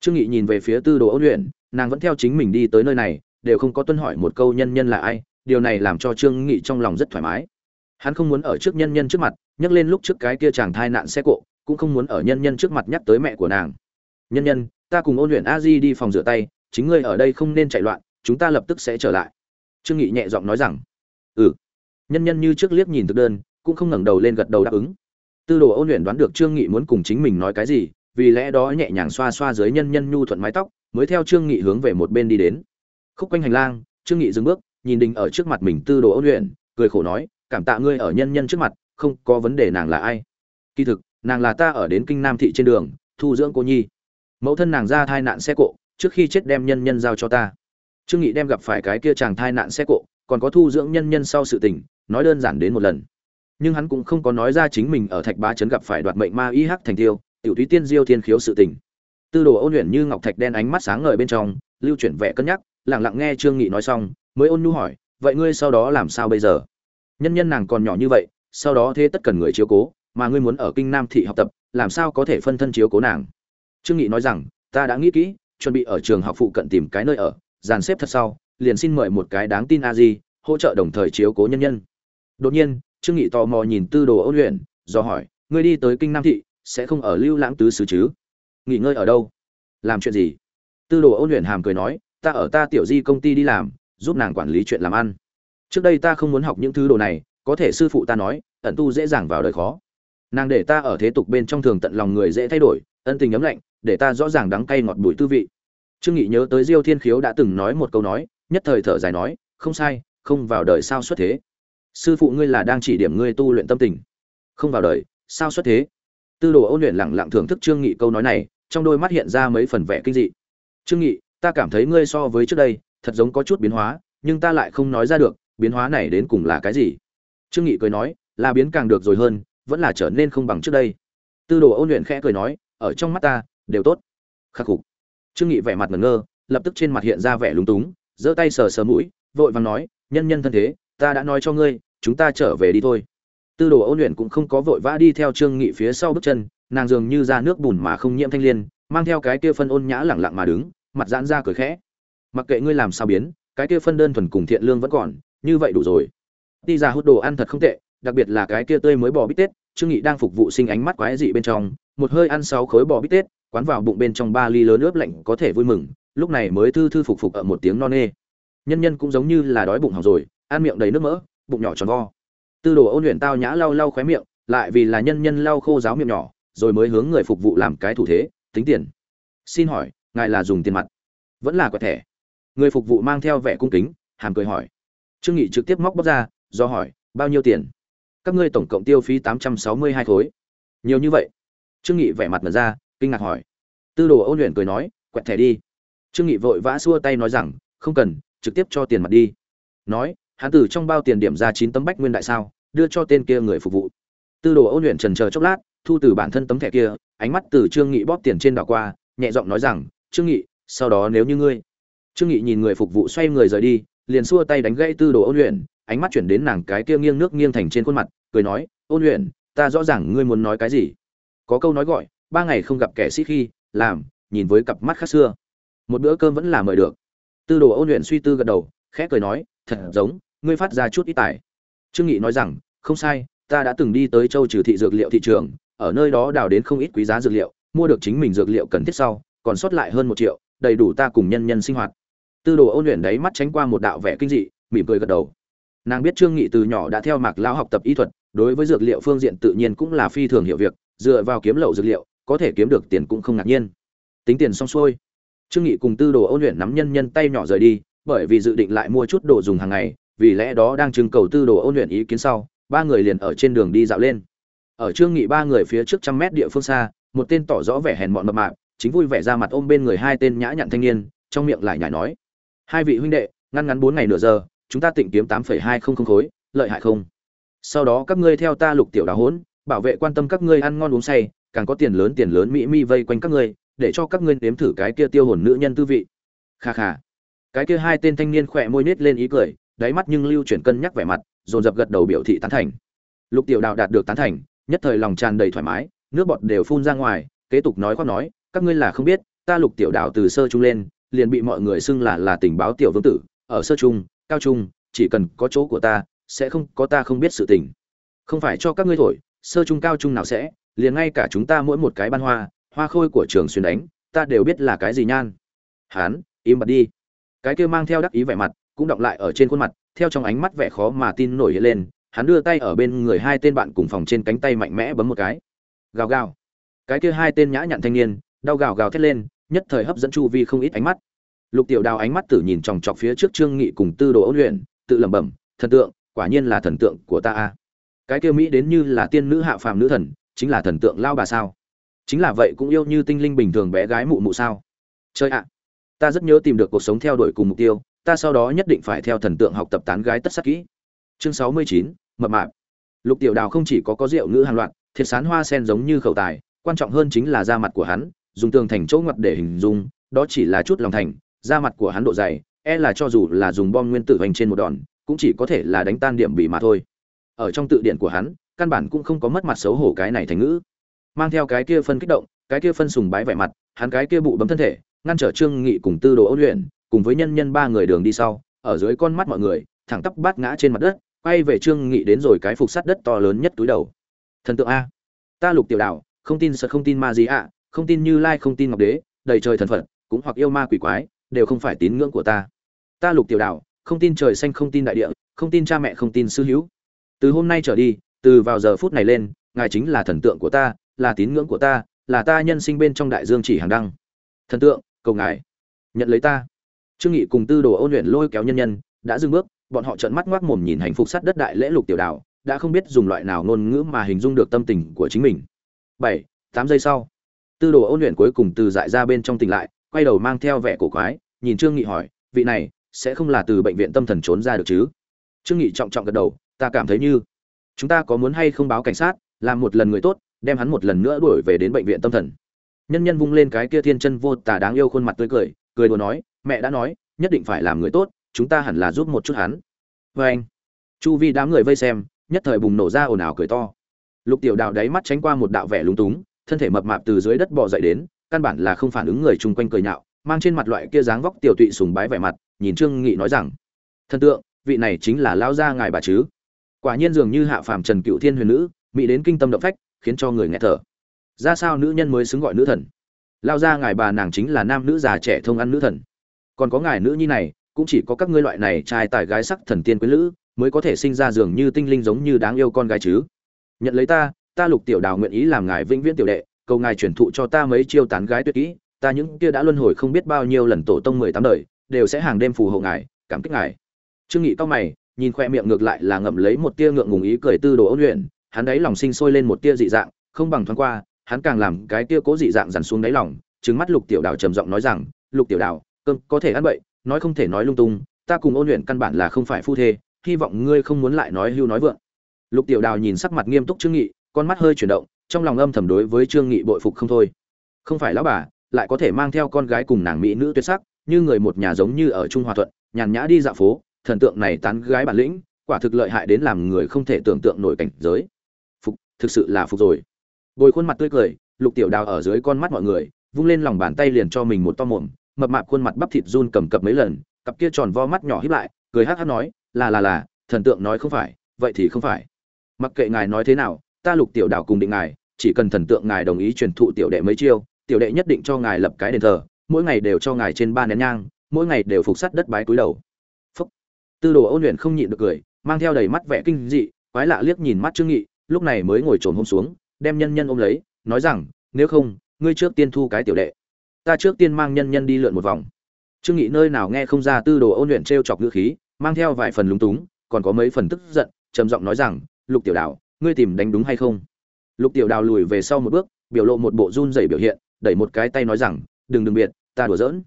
Trương nghị nhìn về phía tư đồ ôn luyện, nàng vẫn theo chính mình đi tới nơi này, đều không có tuân hỏi một câu nhân nhân là ai, điều này làm cho trương nghị trong lòng rất thoải mái. Hắn không muốn ở trước nhân nhân trước mặt, nhắc lên lúc trước cái kia chàng thai nạn xe cộ, cũng không muốn ở nhân nhân trước mặt nhắc tới mẹ của nàng. Nhân nhân, ta cùng ôn luyện a di đi phòng rửa tay, chính ngươi ở đây không nên chạy loạn, chúng ta lập tức sẽ trở lại. Trương nghị nhẹ giọng nói rằng ừ nhân nhân như trước liếc nhìn thực đơn, cũng không ngẩng đầu lên gật đầu đáp ứng. Tư đồ ôn luyện đoán được trương nghị muốn cùng chính mình nói cái gì, vì lẽ đó nhẹ nhàng xoa xoa dưới nhân nhân nhu thuận mái tóc, mới theo trương nghị hướng về một bên đi đến. Khúc quanh hành lang, trương nghị dừng bước, nhìn đình ở trước mặt mình tư đồ ôn luyện, cười khổ nói, cảm tạ ngươi ở nhân nhân trước mặt, không có vấn đề nàng là ai. Kỳ thực, nàng là ta ở đến kinh nam thị trên đường, thu dưỡng cô nhi. Mẫu thân nàng ra thai nạn xe cộ, trước khi chết đem nhân nhân giao cho ta. Trương nghị đem gặp phải cái kia chàng thai nạn xe cộ, còn có thu dưỡng nhân nhân sau sự tình nói đơn giản đến một lần. Nhưng hắn cũng không có nói ra chính mình ở thạch bá trấn gặp phải đoạt mệnh ma y hắc thành tiêu, tiểu thúy tiên diêu thiên khiếu sự tình. Tư đồ ôn luyện như ngọc thạch đen ánh mắt sáng ngời bên trong, lưu chuyển vẻ cân nhắc, lặng lặng nghe trương nghị nói xong, mới ôn nhu hỏi, vậy ngươi sau đó làm sao bây giờ? Nhân nhân nàng còn nhỏ như vậy, sau đó thế tất cần người chiếu cố, mà ngươi muốn ở kinh nam thị học tập, làm sao có thể phân thân chiếu cố nàng? Trương nghị nói rằng, ta đã nghĩ kỹ, chuẩn bị ở trường học phụ cận tìm cái nơi ở, dàn xếp thật sau, liền xin mời một cái đáng tin a di, hỗ trợ đồng thời chiếu cố nhân nhân đột nhiên, trương nghị tò mò nhìn tư đồ ôn luyện do hỏi, ngươi đi tới kinh nam thị, sẽ không ở lưu lãng tứ xứ chứ? Nghỉ ngơi ở đâu? Làm chuyện gì? Tư đồ ôn luyện hàm cười nói, ta ở ta tiểu di công ty đi làm, giúp nàng quản lý chuyện làm ăn. Trước đây ta không muốn học những thứ đồ này, có thể sư phụ ta nói, ẩn tu dễ dàng vào đời khó. Nàng để ta ở thế tục bên trong thường tận lòng người dễ thay đổi, ân tình ấm lạnh, để ta rõ ràng đắng cay ngọt bùi tư vị. Trương nghị nhớ tới diêu thiên khiếu đã từng nói một câu nói, nhất thời thở dài nói, không sai, không vào đời sao xuất thế? Sư phụ ngươi là đang chỉ điểm ngươi tu luyện tâm tình. Không vào đời, sao xuất thế? Tư đồ ôn luyện lẳng lặng thưởng thức trương nghị câu nói này, trong đôi mắt hiện ra mấy phần vẻ kinh dị. Trương nghị, ta cảm thấy ngươi so với trước đây, thật giống có chút biến hóa, nhưng ta lại không nói ra được, biến hóa này đến cùng là cái gì? Trương nghị cười nói, là biến càng được rồi hơn, vẫn là trở nên không bằng trước đây. Tư đồ ôn luyện khẽ cười nói, ở trong mắt ta, đều tốt. Khắc phục. Trương nghị vẻ mặt ngẩn ngơ, lập tức trên mặt hiện ra vẻ lúng túng, giơ tay sờ sờ mũi, vội vàng nói, nhân nhân thân thế, ta đã nói cho ngươi chúng ta trở về đi thôi. Tư đồ ôn luyện cũng không có vội vã đi theo trương nghị phía sau bước chân, nàng dường như ra nước bùn mà không nhiễm thanh liên, mang theo cái kia phân ôn nhã lẳng lặng mà đứng, mặt giãn ra cười khẽ. Mặc kệ ngươi làm sao biến, cái kia phân đơn thuần cùng thiện lương vẫn còn, như vậy đủ rồi. Đi ra hút đồ ăn thật không tệ, đặc biệt là cái kia tươi mới bò bít tết, trương nghị đang phục vụ sinh ánh mắt quái dị bên trong, một hơi ăn sáu khối bò bít tết, quán vào bụng bên trong ba ly lớn ướp lạnh có thể vui mừng, lúc này mới thư thư phục phục ở một tiếng non nê. Nhân nhân cũng giống như là đói bụng hỏng rồi, ăn miệng đầy nước mỡ bụng nhỏ tròn vo. Tư đồ ôn luyện tao nhã lau lau khóe miệng, lại vì là nhân nhân lau khô giáo miệng nhỏ, rồi mới hướng người phục vụ làm cái thủ thế, tính tiền. Xin hỏi, ngài là dùng tiền mặt? Vẫn là quẹt thẻ. Người phục vụ mang theo vẻ cung kính, hàm cười hỏi. Trương nghị trực tiếp móc bóc ra, do hỏi, bao nhiêu tiền? Các ngươi tổng cộng tiêu phí tám trăm sáu mươi hai khối. Nhiều như vậy? Trương nghị vẻ mặt mở ra, kinh ngạc hỏi. Tư đồ ôn luyện cười nói, quẹt thẻ đi. Trương nghị vội vã xua tay nói rằng, không cần, trực tiếp cho tiền mặt đi. Nói hắn từ trong bao tiền điểm ra chín tấm bách nguyên đại sao, đưa cho tên kia người phục vụ. Tư đồ ôn luyện trần chờ chốc lát, thu từ bản thân tấm thẻ kia, ánh mắt từ trương nghị bóp tiền trên đảo qua, nhẹ giọng nói rằng, trương nghị, sau đó nếu như ngươi trương nghị nhìn người phục vụ xoay người rời đi, liền xua tay đánh gãy tư đồ ôn luyện, ánh mắt chuyển đến nàng cái kia nghiêng nước nghiêng thành trên khuôn mặt, cười nói, ôn luyện, ta rõ ràng ngươi muốn nói cái gì? Có câu nói gọi, ba ngày không gặp kẻ sĩ khi, làm, nhìn với cặp mắt khác xưa. Một bữa cơm vẫn là mời được. Tư đồ ôn luyện suy tư gật đầu, khẽ cười nói, thật giống ngươi phát ra chút ít tài. Trương nghị nói rằng, không sai, ta đã từng đi tới châu trừ thị dược liệu thị trường, ở nơi đó đào đến không ít quý giá dược liệu, mua được chính mình dược liệu cần thiết sau, còn sót lại hơn một triệu, đầy đủ ta cùng nhân nhân sinh hoạt. Tư đồ ôn luyện đấy mắt tránh qua một đạo vẻ kinh dị, mỉm cười gật đầu. Nàng biết trương nghị từ nhỏ đã theo mạc lão học tập y thuật, đối với dược liệu phương diện tự nhiên cũng là phi thường hiểu việc, dựa vào kiếm lậu dược liệu, có thể kiếm được tiền cũng không ngạc nhiên. Tính tiền xong xuôi, trương nghị cùng tư đồ ôn luyện nắm nhân nhân tay nhỏ rời đi, bởi vì dự định lại mua chút đồ dùng hàng ngày vì lẽ đó đang trưng cầu tư đồ ôn luyện ý kiến sau, ba người liền ở trên đường đi dạo lên. Ở trương nghị ba người phía trước trăm mét địa phương xa, một tên tỏ rõ vẻ hèn mọn mập mạp, chính vui vẻ ra mặt ôm bên người hai tên nhã nhặn thanh niên, trong miệng lại nhảy nói, hai vị huynh đệ, ngăn ngắn bốn ngày nửa giờ, chúng ta tịnh kiếm tám phẩy hai không không khối, lợi hại không? Sau đó các ngươi theo ta lục tiểu đào hỗn, bảo vệ quan tâm các ngươi ăn ngon uống say, càng có tiền lớn tiền lớn mỹ mi vây quanh các ngươi, để cho các ngươi nếm thử cái kia tiêu hồn nữ nhân tư vị. Kha kha. Cái kia hai tên thanh niên khỏe môi nết lên ý cười đáy mắt nhưng lưu chuyển cân nhắc vẻ mặt, dồn dập gật đầu biểu thị tán thành. Lục tiểu đào đạt được tán thành, nhất thời lòng tràn đầy thoải mái, nước bọt đều phun ra ngoài, kế tục nói khoác nói, các ngươi là không biết, ta lục tiểu đào từ sơ trung lên, liền bị mọi người xưng là là tình báo tiểu vương tử, ở sơ trung, cao trung, chỉ cần có chỗ của ta, sẽ không có ta không biết sự tình. Không phải cho các ngươi thổi, sơ trung cao trung nào sẽ, liền ngay cả chúng ta mỗi một cái ban hoa hoa khôi của trường xuyên đánh, ta đều biết là cái gì nhan. Hán, im bặt đi. Cái kia mang theo đắc ý vẻ mặt cũng đọng lại ở trên khuôn mặt, theo trong ánh mắt vẻ khó mà tin nổi hiện lên, hắn đưa tay ở bên người hai tên bạn cùng phòng trên cánh tay mạnh mẽ bấm một cái. Gào gào. Cái kia hai tên nhã nhặn thanh niên, đau gào gào thét lên, nhất thời hấp dẫn chu vi không ít ánh mắt. Lục tiểu đào ánh mắt tử nhìn chòng chọc phía trước trương nghị cùng tư đồ ôn luyện, tự lẩm bẩm, thần tượng, quả nhiên là thần tượng của ta a. Cái kia mỹ đến như là tiên nữ hạ phàm nữ thần, chính là thần tượng lao bà sao? Chính là vậy cũng yêu như tinh linh bình thường bé gái mụ mụ sao? Chơi ạ. Ta rất nhớ tìm được cuộc sống theo đuổi cùng mục tiêu ta sau đó nhất định phải theo thần tượng học tập tán gái tất sắc kỹ. Chương sáu mươi chín, mập mạp. Lục tiểu đào không chỉ có có rượu ngữ hàng loạt, thiệt sán hoa sen giống như khẩu tài, quan trọng hơn chính là da mặt của hắn, dùng tường thành chỗ ngoặt để hình dung, đó chỉ là chút lòng thành, da mặt của hắn độ dày e là cho dù là dùng bom nguyên tử vành trên một đòn, cũng chỉ có thể là đánh tan điểm bị mà thôi. Ở trong tự điển của hắn, căn bản cũng không có mất mặt xấu hổ cái này thành ngữ. Mang theo cái kia phân kích động, cái kia phân sùng bái vẻ mặt, hắn cái kia bụ bấm thân thể, ngăn trở trương nghị cùng tư đồ ôn luyện cùng với nhân nhân ba người đường đi sau, ở dưới con mắt mọi người, thẳng tắp bát ngã trên mặt đất, quay về trương nghị đến rồi cái phục sắt đất to lớn nhất túi đầu. Thần tượng a. Ta lục tiểu đạo không tin sợ không tin ma gì ạ, không tin như lai, không tin ngọc đế, đầy trời thần phật, cũng hoặc yêu ma quỷ quái, đều không phải tín ngưỡng của ta. Ta lục tiểu đạo không tin trời xanh, không tin đại địa, không tin cha mẹ, không tin sư hữu. Từ hôm nay trở đi, từ vào giờ phút này lên, ngài chính là thần tượng của ta, là tín ngưỡng của ta, là ta nhân sinh bên trong đại dương chỉ hàng đăng. Thần tượng, cầu ngài nhận lấy ta trương nghị cùng tư đồ ôn luyện lôi kéo nhân nhân, đã dừng bước, bọn họ trợn mắt ngoác mồm nhìn hạnh phục sát đất đại lễ lục tiểu đảo, đã không biết dùng loại nào ngôn ngữ mà hình dung được tâm tình của chính mình. Bảy, tám giây sau, tư đồ ôn luyện cuối cùng từ dại ra bên trong tỉnh lại, quay đầu mang theo vẻ cổ quái, nhìn trương nghị hỏi, vị này, sẽ không là từ bệnh viện tâm thần trốn ra được chứ? Trương nghị trọng trọng gật đầu, ta cảm thấy như, chúng ta có muốn hay không báo cảnh sát, làm một lần người tốt, đem hắn một lần nữa đuổi về đến bệnh viện tâm thần. Nhân nhân vung lên cái kia thiên chân vô tà đáng yêu khuôn mặt tươi cười cười đùa nói mẹ đã nói, nhất định phải làm người tốt, chúng ta hẳn là giúp một chút hắn. Vê anh. Chu vi đám người vây xem, nhất thời bùng nổ ra ồn ào cười to. Lục tiểu đạo đáy mắt tránh qua một đạo vẻ lúng túng, thân thể mập mạp từ dưới đất bò dậy đến, căn bản là không phản ứng người chung quanh cười nhạo, mang trên mặt loại kia dáng vóc tiểu tụy sùng bái vẻ mặt, nhìn trương nghị nói rằng thân tượng, vị này chính là lão gia ngài bà chứ? Quả nhiên dường như hạ phàm trần cựu thiên huyền nữ, mỹ đến kinh tâm động phách, khiến cho người nghe thở. Ra sao nữ nhân mới xứng gọi nữ thần? Lao ra ngài bà nàng chính là nam nữ già trẻ thông ăn nữ thần còn có ngài nữ nhi này, cũng chỉ có các ngươi loại này trai tài gái sắc thần tiên quyến lữ mới có thể sinh ra dường như tinh linh giống như đáng yêu con gái chứ. Nhận lấy ta ta lục tiểu đào nguyện ý làm ngài vĩnh viễn tiểu đệ, cầu ngài truyền thụ cho ta mấy chiêu tán gái tuyệt kỹ, ta những kia đã luân hồi không biết bao nhiêu lần tổ tông mười tám đời, đều sẽ hàng đêm phù hộ ngài, cảm kích ngài. Trương nghị cao mày, nhìn khoe miệng ngược lại là ngậm lấy một tia ngượng ngùng ý cười tư đồ ôn luyện, hắn đấy lòng sinh sôi lên một tia dị dạng, không bằng thoáng qua, hắn càng làm cái tia cố dị dạng dằn xuống đáy lòng, trừng mắt lục tiểu đào trầm giọng nói rằng, lục tiểu đào cơm, có thể ăn bậy, nói không thể nói lung tung, ta cùng ôn luyện căn bản là không phải phu thê, hy vọng ngươi không muốn lại nói hưu nói vượng. Lục tiểu đào nhìn sắc mặt nghiêm túc trương nghị, con mắt hơi chuyển động, trong lòng âm thầm đối với trương nghị bội phục không thôi. Không phải lão bà, lại có thể mang theo con gái cùng nàng mỹ nữ tuyệt sắc, như người một nhà giống như ở trung hòa thuận, nhàn nhã đi dạo phố, thần tượng này tán gái bản lĩnh, quả thực lợi hại đến làm người không thể tưởng tượng nổi cảnh giới. Phục, thực sự là phục rồi. Bồi khuôn mặt tươi cười, lục tiểu đào ở dưới con mắt mọi người, vung lên lòng bàn tay liền cho mình một to mồm mập mạp khuôn mặt bắp thịt run cầm cập mấy lần, cặp kia tròn vo mắt nhỏ híp lại, cười hắc hắc nói, là là là, thần tượng nói không phải, vậy thì không phải. Mặc kệ ngài nói thế nào, ta lục tiểu đảo cùng định ngài, chỉ cần thần tượng ngài đồng ý truyền thụ tiểu đệ mấy chiêu, tiểu đệ nhất định cho ngài lập cái đền thờ, mỗi ngày đều cho ngài trên ba nén nhang, mỗi ngày đều phục sắt đất bái cúi đầu. Phúc. Tư đồ ôn luyện không nhịn được cười, mang theo đầy mắt vẻ kinh dị, quái lạ liếc nhìn mắt trương nghị, lúc này mới ngồi trồn hôm xuống, đem nhân nhân ôm lấy, nói rằng, nếu không, ngươi trước tiên thu cái tiểu đệ ta trước tiên mang nhân nhân đi lượn một vòng. Trương nghị nơi nào nghe không ra tư đồ ôn luyện treo chọc ngữ khí, mang theo vài phần lúng túng, còn có mấy phần tức giận, trầm giọng nói rằng, lục tiểu đào, ngươi tìm đánh đúng hay không? Lục tiểu đào lùi về sau một bước, biểu lộ một bộ run rẩy biểu hiện, đẩy một cái tay nói rằng, đừng đừng biệt, ta đùa giỡn.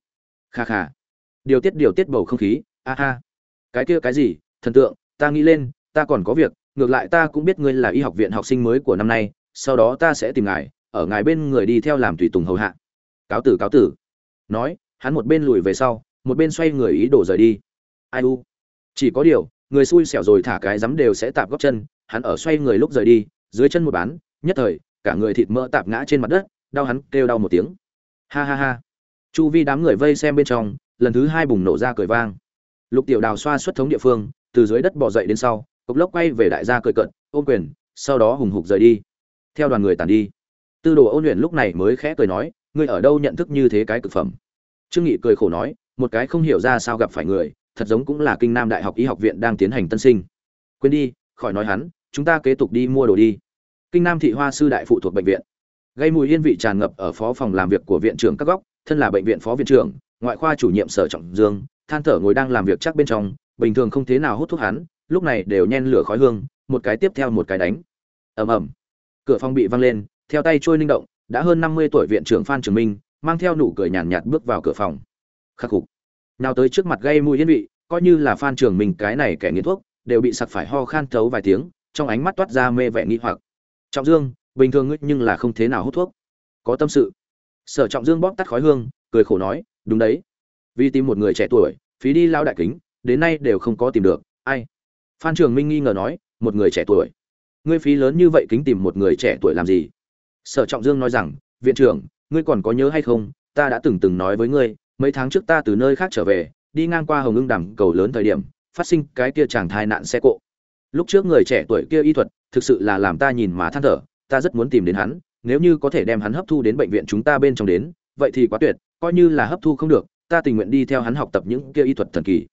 Kha kha. Điều tiết điều tiết bầu không khí, a ha. Cái kia cái gì? Thần tượng, ta nghĩ lên, ta còn có việc, ngược lại ta cũng biết ngươi là y học viện học sinh mới của năm nay, sau đó ta sẽ tìm ngài, ở ngài bên người đi theo làm tùy tùng hầu hạ cáo tử cáo tử. Nói, hắn một bên lùi về sau, một bên xoay người ý đổ rời đi. Ai u? Chỉ có điều, người xui xẻo rồi thả cái rắm đều sẽ tạp góc chân, hắn ở xoay người lúc rời đi, dưới chân một bán, nhất thời, cả người thịt mỡ tạp ngã trên mặt đất, đau hắn kêu đau một tiếng. Ha ha ha. Chu vi đám người vây xem bên trong, lần thứ hai bùng nổ ra cười vang. Lục tiểu đào xoa xuất thống địa phương, từ dưới đất bò dậy đến sau cộc lốc quay về đại gia cười cận ôm quyền, sau đó hùng hục rời đi. Theo đoàn người tàn đi. Tư đồ ôn luyện lúc này mới khẽ cười nói ngươi ở đâu nhận thức như thế cái cực phẩm? Trương nghị cười khổ nói, một cái không hiểu ra sao gặp phải người, thật giống cũng là kinh nam đại học y học viện đang tiến hành tân sinh. Quên đi, khỏi nói hắn, chúng ta kế tục đi mua đồ đi. Kinh nam thị hoa sư đại phụ thuộc bệnh viện. Gây mùi yên vị tràn ngập ở phó phòng làm việc của viện trưởng các góc, thân là bệnh viện phó viện trưởng, ngoại khoa chủ nhiệm sở trọng dương, than thở ngồi đang làm việc chắc bên trong, bình thường không thế nào hút thuốc hắn, lúc này đều nhen lửa khói hương, một cái tiếp theo một cái đánh. Ầm ầm. Cửa phòng bị văng lên, theo tay trôi linh động đã hơn năm mươi tuổi viện trưởng phan trường minh mang theo nụ cười nhàn nhạt, nhạt bước vào cửa phòng. Khắc phục. Nào tới trước mặt gây mùi yên vị coi như là phan trường minh cái này kẻ nghiện thuốc đều bị sặc phải ho khan thấu vài tiếng trong ánh mắt toát ra mê vẻ nghi hoặc. Trọng dương bình thường ngươi nhưng là không thế nào hút thuốc. Có tâm sự. Sở trọng dương bóp tắt khói hương cười khổ nói đúng đấy. Vì tìm một người trẻ tuổi phí đi lao đại kính đến nay đều không có tìm được. Ai? Phan trường minh nghi ngờ nói một người trẻ tuổi? Ngươi phí lớn như vậy kính tìm một người trẻ tuổi làm gì? Sở trọng dương nói rằng, viện trưởng, ngươi còn có nhớ hay không? Ta đã từng từng nói với ngươi, mấy tháng trước ta từ nơi khác trở về, đi ngang qua hồng ưng đẳng cầu lớn thời điểm, phát sinh cái kia chàng thai nạn xe cộ. Lúc trước người trẻ tuổi kia y thuật, thực sự là làm ta nhìn mà than thở, ta rất muốn tìm đến hắn, nếu như có thể đem hắn hấp thu đến bệnh viện chúng ta bên trong đến, vậy thì quá tuyệt, coi như là hấp thu không được, ta tình nguyện đi theo hắn học tập những kia y thuật thần kỳ.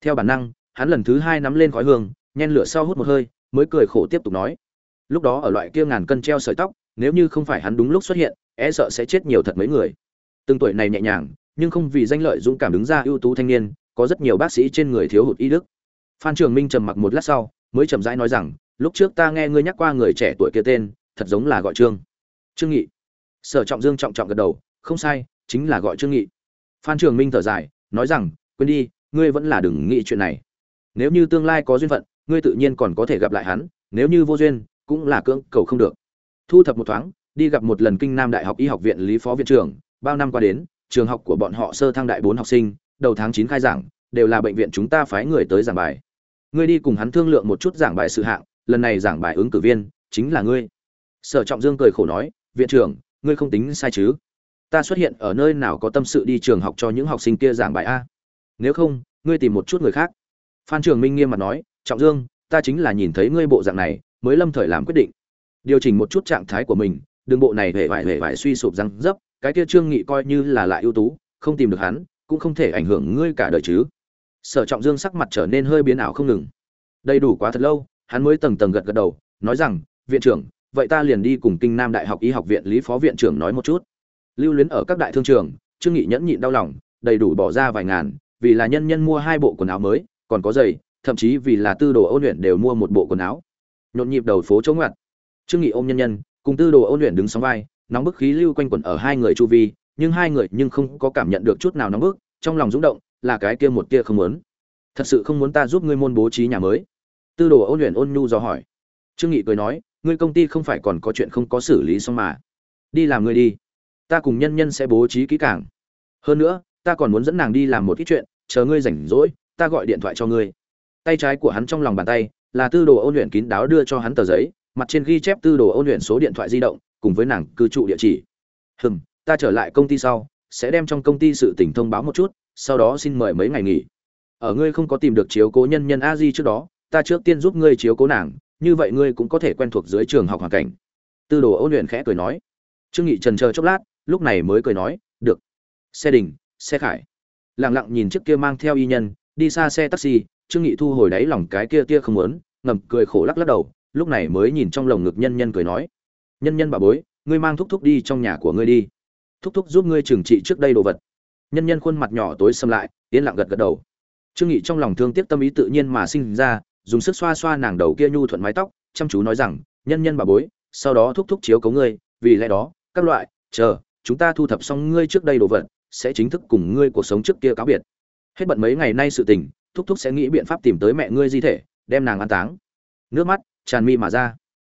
Theo bản năng, hắn lần thứ hai nắm lên khói hương, nhen lửa sau hút một hơi, mới cười khổ tiếp tục nói lúc đó ở loại kia ngàn cân treo sợi tóc, nếu như không phải hắn đúng lúc xuất hiện e sợ sẽ chết nhiều thật mấy người. Từng tuổi này nhẹ nhàng, nhưng không vì danh lợi dũng cảm đứng ra ưu tú thanh niên, có rất nhiều bác sĩ trên người thiếu hụt y đức. Phan trường minh trầm mặc một lát sau, mới chậm rãi nói rằng, lúc trước ta nghe ngươi nhắc qua người trẻ tuổi kia tên, thật giống là gọi trương. Trương nghị. Sở trọng dương trọng trọng gật đầu, không sai, chính là gọi trương nghị. Phan trường minh thở dài, nói rằng, quên đi, ngươi vẫn là đừng nghĩ chuyện này. Nếu như tương lai có duyên phận, ngươi tự nhiên còn có thể gặp lại hắn, nếu như vô duyên cũng là cưỡng cầu không được. Thu thập một thoáng, đi gặp một lần kinh nam đại học y học viện lý phó viện trưởng, bao năm qua đến, trường học của bọn họ sơ thăng đại bốn học sinh, đầu tháng chín khai giảng, đều là bệnh viện chúng ta phái người tới giảng bài. Ngươi đi cùng hắn thương lượng một chút giảng bài sự hạng, lần này giảng bài ứng cử viên, chính là ngươi. Sở trọng dương cười khổ nói, viện trưởng, ngươi không tính sai chứ? Ta xuất hiện ở nơi nào có tâm sự đi trường học cho những học sinh kia giảng bài a? Nếu không, ngươi tìm một chút người khác. Phan trường minh nghiêm mặt nói, trọng dương, ta chính là nhìn thấy ngươi bộ dạng này mới lâm thời làm quyết định. Điều chỉnh một chút trạng thái của mình, đường bộ này hề vải hề vải suy sụp răng dấp, cái kia trương nghị coi như là lại ưu tú, không tìm được hắn, cũng không thể ảnh hưởng ngươi cả đời chứ. Sở trọng dương sắc mặt trở nên hơi biến ảo không ngừng. Đầy đủ quá thật lâu, hắn mới tầng tầng gật gật đầu, nói rằng, viện trưởng, vậy ta liền đi cùng kinh nam đại học y học viện lý phó viện trưởng nói một chút. Lưu luyến ở các đại thương trường, trương nghị nhẫn nhịn đau lòng, đầy đủ bỏ ra vài ngàn, vì là nhân nhân mua hai bộ quần áo mới, còn có giày, thậm chí vì là tư đồ ôn luyện đều mua một bộ quần áo nhộn nhịp đầu phố chống ngoặt. Trương nghị ôm nhân nhân, cùng tư đồ ôn luyện đứng sóng vai, nóng bức khí lưu quanh quẩn ở hai người chu vi, nhưng hai người nhưng không có cảm nhận được chút nào nóng bức, trong lòng rung động, là cái kia một kia không muốn. Thật sự không muốn ta giúp ngươi môn bố trí nhà mới. Tư đồ ôn luyện ôn nhu do hỏi. Trương nghị cười nói, ngươi công ty không phải còn có chuyện không có xử lý xong mà. Đi làm ngươi đi. Ta cùng nhân nhân sẽ bố trí kỹ càng. Hơn nữa, ta còn muốn dẫn nàng đi làm một ít chuyện, chờ ngươi rảnh rỗi, ta gọi điện thoại cho ngươi. Tay trái của hắn trong lòng bàn tay là tư đồ ôn luyện kín đáo đưa cho hắn tờ giấy, mặt trên ghi chép tư đồ ôn luyện số điện thoại di động, cùng với nàng cư trụ địa chỉ. Hừm, ta trở lại công ty sau, sẽ đem trong công ty sự tỉnh thông báo một chút, sau đó xin mời mấy ngày nghỉ. Ở ngươi không có tìm được chiếu cố nhân nhân a di trước đó, ta trước tiên giúp ngươi chiếu cố nàng, như vậy ngươi cũng có thể quen thuộc dưới trường học hoàn cảnh. Tư đồ ôn luyện khẽ cười nói. Trương nghị trần chờ chốc lát, lúc này mới cười nói, được. Xe đình, xe khải. Lặng lặng nhìn chiếc kia mang theo y nhân, đi xa xe taxi trương nghị thu hồi đáy lòng cái kia tia không muốn, ngầm cười khổ lắc lắc đầu, lúc này mới nhìn trong lồng ngực nhân nhân cười nói. Nhân nhân bà bối, ngươi mang thúc thúc đi trong nhà của ngươi đi. Thúc thúc giúp ngươi trừng trị trước đây đồ vật. Nhân nhân khuôn mặt nhỏ tối xâm lại, yên lặng gật gật đầu. Trương nghị trong lòng thương tiếc tâm ý tự nhiên mà sinh ra, dùng sức xoa xoa nàng đầu kia nhu thuận mái tóc, chăm chú nói rằng, nhân nhân bà bối, sau đó thúc thúc chiếu cấu ngươi, vì lẽ đó, các loại, chờ, chúng ta thu thập xong ngươi trước đây đồ vật, sẽ chính thức cùng ngươi cuộc sống trước kia cáo biệt. Hết bận mấy ngày nay sự tình thúc thúc sẽ nghĩ biện pháp tìm tới mẹ ngươi di thể, đem nàng an táng. Nước mắt tràn mi mà ra.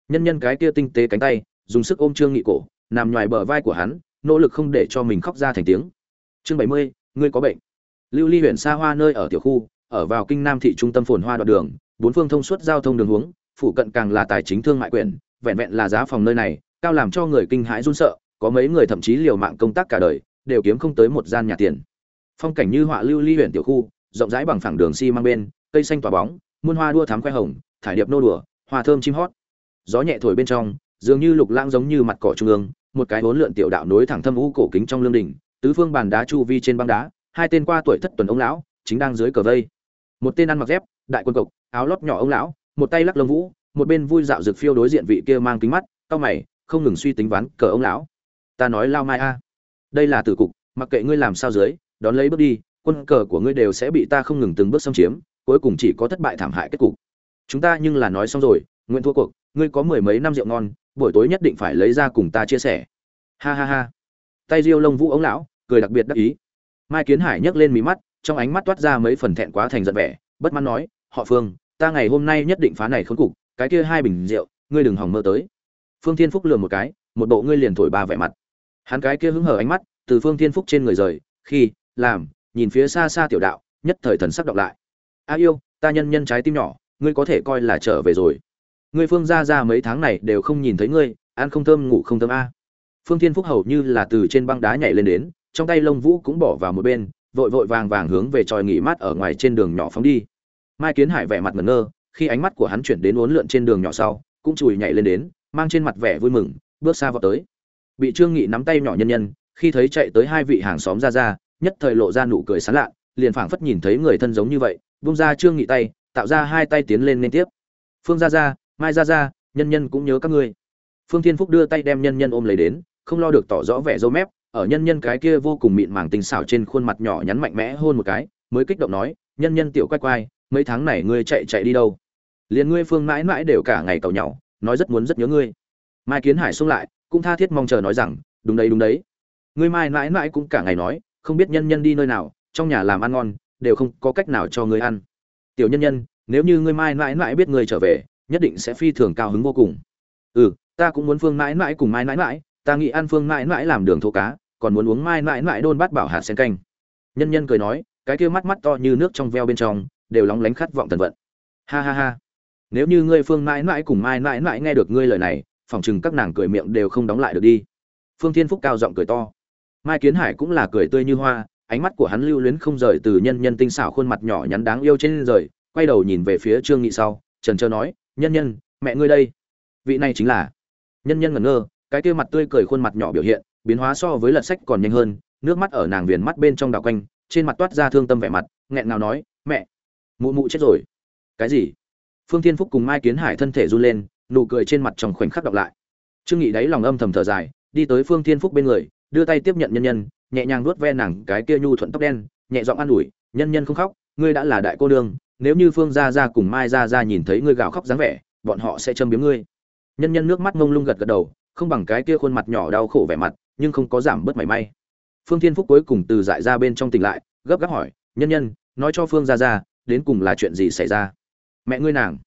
Nhân nhân cái kia tinh tế cánh tay, dùng sức ôm trương nghị cổ, nằm ngoài bờ vai của hắn, nỗ lực không để cho mình khóc ra thành tiếng. Chương bảy mươi, ngươi có bệnh. Lưu ly huyện xa hoa nơi ở tiểu khu, ở vào kinh nam thị trung tâm phồn hoa đoạn đường, bốn phương thông suốt giao thông đường hướng phụ cận càng là tài chính thương mại quyền vẹn vẹn là giá phòng nơi này, cao làm cho người kinh hãi run sợ, có mấy người thậm chí liều mạng công tác cả đời, đều kiếm không tới một gian nhà tiền. Phong cảnh như họa lưu ly huyện tiểu khu rộng rãi bằng phẳng đường xi si mang bên, cây xanh tỏa bóng, muôn hoa đua thắm khoe hồng, thải điệp nô đùa, hoa thơm chim hót. Gió nhẹ thổi bên trong, dường như lục lãng giống như mặt cỏ trung ương, một cái bốn lượn tiểu đạo nối thẳng thâm u cổ kính trong lương đỉnh, tứ phương bàn đá chu vi trên băng đá, hai tên qua tuổi thất tuần ông lão, chính đang dưới cờ vây. Một tên ăn mặc dép, đại quân cộc, áo lót nhỏ ông lão, một tay lắc lông vũ, một bên vui dạo rực phiêu đối diện vị kia mang kính mắt cao mày, không ngừng suy tính ván cờ ông lão. Ta nói lao mai a. Đây là tử cục, mặc kệ ngươi làm sao dưới, đón lấy bước đi quân cờ của ngươi đều sẽ bị ta không ngừng từng bước xâm chiếm, cuối cùng chỉ có thất bại thảm hại kết cục. Chúng ta nhưng là nói xong rồi, nguyện thua cuộc, ngươi có mười mấy năm rượu ngon, buổi tối nhất định phải lấy ra cùng ta chia sẻ. Ha ha ha. Tay riêu lông vũ ống lão, cười đặc biệt đắc ý. Mai kiến hải nhấc lên mí mắt, trong ánh mắt toát ra mấy phần thẹn quá thành giận vẻ, bất mãn nói, họ phương, ta ngày hôm nay nhất định phá này khốn cục, cái kia hai bình rượu, ngươi đừng hòng mơ tới. Phương thiên phúc lừa một cái, một bộ ngươi liền thổi ba vẻ mặt. Hắn cái kia hứng hở ánh mắt, từ phương thiên phúc trên người rời, khi, làm nhìn phía xa xa tiểu đạo, nhất thời thần sắc đọc lại. A yêu, ta nhân nhân trái tim nhỏ, ngươi có thể coi là trở về rồi. Ngươi phương ra ra mấy tháng này đều không nhìn thấy ngươi, ăn không thơm, ngủ không thơm a. Phương thiên phúc hầu như là từ trên băng đá nhảy lên đến, trong tay lông vũ cũng bỏ vào một bên, vội vội vàng vàng hướng về tròi nghỉ mát ở ngoài trên đường nhỏ phóng đi. Mai kiến hải vẻ mặt ngẩn ngơ, khi ánh mắt của hắn chuyển đến uốn lượn trên đường nhỏ sau, cũng chùi nhảy lên đến, mang trên mặt vẻ vui mừng, bước xa vào tới. Bị trương nghị nắm tay nhỏ nhân nhân, khi thấy chạy tới hai vị hàng xóm ra ra nhất thời lộ ra nụ cười sán lạ liền phảng phất nhìn thấy người thân giống như vậy vung ra trương nghị tay tạo ra hai tay tiến lên liên tiếp. Phương Gia Gia, mai Gia Gia, nhân nhân cũng nhớ các ngươi. Phương thiên phúc đưa tay đem nhân nhân ôm lấy đến không lo được tỏ rõ vẻ dâu mép ở nhân nhân cái kia vô cùng mịn màng tình xảo trên khuôn mặt nhỏ nhắn mạnh mẽ hôn một cái mới kích động nói nhân nhân tiểu quay quay mấy tháng này ngươi chạy chạy đi đâu? Liền ngươi phương mãi mãi đều cả ngày cầu nhau nói rất muốn rất nhớ ngươi. Mai kiến hải xông lại cũng tha thiết mong chờ nói rằng đúng đấy đúng đấy. Ngươi mai mãi mãi cũng cả ngày nói không biết nhân nhân đi nơi nào, trong nhà làm ăn ngon, đều không có cách nào cho ngươi ăn. Tiểu nhân nhân, nếu như ngươi mai mãi mãi biết ngươi trở về, nhất định sẽ phi thường cao hứng vô cùng. Ừ ta cũng muốn phương mãi mãi cùng mai mãi mãi, ta nghĩ ăn phương mãi mãi làm đường thô cá, còn muốn uống mai mãi mãi đôn bát bảo hạt sen canh. Nhân nhân cười nói, cái kia mắt mắt to như nước trong veo bên trong, đều lóng lánh khát vọng thần vận. Ha ha ha. Nếu như ngươi phương mãi mãi cùng mai mãi mãi nghe được ngươi lời này phỏng chừng các nàng cười miệng đều không đóng lại được đi. Phương thiên phúc cao giọng cười to mai kiến hải cũng là cười tươi như hoa, ánh mắt của hắn lưu luyến không rời từ nhân nhân tinh xảo khuôn mặt nhỏ nhắn đáng yêu trên rời, quay đầu nhìn về phía trương nghị sau, trần trơ nói, nhân nhân, mẹ ngươi đây. Vị này chính là nhân nhân ngẩn ngơ, cái kia mặt tươi cười khuôn mặt nhỏ biểu hiện, biến hóa so với lật sách còn nhanh hơn, nước mắt ở nàng viền mắt bên trong đảo quanh, trên mặt toát ra thương tâm vẻ mặt, nghẹn ngào nói, mẹ, mụ mụ chết rồi. Cái gì? Phương thiên phúc cùng mai kiến hải thân thể run lên, nụ cười trên mặt trong khoảnh khắc đọc lại. Trương nghị đáy lòng âm thầm thở dài, đi tới phương thiên phúc bên người đưa tay tiếp nhận nhân nhân, nhẹ nhàng nuốt ve nàng cái kia nhu thuận tóc đen, nhẹ giọng an ủi, nhân nhân không khóc, ngươi đã là đại cô nương, nếu như phương gia gia cùng mai gia gia nhìn thấy ngươi gào khóc dáng vẻ, bọn họ sẽ châm biếm ngươi. Nhân nhân nước mắt ngông lung gật gật đầu, không bằng cái kia khuôn mặt nhỏ đau khổ vẻ mặt, nhưng không có giảm bớt mảy may. Phương thiên phúc cuối cùng từ dại ra bên trong tỉnh lại, gấp gáp hỏi, nhân nhân, nói cho phương gia gia, đến cùng là chuyện gì xảy ra? Mẹ ngươi nàng.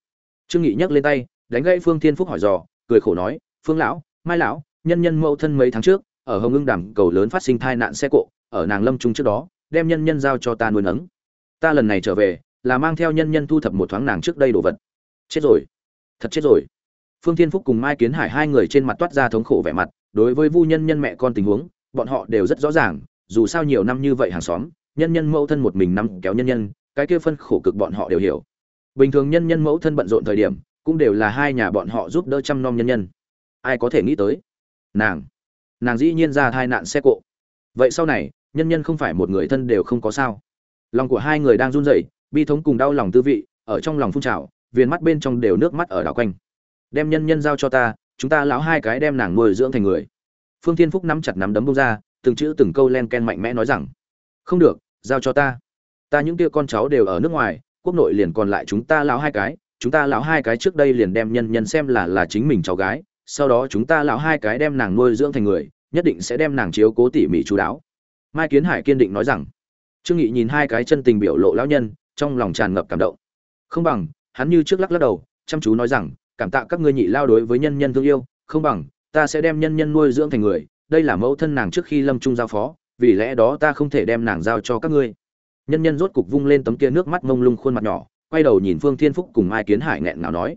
Trương nghị nhấc lên tay, đánh gãy phương thiên phúc hỏi dò, cười khổ nói, phương lão, mai lão, nhân nhân mẫu thân mấy tháng trước ở hồng ngưng đàm cầu lớn phát sinh tai nạn xe cộ, ở nàng lâm trung trước đó, đem nhân nhân giao cho ta nuôi nấng. Ta lần này trở về, là mang theo nhân nhân thu thập một thoáng nàng trước đây đồ vật. Chết rồi. Thật chết rồi. Phương thiên phúc cùng mai kiến hải hai người trên mặt toát ra thống khổ vẻ mặt, đối với vu nhân nhân mẹ con tình huống, bọn họ đều rất rõ ràng, dù sao nhiều năm như vậy hàng xóm, nhân nhân mẫu thân một mình nắm kéo nhân nhân, cái kia phân khổ cực bọn họ đều hiểu. Bình thường nhân nhân mẫu thân bận rộn thời điểm, cũng đều là hai nhà bọn họ giúp đỡ chăm nom nhân nhân. Ai có thể nghĩ tới? Nàng nàng dĩ nhiên ra tai nạn xe cộ. Vậy sau này, nhân nhân không phải một người thân đều không có sao. Lòng của hai người đang run rẩy, bi thống cùng đau lòng tư vị, ở trong lòng phun trào, viền mắt bên trong đều nước mắt ở đảo quanh. Đem nhân nhân giao cho ta, chúng ta lão hai cái đem nàng nuôi dưỡng thành người. Phương thiên phúc nắm chặt nắm đấm bông ra, từng chữ từng câu len ken mạnh mẽ nói rằng, không được, giao cho ta. Ta những kia con cháu đều ở nước ngoài, quốc nội liền còn lại chúng ta lão hai cái, chúng ta lão hai cái trước đây liền đem nhân nhân xem là là chính mình cháu gái sau đó chúng ta lão hai cái đem nàng nuôi dưỡng thành người, nhất định sẽ đem nàng chiếu cố tỉ mỉ chú đáo. Mai kiến hải kiên định nói rằng. Trương nghị nhìn hai cái chân tình biểu lộ lão nhân, trong lòng tràn ngập cảm động. Không bằng, hắn như trước lắc lắc đầu, chăm chú nói rằng, cảm tạ các ngươi nhị lao đối với nhân nhân thương yêu, không bằng, ta sẽ đem nhân nhân nuôi dưỡng thành người, đây là mẫu thân nàng trước khi lâm trung giao phó, vì lẽ đó ta không thể đem nàng giao cho các ngươi. Nhân nhân rốt cục vung lên tấm kia nước mắt mông lung khuôn mặt nhỏ, quay đầu nhìn phương thiên phúc cùng mai kiến hải nghẹn ngào nói.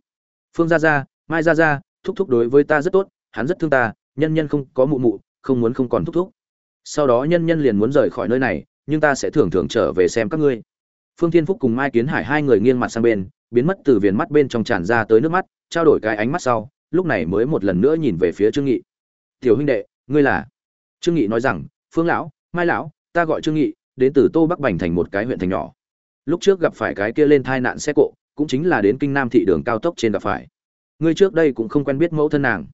Phương gia gia, mai gia gia thúc thúc đối với ta rất tốt, hắn rất thương ta, nhân nhân không có mụ mụ, không muốn không còn thúc thúc. Sau đó nhân nhân liền muốn rời khỏi nơi này, nhưng ta sẽ thường thường trở về xem các ngươi. Phương thiên phúc cùng mai kiến hải hai người nghiêng mặt sang bên, biến mất từ viền mắt bên trong tràn ra tới nước mắt, trao đổi cái ánh mắt sau, lúc này mới một lần nữa nhìn về phía trương nghị. Tiểu huynh đệ, ngươi là? Trương nghị nói rằng, phương lão, mai lão, ta gọi trương nghị, đến từ tô bắc bành thành một cái huyện thành nhỏ. Lúc trước gặp phải cái kia lên tai nạn xe cộ, cũng chính là đến kinh nam thị đường cao tốc trên gặp phải ngươi trước đây cũng không quen biết mẫu thân nàng.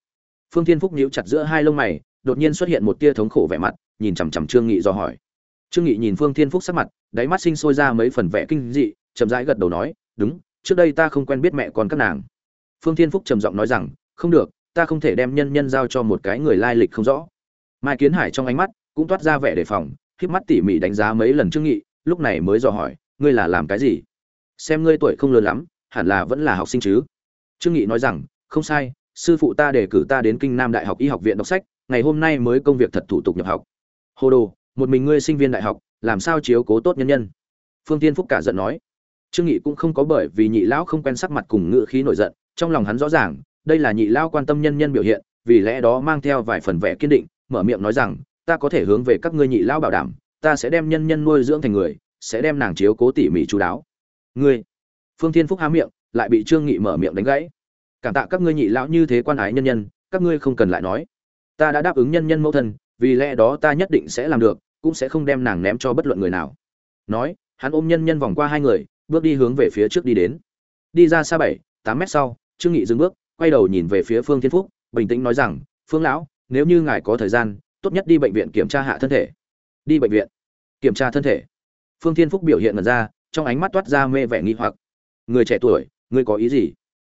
Phương thiên phúc nhíu chặt giữa hai lông mày, đột nhiên xuất hiện một tia thống khổ vẻ mặt, nhìn chằm chằm trương nghị do hỏi. Trương nghị nhìn phương thiên phúc sắc mặt, đáy mắt sinh sôi ra mấy phần vẻ kinh dị, chậm rãi gật đầu nói, đúng, trước đây ta không quen biết mẹ con các nàng. Phương thiên phúc trầm giọng nói rằng, không được, ta không thể đem nhân nhân giao cho một cái người lai lịch không rõ. Mai kiến hải trong ánh mắt cũng toát ra vẻ đề phòng khiếp mắt tỉ mỉ đánh giá mấy lần trương nghị, lúc này mới dò hỏi, ngươi là làm cái gì? Xem ngươi tuổi không lớn lắm, hẳn là vẫn là học sinh chứ trương nghị nói rằng, không sai, sư phụ ta đề cử ta đến kinh nam đại học y học viện đọc sách, ngày hôm nay mới công việc thật thủ tục nhập học. Hồ đồ, một mình ngươi sinh viên đại học, làm sao chiếu cố tốt nhân nhân? Phương tiên phúc cả giận nói. Trương nghị cũng không có bởi vì nhị lão không quen sắc mặt cùng ngựa khí nổi giận, trong lòng hắn rõ ràng, đây là nhị lão quan tâm nhân nhân biểu hiện, vì lẽ đó mang theo vài phần vẻ kiên định, mở miệng nói rằng, ta có thể hướng về các ngươi nhị lão bảo đảm, ta sẽ đem nhân nhân nuôi dưỡng thành người, sẽ đem nàng chiếu cố tỉ mỉ chú đáo. Ngươi? Phương thiên phúc há miệng lại bị trương nghị mở miệng đánh gãy. Cảm tạ các ngươi nhị lão như thế quan ái nhân nhân, các ngươi không cần lại nói. Ta đã đáp ứng nhân nhân mẫu thân, vì lẽ đó ta nhất định sẽ làm được, cũng sẽ không đem nàng ném cho bất luận người nào. Nói, hắn ôm nhân nhân vòng qua hai người, bước đi hướng về phía trước đi đến. Đi ra xa bảy, tám mét sau, trương nghị dừng bước, quay đầu nhìn về phía phương thiên phúc, bình tĩnh nói rằng, phương lão, nếu như ngài có thời gian, tốt nhất đi bệnh viện kiểm tra hạ thân thể. Đi bệnh viện kiểm tra thân thể. Phương thiên phúc biểu hiện mật ra, trong ánh mắt toát ra mê vẻ nghi hoặc. Người trẻ tuổi ngươi có ý gì?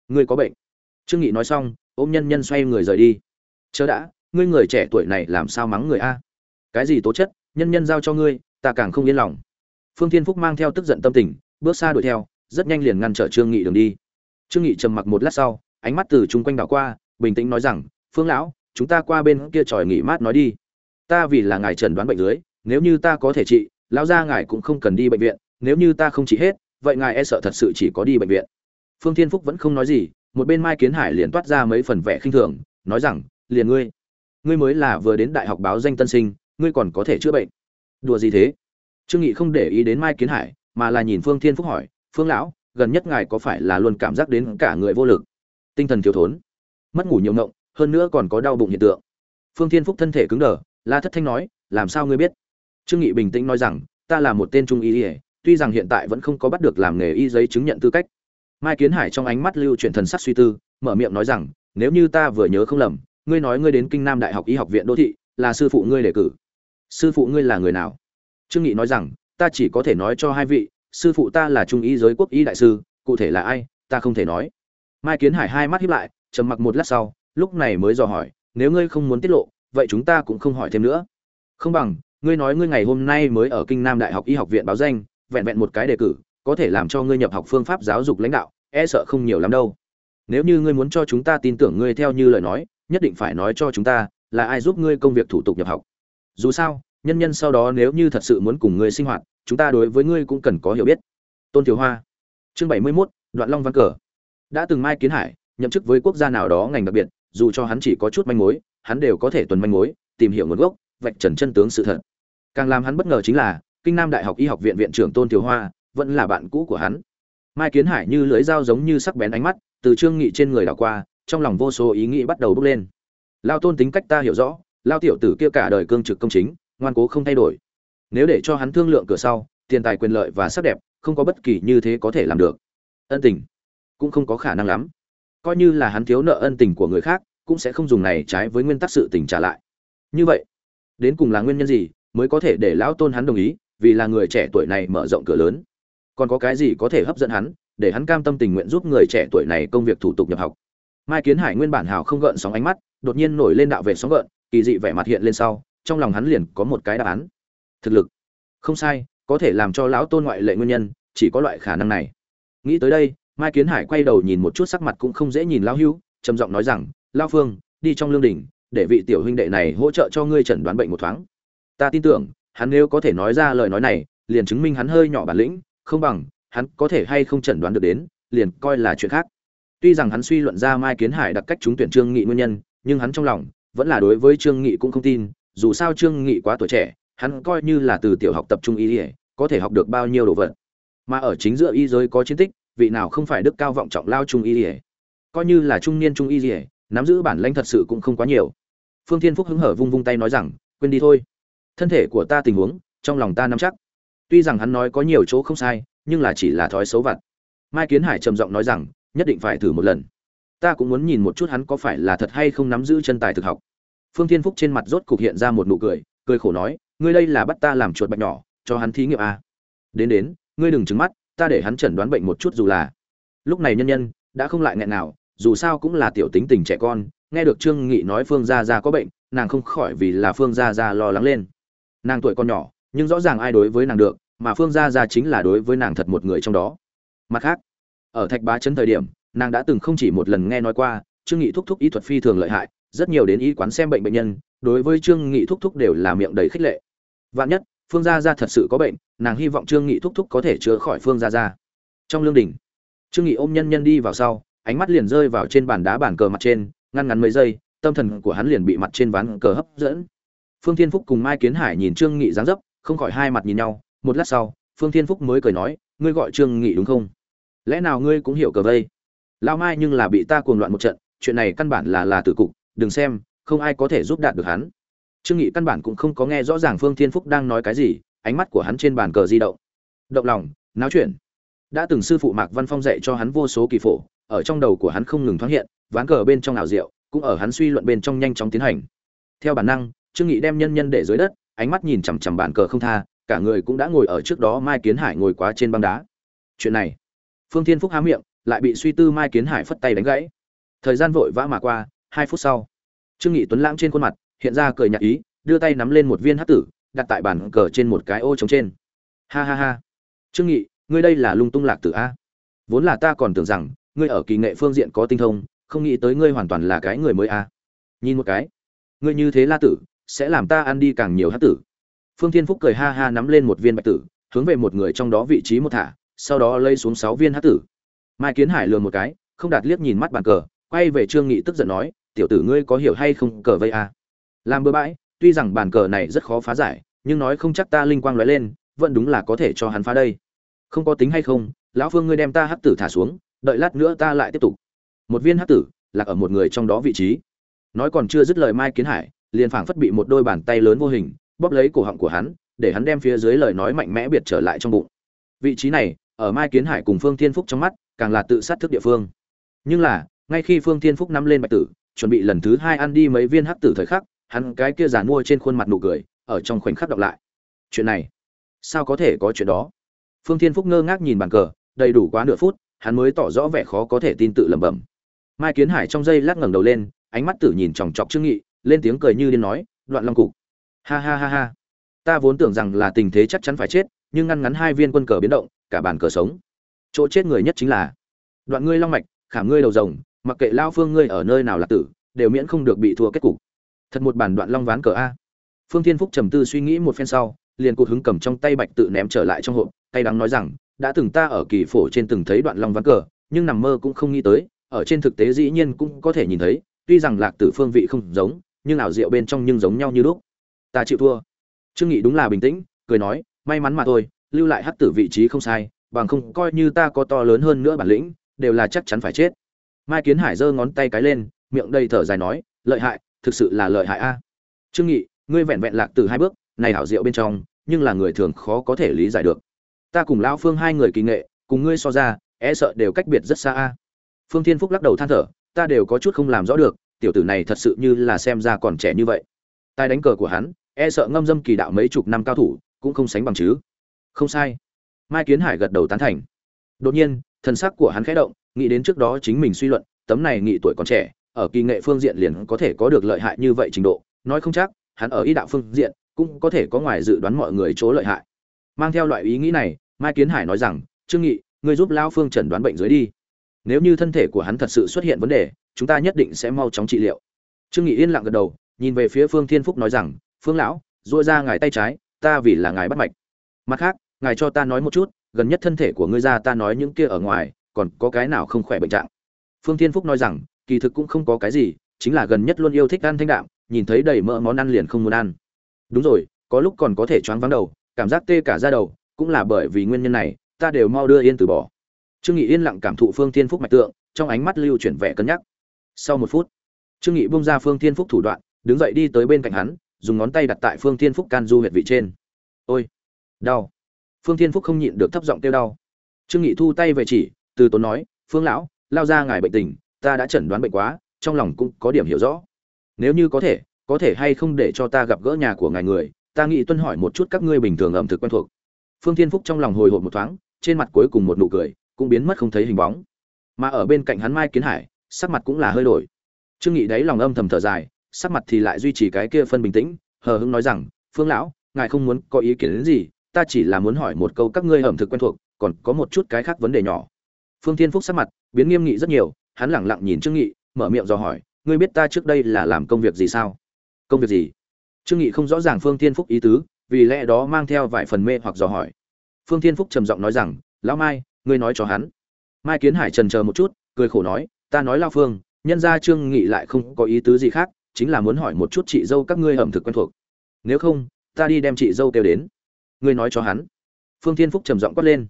Ngươi có bệnh. Trương nghị nói xong, ôm nhân nhân xoay người rời đi. Chớ đã, ngươi người trẻ tuổi này làm sao mắng người a? Cái gì tố chất, nhân nhân giao cho ngươi, ta càng không yên lòng. Phương thiên phúc mang theo tức giận tâm tình, bước xa đuổi theo, rất nhanh liền ngăn trở trương nghị đường đi. Trương nghị trầm mặc một lát sau, ánh mắt từ chung quanh đảo qua, bình tĩnh nói rằng, phương lão, chúng ta qua bên kia tròi nghỉ mát nói đi. Ta vì là ngài trần đoán bệnh dưới, nếu như ta có thể trị, lão gia ngài cũng không cần đi bệnh viện, nếu như ta không trị hết, vậy ngài e sợ thật sự chỉ có đi bệnh viện phương thiên phúc vẫn không nói gì, một bên mai kiến hải liền toát ra mấy phần vẻ khinh thường, nói rằng, liền ngươi ngươi mới là vừa đến đại học báo danh tân sinh, ngươi còn có thể chữa bệnh. Đùa gì thế? Trương nghị không để ý đến mai kiến hải, mà là nhìn phương thiên phúc hỏi, phương lão, gần nhất ngài có phải là luôn cảm giác đến cả người vô lực, tinh thần thiếu thốn, mất ngủ nhiều ngộng, hơn nữa còn có đau bụng hiện tượng? Phương thiên phúc thân thể cứng đờ, la thất thanh nói, làm sao ngươi biết? Trương nghị bình tĩnh nói rằng, ta là một tên trung y tuy rằng hiện tại vẫn không có bắt được làm nghề y giấy chứng nhận tư cách mai kiến hải trong ánh mắt lưu chuyển thần sắc suy tư, mở miệng nói rằng, nếu như ta vừa nhớ không lầm, ngươi nói ngươi đến kinh nam đại học y học viện đô thị, là sư phụ ngươi đề cử. Sư phụ ngươi là người nào? Trương nghị nói rằng, ta chỉ có thể nói cho hai vị, sư phụ ta là trung y giới quốc y đại sư, cụ thể là ai, ta không thể nói. Mai kiến hải hai mắt híp lại, trầm mặc một lát sau, lúc này mới dò hỏi, nếu ngươi không muốn tiết lộ, vậy chúng ta cũng không hỏi thêm nữa. Không bằng, ngươi nói ngươi ngày hôm nay mới ở kinh nam đại học y học viện báo danh, vẹn vẹn một cái đề cử, có thể làm cho ngươi nhập học phương pháp giáo dục lãnh đạo e sợ không nhiều lắm đâu. Nếu như ngươi muốn cho chúng ta tin tưởng ngươi theo như lời nói nhất định phải nói cho chúng ta là ai giúp ngươi công việc thủ tục nhập học. Dù sao nhân nhân sau đó nếu như thật sự muốn cùng ngươi sinh hoạt chúng ta đối với ngươi cũng cần có hiểu biết. Tôn thiếu hoa chương bảy mươi 71, đoạn long văn cờ. Đã từng mai kiến hải nhậm chức với quốc gia nào đó ngành đặc biệt dù cho hắn chỉ có chút manh mối hắn đều có thể tuần manh mối tìm hiểu nguồn gốc vạch trần chân tướng sự thật. Càng làm hắn bất ngờ chính là kinh nam đại học y học viện viện trưởng tôn thiếu hoa vẫn là bạn cũ của hắn mai kiến hải như lưỡi dao giống như sắc bén ánh mắt, từ trương nghị trên người đảo qua, trong lòng vô số ý nghĩ bắt đầu bốc lên. Lao tôn tính cách ta hiểu rõ, lao tiểu tử kia cả đời cương trực công chính, ngoan cố không thay đổi. Nếu để cho hắn thương lượng cửa sau, tiền tài quyền lợi và sắc đẹp, không có bất kỳ như thế có thể làm được. Ân tình cũng không có khả năng lắm. Coi như là hắn thiếu nợ ân tình của người khác, cũng sẽ không dùng này trái với nguyên tắc sự tình trả lại. Như vậy, đến cùng là nguyên nhân gì mới có thể để lão tôn hắn đồng ý, vì là người trẻ tuổi này mở rộng cửa lớn? Còn có cái gì có thể hấp dẫn hắn, để hắn cam tâm tình nguyện giúp người trẻ tuổi này công việc thủ tục nhập học. Mai kiến hải nguyên bản hào không gợn sóng ánh mắt, đột nhiên nổi lên đạo về sóng gợn, kỳ dị vẻ mặt hiện lên sau, trong lòng hắn liền có một cái đáp án. Thực lực. Không sai, có thể làm cho lão tôn ngoại lệ nguyên nhân, chỉ có loại khả năng này. Nghĩ tới đây, mai kiến hải quay đầu nhìn một chút sắc mặt cũng không dễ nhìn lão hưu, trầm giọng nói rằng lao phương, đi trong lương đình để vị tiểu huynh đệ này hỗ trợ cho ngươi chẩn đoán bệnh một thoáng. Ta tin tưởng, hắn nếu có thể nói ra lời nói này, liền chứng minh hắn hơi nhỏ bản lĩnh không bằng, hắn có thể hay không chẩn đoán được đến, liền coi là chuyện khác. Tuy rằng hắn suy luận ra mai kiến hải đặc cách trúng tuyển trương nghị nguyên nhân, nhưng hắn trong lòng vẫn là đối với trương nghị cũng không tin, dù sao trương nghị quá tuổi trẻ, hắn coi như là từ tiểu học tập trung y có thể học được bao nhiêu đồ vật. Mà ở chính giữa y giới có chiến tích, vị nào không phải đức cao vọng trọng lao trung y coi như là trung niên trung y nắm giữ bản lãnh thật sự cũng không quá nhiều. Phương thiên phúc hứng hở vung vung tay nói rằng, quên đi thôi. Thân thể của ta tình huống, trong lòng ta nắm chắc tuy rằng hắn nói có nhiều chỗ không sai, nhưng là chỉ là thói xấu vặt. Mai kiến hải trầm giọng nói rằng, nhất định phải thử một lần. Ta cũng muốn nhìn một chút hắn có phải là thật hay không nắm giữ chân tài thực học. Phương thiên phúc trên mặt rốt cục hiện ra một nụ cười cười khổ nói, ngươi đây là bắt ta làm chuột bạch nhỏ, cho hắn thí nghiệm à. đến đến, ngươi đừng trứng mắt, ta để hắn chẩn đoán bệnh một chút dù là. Lúc này nhân nhân, đã không lại nghẹn nào, dù sao cũng là tiểu tính tình trẻ con, nghe được trương nghị nói phương gia gia có bệnh, nàng không khỏi vì là phương gia gia lo lắng lên. Nàng tuổi còn nhỏ nhưng rõ ràng ai đối với nàng được, mà phương gia gia chính là đối với nàng thật một người trong đó. Mặt khác, ở thạch bá chấn thời điểm, nàng đã từng không chỉ một lần nghe nói qua, trương nghị thúc thúc y thuật phi thường lợi hại, rất nhiều đến y quán xem bệnh bệnh nhân, đối với trương nghị thúc thúc đều là miệng đầy khích lệ. Vạn nhất, phương gia gia thật sự có bệnh, nàng hy vọng trương nghị thúc thúc có thể chữa khỏi phương gia gia. Trong lương đình, trương nghị ôm nhân nhân đi vào sau, ánh mắt liền rơi vào trên bàn đá bàn cờ mặt trên, ngăn ngắn mấy giây, tâm thần của hắn liền bị mặt trên ván cờ hấp dẫn. Phương thiên phúc cùng mai kiến hải nhìn trương nghị dáng dấp không khỏi hai mặt nhìn nhau, một lát sau, phương thiên phúc mới cười nói, ngươi gọi trương nghị đúng không? Lẽ nào ngươi cũng hiểu cờ vây? Lao mai nhưng là bị ta cuồng loạn một trận, chuyện này căn bản là là tử cục, đừng xem, không ai có thể giúp đạt được hắn. Trương nghị căn bản cũng không có nghe rõ ràng phương thiên phúc đang nói cái gì, ánh mắt của hắn trên bàn cờ di động. Động lòng, náo chuyển đã từng sư phụ mạc văn phong dạy cho hắn vô số kỳ phổ, ở trong đầu của hắn không ngừng thoáng hiện, ván cờ bên trong ảo diệu, cũng ở hắn suy luận bên trong nhanh chóng tiến hành. Theo bản năng, trương nghị đem nhân nhân để dưới đất ánh mắt nhìn chằm chằm bàn cờ không tha, cả người cũng đã ngồi ở trước đó mai kiến hải ngồi quá trên băng đá. Chuyện này, phương thiên phúc há miệng, lại bị suy tư mai kiến hải phất tay đánh gãy. Thời gian vội vã mà qua, hai phút sau, trương nghị tuấn lãng trên khuôn mặt hiện ra cười nhạt ý, đưa tay nắm lên một viên hắc tử, đặt tại bàn cờ trên một cái ô trống trên. Ha ha ha. Trương nghị, ngươi đây là lung tung lạc tử a. Vốn là ta còn tưởng rằng, ngươi ở kỳ nghệ phương diện có tinh thông, không nghĩ tới ngươi hoàn toàn là cái người mới a. Nhìn một cái. Ngươi như thế la tử sẽ làm ta ăn đi càng nhiều hắc tử. Phương thiên phúc cười ha ha nắm lên một viên bạch tử, hướng về một người trong đó vị trí một thả, sau đó lây xuống sáu viên hắc tử. Mai kiến hải lừa một cái, không đạt liếc nhìn mắt bàn cờ, quay về trương nghị tức giận nói, tiểu tử ngươi có hiểu hay không cờ vây a làm bừa bãi, tuy rằng bàn cờ này rất khó phá giải, nhưng nói không chắc ta linh quang lóe lên, vẫn đúng là có thể cho hắn phá đây. Không có tính hay không, lão phương ngươi đem ta hắc tử thả xuống, đợi lát nữa ta lại tiếp tục. Một viên hắc tử, lạc ở một người trong đó vị trí. Nói còn chưa dứt lời mai kiến hải liền phảng phất bị một đôi bàn tay lớn vô hình, bóp lấy cổ họng của hắn, để hắn đem phía dưới lời nói mạnh mẽ biệt trở lại trong bụng. Vị trí này, ở mai kiến hải cùng phương thiên phúc trong mắt, càng là tự sát thức địa phương. Nhưng là, ngay khi phương thiên phúc nắm lên bạch tử, chuẩn bị lần thứ hai ăn đi mấy viên hắc tử thời khắc, hắn cái kia giàn mua trên khuôn mặt nụ cười, ở trong khoảnh khắc đọc lại. Chuyện này, sao có thể có chuyện đó? Phương thiên phúc ngơ ngác nhìn bàn cờ, đầy đủ quá nửa phút, hắn mới tỏ rõ vẻ khó có thể tin tự lẩm bẩm. Mai kiến hải trong giây lát ngẩng đầu lên, ánh mắt tử nhìn chòng chọc trương nghị lên tiếng cười như điên nói đoạn long cục. Ha ha ha ha. Ta vốn tưởng rằng là tình thế chắc chắn phải chết, nhưng ngăn ngắn hai viên quân cờ biến động, cả bàn cờ sống. Chỗ chết người nhất chính là đoạn ngươi long mạch khảm ngươi đầu rồng, mặc kệ lao phương ngươi ở nơi nào là tử, đều miễn không được bị thua kết cục. Thật một bản đoạn long ván cờ a. Phương thiên phúc trầm tư suy nghĩ một phen sau, liền cụt hứng cầm trong tay bạch tự ném trở lại trong hộp tay đắng nói rằng, đã từng ta ở kỳ phổ trên từng thấy đoạn long ván cờ, nhưng nằm mơ cũng không nghĩ tới, ở trên thực tế dĩ nhiên cũng có thể nhìn thấy, tuy rằng lạc tử phương vị không giống nhưng ảo diệu bên trong nhưng giống nhau như lúc ta chịu thua. Trương nghị đúng là bình tĩnh, cười nói, may mắn mà thôi, lưu lại hắc tử vị trí không sai, bằng không coi như ta có to lớn hơn nữa bản lĩnh, đều là chắc chắn phải chết. Mai kiến hải giơ ngón tay cái lên, miệng đầy thở dài nói, lợi hại, thực sự là lợi hại a. Trương nghị, ngươi vẹn vẹn lạc từ hai bước, này hảo diệu bên trong, nhưng là người thường khó có thể lý giải được. Ta cùng lão phương hai người kỳ nghệ, cùng ngươi so ra e sợ đều cách biệt rất xa a. Phương thiên phúc lắc đầu than thở, ta đều có chút không làm rõ được tiểu tử này thật sự như là xem ra còn trẻ như vậy. Tài đánh cờ của hắn e sợ ngâm dâm kỳ đạo mấy chục năm cao thủ, cũng không sánh bằng chứ. Không sai. Mai kiến hải gật đầu tán thành. Đột nhiên, thần sắc của hắn khẽ động, nghĩ đến trước đó chính mình suy luận, tấm này nghị tuổi còn trẻ, ở kỳ nghệ phương diện liền có thể có được lợi hại như vậy trình độ. Nói không chắc, hắn ở ý đạo phương diện cũng có thể có ngoài dự đoán mọi người chỗ lợi hại. Mang theo loại ý nghĩ này, mai kiến hải nói rằng, trương nghị, ngươi giúp lão phương chẩn đoán bệnh dưới đi nếu như thân thể của hắn thật sự xuất hiện vấn đề, chúng ta nhất định sẽ mau chóng trị liệu. Trương nghị yên lặng gật đầu, nhìn về phía phương thiên phúc nói rằng, phương lão duỗi ra ngài tay trái, ta vì là ngài bắt mạch. Mặt khác, ngài cho ta nói một chút, gần nhất thân thể của ngươi ra ta nói những kia ở ngoài, còn có cái nào không khỏe bệnh trạng? Phương thiên phúc nói rằng, kỳ thực cũng không có cái gì, chính là gần nhất luôn yêu thích ăn thanh đạm, nhìn thấy đầy mỡ món ăn liền không muốn ăn. Đúng rồi, có lúc còn có thể choáng vắng đầu, cảm giác tê cả da đầu, cũng là bởi vì nguyên nhân này, ta đều mau đưa yên từ bỏ trương nghị yên lặng cảm thụ phương thiên phúc mạch tượng, trong ánh mắt lưu chuyển vẻ cân nhắc. Sau một phút, trương nghị bung ra phương thiên phúc thủ đoạn, đứng dậy đi tới bên cạnh hắn, dùng ngón tay đặt tại phương thiên phúc can du huyệt vị trên. Ôi, đau. Phương thiên phúc không nhịn được thấp giọng kêu đau. Trương nghị thu tay về chỉ, từ tốn nói, phương lão, lao ra ngài bệnh tình, ta đã chẩn đoán bệnh quá, trong lòng cũng có điểm hiểu rõ. Nếu như có thể có thể hay không để cho ta gặp gỡ nhà của ngài người, ta nghĩ tuân hỏi một chút các ngươi bình thường ẩm thực quen thuộc. Phương thiên phúc trong lòng hồi hộp một thoáng, trên mặt cuối cùng một nụ cười cũng biến mất không thấy hình bóng. Mà ở bên cạnh hắn mai kiến hải, sắc mặt cũng là hơi đổi. Trương nghị đáy lòng âm thầm thở dài, sắc mặt thì lại duy trì cái kia phân bình tĩnh, hờ hững nói rằng, phương lão, ngài không muốn có ý kiến đến gì, ta chỉ là muốn hỏi một câu các ngươi ẩm thực quen thuộc, còn có một chút cái khác vấn đề nhỏ. Phương thiên phúc sắc mặt biến nghiêm nghị rất nhiều, hắn lẳng lặng nhìn trương nghị, mở miệng dò hỏi, ngươi biết ta trước đây là làm công việc gì sao? Công việc gì? Trương nghị không rõ ràng phương thiên phúc ý tứ, vì lẽ đó mang theo vài phần mê hoặc dò hỏi. Phương thiên phúc trầm giọng nói rằng, lão mai ngươi nói cho hắn. Mai kiến hải trần chờ một chút, cười khổ nói, ta nói lao phương, nhân gia trương nghị lại không có ý tứ gì khác, chính là muốn hỏi một chút chị dâu các ngươi ẩm thực quen thuộc. Nếu không, ta đi đem chị dâu kêu đến. Ngươi nói cho hắn. Phương thiên phúc trầm giọng quát lên.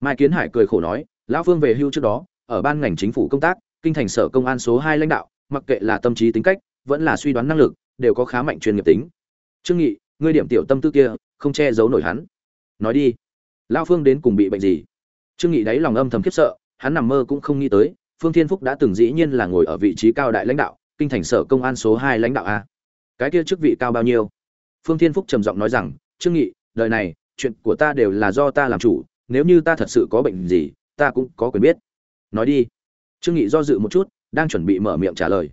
Mai kiến hải cười khổ nói lão phương về hưu trước đó, ở ban ngành chính phủ công tác, kinh thành sở công an số hai lãnh đạo, mặc kệ là tâm trí tính cách, vẫn là suy đoán năng lực, đều có khá mạnh chuyên nghiệp tính. Trương nghị, ngươi điểm tiểu tâm tư kia, không che giấu nổi hắn. Nói đi. Lão phương đến cùng bị bệnh gì? Trương nghị đáy lòng âm thầm khiếp sợ, hắn nằm mơ cũng không nghĩ tới, phương thiên phúc đã từng dĩ nhiên là ngồi ở vị trí cao đại lãnh đạo, kinh thành sở công an số hai lãnh đạo a. Cái kia chức vị cao bao nhiêu? Phương thiên phúc trầm giọng nói rằng, trương nghị, đời này, chuyện của ta đều là do ta làm chủ, nếu như ta thật sự có bệnh gì, ta cũng có quyền biết. Nói đi. Trương nghị do dự một chút, đang chuẩn bị mở miệng trả lời.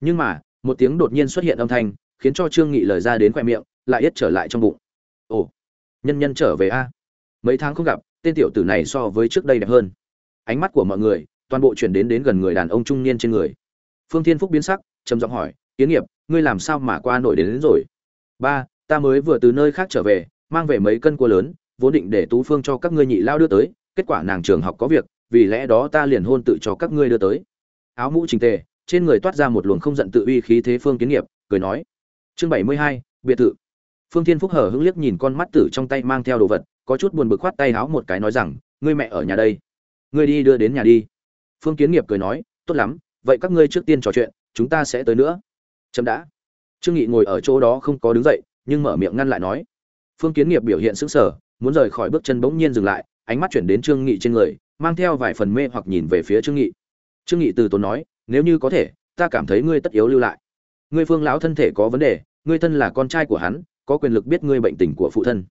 Nhưng mà, một tiếng đột nhiên xuất hiện âm thanh, khiến cho trương nghị lời ra đến khoe miệng, lại yết trở lại trong bụng. Ồ, nhân nhân trở về a. Mấy tháng không gặp tên tiểu tử này so với trước đây đẹp hơn. Ánh mắt của mọi người toàn bộ chuyển đến đến gần người đàn ông trung niên trên người. Phương thiên phúc biến sắc trầm giọng hỏi kiến nghiệp ngươi làm sao mà qua nổi đến, đến rồi? Ba ta mới vừa từ nơi khác trở về mang về mấy cân cua lớn vốn định để tú phương cho các ngươi nhị lao đưa tới kết quả nàng trường học có việc vì lẽ đó ta liền hôn tự cho các ngươi đưa tới. Áo mũ trình tề trên người toát ra một luồng không giận tự uy khí thế phương kiến nghiệp cười nói chương bảy mươi hai biệt thự phương thiên phúc hở hững liếc nhìn con mắt tử trong tay mang theo đồ vật, có chút buồn bực khoát tay áo một cái nói rằng, ngươi mẹ ở nhà đây. Ngươi đi đưa đến nhà đi. Phương kiến nghiệp cười nói, tốt lắm, vậy các ngươi trước tiên trò chuyện, chúng ta sẽ tới nữa. Chậm đã. Trương nghị ngồi ở chỗ đó không có đứng dậy, nhưng mở miệng ngăn lại nói. Phương kiến nghiệp biểu hiện sững sờ, muốn rời khỏi bước chân bỗng nhiên dừng lại, ánh mắt chuyển đến trương nghị trên người, mang theo vài phần mê hoặc nhìn về phía trương nghị. Trương nghị từ tốn nói, nếu như có thể, ta cảm thấy ngươi tất yếu lưu lại. Ngươi phương lão thân thể có vấn đề, ngươi thân là con trai của hắn có quyền lực biết ngươi bệnh tình của phụ thân.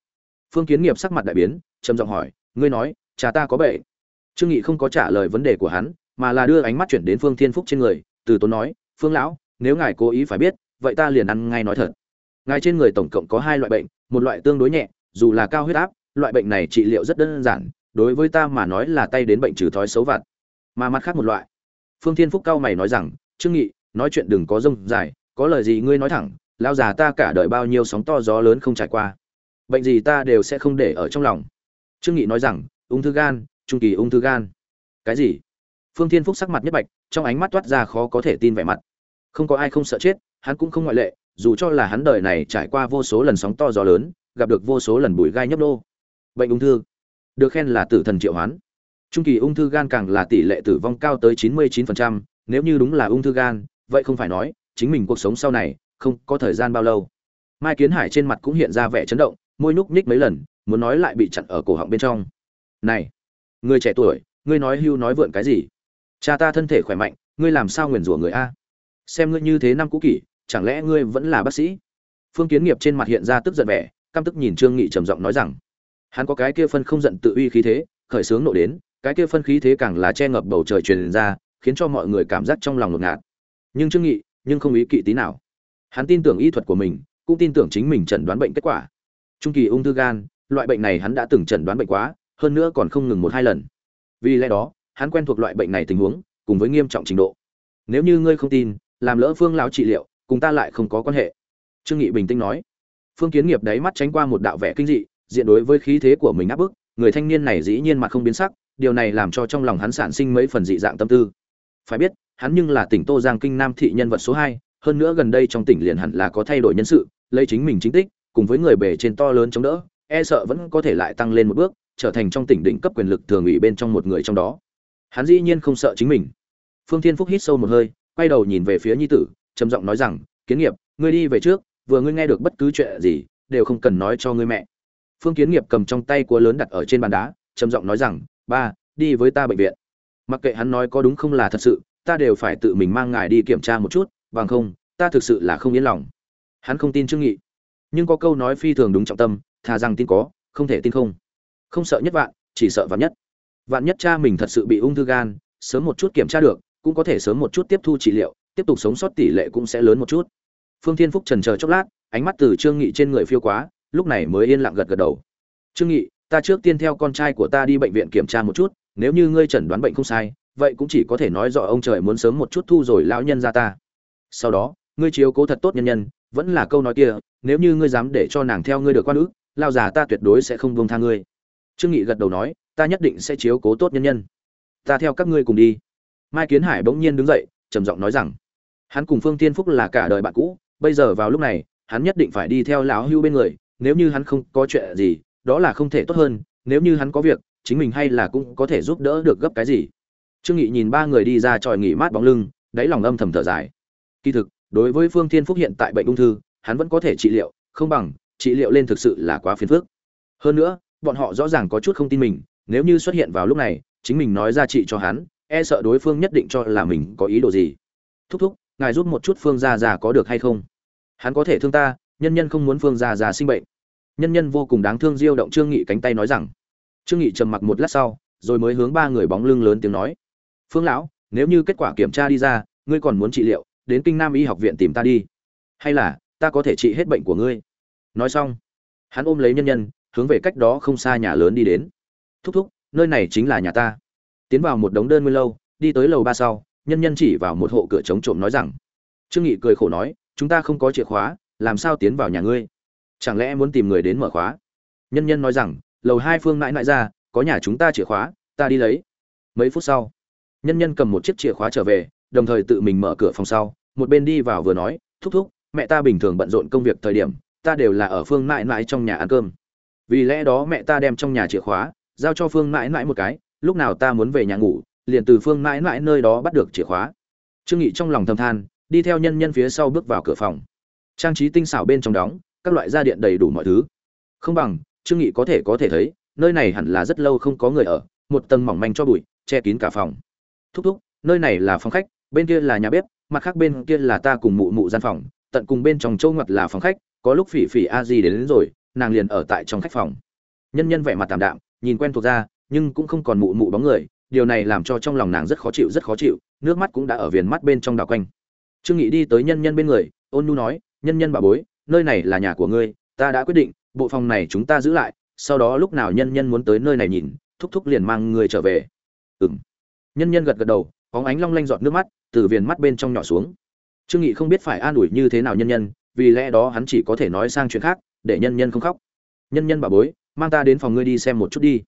Phương kiến nghiệp sắc mặt đại biến, trầm giọng hỏi, ngươi nói, cha ta có bệnh? Trương nghị không có trả lời vấn đề của hắn, mà là đưa ánh mắt chuyển đến phương thiên phúc trên người, từ tốn nói, phương lão, nếu ngài cố ý phải biết, vậy ta liền ăn ngay nói thật. Ngài trên người tổng cộng có hai loại bệnh, một loại tương đối nhẹ, dù là cao huyết áp, loại bệnh này trị liệu rất đơn giản, đối với ta mà nói là tay đến bệnh trừ thói xấu vặt. Mà mặt khác một loại. Phương thiên phúc cao mày nói rằng, trương nghị, nói chuyện đừng có rông dài, có lời gì ngươi nói thẳng lao già ta cả đời bao nhiêu sóng to gió lớn không trải qua. Bệnh gì ta đều sẽ không để ở trong lòng. Trương nghị nói rằng ung thư gan trung kỳ ung thư gan. Cái gì? Phương thiên phúc sắc mặt nhất bạch trong ánh mắt toát ra khó có thể tin vẻ mặt. Không có ai không sợ chết hắn cũng không ngoại lệ dù cho là hắn đời này trải qua vô số lần sóng to gió lớn gặp được vô số lần bụi gai nhấp nô. Bệnh ung thư. Được khen là tử thần triệu hoán. Trung kỳ ung thư gan càng là tỷ lệ tử vong cao tới 99%, nếu như đúng là ung thư gan vậy không phải nói chính mình cuộc sống sau này không có thời gian bao lâu. Mai kiến hải trên mặt cũng hiện ra vẻ chấn động, môi núc nhích mấy lần, muốn nói lại bị chặn ở cổ họng bên trong. Này, người trẻ tuổi, ngươi nói hưu nói vượn cái gì? Cha ta thân thể khỏe mạnh, ngươi làm sao nguyền rủa người a? Xem ngươi như thế năm cũ kỷ, chẳng lẽ ngươi vẫn là bác sĩ? Phương kiến nghiệp trên mặt hiện ra tức giận vẻ, căm tức nhìn trương nghị trầm giọng nói rằng, hắn có cái kia phân không giận tự uy khí thế, khởi sướng nộ đến, cái kia phân khí thế càng là che ngập bầu trời truyền ra, khiến cho mọi người cảm giác trong lòng ngột ngạt. Nhưng trương nghị, nhưng không ý kỵ tí nào hắn tin tưởng y thuật của mình, cũng tin tưởng chính mình chẩn đoán bệnh kết quả. Trung kỳ ung thư gan, loại bệnh này hắn đã từng chẩn đoán bệnh quá, hơn nữa còn không ngừng một hai lần. Vì lẽ đó, hắn quen thuộc loại bệnh này tình huống, cùng với nghiêm trọng trình độ. Nếu như ngươi không tin, làm lỡ phương lão trị liệu, cùng ta lại không có quan hệ. Trương nghị bình tĩnh nói. Phương kiến nghiệp đáy mắt tránh qua một đạo vẻ kinh dị, diện đối với khí thế của mình áp bức, người thanh niên này dĩ nhiên mặt không biến sắc, điều này làm cho trong lòng hắn sản sinh mấy phần dị dạng tâm tư. Phải biết, hắn nhưng là tỉnh tô giang kinh nam thị nhân vật số hai hơn nữa gần đây trong tỉnh liền hẳn là có thay đổi nhân sự, lấy chính mình chính tích, cùng với người bề trên to lớn chống đỡ e sợ vẫn có thể lại tăng lên một bước, trở thành trong tỉnh đỉnh cấp quyền lực thường ủy bên trong một người trong đó. Hắn dĩ nhiên không sợ chính mình. Phương thiên phúc hít sâu một hơi, quay đầu nhìn về phía nhi tử, trầm giọng nói rằng, kiến nghiệp, ngươi đi về trước, vừa ngươi nghe được bất cứ chuyện gì, đều không cần nói cho ngươi mẹ. Phương kiến nghiệp cầm trong tay cua lớn đặt ở trên bàn đá, trầm giọng nói rằng, ba, đi với ta bệnh viện. Mặc kệ hắn nói có đúng không là thật sự, ta đều phải tự mình mang ngài đi kiểm tra một chút bằng không, ta thực sự là không yên lòng. Hắn không tin trương nghị. Nhưng có câu nói phi thường đúng trọng tâm, thà rằng tin có, không thể tin không. Không sợ nhất vạn, chỉ sợ vạn nhất. Vạn nhất cha mình thật sự bị ung thư gan, sớm một chút kiểm tra được, cũng có thể sớm một chút tiếp thu trị liệu, tiếp tục sống sót tỷ lệ cũng sẽ lớn một chút. Phương thiên phúc trần chờ chốc lát, ánh mắt từ trương nghị trên người phiêu quá, lúc này mới yên lặng gật gật đầu. Trương nghị, ta trước tiên theo con trai của ta đi bệnh viện kiểm tra một chút, nếu như ngươi chẩn đoán bệnh không sai, vậy cũng chỉ có thể nói rõ ông trời muốn sớm một chút thu rồi lão nhân ra ta sau đó, ngươi chiếu cố thật tốt nhân nhân, vẫn là câu nói kia, nếu như ngươi dám để cho nàng theo ngươi được quan ước, lao già ta tuyệt đối sẽ không buông tha ngươi. Trương nghị gật đầu nói, ta nhất định sẽ chiếu cố tốt nhân nhân. Ta theo các ngươi cùng đi. Mai kiến hải bỗng nhiên đứng dậy, trầm giọng nói rằng, hắn cùng phương tiên phúc là cả đời bạn cũ, bây giờ vào lúc này, hắn nhất định phải đi theo lão hưu bên người, nếu như hắn không có chuyện gì, đó là không thể tốt hơn, nếu như hắn có việc, chính mình hay là cũng có thể giúp đỡ được gấp cái gì. Trương nghị nhìn ba người đi ra tròi nghỉ mát bóng lưng, đáy lòng âm thầm thở dài kỳ thực, đối với phương thiên phúc hiện tại bệnh ung thư, hắn vẫn có thể trị liệu, không bằng trị liệu lên thực sự là quá phiền phức. Hơn nữa, bọn họ rõ ràng có chút không tin mình, nếu như xuất hiện vào lúc này, chính mình nói ra trị cho hắn e sợ đối phương nhất định cho là mình có ý đồ gì. Thúc thúc, ngài giúp một chút phương gia gia có được hay không? Hắn có thể thương ta, nhân nhân không muốn phương gia gia sinh bệnh. Nhân nhân vô cùng đáng thương diêu động trương nghị cánh tay nói rằng. Trương nghị trầm mặc một lát sau, rồi mới hướng ba người bóng lưng lớn tiếng nói. Phương lão, nếu như kết quả kiểm tra đi ra, ngươi còn muốn trị liệu đến kinh nam y học viện tìm ta đi. Hay là, ta có thể trị hết bệnh của ngươi? Nói xong, hắn ôm lấy nhân nhân, hướng về cách đó không xa nhà lớn đi đến. Thúc thúc, nơi này chính là nhà ta. Tiến vào một đống đơn nguyên lâu, đi tới lầu ba sau, nhân nhân chỉ vào một hộ cửa chống trộm nói rằng, trương nghị cười khổ nói, chúng ta không có chìa khóa, làm sao tiến vào nhà ngươi? Chẳng lẽ muốn tìm người đến mở khóa? Nhân nhân nói rằng, lầu hai phương mãi mãi ra, có nhà chúng ta chìa khóa, ta đi lấy. Mấy phút sau, nhân nhân cầm một chiếc chìa khóa trở về đồng thời tự mình mở cửa phòng sau, một bên đi vào vừa nói, thúc thúc, mẹ ta bình thường bận rộn công việc thời điểm, ta đều là ở phương mãi mãi trong nhà ăn cơm. Vì lẽ đó mẹ ta đem trong nhà chìa khóa, giao cho phương mãi mãi một cái, lúc nào ta muốn về nhà ngủ, liền từ phương mãi mãi nơi đó bắt được chìa khóa. Trương nghị trong lòng thầm than, đi theo nhân nhân phía sau bước vào cửa phòng. Trang trí tinh xảo bên trong đóng, các loại gia điện đầy đủ mọi thứ. Không bằng, trương nghị có thể có thể thấy, nơi này hẳn là rất lâu không có người ở, một tầng mỏng manh cho bụi, che kín cả phòng. Thúc thúc, nơi này là phòng khách bên kia là nhà bếp mặt khác bên kia là ta cùng mụ mụ gian phòng tận cùng bên trong châu ngặt là phòng khách có lúc phỉ phỉ a di đến, đến rồi nàng liền ở tại trong khách phòng. Nhân nhân vẻ mặt tạm đạm nhìn quen thuộc ra nhưng cũng không còn mụ mụ bóng người điều này làm cho trong lòng nàng rất khó chịu rất khó chịu nước mắt cũng đã ở viền mắt bên trong đào quanh. Trương nghị đi tới nhân nhân bên người ôn nhu nói nhân nhân bà bối nơi này là nhà của ngươi ta đã quyết định bộ phòng này chúng ta giữ lại sau đó lúc nào nhân nhân muốn tới nơi này nhìn thúc thúc liền mang người trở về. Ừm. Nhân nhân gật gật đầu có ánh long lanh giọt nước mắt từ viền mắt bên trong nhỏ xuống. Trương nghị không biết phải an ủi như thế nào nhân nhân, vì lẽ đó hắn chỉ có thể nói sang chuyện khác, để nhân nhân không khóc. Nhân nhân bà bối, mang ta đến phòng ngươi đi xem một chút đi.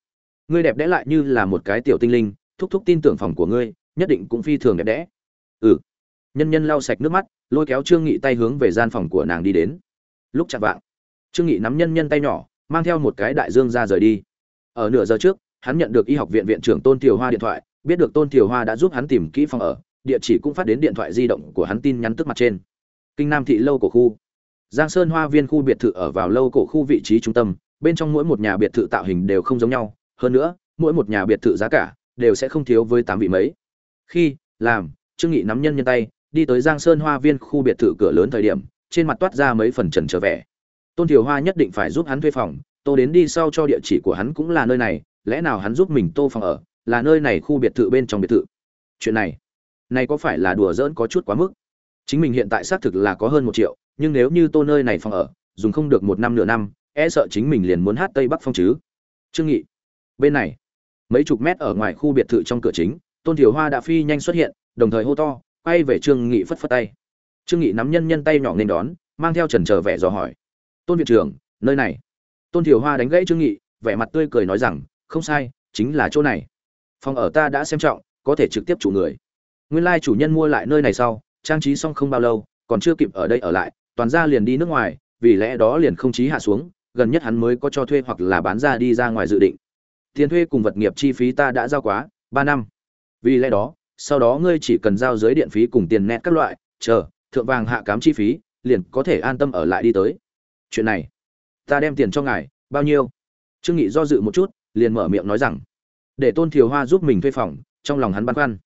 Ngươi đẹp đẽ lại như là một cái tiểu tinh linh, thúc thúc tin tưởng phòng của ngươi, nhất định cũng phi thường đẹp đẽ. Ừ. Nhân nhân lau sạch nước mắt, lôi kéo trương nghị tay hướng về gian phòng của nàng đi đến. Lúc chạm vạng, trương nghị nắm nhân nhân tay nhỏ, mang theo một cái đại dương ra rời đi. Ở nửa giờ trước, hắn nhận được y học viện viện trưởng tôn tiểu hoa điện thoại biết được tôn thiều hoa đã giúp hắn tìm kỹ phòng ở, địa chỉ cũng phát đến điện thoại di động của hắn tin nhắn tức mặt trên. Kinh nam thị lâu cổ khu. Giang sơn hoa viên khu biệt thự ở vào lâu cổ khu vị trí trung tâm, bên trong mỗi một nhà biệt thự tạo hình đều không giống nhau, hơn nữa, mỗi một nhà biệt thự giá cả đều sẽ không thiếu với tám vị mấy. Khi, làm, trương nghị nắm nhân nhân tay, đi tới giang sơn hoa viên khu biệt thự cửa lớn thời điểm, trên mặt toát ra mấy phần trần trở vẻ. Tôn thiều hoa nhất định phải giúp hắn thuê phòng, tô đến đi sau cho địa chỉ của hắn cũng là nơi này, lẽ nào hắn giúp mình tô phòng ở? Là nơi này khu biệt thự bên trong biệt thự. Chuyện này này có phải là đùa giỡn có chút quá mức? Chính mình hiện tại xác thực là có hơn một triệu, nhưng nếu như tô nơi này phòng ở, dùng không được một năm nửa năm e sợ chính mình liền muốn hát tây bắc phong chứ. Trương nghị, bên này, mấy chục mét ở ngoài khu biệt thự trong cửa chính, tôn thiểu hoa đã phi nhanh xuất hiện, đồng thời hô to, quay về trương nghị phất phất tay. Trương nghị nắm nhân nhân tay nhỏ nên đón, mang theo trần chờ vẻ dò hỏi. Tôn viện trưởng, nơi này. Tôn thiểu hoa đánh gãy trương nghị, vẻ mặt tươi cười nói rằng, không sai, chính là chỗ này phòng ở ta đã xem trọng, có thể trực tiếp chủ người. Nguyên lai chủ nhân mua lại nơi này sau, trang trí xong không bao lâu, còn chưa kịp ở đây ở lại, toàn ra liền đi nước ngoài, vì lẽ đó liền không chí hạ xuống, gần nhất hắn mới có cho thuê hoặc là bán ra đi ra ngoài dự định. Tiền thuê cùng vật nghiệp chi phí ta đã giao quá, ba năm. Vì lẽ đó, sau đó ngươi chỉ cần giao dưới điện phí cùng tiền nét các loại, chờ, thượng vàng hạ cám chi phí, liền có thể an tâm ở lại đi tới. Chuyện này, ta đem tiền cho ngài, bao nhiêu? Trương nghị do dự một chút, liền mở miệng nói rằng để tôn thiều hoa giúp mình thuê phòng, trong lòng hắn băn khoăn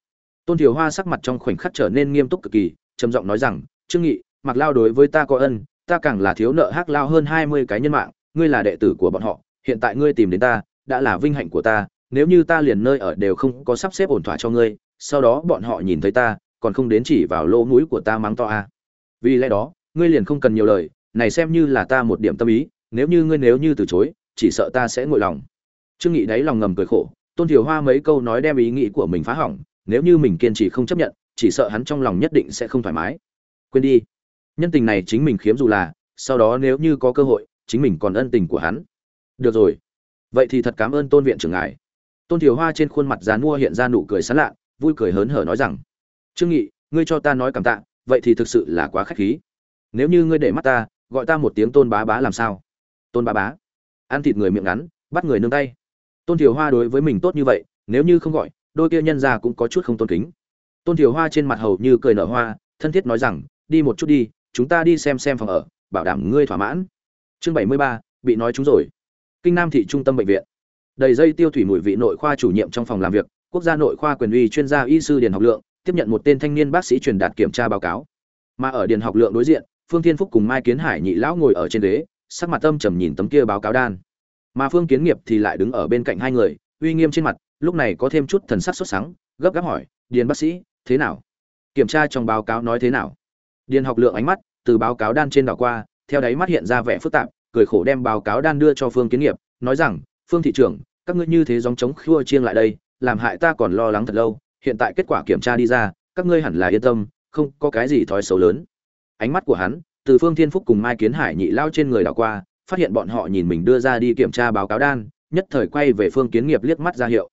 tôn thiều hoa sắc mặt trong khoảnh khắc trở nên nghiêm túc cực kỳ, trầm giọng nói rằng, trương nghị mặc lao đối với ta có ân, ta càng là thiếu nợ hắc lao hơn hai mươi cái nhân mạng, ngươi là đệ tử của bọn họ, hiện tại ngươi tìm đến ta, đã là vinh hạnh của ta, nếu như ta liền nơi ở đều không có sắp xếp ổn thỏa cho ngươi, sau đó bọn họ nhìn thấy ta, còn không đến chỉ vào lỗ mũi của ta mắng to à. vì lẽ đó, ngươi liền không cần nhiều lời, này xem như là ta một điểm tâm ý, nếu như ngươi nếu như từ chối, chỉ sợ ta sẽ nguội lòng trương nghị đáy lòng ngầm cười khổ tôn thiều hoa mấy câu nói đem ý nghĩ của mình phá hỏng, nếu như mình kiên trì không chấp nhận, chỉ sợ hắn trong lòng nhất định sẽ không thoải mái. Quên đi. Nhân tình này chính mình khiếm dù là, sau đó nếu như có cơ hội, chính mình còn ân tình của hắn. Được rồi. Vậy thì thật cảm ơn tôn viện trưởng ngài. Tôn thiều hoa trên khuôn mặt dán mua hiện ra nụ cười sán lạ, vui cười hớn hở nói rằng, trương nghị, ngươi cho ta nói cảm tạ, vậy thì thực sự là quá khách khí. Nếu như ngươi để mắt ta, gọi ta một tiếng tôn bá bá làm sao? Tôn bá bá. Ăn thịt người miệng ngắn, bắt người nương tay tôn thiều hoa đối với mình tốt như vậy, nếu như không gọi, đôi kia nhân ra cũng có chút không tôn kính. Tôn thiều hoa trên mặt hầu như cười nở hoa, thân thiết nói rằng, đi một chút đi, chúng ta đi xem xem phòng ở, bảo đảm ngươi thỏa mãn. Chương bảy mươi ba, bị nói chúng rồi. Kinh nam thị trung tâm bệnh viện. Đầy dây tiêu thủy mùi vị nội khoa chủ nhiệm trong phòng làm việc, quốc gia nội khoa quyền uy chuyên gia y sư điền học lượng, tiếp nhận một tên thanh niên bác sĩ truyền đạt kiểm tra báo cáo. Mà ở điền học lượng đối diện, phương thiên phúc cùng mai kiến hải nhị lão ngồi ở trên ghế, sắc mặt âm trầm nhìn tấm kia báo cáo đan mà phương kiến nghiệp thì lại đứng ở bên cạnh hai người, uy nghiêm trên mặt, lúc này có thêm chút thần sắc sốt sáng gấp gáp hỏi, điền bác sĩ, thế nào? Kiểm tra trong báo cáo nói thế nào? Điền học lượng ánh mắt từ báo cáo đan trên đảo qua, theo đáy mắt hiện ra vẻ phức tạp, cười khổ đem báo cáo đan đưa cho phương kiến nghiệp, nói rằng, phương thị trưởng, các ngươi như thế dòng chống khua chiêng lại đây, làm hại ta còn lo lắng thật lâu, hiện tại kết quả kiểm tra đi ra, các ngươi hẳn là yên tâm, không có cái gì thói xấu lớn. Ánh mắt của hắn từ phương thiên phúc cùng mai kiến hải nhị lao trên người đảo qua phát hiện bọn họ nhìn mình đưa ra đi kiểm tra báo cáo đan, nhất thời quay về phương kiến nghiệp liếc mắt ra hiệu.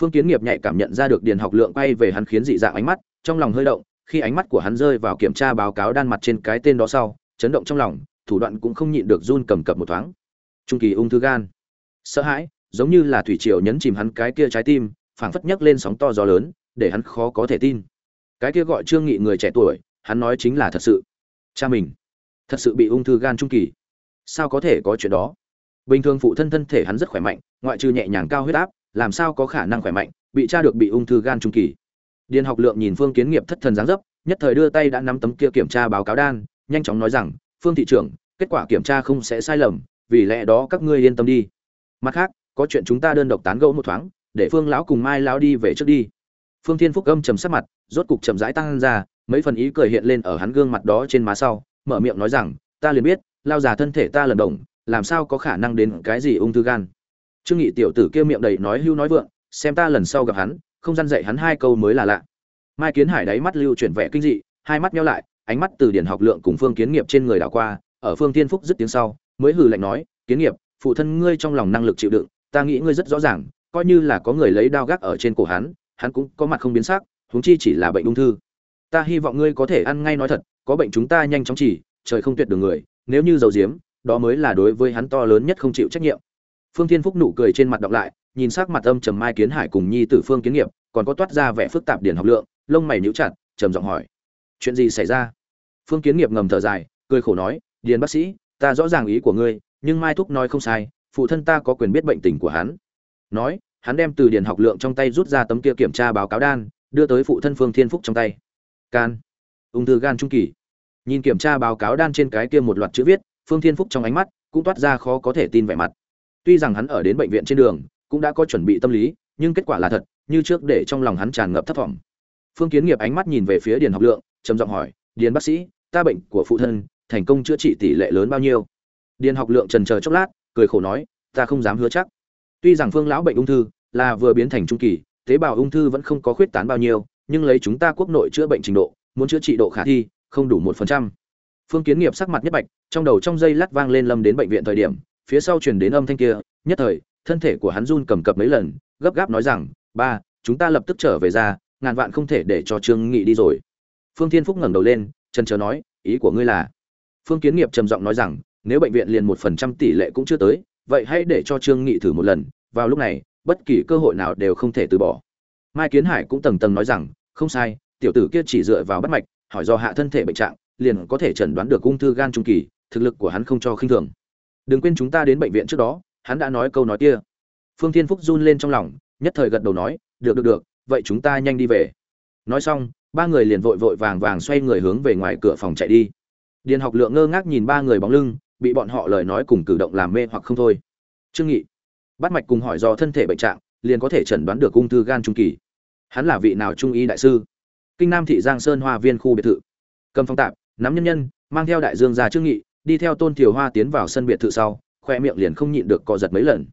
Phương kiến nghiệp nhạy cảm nhận ra được điền học lượng quay về hắn khiến dị dạng ánh mắt, trong lòng hơi động, khi ánh mắt của hắn rơi vào kiểm tra báo cáo đan mặt trên cái tên đó sau, chấn động trong lòng, thủ đoạn cũng không nhịn được run cầm cập một thoáng. Trung kỳ ung thư gan. Sợ hãi, giống như là thủy triều nhấn chìm hắn cái kia trái tim, phảng phất nhấc lên sóng to gió lớn, để hắn khó có thể tin. Cái kia gọi trương nghị người trẻ tuổi, hắn nói chính là thật sự. Cha mình, thật sự bị ung thư gan trung kỳ sao có thể có chuyện đó? Bình thường phụ thân thân thể hắn rất khỏe mạnh, ngoại trừ nhẹ nhàng cao huyết áp, làm sao có khả năng khỏe mạnh, bị cha được bị ung thư gan trung kỳ. Điền học lượng nhìn phương kiến nghiệp thất thần giáng dấp, nhất thời đưa tay đã nắm tấm kia kiểm tra báo cáo đan, nhanh chóng nói rằng, phương thị trưởng, kết quả kiểm tra không sẽ sai lầm, vì lẽ đó các ngươi yên tâm đi. Mặt khác, có chuyện chúng ta đơn độc tán gẫu một thoáng, để phương lão cùng mai lão đi về trước đi. Phương thiên phúc âm trầm sắc mặt, rốt cục chậm rãi tăng ra, mấy phần ý cười hiện lên ở hắn gương mặt đó trên má sau, mở miệng nói rằng, ta liền biết lao già thân thể ta lần đồng làm sao có khả năng đến cái gì ung thư gan? Trương nghị tiểu tử kia miệng đầy nói hưu nói vượng, xem ta lần sau gặp hắn, không dăn dạy hắn hai câu mới là lạ. Mai kiến hải đáy mắt lưu chuyển vẻ kinh dị, hai mắt nheo lại, ánh mắt từ điển học lượng cùng phương kiến nghiệp trên người đảo qua, ở phương thiên phúc dứt tiếng sau, mới hừ lạnh nói, kiến nghiệp, phụ thân ngươi trong lòng năng lực chịu đựng, ta nghĩ ngươi rất rõ ràng, coi như là có người lấy đao gác ở trên cổ hắn hắn cũng có mặt không biến sắc, huống chi chỉ là bệnh ung thư. Ta hy vọng ngươi có thể ăn ngay nói thật, có bệnh chúng ta nhanh chóng chỉ, trời không tuyệt đường người nếu như dầu diếm, đó mới là đối với hắn to lớn nhất không chịu trách nhiệm. Phương thiên phúc nụ cười trên mặt đọc lại, nhìn sắc mặt âm trầm mai kiến hải cùng nhi tử phương kiến nghiệp, còn có toát ra vẻ phức tạp điển học lượng, lông mày nhíu chặt, trầm giọng hỏi, chuyện gì xảy ra? Phương kiến nghiệp ngầm thở dài, cười khổ nói, điền bác sĩ, ta rõ ràng ý của ngươi, nhưng mai thúc nói không sai, phụ thân ta có quyền biết bệnh tình của hắn. Nói, hắn đem từ điền học lượng trong tay rút ra tấm kia kiểm tra báo cáo đan, đưa tới phụ thân phương thiên phúc trong tay. Can. Ung thư gan trung kỳ nhìn kiểm tra báo cáo đan trên cái kia một loạt chữ viết, phương thiên phúc trong ánh mắt cũng toát ra khó có thể tin vẻ mặt. Tuy rằng hắn ở đến bệnh viện trên đường, cũng đã có chuẩn bị tâm lý, nhưng kết quả là thật, như trước để trong lòng hắn tràn ngập thất vọng. Phương kiến nghiệp ánh mắt nhìn về phía điền học lượng, trầm giọng hỏi, điền bác sĩ, ta bệnh của phụ thân, thành công chữa trị tỷ lệ lớn bao nhiêu? Điền học lượng trần chờ chốc lát, cười khổ nói, ta không dám hứa chắc. Tuy rằng phương lão bệnh ung thư là vừa biến thành trung kỳ, tế bào ung thư vẫn không có khuyết tán bao nhiêu, nhưng lấy chúng ta quốc nội chữa bệnh trình độ, muốn chữa trị độ khả thi không đủ một phần trăm. Phương kiến nghiệp sắc mặt nhất bạch, trong đầu trong dây lát vang lên lâm đến bệnh viện thời điểm, phía sau truyền đến âm thanh kia, nhất thời, thân thể của hắn run cầm cập mấy lần, gấp gáp nói rằng, ba, chúng ta lập tức trở về ra, ngàn vạn không thể để cho trương nghị đi rồi. Phương thiên phúc ngẩng đầu lên chân chờ nói, ý của ngươi là? Phương kiến nghiệp trầm giọng nói rằng, nếu bệnh viện liền một phần trăm tỷ lệ cũng chưa tới, vậy hãy để cho trương nghị thử một lần, vào lúc này, bất kỳ cơ hội nào đều không thể từ bỏ. Mai kiến hải cũng tầng tầng nói rằng, không sai, tiểu tử kia chỉ dựa vào bắt mạch hỏi do hạ thân thể bệnh trạng, liền có thể chẩn đoán được ung thư gan trung kỳ, thực lực của hắn không cho khinh thường. Đừng quên chúng ta đến bệnh viện trước đó, hắn đã nói câu nói kia. Phương thiên phúc run lên trong lòng, nhất thời gật đầu nói, được được được, vậy chúng ta nhanh đi về. Nói xong, ba người liền vội vội vàng vàng xoay người hướng về ngoài cửa phòng chạy đi. Điền học lượng ngơ ngác nhìn ba người bóng lưng, bị bọn họ lời nói cùng cử động làm mê hoặc không thôi. Trương nghị bắt mạch cùng hỏi do thân thể bệnh trạng, liền có thể chẩn đoán được ung thư gan trung kỳ. Hắn là vị nào trung y đại sư? Kinh nam thị giang sơn hoa viên khu biệt thự. Cầm phong tạp, nắm nhân nhân, mang theo đại dương ra trương nghị, đi theo tôn thiều hoa tiến vào sân biệt thự sau, khoe miệng liền không nhịn được cọ giật mấy lần.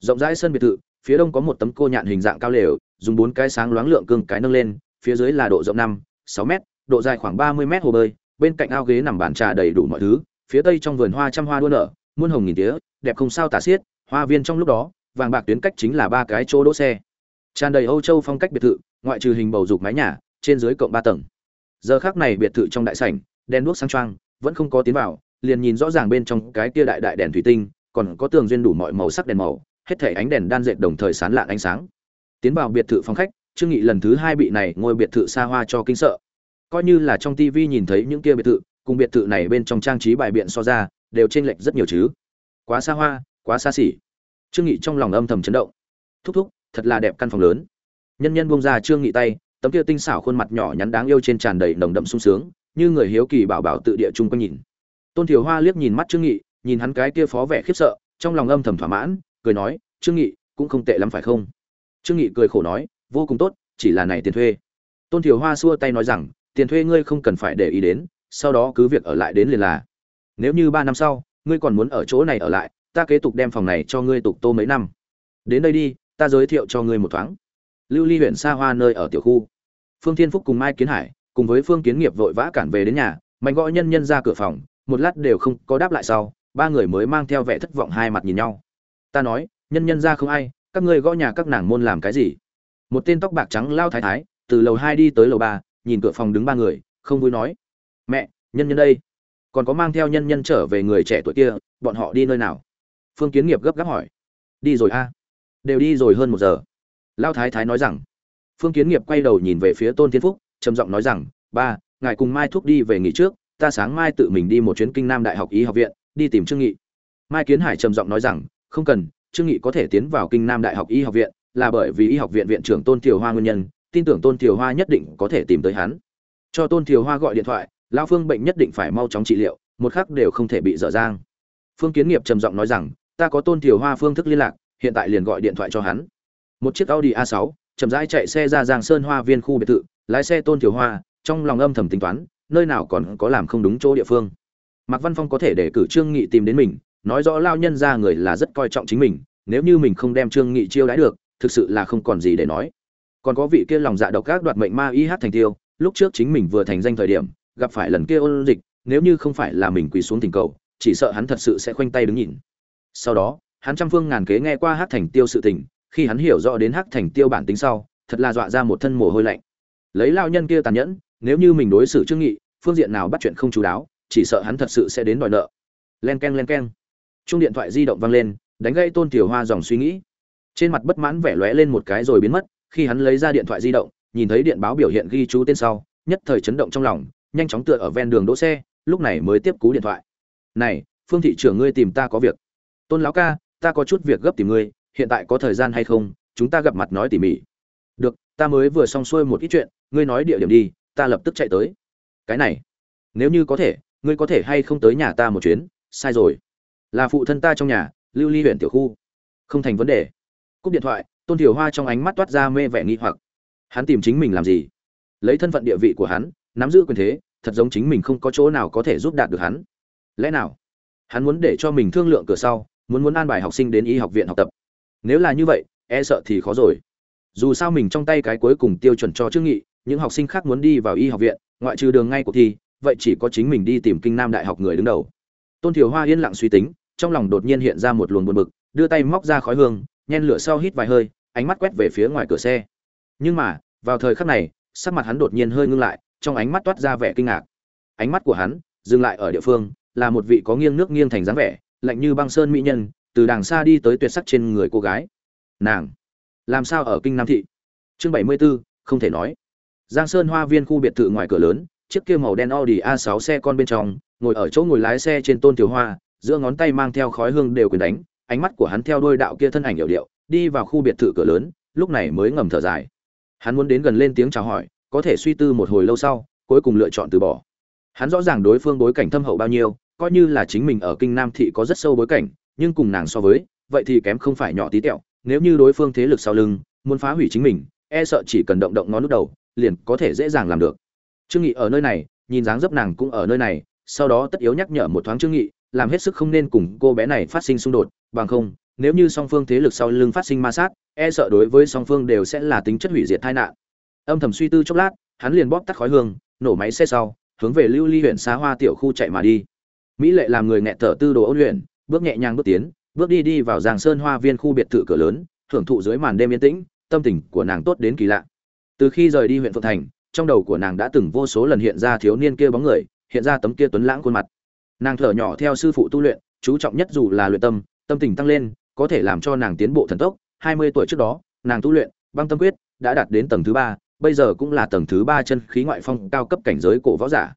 Rộng rãi sân biệt thự, phía đông có một tấm cô nhạn hình dạng cao lều, dùng bốn cái sáng loáng lượng cương cái nâng lên, phía dưới là độ rộng năm, sáu mét, độ dài khoảng ba mươi mét hồ bơi, bên cạnh ao ghế nằm bàn trà đầy đủ mọi thứ, phía tây trong vườn hoa trăm hoa đua nở, muôn hồng nghìn tía, đẹp không sao tả xiết, hoa viên trong lúc đó, vàng bạc tuyến cách chính là ba cái chỗ đỗ xe. Tràn đầy âu châu phong cách biệt thự, ngoại trừ hình bầu dục mái nhà trên dưới cộng ba tầng. Giờ khác này biệt thự trong đại sảnh, đèn đuốc sang trang vẫn không có tiến vào, liền nhìn rõ ràng bên trong cái kia đại đại đèn thủy tinh, còn có tường duyên đủ mọi màu sắc đèn màu, hết thể ánh đèn đan dệt đồng thời sán lạn ánh sáng. Tiến vào biệt thự phòng khách, trương nghị lần thứ hai bị này ngôi biệt thự xa hoa cho kinh sợ. Coi như là trong tivi nhìn thấy những kia biệt thự, cùng biệt thự này bên trong trang trí bài biện so ra, đều trên lệch rất nhiều chứ. Quá xa hoa, quá xa xỉ. Trương nghị trong lòng âm thầm chấn động. Thúc thúc, thật là đẹp căn phòng lớn. Nhân nhân buông ra trương nghị tay tấm kia tinh xảo khuôn mặt nhỏ nhắn đáng yêu trên tràn đầy nồng đậm sung sướng, như người hiếu kỳ bảo bảo tự địa chung quanh nhìn. Tôn thiều hoa liếc nhìn mắt trương nghị, nhìn hắn cái kia phó vẻ khiếp sợ, trong lòng âm thầm thỏa mãn, cười nói, trương nghị, cũng không tệ lắm phải không? Trương nghị cười khổ nói, vô cùng tốt, chỉ là này tiền thuê. Tôn thiều hoa xua tay nói rằng, tiền thuê ngươi không cần phải để ý đến, sau đó cứ việc ở lại đến liền là. Nếu như ba năm sau, ngươi còn muốn ở chỗ này ở lại, ta kế tục đem phòng này cho ngươi tục tô mấy năm. Đến đây đi, ta giới thiệu cho ngươi một thoáng. Lưu ly huyện xa hoa nơi ở tiểu khu phương thiên phúc cùng mai kiến hải, cùng với phương kiến nghiệp vội vã cản về đến nhà mạnh gõ nhân nhân ra cửa phòng, một lát đều không có đáp lại sau, ba người mới mang theo vẻ thất vọng hai mặt nhìn nhau. Ta nói, nhân nhân ra không ai, các ngươi gõ nhà các nàng môn làm cái gì? Một tên tóc bạc trắng lao thái thái, từ lầu hai đi tới lầu ba, nhìn cửa phòng đứng ba người, không vui nói. Mẹ, nhân nhân đây. Còn có mang theo nhân nhân trở về người trẻ tuổi kia, bọn họ đi nơi nào? Phương kiến nghiệp gấp gáp hỏi. Đi rồi a. Đều đi rồi hơn một giờ. Lao thái thái nói rằng phương kiến nghiệp quay đầu nhìn về phía tôn thiên phúc, trầm giọng nói rằng, ba, ngài cùng mai thuốc đi về nghỉ trước, ta sáng mai tự mình đi một chuyến kinh nam đại học y học viện, đi tìm trương nghị. Mai kiến hải trầm giọng nói rằng, không cần, trương nghị có thể tiến vào kinh nam đại học y học viện, là bởi vì y học viện viện trưởng tôn thiều hoa nguyên nhân, tin tưởng tôn thiều hoa nhất định có thể tìm tới hắn. Cho tôn thiều hoa gọi điện thoại, lão phương bệnh nhất định phải mau chóng trị liệu, một khắc đều không thể bị dở dang. Phương kiến nghiệp trầm giọng nói rằng, ta có tôn thiều hoa phương thức liên lạc, hiện tại liền gọi điện thoại cho hắn. Một chiếc audi a 6 chậm rãi chạy xe ra giang sơn hoa viên khu biệt thự, lái xe tôn Tiểu hoa, trong lòng âm thầm tính toán, nơi nào còn có làm không đúng chỗ địa phương. Mạc văn phong có thể để cử trương nghị tìm đến mình, nói rõ lao nhân ra người là rất coi trọng chính mình, nếu như mình không đem trương nghị chiêu đãi được, thực sự là không còn gì để nói. Còn có vị kia lòng dạ độc ác đoạt mệnh ma y hát thành tiêu, lúc trước chính mình vừa thành danh thời điểm, gặp phải lần kia ôn dịch, nếu như không phải là mình quỳ xuống tình cầu, chỉ sợ hắn thật sự sẽ khoanh tay đứng nhìn. Sau đó, hắn trăm phương ngàn kế nghe qua hát thành tiêu sự tình khi hắn hiểu rõ đến hắc thành tiêu bản tính sau, thật là dọa ra một thân mồ hôi lạnh. Lấy lao nhân kia tàn nhẫn, nếu như mình đối xử trương nghị, phương diện nào bắt chuyện không chú đáo, chỉ sợ hắn thật sự sẽ đến đòi nợ. Len keng len keng. Chung điện thoại di động vang lên, đánh gây tôn tiểu hoa dòng suy nghĩ. Trên mặt bất mãn vẻ lóe lên một cái rồi biến mất, khi hắn lấy ra điện thoại di động, nhìn thấy điện báo biểu hiện ghi chú tên sau, nhất thời chấn động trong lòng, nhanh chóng tựa ở ven đường đỗ xe, lúc này mới tiếp cú điện thoại. Này, phương thị trưởng ngươi tìm ta có việc. Tôn lão ca, ta có chút việc gấp tìm ngươi hiện tại có thời gian hay không, chúng ta gặp mặt nói tỉ mỉ. Được, ta mới vừa xong xuôi một ít chuyện, ngươi nói địa điểm đi, ta lập tức chạy tới. Cái này, nếu như có thể, ngươi có thể hay không tới nhà ta một chuyến? Sai rồi. Là phụ thân ta trong nhà, lưu ly huyện tiểu khu. Không thành vấn đề. Cúp điện thoại, tôn thiểu hoa trong ánh mắt toát ra mê vẻ nghi hoặc. Hắn tìm chính mình làm gì? Lấy thân phận địa vị của hắn, nắm giữ quyền thế, thật giống chính mình không có chỗ nào có thể giúp đạt được hắn. Lẽ nào, hắn muốn để cho mình thương lượng cửa sau, muốn muốn an bài học sinh đến y học viện học tập? Nếu là như vậy e sợ thì khó rồi. Dù sao mình trong tay cái cuối cùng tiêu chuẩn cho trương nghị, những học sinh khác muốn đi vào y học viện, ngoại trừ đường ngay cuộc thi, vậy chỉ có chính mình đi tìm kinh nam đại học người đứng đầu. Tôn thiều hoa yên lặng suy tính, trong lòng đột nhiên hiện ra một luồng buồn bực, đưa tay móc ra khói hương, nhen lửa sau hít vài hơi, ánh mắt quét về phía ngoài cửa xe. Nhưng mà, vào thời khắc này, sắc mặt hắn đột nhiên hơi ngưng lại, trong ánh mắt toát ra vẻ kinh ngạc. Ánh mắt của hắn, dừng lại ở địa phương, là một vị có nghiêng nước nghiêng thành dáng vẻ, lạnh như băng sơn mỹ nhân từ đàng xa đi tới tuyệt sắc trên người cô gái. Nàng làm sao ở kinh nam thị? Chương bảy mươi 74, không thể nói. Giang sơn hoa viên khu biệt thự ngoài cửa lớn chiếc kia màu đen audi a 6 xe con bên trong ngồi ở chỗ ngồi lái xe trên tôn tiểu hoa giữa ngón tay mang theo khói hương đều quyền đánh ánh mắt của hắn theo đôi đạo kia thân ảnh hiệu điệu đi vào khu biệt thự cửa lớn lúc này mới ngầm thở dài. Hắn muốn đến gần lên tiếng chào hỏi có thể suy tư một hồi lâu sau cuối cùng lựa chọn từ bỏ. Hắn rõ ràng đối phương bối cảnh thâm hậu bao nhiêu coi như là chính mình ở kinh nam thị có rất sâu bối cảnh nhưng cùng nàng so với, vậy thì kém không phải nhỏ tí tẹo, nếu như đối phương thế lực sau lưng, muốn phá hủy chính mình e sợ chỉ cần động động ngón nút đầu, liền có thể dễ dàng làm được. Trương nghị ở nơi này, nhìn dáng dấp nàng cũng ở nơi này, sau đó tất yếu nhắc nhở một thoáng trương nghị, làm hết sức không nên cùng cô bé này phát sinh xung đột, bằng không, nếu như song phương thế lực sau lưng phát sinh ma sát e sợ đối với song phương đều sẽ là tính chất hủy diệt tai nạn. Âm thầm suy tư chốc lát, hắn liền bóp tắt khói hương, nổ máy xe sau, hướng về lưu ly huyện xá hoa tiểu khu chạy mà đi. Mỹ lệ làm người nghẹt thở tư đồ ôn luyện bước nhẹ nhàng bước tiến, bước đi đi vào giang sơn hoa viên khu biệt thự cửa lớn, thưởng thụ dưới màn đêm yên tĩnh, tâm tình của nàng tốt đến kỳ lạ. Từ khi rời đi huyện phượng thành, trong đầu của nàng đã từng vô số lần hiện ra thiếu niên kia bóng người, hiện ra tấm kia tuấn lãng khuôn mặt. Nàng thở nhỏ theo sư phụ tu luyện, chú trọng nhất dù là luyện tâm tâm tình tăng lên, có thể làm cho nàng tiến bộ thần tốc. Hai mươi tuổi trước đó, nàng tu luyện, băng tâm quyết, đã đạt đến tầng thứ ba, bây giờ cũng là tầng thứ ba chân khí ngoại phong cao cấp cảnh giới cổ võ giả.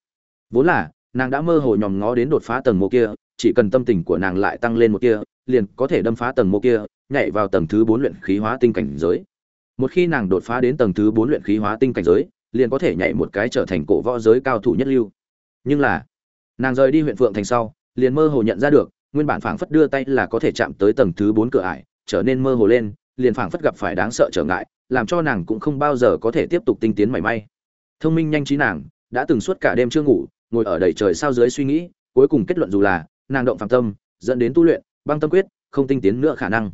Vốn là, nàng đã mơ hồ nhòm ngó đến đột phá tầng mộ kia chỉ cần tâm tình của nàng lại tăng lên một kia liền có thể đâm phá tầng mộ kia, nhảy vào tầng thứ bốn luyện khí hóa tinh cảnh giới. Một khi nàng đột phá đến tầng thứ bốn luyện khí hóa tinh cảnh giới, liền có thể nhảy một cái trở thành cổ võ giới cao thủ nhất lưu. Nhưng là, nàng rời đi huyện phượng thành sau, liền mơ hồ nhận ra được, nguyên bản phảng phất đưa tay là có thể chạm tới tầng thứ bốn cửa ải, trở nên mơ hồ lên, liền phảng phất gặp phải đáng sợ trở ngại, làm cho nàng cũng không bao giờ có thể tiếp tục tinh tiến mảy may. Thông minh nhanh trí nàng, đã từng suốt cả đêm chưa ngủ, ngồi ở đầy trời sao dưới suy nghĩ, cuối cùng kết luận dù là nàng động phạm tâm, dẫn đến tu luyện, băng tâm quyết, không tinh tiến nữa khả năng.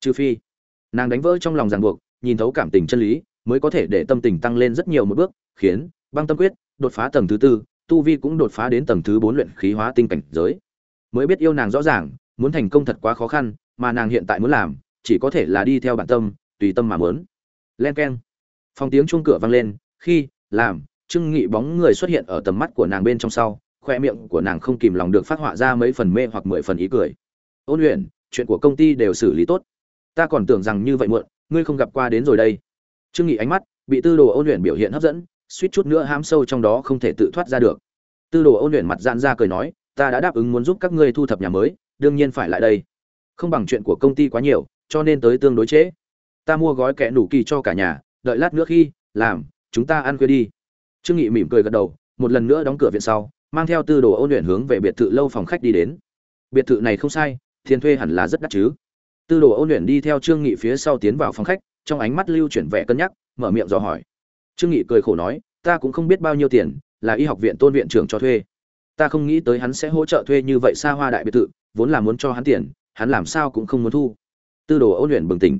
Trừ phi, nàng đánh vỡ trong lòng ràng buộc, nhìn thấu cảm tình chân lý, mới có thể để tâm tình tăng lên rất nhiều một bước, khiến băng tâm quyết đột phá tầng thứ tư, tu vi cũng đột phá đến tầng thứ bốn luyện khí hóa tinh cảnh giới. Mới biết yêu nàng rõ ràng, muốn thành công thật quá khó khăn, mà nàng hiện tại muốn làm, chỉ có thể là đi theo bản tâm, tùy tâm mà muốn. Len keng. Phòng tiếng chuông cửa vang lên, khi, làm trưng nghị bóng người xuất hiện ở tầm mắt của nàng bên trong sau khoe miệng của nàng không kìm lòng được phát họa ra mấy phần mê hoặc mười phần ý cười. Ôn luyện chuyện của công ty đều xử lý tốt. Ta còn tưởng rằng như vậy muộn, ngươi không gặp qua đến rồi đây. Trương nghị ánh mắt bị tư đồ ôn luyện biểu hiện hấp dẫn, suýt chút nữa hám sâu trong đó không thể tự thoát ra được. Tư đồ ôn luyện mặt giãn ra cười nói, ta đã đáp ứng muốn giúp các ngươi thu thập nhà mới, đương nhiên phải lại đây. Không bằng chuyện của công ty quá nhiều, cho nên tới tương đối chế. ta mua gói kẹ đủ kỳ cho cả nhà, đợi lát nữa khi làm, chúng ta ăn khuya đi. Trương nghị mỉm cười gật đầu, một lần nữa đóng cửa viện sau mang theo tư đồ ôn luyện hướng về biệt thự lâu phòng khách đi đến. Biệt thự này không sai tiền thuê hẳn là rất đắt chứ. Tư đồ ôn luyện đi theo trương nghị phía sau tiến vào phòng khách, trong ánh mắt lưu chuyển vẻ cân nhắc, mở miệng dò hỏi. Trương nghị cười khổ nói, ta cũng không biết bao nhiêu tiền, là y học viện tôn viện trưởng cho thuê. Ta không nghĩ tới hắn sẽ hỗ trợ thuê như vậy xa hoa đại biệt thự, vốn là muốn cho hắn tiền, hắn làm sao cũng không muốn thu. Tư đồ ôn luyện bừng tỉnh.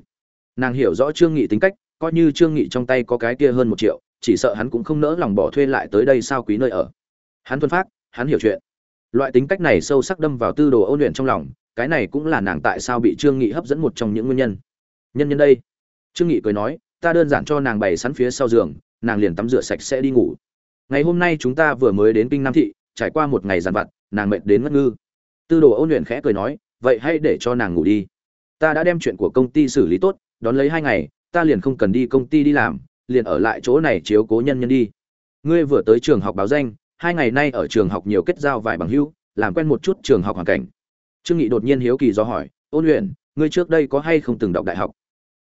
Nàng hiểu rõ trương nghị tính cách, coi như trương nghị trong tay có cái kia hơn một triệu, chỉ sợ hắn cũng không nỡ lòng bỏ thuê lại tới đây sao quý nơi ở hắn thuần phát, hắn hiểu chuyện. Loại tính cách này sâu sắc đâm vào tư đồ ôn luyện trong lòng, cái này cũng là nàng tại sao bị trương nghị hấp dẫn một trong những nguyên nhân. Nhân nhân đây. Trương nghị cười nói, ta đơn giản cho nàng bày sẵn phía sau giường, nàng liền tắm rửa sạch sẽ đi ngủ. Ngày hôm nay chúng ta vừa mới đến kinh nam thị, trải qua một ngày dằn vặt, nàng mệt đến ngất ngư. Tư đồ ôn luyện khẽ cười nói, vậy hãy để cho nàng ngủ đi. Ta đã đem chuyện của công ty xử lý tốt, đón lấy hai ngày, ta liền không cần đi công ty đi làm, liền ở lại chỗ này chiếu cố nhân nhân đi. Ngươi vừa tới trường học báo danh hai ngày nay ở trường học nhiều kết giao vài bằng hữu, làm quen một chút trường học hoàn cảnh. Trương nghị đột nhiên hiếu kỳ do hỏi, ôn luyện ngươi trước đây có hay không từng đọc đại học?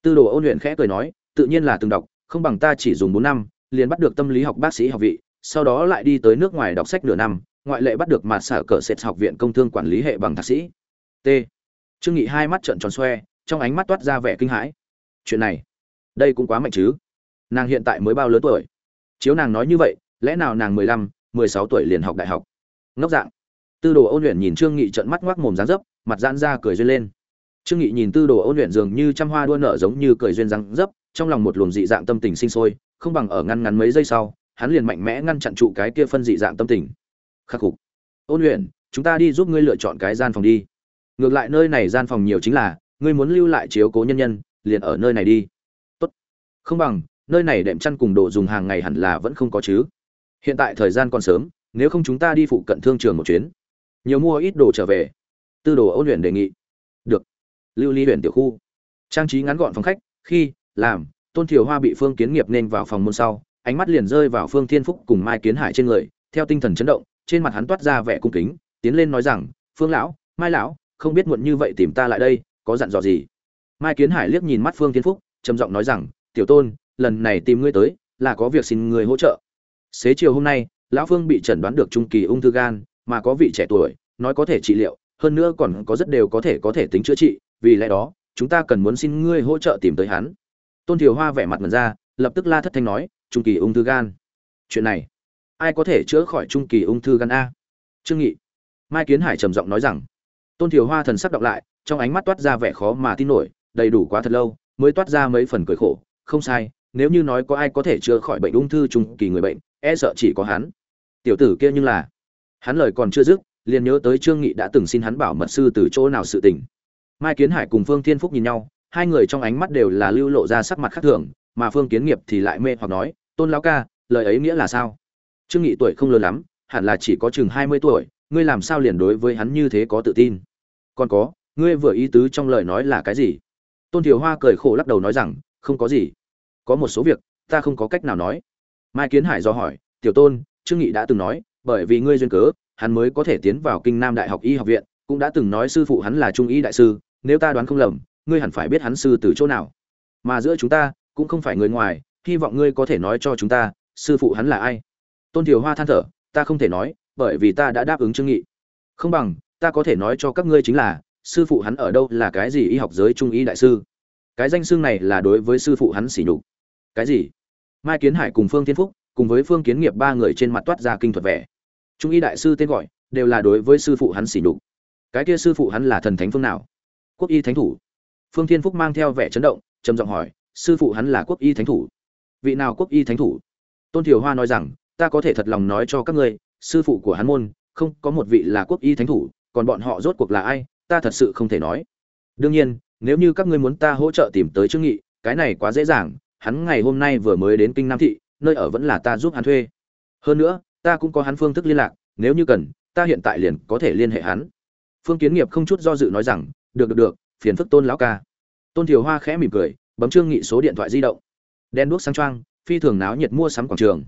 Tư đồ ôn luyện khẽ cười nói, tự nhiên là từng đọc, không bằng ta chỉ dùng bốn năm, liền bắt được tâm lý học bác sĩ học vị, sau đó lại đi tới nước ngoài đọc sách nửa năm, ngoại lệ bắt được mặt sở cỡ sệt học viện công thương quản lý hệ bằng thạc sĩ. T. Trương nghị hai mắt trợn tròn xoe, trong ánh mắt toát ra vẻ kinh hãi. Chuyện này, đây cũng quá mạnh chứ. Nàng hiện tại mới bao lớn tuổi? Chiếu nàng nói như vậy, lẽ nào nàng mười lăm mười sáu tuổi liền học đại học. Ngốc dạng. Tư đồ ôn luyện nhìn trương nghị trợn mắt ngoác mồm dáng dấp, mặt giãn ra cười duyên lên. Trương nghị nhìn tư đồ ôn luyện dường như trăm hoa đua nở giống như cười duyên răng dấp, trong lòng một luồng dị dạng tâm tình sinh sôi, không bằng ở ngăn ngắn mấy giây sau, hắn liền mạnh mẽ ngăn chặn trụ cái kia phân dị dạng tâm tình. Khắc phục. Ôn luyện, chúng ta đi giúp ngươi lựa chọn cái gian phòng đi. Ngược lại nơi này gian phòng nhiều chính là, ngươi muốn lưu lại chiếu cố nhân nhân, liền ở nơi này đi. Tốt. Không bằng, nơi này đệm chăn cùng đồ dùng hàng ngày hẳn là vẫn không có chứ hiện tại thời gian còn sớm, nếu không chúng ta đi phụ cận thương trường một chuyến. Nhiều mua ít đồ trở về. Tư đồ ôn luyện đề nghị. Được. Lưu ly huyện tiểu khu. Trang trí ngắn gọn phòng khách, khi, làm, tôn Thiều hoa bị phương kiến nghiệp nên vào phòng môn sau, ánh mắt liền rơi vào phương thiên phúc cùng mai kiến hải trên người, theo tinh thần chấn động, trên mặt hắn toát ra vẻ cung kính, tiến lên nói rằng, phương lão, mai lão, không biết muộn như vậy tìm ta lại đây, có dặn dò gì? Mai kiến hải liếc nhìn mắt phương thiên phúc, trầm giọng nói rằng, tiểu tôn, lần này tìm ngươi tới, là có việc xin người hỗ trợ xế chiều hôm nay, lão phương bị chẩn đoán được trung kỳ ung thư gan, mà có vị trẻ tuổi, nói có thể trị liệu, hơn nữa còn có rất đều có thể có thể tính chữa trị, vì lẽ đó, chúng ta cần muốn xin ngươi hỗ trợ tìm tới hắn. Tôn thiều hoa vẻ mặt mẩn ra, lập tức la thất thanh nói, trung kỳ ung thư gan? Chuyện này, ai có thể chữa khỏi trung kỳ ung thư gan a? Trương nghị. Mai kiến hải trầm giọng nói rằng, tôn thiều hoa thần sắc đọc lại, trong ánh mắt toát ra vẻ khó mà tin nổi, đầy đủ quá thật lâu, mới toát ra mấy phần cười khổ, không sai nếu như nói có ai có thể chữa khỏi bệnh ung thư trung kỳ người bệnh e sợ chỉ có hắn. Tiểu tử kia nhưng là, hắn lời còn chưa dứt, liền nhớ tới trương nghị đã từng xin hắn bảo mật sư từ chỗ nào sự tình. Mai kiến hải cùng phương thiên phúc nhìn nhau, hai người trong ánh mắt đều là lưu lộ ra sắc mặt khác thường, mà phương kiến nghiệp thì lại mê hoặc nói, tôn lão ca, lời ấy nghĩa là sao? Trương nghị tuổi không lớn lắm, hẳn là chỉ có chừng hai mươi tuổi, ngươi làm sao liền đối với hắn như thế có tự tin? Còn có, ngươi vừa ý tứ trong lời nói là cái gì? Tôn thiều hoa cười khổ lắc đầu nói rằng, không có gì có một số việc, ta không có cách nào nói. Mai kiến hải do hỏi, tiểu tôn, trương nghị đã từng nói, bởi vì ngươi duyên cớ, hắn mới có thể tiến vào kinh nam đại học y học viện, cũng đã từng nói sư phụ hắn là trung y đại sư, nếu ta đoán không lầm, ngươi hẳn phải biết hắn sư từ chỗ nào. Mà giữa chúng ta, cũng không phải người ngoài, hy vọng ngươi có thể nói cho chúng ta, sư phụ hắn là ai. Tôn thiều hoa than thở, ta không thể nói, bởi vì ta đã đáp ứng trương nghị. Không bằng, ta có thể nói cho các ngươi chính là, sư phụ hắn ở đâu là cái gì y học giới trung y đại sư? Cái danh xưng này là đối với sư phụ hắn sỉ nhục cái gì? Mai kiến hải cùng phương thiên phúc, cùng với phương kiến nghiệp ba người trên mặt toát ra kinh thuật vẻ. Trung y đại sư tên gọi, đều là đối với sư phụ hắn sỉ nhục. Cái kia sư phụ hắn là thần thánh phương nào? Quốc y thánh thủ. Phương thiên phúc mang theo vẻ chấn động, trầm giọng hỏi, sư phụ hắn là quốc y thánh thủ? Vị nào quốc y thánh thủ? Tôn thiều hoa nói rằng, ta có thể thật lòng nói cho các ngươi, sư phụ của hắn môn, không có một vị là quốc y thánh thủ, còn bọn họ rốt cuộc là ai, ta thật sự không thể nói. Đương nhiên, nếu như các ngươi muốn ta hỗ trợ tìm tới trương nghị, cái này quá dễ dàng hắn ngày hôm nay vừa mới đến kinh nam thị nơi ở vẫn là ta giúp hắn thuê. Hơn nữa ta cũng có hắn phương thức liên lạc nếu như cần ta hiện tại liền có thể liên hệ hắn. Phương kiến nghiệp không chút do dự nói rằng được được được phiền phức tôn lão ca. Tôn thiều hoa khẽ mỉm cười bấm trương nghị số điện thoại di động. Đen đuốc sáng trang, phi thường náo nhiệt mua sắm quảng trường.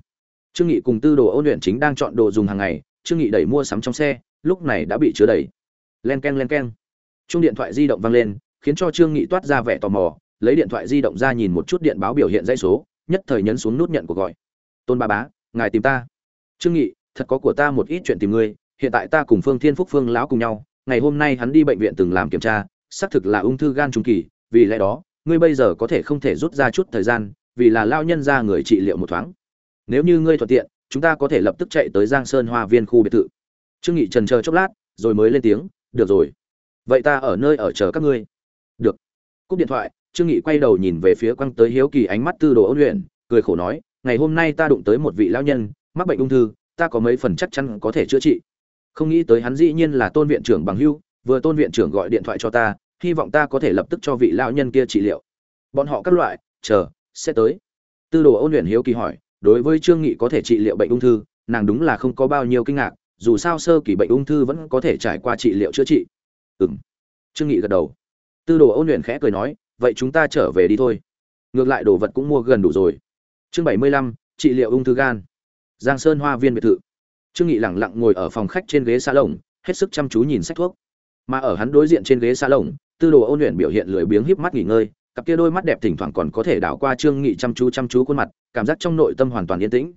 Trương nghị cùng tư đồ ôn luyện chính đang chọn đồ dùng hàng ngày trương nghị đẩy mua sắm trong xe lúc này đã bị chứa đầy. Len ken len ken chung điện thoại di động vang lên khiến cho trương nghị toát ra vẻ tò mò lấy điện thoại di động ra nhìn một chút điện báo biểu hiện dãy số, nhất thời nhấn xuống nút nhận cuộc gọi. Tôn ba bá, ngài tìm ta. Trương nghị, thật có của ta một ít chuyện tìm ngươi, hiện tại ta cùng phương thiên phúc phương lão cùng nhau, ngày hôm nay hắn đi bệnh viện từng làm kiểm tra, xác thực là ung thư gan trung kỳ, vì lẽ đó, ngươi bây giờ có thể không thể rút ra chút thời gian, vì là lao nhân ra người trị liệu một thoáng. Nếu như ngươi thuận tiện, chúng ta có thể lập tức chạy tới giang sơn hoa viên khu biệt thự. Trương nghị trần chờ chốc lát, rồi mới lên tiếng, được rồi. Vậy ta ở nơi ở chờ các ngươi. Được. Cúp điện thoại trương nghị quay đầu nhìn về phía quăng tới hiếu kỳ ánh mắt tư đồ ôn luyện, cười khổ nói, ngày hôm nay ta đụng tới một vị lão nhân, mắc bệnh ung thư, ta có mấy phần chắc chắn có thể chữa trị. Không nghĩ tới hắn dĩ nhiên là tôn viện trưởng bằng hưu, vừa tôn viện trưởng gọi điện thoại cho ta, hy vọng ta có thể lập tức cho vị lão nhân kia trị liệu. Bọn họ các loại, chờ, sẽ tới. Tư đồ ôn luyện hiếu kỳ hỏi, đối với trương nghị có thể trị liệu bệnh ung thư, nàng đúng là không có bao nhiêu kinh ngạc, dù sao sơ kỳ bệnh ung thư vẫn có thể trải qua trị liệu chữa trị. Ừm. Trương nghị gật đầu. Tư đồ ôn luyện khẽ cười nói vậy chúng ta trở về đi thôi. Ngược lại đồ vật cũng mua gần đủ rồi. Chương bảy mươi lăm, trị liệu ung thư gan. Giang sơn hoa viên biệt thự. Trương nghị lẳng lặng ngồi ở phòng khách trên ghế xa lồng, hết sức chăm chú nhìn sách thuốc. Mà ở hắn đối diện trên ghế xa lồng, tư đồ ôn luyện biểu hiện lười biếng híp mắt nghỉ ngơi, cặp kia đôi mắt đẹp thỉnh thoảng còn có thể đảo qua trương nghị chăm chú chăm chú khuôn mặt, cảm giác trong nội tâm hoàn toàn yên tĩnh.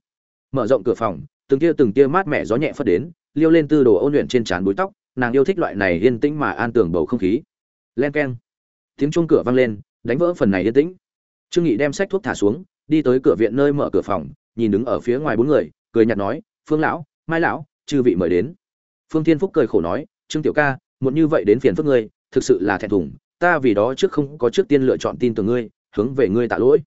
Mở rộng cửa phòng, từng tia từng tia mát mẻ gió nhẹ phất đến, liêu lên tư đồ ôn luyện trên trán búi tóc, nàng yêu thích loại này yên tĩnh mà an tường bầu không khí. Len keng tiếng chuông cửa vang lên, đánh vỡ phần này yên tĩnh. Trương nghị đem sách thuốc thả xuống, đi tới cửa viện nơi mở cửa phòng, nhìn đứng ở phía ngoài bốn người, cười nhạt nói, phương lão, mai lão, chư vị mời đến. Phương thiên phúc cười khổ nói, trương tiểu ca, muốn như vậy đến phiền phức ngươi, thực sự là thẹn thùng, ta vì đó trước không có trước tiên lựa chọn tin từ ngươi, hướng về ngươi tạ lỗi.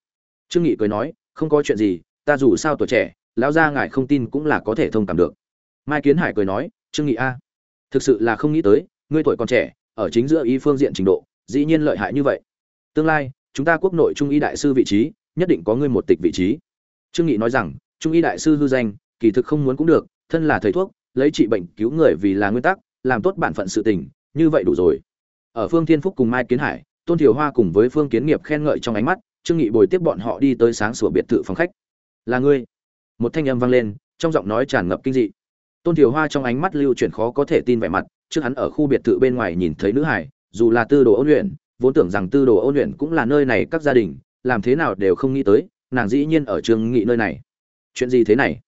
Trương nghị cười nói, không có chuyện gì, ta dù sao tuổi trẻ, lão gia ngài không tin cũng là có thể thông cảm được. Mai kiến hải cười nói, trương nghị a, thực sự là không nghĩ tới, ngươi tuổi còn trẻ, ở chính giữa y phương diện trình độ dĩ nhiên lợi hại như vậy. Tương lai, chúng ta quốc nội trung y đại sư vị trí, nhất định có ngươi một tịch vị trí. Trương nghị nói rằng, trung y đại sư hư danh, kỳ thực không muốn cũng được, thân là thầy thuốc, lấy trị bệnh cứu người vì là nguyên tắc, làm tốt bản phận sự tình, như vậy đủ rồi. Ở phương thiên phúc cùng mai kiến hải, tôn thiều hoa cùng với phương kiến nghiệp khen ngợi trong ánh mắt, trương nghị bồi tiếp bọn họ đi tới sáng sủa biệt thự phòng khách. Là ngươi? Một thanh âm vang lên, trong giọng nói tràn ngập kinh dị. Tôn thiều hoa trong ánh mắt lưu chuyển khó có thể tin vẻ mặt, trước hắn ở khu biệt thự bên ngoài nhìn thấy nữ hải dù là tư đồ ôn luyện, vốn tưởng rằng tư đồ ôn luyện cũng là nơi này các gia đình, làm thế nào đều không nghĩ tới, nàng dĩ nhiên ở trương nghị nơi này. Chuyện gì thế này?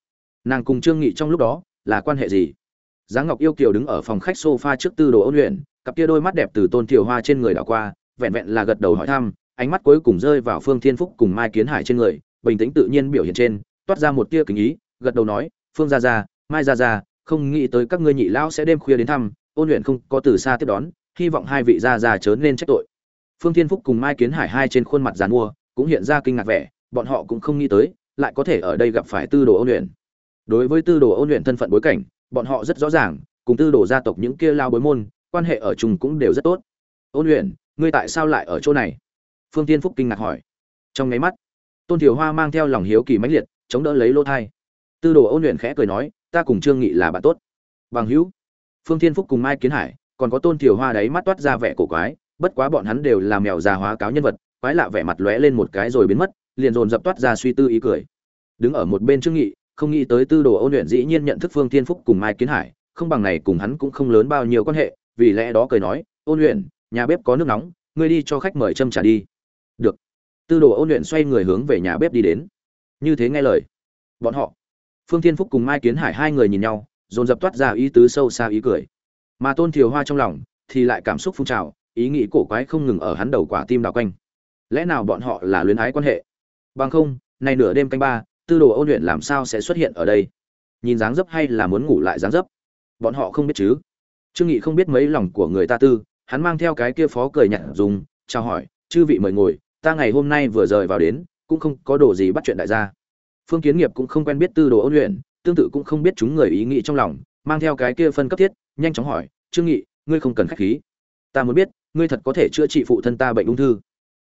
Nàng cùng trương nghị trong lúc đó, là quan hệ gì? Giáng ngọc yêu kiều đứng ở phòng khách sofa trước tư đồ ôn luyện, cặp kia đôi mắt đẹp từ tôn thiều hoa trên người đảo qua, vẹn vẹn là gật đầu hỏi thăm, ánh mắt cuối cùng rơi vào phương thiên phúc cùng mai kiến hải trên người, bình tĩnh tự nhiên biểu hiện trên, toát ra một tia kính ý, gật đầu nói, phương gia gia, mai gia gia, không nghĩ tới các ngươi nhị lão sẽ đêm khuya đến thăm, ôn luyện không có từ xa tiếp đón hy vọng hai vị gia gia chớ nên trách tội. Phương thiên phúc cùng mai kiến hải hai trên khuôn mặt giàn mua, cũng hiện ra kinh ngạc vẻ, bọn họ cũng không nghĩ tới, lại có thể ở đây gặp phải tư đồ ôn luyện. Đối với tư đồ ôn luyện thân phận bối cảnh, bọn họ rất rõ ràng, cùng tư đồ gia tộc những kia lao bối môn, quan hệ ở chung cũng đều rất tốt. Ôn luyện, ngươi tại sao lại ở chỗ này? Phương Thiên phúc kinh ngạc hỏi. Trong ngáy mắt, tôn Thiều hoa mang theo lòng hiếu kỳ mãnh liệt, chống đỡ lấy lô thai. Tư đồ ôn luyện khẽ cười nói, ta cùng trương nghị là bạn tốt. Bằng hữu. Phương Thiên phúc cùng mai kiến hải còn có tôn thiểu hoa đấy mắt toát ra vẻ cổ quái, bất quá bọn hắn đều là mèo già hóa cáo nhân vật, quái lạ vẻ mặt lóe lên một cái rồi biến mất, liền dồn dập toát ra suy tư ý cười. Đứng ở một bên trương nghị, không nghĩ tới tư đồ ôn luyện dĩ nhiên nhận thức phương tiên phúc cùng mai kiến hải, không bằng này cùng hắn cũng không lớn bao nhiêu quan hệ, vì lẽ đó cười nói, ôn luyện, nhà bếp có nước nóng, ngươi đi cho khách mời châm trả đi. Được. Tư đồ ôn luyện xoay người hướng về nhà bếp đi đến. Như thế nghe lời, bọn họ, phương thiên phúc cùng mai kiến hải hai người nhìn nhau, dồn dập toát ra ý tứ sâu xa ý cười mà tôn thiều hoa trong lòng thì lại cảm xúc phun trào, ý nghĩ cổ quái không ngừng ở hắn đầu quả tim đào quanh. Lẽ nào bọn họ là luyến ái quan hệ? Bằng không này nửa đêm canh ba, tư đồ ôn luyện làm sao sẽ xuất hiện ở đây? Nhìn dáng dấp hay là muốn ngủ lại dáng dấp? Bọn họ không biết chứ. Trương nghị không biết mấy lòng của người ta tư, hắn mang theo cái kia phó cười nhạt dùng, chào hỏi, chư vị mời ngồi, ta ngày hôm nay vừa rời vào đến, cũng không có đồ gì bắt chuyện đại gia. Phương kiến nghiệp cũng không quen biết tư đồ ôn luyện, tương tự cũng không biết chúng người ý nghĩ trong lòng mang theo cái kia phân cấp thiết, nhanh chóng hỏi, trương nghị, ngươi không cần khách khí. Ta muốn biết, ngươi thật có thể chữa trị phụ thân ta bệnh ung thư.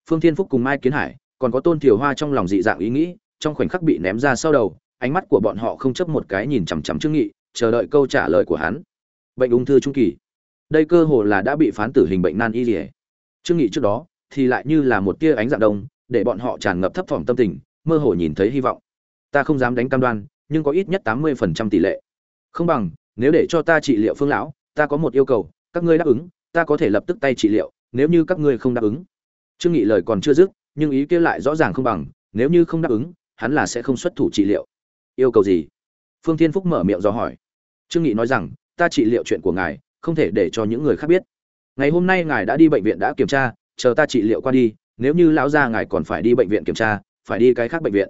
Phương thiên phúc cùng mai kiến hải còn có tôn thiều hoa trong lòng dị dạng ý nghĩ, trong khoảnh khắc bị ném ra sau đầu, ánh mắt của bọn họ không chấp một cái nhìn chằm chằm trương nghị, chờ đợi câu trả lời của hắn. Bệnh ung thư trung kỳ. Đây cơ hồ là đã bị phán tử hình bệnh nan y liệt. Trương nghị trước đó thì lại như là một tia ánh dạng đông, để bọn họ tràn ngập thấp thỏm tâm tình, mơ hồ nhìn thấy hy vọng. Ta không dám đánh cam đoan, nhưng có ít nhất tám mươi phần trăm tỷ lệ. Không bằng nếu để cho ta trị liệu phương lão, ta có một yêu cầu, các ngươi đáp ứng, ta có thể lập tức tay trị liệu, nếu như các ngươi không đáp ứng. Trương nghị lời còn chưa dứt, nhưng ý kia lại rõ ràng không bằng, nếu như không đáp ứng, hắn là sẽ không xuất thủ trị liệu. Yêu cầu gì? Phương thiên phúc mở miệng do hỏi. Trương nghị nói rằng, ta trị liệu chuyện của ngài, không thể để cho những người khác biết. Ngày hôm nay ngài đã đi bệnh viện đã kiểm tra, chờ ta trị liệu qua đi, nếu như lão gia ngài còn phải đi bệnh viện kiểm tra, phải đi cái khác bệnh viện.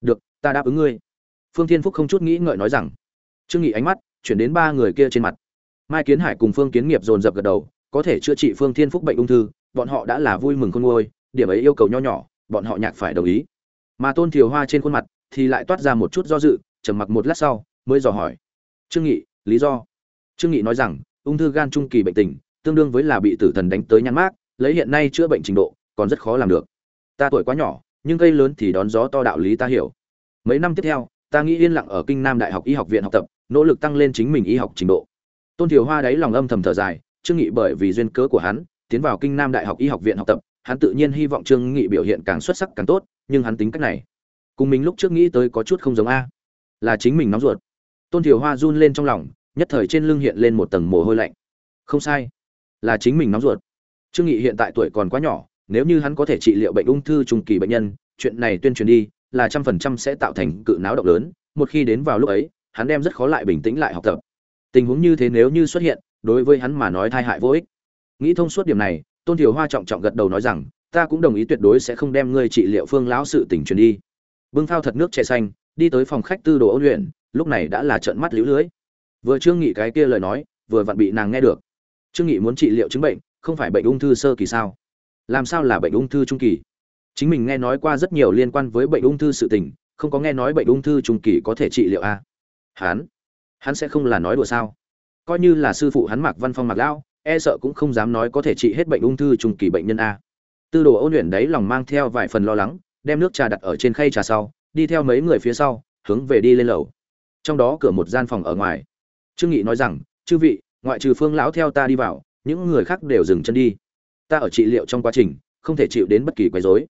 Được, ta đáp ứng ngươi. Phương thiên phúc không chút nghĩ ngợi nói rằng. Trương nghị ánh mắt chuyển đến ba người kia trên mặt. Mai kiến hải cùng phương kiến nghiệp dồn dập gật đầu, có thể chữa trị phương thiên phúc bệnh ung thư, bọn họ đã là vui mừng khôn nguôi, điểm ấy yêu cầu nho nhỏ, bọn họ nhạc phải đồng ý. Mà tôn thiều hoa trên khuôn mặt thì lại toát ra một chút do dự, trầm mặc một lát sau, mới dò hỏi. Trương nghị, lý do? Trương nghị nói rằng, ung thư gan trung kỳ bệnh tình, tương đương với là bị tử thần đánh tới nhăn mát lấy hiện nay chữa bệnh trình độ, còn rất khó làm được. Ta tuổi quá nhỏ, nhưng cây lớn thì đón gió to đạo lý ta hiểu. Mấy năm tiếp theo, ta nghĩ yên lặng ở kinh nam đại học y học viện học tập nỗ lực tăng lên chính mình y học trình độ. Tôn thiều hoa đáy lòng âm thầm thở dài, trương nghị bởi vì duyên cớ của hắn, tiến vào kinh nam đại học y học viện học tập, hắn tự nhiên hy vọng trương nghị biểu hiện càng xuất sắc càng tốt, nhưng hắn tính cách này, cùng mình lúc trước nghĩ tới có chút không giống a. Là chính mình nóng ruột. Tôn thiều hoa run lên trong lòng, nhất thời trên lưng hiện lên một tầng mồ hôi lạnh. Không sai, là chính mình nóng ruột. Trương nghị hiện tại tuổi còn quá nhỏ, nếu như hắn có thể trị liệu bệnh ung thư trung kỳ bệnh nhân, chuyện này tuyên truyền đi, là trăm phần trăm sẽ tạo thành cự náo động lớn, một khi đến vào lúc ấy hắn đem rất khó lại bình tĩnh lại học tập. Tình huống như thế nếu như xuất hiện, đối với hắn mà nói thai hại vô ích. Nghĩ thông suốt điểm này, tôn thiểu hoa trọng trọng gật đầu nói rằng, ta cũng đồng ý tuyệt đối sẽ không đem ngươi trị liệu phương lão sự tình truyền đi. Bưng phao thật nước chè xanh, đi tới phòng khách tư đồ ôn luyện, lúc này đã là trợn mắt liễu lưới. Vừa trương nghị cái kia lời nói, vừa vặn bị nàng nghe được. Trương nghị muốn trị liệu chứng bệnh, không phải bệnh ung thư sơ kỳ sao? Làm sao là bệnh ung thư trung kỳ? Chính mình nghe nói qua rất nhiều liên quan với bệnh ung thư sự tình, không có nghe nói bệnh ung thư trung kỳ có thể trị liệu a à? Hắn hắn sẽ không là nói đùa sao? Coi như là sư phụ hắn mặc văn phong mặc lão e sợ cũng không dám nói có thể trị hết bệnh ung thư trung kỳ bệnh nhân a. Tư đồ ôn luyện đấy lòng mang theo vài phần lo lắng, đem nước trà đặt ở trên khay trà sau, đi theo mấy người phía sau, hướng về đi lên lầu. Trong đó cửa một gian phòng ở ngoài. Trương nghị nói rằng, chư vị, ngoại trừ phương lão theo ta đi vào, những người khác đều dừng chân đi. Ta ở trị liệu trong quá trình, không thể chịu đến bất kỳ quấy rối.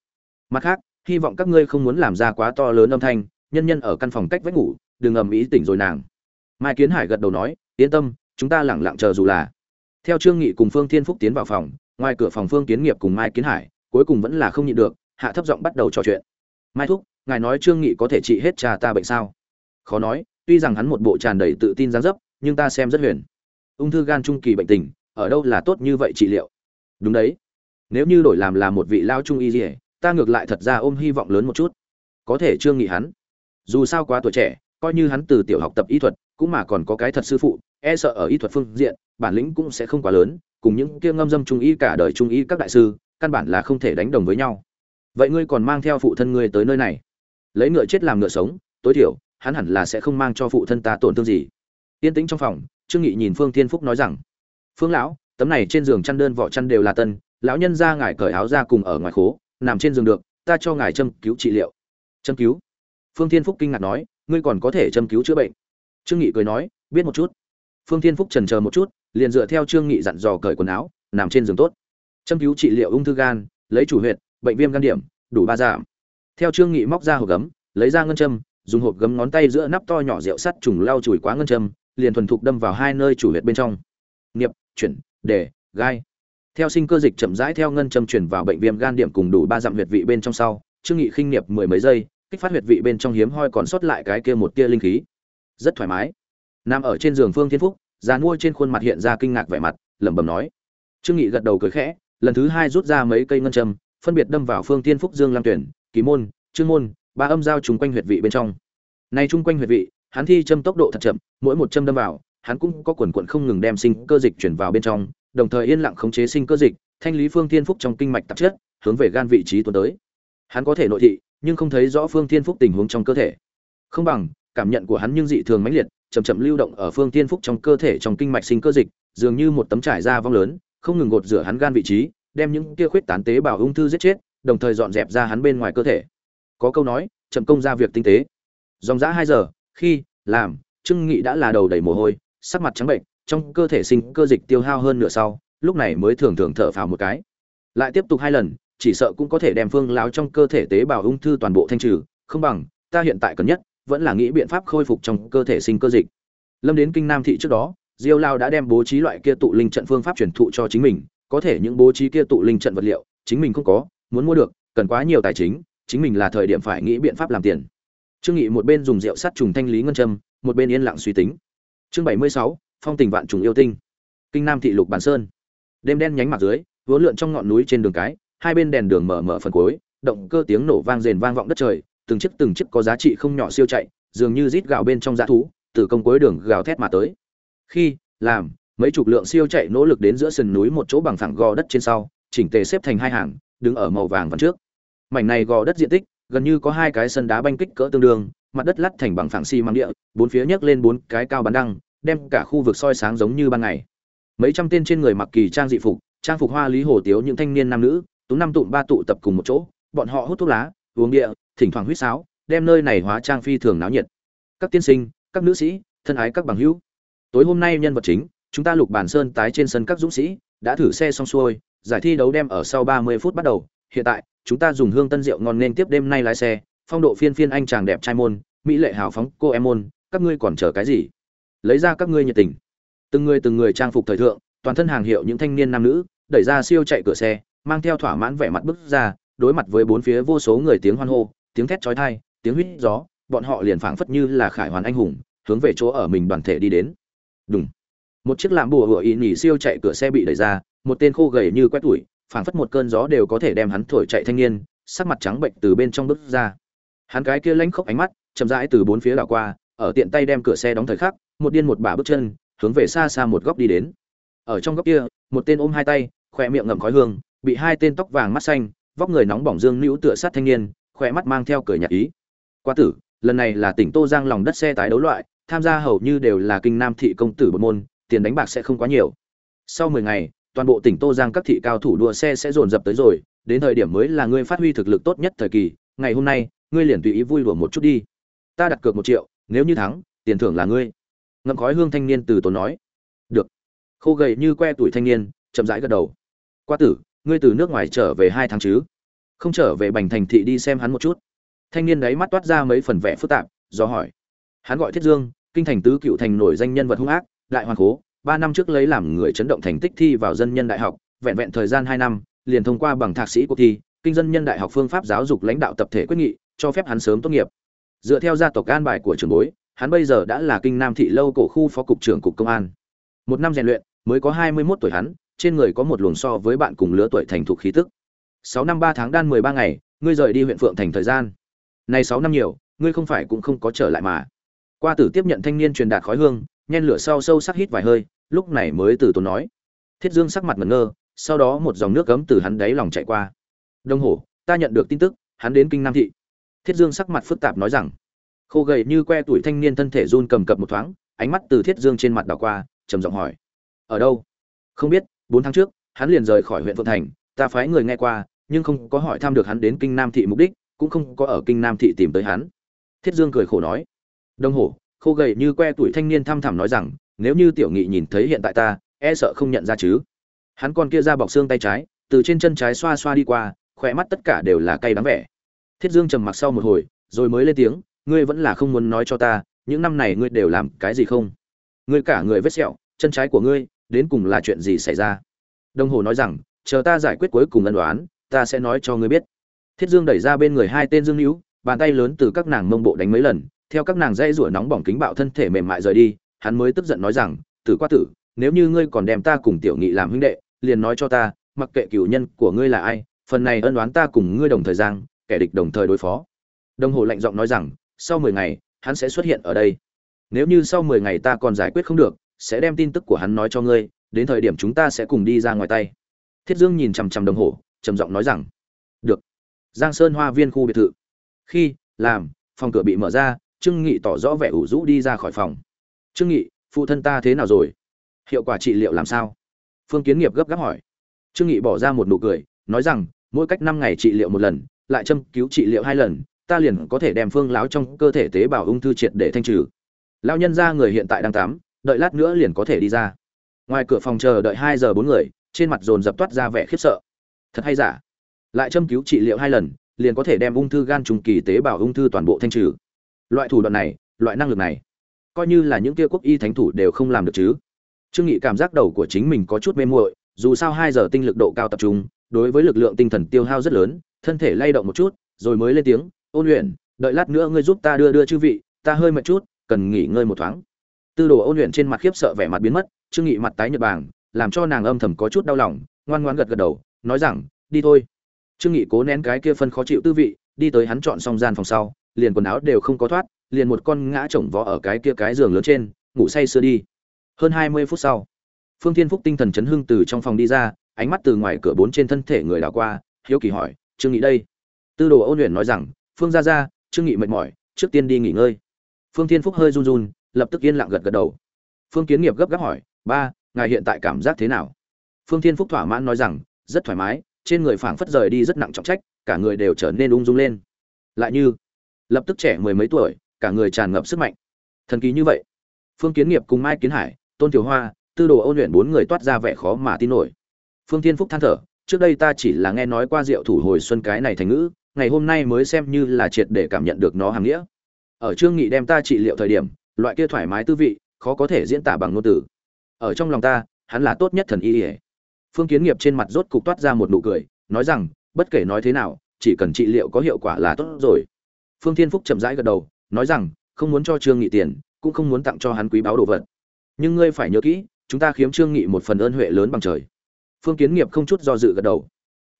Mặt khác, hy vọng các ngươi không muốn làm ra quá to lớn âm thanh nhân nhân ở căn phòng cách vách ngủ, đừng ầm ĩ tỉnh rồi nàng. Mai kiến hải gật đầu nói, yên tâm, chúng ta lẳng lặng chờ dù là. Theo trương nghị cùng phương thiên phúc tiến vào phòng, ngoài cửa phòng phương kiến nghiệp cùng mai kiến hải, cuối cùng vẫn là không nhịn được, hạ thấp giọng bắt đầu trò chuyện. Mai thúc, ngài nói trương nghị có thể trị hết cha ta bệnh sao? Khó nói, tuy rằng hắn một bộ tràn đầy tự tin dáng dấp, nhưng ta xem rất huyền. Ung thư gan trung kỳ bệnh tình, ở đâu là tốt như vậy trị liệu? Đúng đấy. Nếu như đổi làm là một vị lao trung y dỉa ta ngược lại thật ra ôm hy vọng lớn một chút. Có thể trương nghị hắn dù sao quá tuổi trẻ, coi như hắn từ tiểu học tập y thuật, cũng mà còn có cái thật sư phụ e sợ ở y thuật phương diện, bản lĩnh cũng sẽ không quá lớn, cùng những kia ngâm dâm trung y cả đời trung y các đại sư, căn bản là không thể đánh đồng với nhau. Vậy ngươi còn mang theo phụ thân ngươi tới nơi này? Lấy ngựa chết làm ngựa sống, tối thiểu, hắn hẳn là sẽ không mang cho phụ thân ta tổn thương gì. Yên tĩnh trong phòng, trương nghị nhìn phương thiên phúc nói rằng, phương lão, tấm này trên giường chăn đơn vỏ chăn đều là tân, lão nhân ra ngài cởi áo ra cùng ở ngoài khố, nằm trên giường được, ta cho ngài châm cứu trị liệu. Châm cứu? Phương thiên phúc kinh ngạc nói, ngươi còn có thể châm cứu chữa bệnh. Trương nghị cười nói, biết một chút. Phương thiên phúc trần chờ một chút, liền dựa theo trương nghị dặn dò cởi quần áo, nằm trên giường tốt. Châm cứu trị liệu ung thư gan, lấy chủ huyệt, bệnh viêm gan điểm, đủ ba giảm. Theo trương nghị móc ra hộp gấm, lấy ra ngân châm, dùng hộp gấm ngón tay giữa nắp to nhỏ rượu sắt trùng lau chùi quá ngân châm, liền thuần thục đâm vào hai nơi chủ huyệt bên trong. Nghiệp, chuyển để gai. Theo sinh cơ dịch chậm rãi theo ngân châm chuyển vào bệnh viêm gan điểm cùng đủ ba dặm huyệt vị bên trong sau, trương nghị khinh nghiệp mười mấy giây kích phát huyệt vị bên trong hiếm hoi còn sót lại cái kia một tia linh khí. Rất thoải mái. Nằm ở trên giường phương thiên phúc, già mua trên khuôn mặt hiện ra kinh ngạc vẻ mặt, lẩm bẩm nói. Trương nghị gật đầu cười khẽ, lần thứ hai rút ra mấy cây ngân châm, phân biệt đâm vào phương thiên phúc dương lam tuyển, kỳ môn, trương môn, ba âm giao trùng quanh huyệt vị bên trong. Này chung quanh huyệt vị, hắn thi châm tốc độ thật chậm, mỗi một châm đâm vào, hắn cũng có quần quận không ngừng đem sinh cơ dịch chuyển vào bên trong, đồng thời yên lặng khống chế sinh cơ dịch, thanh lý phương thiên phúc trong kinh mạch tạp chất, hướng về gan vị trí tuần tới. Hắn có thể nội thị nhưng không thấy rõ phương thiên phúc tình huống trong cơ thể. Không bằng, cảm nhận của hắn nhưng dị thường mãnh liệt, chậm chậm lưu động ở phương thiên phúc trong cơ thể trong kinh mạch sinh cơ dịch, dường như một tấm trải da vong lớn, không ngừng gột rửa hắn gan vị trí, đem những kia khuyết tán tế bào ung thư giết chết, đồng thời dọn dẹp ra hắn bên ngoài cơ thể. Có câu nói, chậm công ra việc tinh tế. Dòng dã hai giờ, khi, làm, trương nghị đã là đầu đầy mồ hôi, sắc mặt trắng bệnh, trong cơ thể sinh cơ dịch tiêu hao hơn nửa sau, lúc này mới thường thường thở phào một cái. Lại tiếp tục hai lần chỉ sợ cũng có thể đem phương lão trong cơ thể tế bào ung thư toàn bộ thanh trừ không bằng ta hiện tại cần nhất vẫn là nghĩ biện pháp khôi phục trong cơ thể sinh cơ dịch. Lâm đến kinh nam thị trước đó diêu lao đã đem bố trí loại kia tụ linh trận phương pháp truyền thụ cho chính mình có thể những bố trí kia tụ linh trận vật liệu chính mình không có muốn mua được cần quá nhiều tài chính chính mình là thời điểm phải nghĩ biện pháp làm tiền. Trương nghị một bên dùng rượu sắt trùng thanh lý ngân châm một bên yên lặng suy tính. Chương bảy mươi sáu, phong tình vạn trùng yêu tinh. Kinh nam thị lục bản sơn. Đêm đen nhánh mặt dưới vốn lượn trong ngọn núi trên đường cái hai bên đèn đường mở mở phần cuối, động cơ tiếng nổ vang rền vang vọng đất trời, từng chiếc từng chiếc có giá trị không nhỏ siêu chạy, dường như rít gạo bên trong dã thú, từ công cuối đường gào thét mà tới. Khi, làm, mấy chục lượng siêu chạy nỗ lực đến giữa sườn núi một chỗ bằng phẳng gò đất trên sau, chỉnh tề xếp thành hai hàng, đứng ở màu vàng vằn trước. Mảnh này gò đất diện tích, gần như có hai cái sân đá banh kích cỡ tương đương, mặt đất lát thành bằng phẳng xi măng địa, bốn phía nhấc lên bốn cái cao bắn đăng, đem cả khu vực soi sáng giống như ban ngày. Mấy trăm tên trên người mặc kỳ trang dị phục, trang phục hoa lý hồ tiếu những thanh niên nam nữ tú năm tụm ba tụ tập cùng một chỗ, bọn họ hút thuốc lá, uống địa thỉnh thoảng huýt sáo, đem nơi này hóa trang phi thường náo nhiệt. Các tiên sinh, các nữ sĩ, thân ái các bằng hữu, tối hôm nay nhân vật chính, chúng ta lục bàn sơn tái trên sân các dũng sĩ, đã thử xe xong xuôi, giải thi đấu đem ở sau 30 phút bắt đầu. Hiện tại, chúng ta dùng hương tân rượu ngon nên tiếp đêm nay lái xe, phong độ phiên phiên anh chàng đẹp trai môn, mỹ lệ hào phóng cô em môn, các ngươi còn chờ cái gì? Lấy ra các ngươi nhiệt tình. Từng người từng người trang phục thời thượng, toàn thân hàng hiệu những thanh niên nam nữ, đẩy ra siêu chạy cửa xe mang theo thỏa mãn vẻ mặt bước ra, đối mặt với bốn phía vô số người tiếng hoan hô, tiếng thét chói tai, tiếng huýt gió, bọn họ liền phảng phất như là khải hoàn anh hùng, hướng về chỗ ở mình đoàn thể đi đến. Đúng một chiếc làm bùa hựa ý nhỉ siêu chạy cửa xe bị đẩy ra, một tên khô gầy như quét tủi, phảng phất một cơn gió đều có thể đem hắn thổi chạy thanh niên, sắc mặt trắng bệnh từ bên trong bước ra. Hắn cái kia lanh khốc ánh mắt, chậm rãi từ bốn phía đảo qua, ở tiện tay đem cửa xe đóng thời khắc, một điên một bà bước chân, hướng về xa xa một góc đi đến. Ở trong góc kia, một tên ôm hai tay, khoe miệng ngậm khói hương bị hai tên tóc vàng mắt xanh, vóc người nóng bỏng dương nữ tựa sát thanh niên khỏe mắt mang theo cười nhạt ý. Qua tử, lần này là tỉnh tô giang lòng đất xe tái đấu loại, tham gia hầu như đều là kinh nam thị công tử bộ môn, tiền đánh bạc sẽ không quá nhiều. Sau mười ngày, toàn bộ tỉnh tô giang các thị cao thủ đua xe sẽ dồn dập tới rồi, đến thời điểm mới là ngươi phát huy thực lực tốt nhất thời kỳ, ngày hôm nay, ngươi liền tùy ý vui đùa một chút đi. Ta đặt cược một triệu, nếu như thắng, tiền thưởng là ngươi. Ngậm khói hương thanh niên từ tốn nói. Được. Khô gầy như que tuổi thanh niên, chậm rãi gật đầu. Qua tử ngươi từ nước ngoài trở về hai tháng chứ? Không trở về bành thành thị đi xem hắn một chút. Thanh niên đấy mắt toát ra mấy phần vẻ phức tạp, do hỏi. Hắn gọi thiết dương, kinh thành tứ cựu thành nổi danh nhân vật hung ác, đại hoàn cố, ba năm trước lấy làm người chấn động thành tích thi vào dân nhân đại học, vẹn vẹn thời gian hai năm, liền thông qua bằng thạc sĩ cuộc thi, kinh dân nhân đại học phương pháp giáo dục lãnh đạo tập thể quyết nghị, cho phép hắn sớm tốt nghiệp. Dựa theo gia tộc an bài của trường bối, hắn bây giờ đã là kinh nam thị lâu cổ khu phó cục trưởng cục công an. Một năm rèn luyện, mới có hai mươi 21 tuổi hắn trên người có một luồng so với bạn cùng lứa tuổi thành thục khí tức. Sáu năm ba tháng đan mười ba ngày, ngươi rời đi huyện phượng thành thời gian. Này sáu năm nhiều, ngươi không phải cũng không có trở lại mà. Qua tử tiếp nhận thanh niên truyền đạt khói hương, nhen lửa sau sâu sắc hít vài hơi, lúc này mới từ tốn nói. Thiết dương sắc mặt ngẩn ngơ, sau đó một dòng nước cấm từ hắn đáy lòng chạy qua. Đông hổ ta nhận được tin tức, hắn đến kinh nam thị. Thiết dương sắc mặt phức tạp nói rằng. Khô gầy như que tuổi thanh niên thân thể run cầm cập một thoáng, ánh mắt từ thiết dương trên mặt đảo qua, trầm giọng hỏi. Ở đâu? Không biết bốn tháng trước, hắn liền rời khỏi huyện phượng thành, ta phái người nghe qua, nhưng không có hỏi thăm được hắn đến kinh nam thị mục đích, cũng không có ở kinh nam thị tìm tới hắn. Thiết dương cười khổ nói đông hổ khô gầy như que tuổi thanh niên thăm thẳm nói rằng, nếu như tiểu nghị nhìn thấy hiện tại ta e sợ không nhận ra chứ. Hắn còn kia ra bọc xương tay trái, từ trên chân trái xoa xoa đi qua, khỏe mắt tất cả đều là cay đắng vẻ. Thiết dương trầm mặc sau một hồi, rồi mới lên tiếng, ngươi vẫn là không muốn nói cho ta, những năm này ngươi đều làm cái gì không? Ngươi cả người vết sẹo, chân trái của ngươi đến cùng là chuyện gì xảy ra? Đồng hồ nói rằng, chờ ta giải quyết cuối cùng ân đoán ta sẽ nói cho ngươi biết. Thiết dương đẩy ra bên người hai tên dương hữu, bàn tay lớn từ các nàng mông bộ đánh mấy lần, theo các nàng dây rủa nóng bỏng kính bạo thân thể mềm mại rời đi, hắn mới tức giận nói rằng, tử qua tử, nếu như ngươi còn đem ta cùng tiểu nghị làm huynh đệ, liền nói cho ta, mặc kệ cửu nhân của ngươi là ai, phần này ân đoán ta cùng ngươi đồng thời gian kẻ địch đồng thời đối phó. Đồng hồ lạnh giọng nói rằng, sau mười ngày, hắn sẽ xuất hiện ở đây. Nếu như sau mười ngày ta còn giải quyết không được sẽ đem tin tức của hắn nói cho ngươi, đến thời điểm chúng ta sẽ cùng đi ra ngoài tay. Thiết dương nhìn chằm chằm đồng hồ, trầm giọng nói rằng, được. Giang sơn hoa viên khu biệt thự. Khi, làm, phòng cửa bị mở ra, trương nghị tỏ rõ vẻ ủ rũ đi ra khỏi phòng. Trương nghị, phụ thân ta thế nào rồi? Hiệu quả trị liệu làm sao? Phương kiến nghiệp gấp gáp hỏi. Trương nghị bỏ ra một nụ cười, nói rằng, mỗi cách năm ngày trị liệu một lần, lại châm cứu trị liệu hai lần, ta liền có thể đem phương lão trong cơ thể tế bào ung thư triệt để thanh trừ. Lão nhân gia người hiện tại đang tắm đợi lát nữa liền có thể đi ra. Ngoài cửa phòng chờ đợi hai giờ bốn người, trên mặt dồn dập toát ra vẻ khiếp sợ. Thật hay giả? Lại châm cứu trị liệu hai lần, liền có thể đem ung thư gan trùng kỳ tế bào ung thư toàn bộ thanh trừ. Loại thủ đoạn này, loại năng lực này, coi như là những kia quốc y thánh thủ đều không làm được chứ. Trương nghị cảm giác đầu của chính mình có chút mê muội, dù sao hai giờ tinh lực độ cao tập trung, đối với lực lượng tinh thần tiêu hao rất lớn, thân thể lay động một chút, rồi mới lên tiếng, ôn luyện đợi lát nữa ngươi giúp ta đưa đưa chư vị, ta hơi mệt chút, cần nghỉ ngơi một thoáng tư đồ ôn luyện trên mặt khiếp sợ vẻ mặt biến mất, trương nghị mặt tái nhợt bàng, làm cho nàng âm thầm có chút đau lòng, ngoan ngoãn gật gật đầu, nói rằng, đi thôi. Trương nghị cố nén cái kia phân khó chịu tư vị, đi tới hắn chọn xong gian phòng sau, liền quần áo đều không có thoát, liền một con ngã chồng vó ở cái kia cái giường lớn trên, ngủ say sưa đi. Hơn hai mươi phút sau, phương thiên phúc tinh thần chấn hưng từ trong phòng đi ra, ánh mắt từ ngoài cửa bốn trên thân thể người đảo qua, hiếu kỳ hỏi, trương nghị đây? Tư đồ ôn luyện nói rằng, phương gia gia, trương nghị mệt mỏi, trước tiên đi nghỉ ngơi. Phương thiên phúc hơi run run lập tức yên lặng gật gật đầu. Phương kiến nghiệp gấp gáp hỏi, ba, ngài hiện tại cảm giác thế nào? Phương thiên phúc thỏa mãn nói rằng, rất thoải mái, trên người phảng phất rời đi rất nặng trọng trách, cả người đều trở nên ung dung lên. Lại như, lập tức trẻ mười mấy tuổi, cả người tràn ngập sức mạnh. Thần kỳ như vậy. Phương kiến nghiệp cùng mai kiến hải, tôn tiểu hoa, tư đồ ôn luyện bốn người toát ra vẻ khó mà tin nổi. Phương thiên phúc than thở, trước đây ta chỉ là nghe nói qua rượu thủ hồi xuân cái này thành ngữ, ngày hôm nay mới xem như là triệt để cảm nhận được nó hàm nghĩa. Ở trương nghị đem ta trị liệu thời điểm loại kia thoải mái tư vị, khó có thể diễn tả bằng ngôn từ. Ở trong lòng ta, hắn là tốt nhất thần y ỉa phương kiến nghiệp trên mặt rốt cục toát ra một nụ cười, nói rằng, bất kể nói thế nào, chỉ cần trị liệu có hiệu quả là tốt rồi. Phương thiên phúc chậm rãi gật đầu, nói rằng, không muốn cho trương nghị tiền, cũng không muốn tặng cho hắn quý báu đồ vật. Nhưng ngươi phải nhớ kỹ, chúng ta khiếm trương nghị một phần ơn huệ lớn bằng trời. Phương kiến nghiệp không chút do dự gật đầu.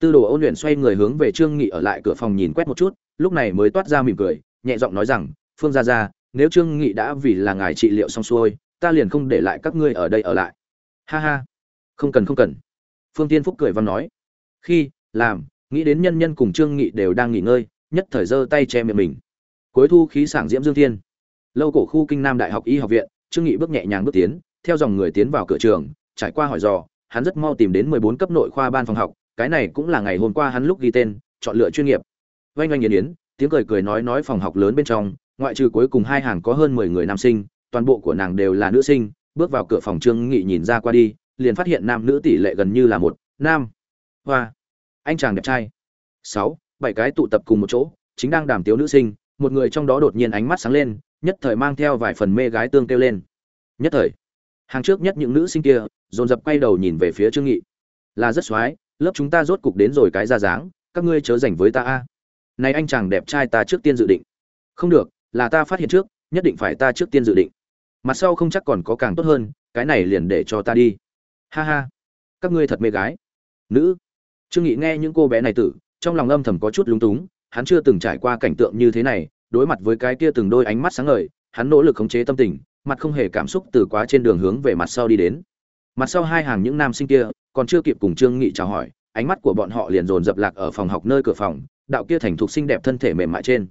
Tư đồ ôn luyện xoay người hướng về trương nghị ở lại cửa phòng nhìn quét một chút, lúc này mới toát ra mỉm cười, nhẹ giọng nói rằng, phương gia gia nếu trương nghị đã vì là ngài trị liệu xong xuôi, ta liền không để lại các ngươi ở đây ở lại. Ha ha. Không cần không cần. Phương tiên phúc cười văn nói. Khi, làm, nghĩ đến nhân nhân cùng trương nghị đều đang nghỉ ngơi, nhất thời giơ tay che miệng mình. Cuối thu khí sảng diễm dương thiên. Lâu cổ khu kinh nam đại học y học viện, trương nghị bước nhẹ nhàng bước tiến, theo dòng người tiến vào cửa trường, trải qua hỏi dò, hắn rất mau tìm đến 14 cấp nội khoa ban phòng học, cái này cũng là ngày hôm qua hắn lúc ghi tên, chọn lựa chuyên nghiệp. Oanh oanh yến yến tiếng cười cười nói nói phòng học lớn bên trong ngoại trừ cuối cùng hai hàng có hơn 10 người nam sinh, toàn bộ của nàng đều là nữ sinh, bước vào cửa phòng trương nghị nhìn ra qua đi, liền phát hiện nam nữ tỷ lệ gần như là một, nam, hoa, anh chàng đẹp trai. Sáu, bảy cái tụ tập cùng một chỗ, chính đang đàm tiếu nữ sinh, một người trong đó đột nhiên ánh mắt sáng lên, nhất thời mang theo vài phần mê gái tương kêu lên. Nhất thời, hàng trước nhất những nữ sinh kia, dồn dập quay đầu nhìn về phía trương nghị. Là rất xoái, lớp chúng ta rốt cục đến rồi cái ra dáng, các ngươi chớ rảnh với ta a. Này anh chàng đẹp trai ta trước tiên dự định. Không được là ta phát hiện trước, nhất định phải ta trước tiên dự định. Mặt sau không chắc còn có càng tốt hơn, cái này liền để cho ta đi. Ha ha. Các ngươi thật mê gái. Nữ. Trương nghị nghe những cô bé này tử, trong lòng âm thầm có chút lúng túng, hắn chưa từng trải qua cảnh tượng như thế này, đối mặt với cái kia từng đôi ánh mắt sáng ngời, hắn nỗ lực khống chế tâm tình, mặt không hề cảm xúc từ quá trên đường hướng về mặt sau đi đến. Mặt sau hai hàng những nam sinh kia, còn chưa kịp cùng trương nghị chào hỏi, ánh mắt của bọn họ liền dồn dập lạc ở phòng học nơi cửa phòng, đạo kia thành thục xinh đẹp thân thể mềm mại trên.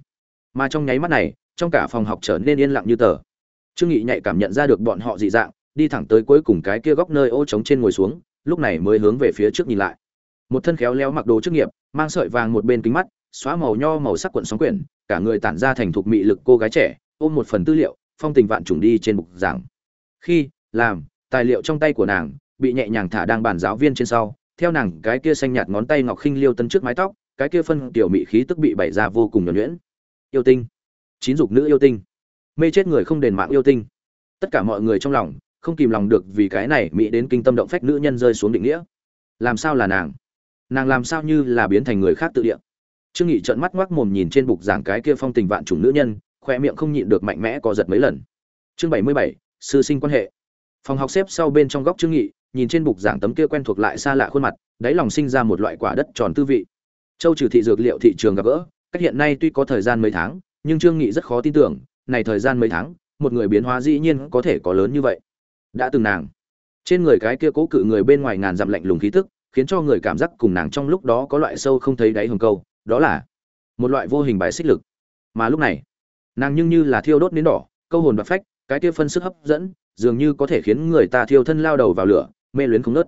Mà trong nháy mắt này trong cả phòng học trở nên yên lặng như tờ. Trương nghị nhạy cảm nhận ra được bọn họ dị dạng, đi thẳng tới cuối cùng cái kia góc nơi ô trống trên ngồi xuống, lúc này mới hướng về phía trước nhìn lại. Một thân khéo léo mặc đồ chức nghiệp, mang sợi vàng một bên kính mắt, xóa màu nho màu sắc cuộn sóng quyển, cả người tản ra thành thục mị lực cô gái trẻ, ôm một phần tư liệu, phong tình vạn trùng đi trên bục giảng. Khi, làm, tài liệu trong tay của nàng, bị nhẹ nhàng thả đang bàn giáo viên trên sau, theo nàng cái kia xanh nhạt ngón tay ngọc khinh liêu tân trước mái tóc, cái kia phân tiểu mị khí tức bị bày ra vô cùng nhuần nhuyễn. Yêu tinh chín dục nữ yêu tinh. Mê chết người không đền mạng yêu tinh. Tất cả mọi người trong lòng không kìm lòng được vì cái này mỹ đến kinh tâm động phách nữ nhân rơi xuống định nghĩa. Làm sao là nàng? Nàng làm sao như là biến thành người khác tự địa? Trương nghị trợn mắt ngoác mồm nhìn trên bục giảng cái kia phong tình vạn chủng nữ nhân khoe miệng không nhịn được mạnh mẽ co giật mấy lần. Chương bảy mươi bảy, sư sinh quan hệ. Phòng học xếp sau bên trong góc trương nghị, nhìn trên bục giảng tấm kia quen thuộc lại xa lạ khuôn mặt, đáy lòng sinh ra một loại quả đất tròn tư vị. Châu trừ thị dược liệu thị trường gặp gỡ, cách hiện nay tuy có thời gian mấy tháng nhưng trương nghị rất khó tin tưởng, này thời gian mấy tháng, một người biến hóa dĩ nhiên có thể có lớn như vậy. Đã từng nàng, trên người cái kia cố cự người bên ngoài ngàn dặm lạnh lùng khí tức, khiến cho người cảm giác cùng nàng trong lúc đó có loại sâu không thấy đáy hồng câu, đó là một loại vô hình bài xích lực. Mà lúc này, nàng nhưng như là thiêu đốt nến đỏ, câu hồn và phách, cái kia phân sức hấp dẫn, dường như có thể khiến người ta thiêu thân lao đầu vào lửa, mê luyến không nớt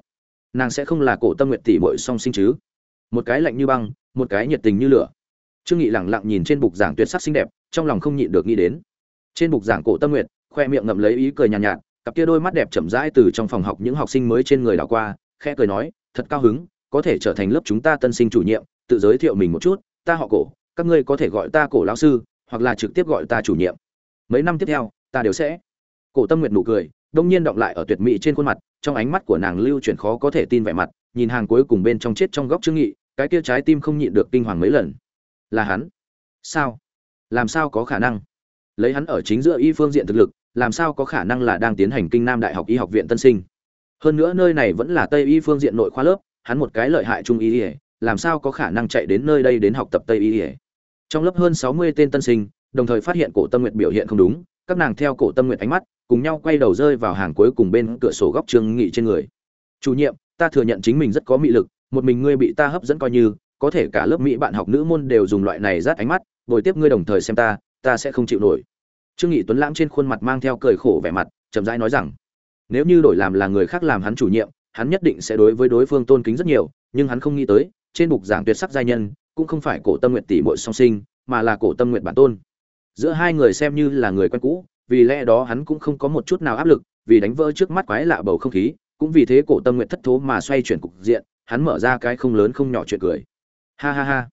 nàng sẽ không là cổ tâm nguyện tỷ muội song sinh chứ. Một cái lạnh như băng, một cái nhiệt tình như lửa trương nghị lẳng lặng nhìn trên bục giảng tuyệt sắc xinh đẹp trong lòng không nhịn được nghĩ đến. Trên bục giảng cổ tâm nguyện khoe miệng ngậm lấy ý cười nhàn nhạt, nhạt cặp kia đôi mắt đẹp chậm rãi từ trong phòng học những học sinh mới trên người đảo qua khẽ cười nói thật cao hứng có thể trở thành lớp chúng ta tân sinh chủ nhiệm tự giới thiệu mình một chút ta họ cổ các ngươi có thể gọi ta cổ lão sư hoặc là trực tiếp gọi ta chủ nhiệm. Mấy năm tiếp theo ta đều sẽ. Cổ tâm nguyệt nụ cười đông nhiên động lại ở tuyệt mỹ trên khuôn mặt trong ánh mắt của nàng lưu chuyển khó có thể tin vẻ mặt nhìn hàng cuối cùng bên trong chết trong góc trương nghị cái kia trái tim không nhịn được kinh hoàng mấy lần là hắn. Sao? Làm sao có khả năng? Lấy hắn ở chính giữa y phương diện thực lực, làm sao có khả năng là đang tiến hành kinh nam đại học y học viện tân sinh? Hơn nữa nơi này vẫn là tây y phương diện nội khoa lớp, hắn một cái lợi hại trung y làm sao có khả năng chạy đến nơi đây đến học tập tây y trong lớp hơn sáu mươi tên tân sinh, đồng thời phát hiện cổ tâm nguyện biểu hiện không đúng, các nàng theo cổ tâm nguyện ánh mắt, cùng nhau quay đầu rơi vào hàng cuối cùng bên cửa sổ góc trương nghị trên người. Chủ nhiệm, ta thừa nhận chính mình rất có mị lực, một mình ngươi bị ta hấp dẫn coi như có thể cả lớp mỹ bạn học nữ môn đều dùng loại này rát ánh mắt, bồi tiếp ngươi đồng thời xem ta ta sẽ không chịu nổi. Trương nghị tuấn lãng trên khuôn mặt mang theo cười khổ vẻ mặt, chậm rãi nói rằng, nếu như đổi làm là người khác làm hắn chủ nhiệm, hắn nhất định sẽ đối với đối phương tôn kính rất nhiều, nhưng hắn không nghĩ tới, trên bục giảng tuyệt sắc giai nhân, cũng không phải cổ tâm nguyện tỷ muội song sinh, mà là cổ tâm nguyện bản tôn. Giữa hai người xem như là người quen cũ, vì lẽ đó hắn cũng không có một chút nào áp lực, vì đánh vỡ trước mắt quái lạ bầu không khí, cũng vì thế cổ tâm nguyện thất thố mà xoay chuyển cục diện, hắn mở ra cái không lớn không nhỏ chuyện cười ha ha ha.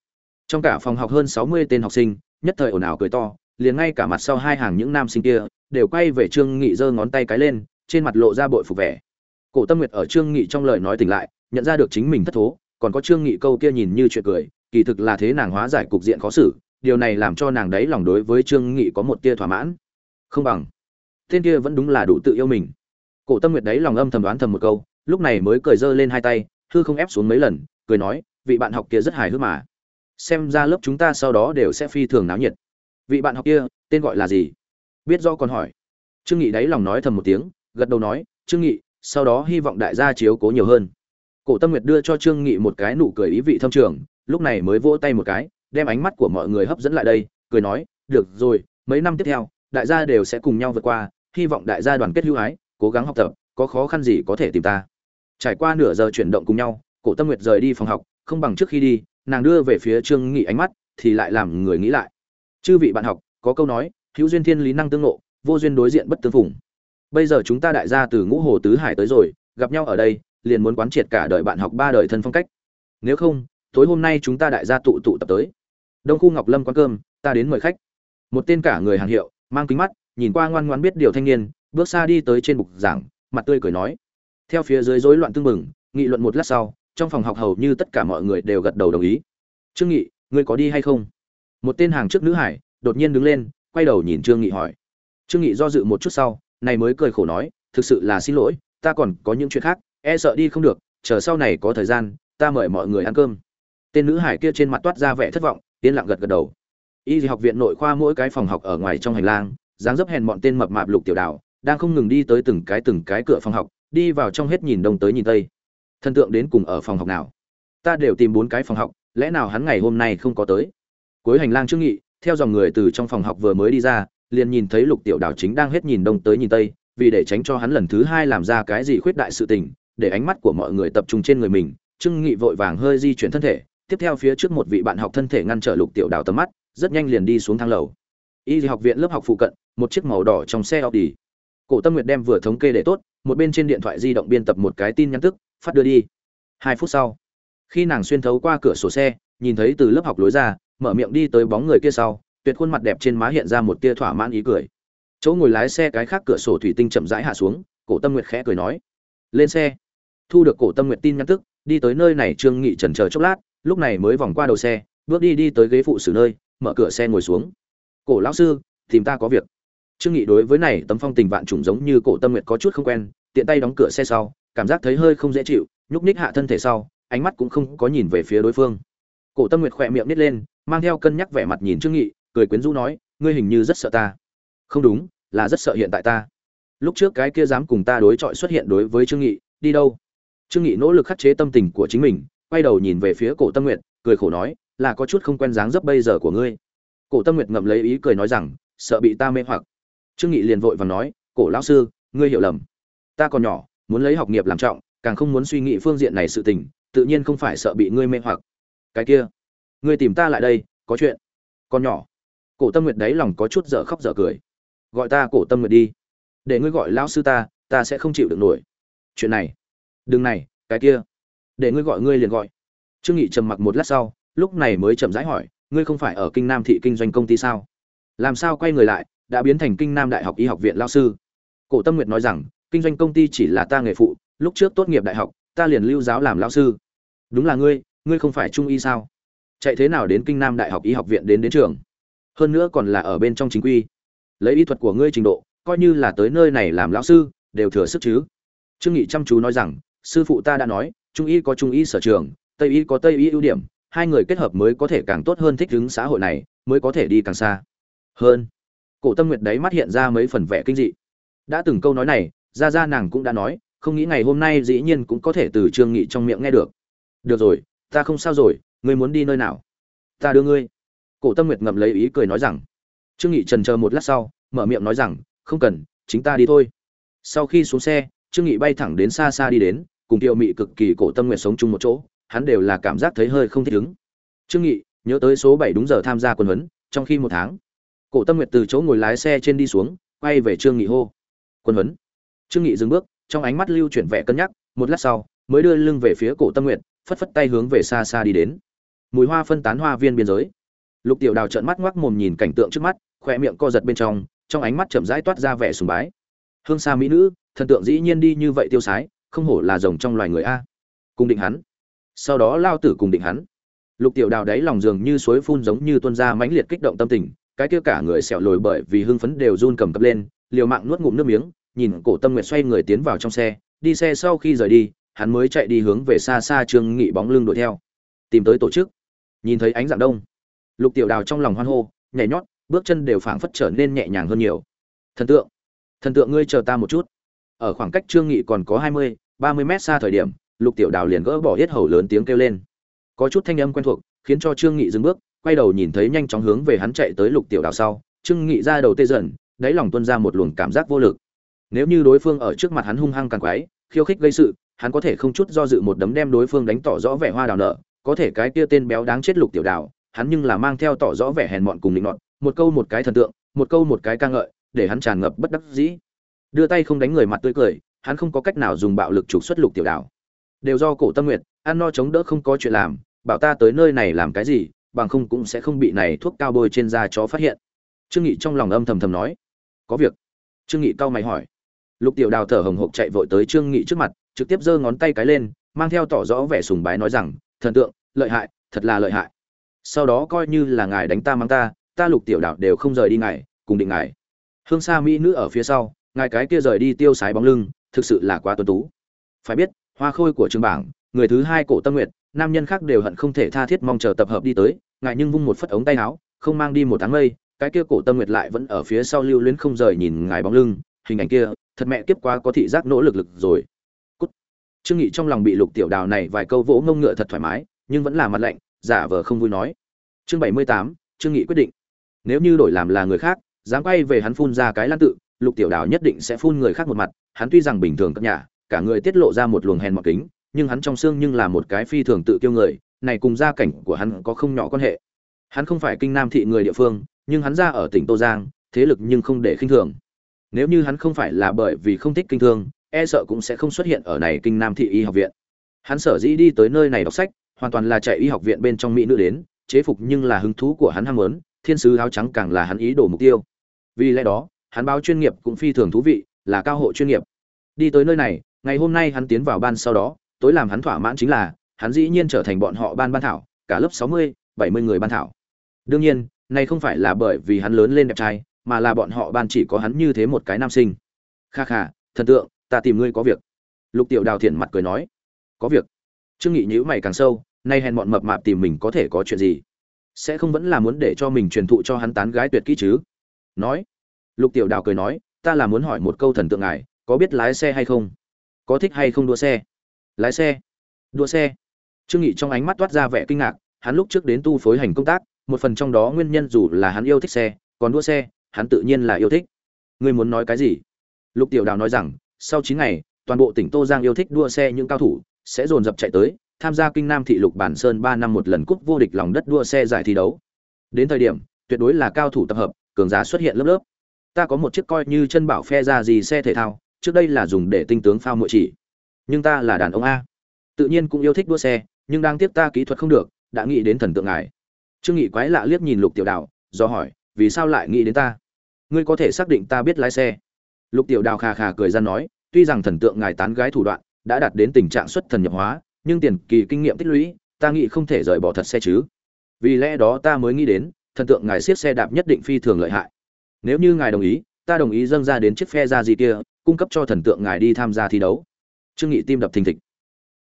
Trong cả phòng học hơn sáu mươi tên học sinh, nhất thời ồn ào cười to, liền ngay cả mặt sau hai hàng những nam sinh kia, đều quay về trương nghị giơ ngón tay cái lên, trên mặt lộ ra bội phục vẻ. Cổ tâm nguyệt ở trương nghị trong lời nói tỉnh lại, nhận ra được chính mình thất thố, còn có trương nghị câu kia nhìn như chuyện cười, kỳ thực là thế nàng hóa giải cục diện khó xử, điều này làm cho nàng đấy lòng đối với trương nghị có một tia thỏa mãn. Không bằng. Tên kia vẫn đúng là đủ tự yêu mình. Cổ tâm nguyệt đấy lòng âm thầm đoán thầm một câu, lúc này mới cười giơ lên hai tay, hư không ép xuống mấy lần, cười nói vị bạn học kia rất hài hước mà. Xem ra lớp chúng ta sau đó đều sẽ phi thường náo nhiệt. Vị bạn học kia, tên gọi là gì? Biết do còn hỏi. Trương nghị đáy lòng nói thầm một tiếng, gật đầu nói, trương nghị, sau đó hy vọng đại gia chiếu cố nhiều hơn. Cổ tâm nguyệt đưa cho trương nghị một cái nụ cười ý vị thâm trường, lúc này mới vỗ tay một cái, đem ánh mắt của mọi người hấp dẫn lại đây, cười nói, được rồi, mấy năm tiếp theo, đại gia đều sẽ cùng nhau vượt qua, hy vọng đại gia đoàn kết hữu ái, cố gắng học tập, có khó khăn gì có thể tìm ta. Trải qua nửa giờ chuyển động cùng nhau, cổ tâm nguyệt rời đi phòng học không bằng trước khi đi, nàng đưa về phía trương nghị ánh mắt thì lại làm người nghĩ lại. Chư vị bạn học, có câu nói, hữu duyên thiên lý năng tương ngộ, vô duyên đối diện bất tương phùng. Bây giờ chúng ta đại gia từ ngũ hồ tứ hải tới rồi, gặp nhau ở đây, liền muốn quán triệt cả đời bạn học ba đời thân phong cách. Nếu không, tối hôm nay chúng ta đại gia tụ tụ tập tới. Đông khu ngọc lâm quán cơm, ta đến mời khách. Một tên cả người hàng hiệu, mang kính mắt, nhìn qua ngoan ngoan biết điều thanh niên, bước xa đi tới trên bục giảng, mặt tươi cười nói. Theo phía dưới rối loạn tương mừng nghị luận một lát sau trong phòng học hầu như tất cả mọi người đều gật đầu đồng ý. Trương nghị, ngươi có đi hay không? Một tên hàng trước nữ hải đột nhiên đứng lên, quay đầu nhìn trương nghị hỏi. Trương nghị do dự một chút sau, này mới cười khổ nói, thực sự là xin lỗi, ta còn có những chuyện khác e sợ đi không được, chờ sau này có thời gian, ta mời mọi người ăn cơm. Tên nữ hải kia trên mặt toát ra vẻ thất vọng, yên lặng gật gật đầu. Y học viện nội khoa mỗi cái phòng học ở ngoài trong hành lang, dáng dấp hèn bọn tên mập mạp lục tiểu đào, đang không ngừng đi tới từng cái từng cái cửa phòng học, đi vào trong hết nhìn đông tới nhìn tây thân tượng đến cùng ở phòng học nào? Ta đều tìm bốn cái phòng học, lẽ nào hắn ngày hôm nay không có tới? Cuối hành lang trương nghị, theo dòng người từ trong phòng học vừa mới đi ra, liền nhìn thấy lục tiểu đảo chính đang hết nhìn đông tới nhìn tây, vì để tránh cho hắn lần thứ hai làm ra cái gì khuyết đại sự tình, để ánh mắt của mọi người tập trung trên người mình, trương nghị vội vàng hơi di chuyển thân thể, tiếp theo phía trước một vị bạn học thân thể ngăn trở lục tiểu đảo tầm mắt, rất nhanh liền đi xuống thang lầu. Y học viện lớp học phụ cận, một chiếc màu đỏ trong xe Audi. Cổ tâm nguyệt đem vừa thống kê để tốt, một bên trên điện thoại di động biên tập một cái tin nhắn tức phát đưa đi. Hai phút sau, khi nàng xuyên thấu qua cửa sổ xe, nhìn thấy từ lớp học lối ra, mở miệng đi tới bóng người kia sau, tuyệt khuôn mặt đẹp trên má hiện ra một tia thỏa mãn ý cười. Chỗ ngồi lái xe cái khác cửa sổ thủy tinh chậm rãi hạ xuống, cổ tâm nguyệt khẽ cười nói, lên xe. Thu được cổ tâm nguyệt tin nhắn tức, đi tới nơi này trương nghị chần chờ chốc lát, lúc này mới vòng qua đầu xe, bước đi đi tới ghế phụ xử nơi, mở cửa xe ngồi xuống. Cổ lão sư, tìm ta có việc. Trương nghị đối với này tấm phong tình vạn trùng giống như cổ tâm nguyệt có chút không quen, tiện tay đóng cửa xe sau cảm giác thấy hơi không dễ chịu, nhúc nhích hạ thân thể sau, ánh mắt cũng không có nhìn về phía đối phương. Cổ tâm nguyệt khỏe miệng nít lên, mang theo cân nhắc vẻ mặt nhìn trương nghị, cười quyến rũ nói, ngươi hình như rất sợ ta. Không đúng, là rất sợ hiện tại ta. Lúc trước cái kia dám cùng ta đối chọi xuất hiện đối với trương nghị, đi đâu? Trương nghị nỗ lực khắc chế tâm tình của chính mình, quay đầu nhìn về phía cổ tâm nguyệt, cười khổ nói, là có chút không quen dáng dấp bây giờ của ngươi. Cổ tâm nguyệt ngậm lấy ý cười nói rằng, sợ bị ta mê hoặc. Trương nghị liền vội vàng nói, cổ lão sư, ngươi hiểu lầm. Ta còn nhỏ muốn lấy học nghiệp làm trọng, càng không muốn suy nghĩ phương diện này sự tình, tự nhiên không phải sợ bị ngươi mê hoặc. Cái kia, ngươi tìm ta lại đây, có chuyện. Con nhỏ. Cổ tâm nguyệt đấy lòng có chút dở khóc dở cười. Gọi ta cổ tâm nguyệt đi. Để ngươi gọi lão sư ta ta sẽ không chịu được nổi. Chuyện này. Đừng này, cái kia. Để ngươi gọi ngươi liền gọi. Trương nghị trầm mặc một lát sau, lúc này mới chậm rãi hỏi, ngươi không phải ở kinh nam thị kinh doanh công ty sao? Làm sao quay người lại, đã biến thành kinh nam đại học y học viện lao sư? Cổ tâm nguyệt nói rằng kinh doanh công ty chỉ là ta nghề phụ, lúc trước tốt nghiệp đại học, ta liền lưu giáo làm lao sư. Đúng là ngươi ngươi không phải trung y sao? Chạy thế nào đến kinh nam đại học y học viện đến đến trường? Hơn nữa còn là ở bên trong chính quy. Lấy y thuật của ngươi trình độ, coi như là tới nơi này làm lão sư, đều thừa sức chứ. Trương nghị chăm chú nói rằng, sư phụ ta đã nói, trung y có trung y sở trường, tây y có tây y ưu điểm, hai người kết hợp mới có thể càng tốt hơn thích ứng xã hội này, mới có thể đi càng xa. Hơn, cổ tâm nguyệt đấy mắt hiện ra mấy phần vẻ kinh dị. Đã từng câu nói này ra ra nàng cũng đã nói, không nghĩ ngày hôm nay dĩ nhiên cũng có thể từ trương nghị trong miệng nghe được. Được rồi, ta không sao rồi, ngươi muốn đi nơi nào? Ta đưa ngươi. Cổ tâm nguyệt ngậm lấy ý cười nói rằng. Trương nghị trần chờ một lát sau, mở miệng nói rằng, không cần, chính ta đi thôi. Sau khi xuống xe, trương nghị bay thẳng đến xa xa đi đến, cùng tiêu mị cực kỳ cổ tâm Nguyệt sống chung một chỗ, hắn đều là cảm giác thấy hơi không thích ứng. Trương nghị, nhớ tới số 7 đúng giờ tham gia quân huấn, trong khi một tháng, cổ tâm nguyệt từ chỗ ngồi lái xe trên đi xuống, quay về trương nghị hô. Quân huấn trương nghị dừng bước trong ánh mắt lưu chuyển vẻ cân nhắc một lát sau mới đưa lưng về phía cổ tâm nguyện, phất phất tay hướng về xa xa đi đến. Mùi hoa phân tán hoa viên biên giới. Lục tiểu đào trợn mắt ngoác mồm nhìn cảnh tượng trước mắt khoe miệng co giật bên trong trong ánh mắt chậm rãi toát ra vẻ sùng bái. Hương xa mỹ nữ thần tượng dĩ nhiên đi như vậy tiêu sái không hổ là rồng trong loài người a. Cùng định hắn. Sau đó lao tử cùng định hắn. Lục tiểu đào đáy lòng dường như suối phun giống như tuôn ra mãnh liệt kích động tâm tình cái kia cả người sẹo lồi bởi vì hưng phấn đều run cầm cập lên liều mạng nuốt ngụm nước miếng nhìn cổ tâm nguyệt xoay người tiến vào trong xe đi xe sau khi rời đi hắn mới chạy đi hướng về xa xa trương nghị bóng lưng đuổi theo. Tìm tới tổ chức. Nhìn thấy ánh dạng đông. Lục tiểu đào trong lòng hoan hô nhảy nhót bước chân đều phảng phất trở nên nhẹ nhàng hơn nhiều. Thần tượng thần tượng ngươi chờ ta một chút. Ở khoảng cách trương nghị còn có hai mươi, ba mươi mét xa thời điểm lục tiểu đào liền gỡ bỏ hết hầu lớn tiếng kêu lên. Có chút thanh âm quen thuộc khiến cho trương nghị dừng bước quay đầu nhìn thấy nhanh chóng hướng về hắn chạy tới lục tiểu đào sau. Trương nghị ra đầu tê dần đáy lòng tuôn ra một luồng cảm giác vô lực nếu như đối phương ở trước mặt hắn hung hăng càng quái, khiêu khích gây sự, hắn có thể không chút do dự một đấm đem đối phương đánh tỏ rõ vẻ hoa đào nợ có thể cái kia tên béo đáng chết lục tiểu đào, hắn nhưng là mang theo tỏ rõ vẻ hèn mọn cùng định nọt, một câu một cái thần tượng, một câu một cái ca ngợi, để hắn tràn ngập bất đắc dĩ. Đưa tay không đánh người mặt tươi cười, hắn không có cách nào dùng bạo lực trục xuất lục tiểu đào. Đều do cổ tâm nguyệt ăn no chống đỡ không có chuyện làm, bảo ta tới nơi này làm cái gì, bằng không cũng sẽ không bị này thuốc cao bôi trên da chó phát hiện. Trương nghị trong lòng âm thầm thầm nói. Có việc. Trương nghị cau mày hỏi lục tiểu đào thở hồng hộc chạy vội tới trương nghị trước mặt, trực tiếp giơ ngón tay cái lên, mang theo tỏ rõ vẻ sùng bái nói rằng, thần tượng, lợi hại, thật là lợi hại. Sau đó coi như là ngài đánh ta mang ta ta lục tiểu đào đều không rời đi ngài, cùng định ngài. Hương sa mỹ nữ ở phía sau, ngài cái kia rời đi tiêu sái bóng lưng, thực sự là quá tuấn tú. Phải biết, hoa khôi của trường bảng, người thứ hai cổ tâm nguyệt, nam nhân khác đều hận không thể tha thiết mong chờ tập hợp đi tới, ngài nhưng vung một phất ống tay áo, không mang đi một tháng mây, cái kia cổ tâm nguyệt lại vẫn ở phía sau lưu luyến không rời nhìn ngài bóng lưng, hình ảnh kia thật mẹ kiếp quá có thị giác nỗ lực lực rồi. Cút. trương nghị trong lòng bị lục tiểu đào này vài câu vỗ ngông ngựa thật thoải mái nhưng vẫn là mặt lạnh giả vờ không vui nói. Chương bảy mươi tám, trương nghị quyết định. Nếu như đổi làm là người khác dám quay về hắn phun ra cái lan tự lục tiểu đào nhất định sẽ phun người khác một mặt hắn tuy rằng bình thường cất nhà cả người tiết lộ ra một luồng hèn mọt kính nhưng hắn trong xương nhưng là một cái phi thường tự kiêu người này cùng gia cảnh của hắn có không nhỏ quan hệ. Hắn không phải kinh nam thị người địa phương nhưng hắn ra ở tỉnh tô giang thế lực nhưng không để khinh thường nếu như hắn không phải là bởi vì không thích kinh thương e sợ cũng sẽ không xuất hiện ở này kinh nam thị y học viện. Hắn sở dĩ đi tới nơi này đọc sách, hoàn toàn là chạy y học viện bên trong mỹ nữ đến, chế phục nhưng là hứng thú của hắn ham muốn, thiên sứ áo trắng càng là hắn ý đồ mục tiêu. Vì lẽ đó, hắn báo chuyên nghiệp cũng phi thường thú vị, là cao hộ chuyên nghiệp. Đi tới nơi này, ngày hôm nay hắn tiến vào ban sau đó, tối làm hắn thỏa mãn chính là, hắn dĩ nhiên trở thành bọn họ ban ban thảo, cả lớp sáu mươi, bảy mươi người ban thảo. Đương nhiên, này không phải là bởi vì hắn lớn lên đẹp trai mà là bọn họ ban chỉ có hắn như thế một cái nam sinh. Kha kha, thần tượng, ta tìm ngươi có việc. Lục tiểu đào thiện mặt cười nói. Có việc. Trương nghị nhíu mày càng sâu, nay hèn bọn mập mạp tìm mình có thể có chuyện gì? Sẽ không vẫn là muốn để cho mình truyền thụ cho hắn tán gái tuyệt kỹ chứ? Nói. Lục tiểu đào cười nói, ta là muốn hỏi một câu thần tượng ngài, có biết lái xe hay không? Có thích hay không đua xe? Lái xe. Đua xe. Trương nghị trong ánh mắt toát ra vẻ kinh ngạc, hắn lúc trước đến tu phối hành công tác, một phần trong đó nguyên nhân dù là hắn yêu thích xe, còn đua xe hắn tự nhiên là yêu thích. Ngươi muốn nói cái gì? Lục tiểu đào nói rằng, sau chín ngày, toàn bộ tỉnh tô giang yêu thích đua xe những cao thủ sẽ dồn dập chạy tới, tham gia kinh nam thị lục bản sơn ba năm một lần cúp vô địch lòng đất đua xe giải thi đấu. Đến thời điểm, tuyệt đối là cao thủ tập hợp, cường giá xuất hiện lớp lớp. Ta có một chiếc coi như chân bảo phe ra gì xe thể thao, trước đây là dùng để tinh tướng phao muội chỉ. Nhưng ta là đàn ông a. Tự nhiên cũng yêu thích đua xe, nhưng đang tiếp ta kỹ thuật không được, đã nghĩ đến thần tượng ngài. Trương nghị quái lạ liếc nhìn lục tiểu đào, do hỏi, vì sao lại nghĩ đến ta? Ngươi có thể xác định ta biết lái xe. Lục tiểu đào khà khà cười ra nói, tuy rằng thần tượng ngài tán gái thủ đoạn đã đạt đến tình trạng xuất thần nhập hóa, nhưng tiền kỳ kinh nghiệm tích lũy, ta nghĩ không thể rời bỏ thật xe chứ. Vì lẽ đó ta mới nghĩ đến, thần tượng ngài siết xe đạp nhất định phi thường lợi hại. Nếu như ngài đồng ý, ta đồng ý dâng ra đến chiếc phe ra gì kia, cung cấp cho thần tượng ngài đi tham gia thi đấu. Trương nghị tim đập thình thịch.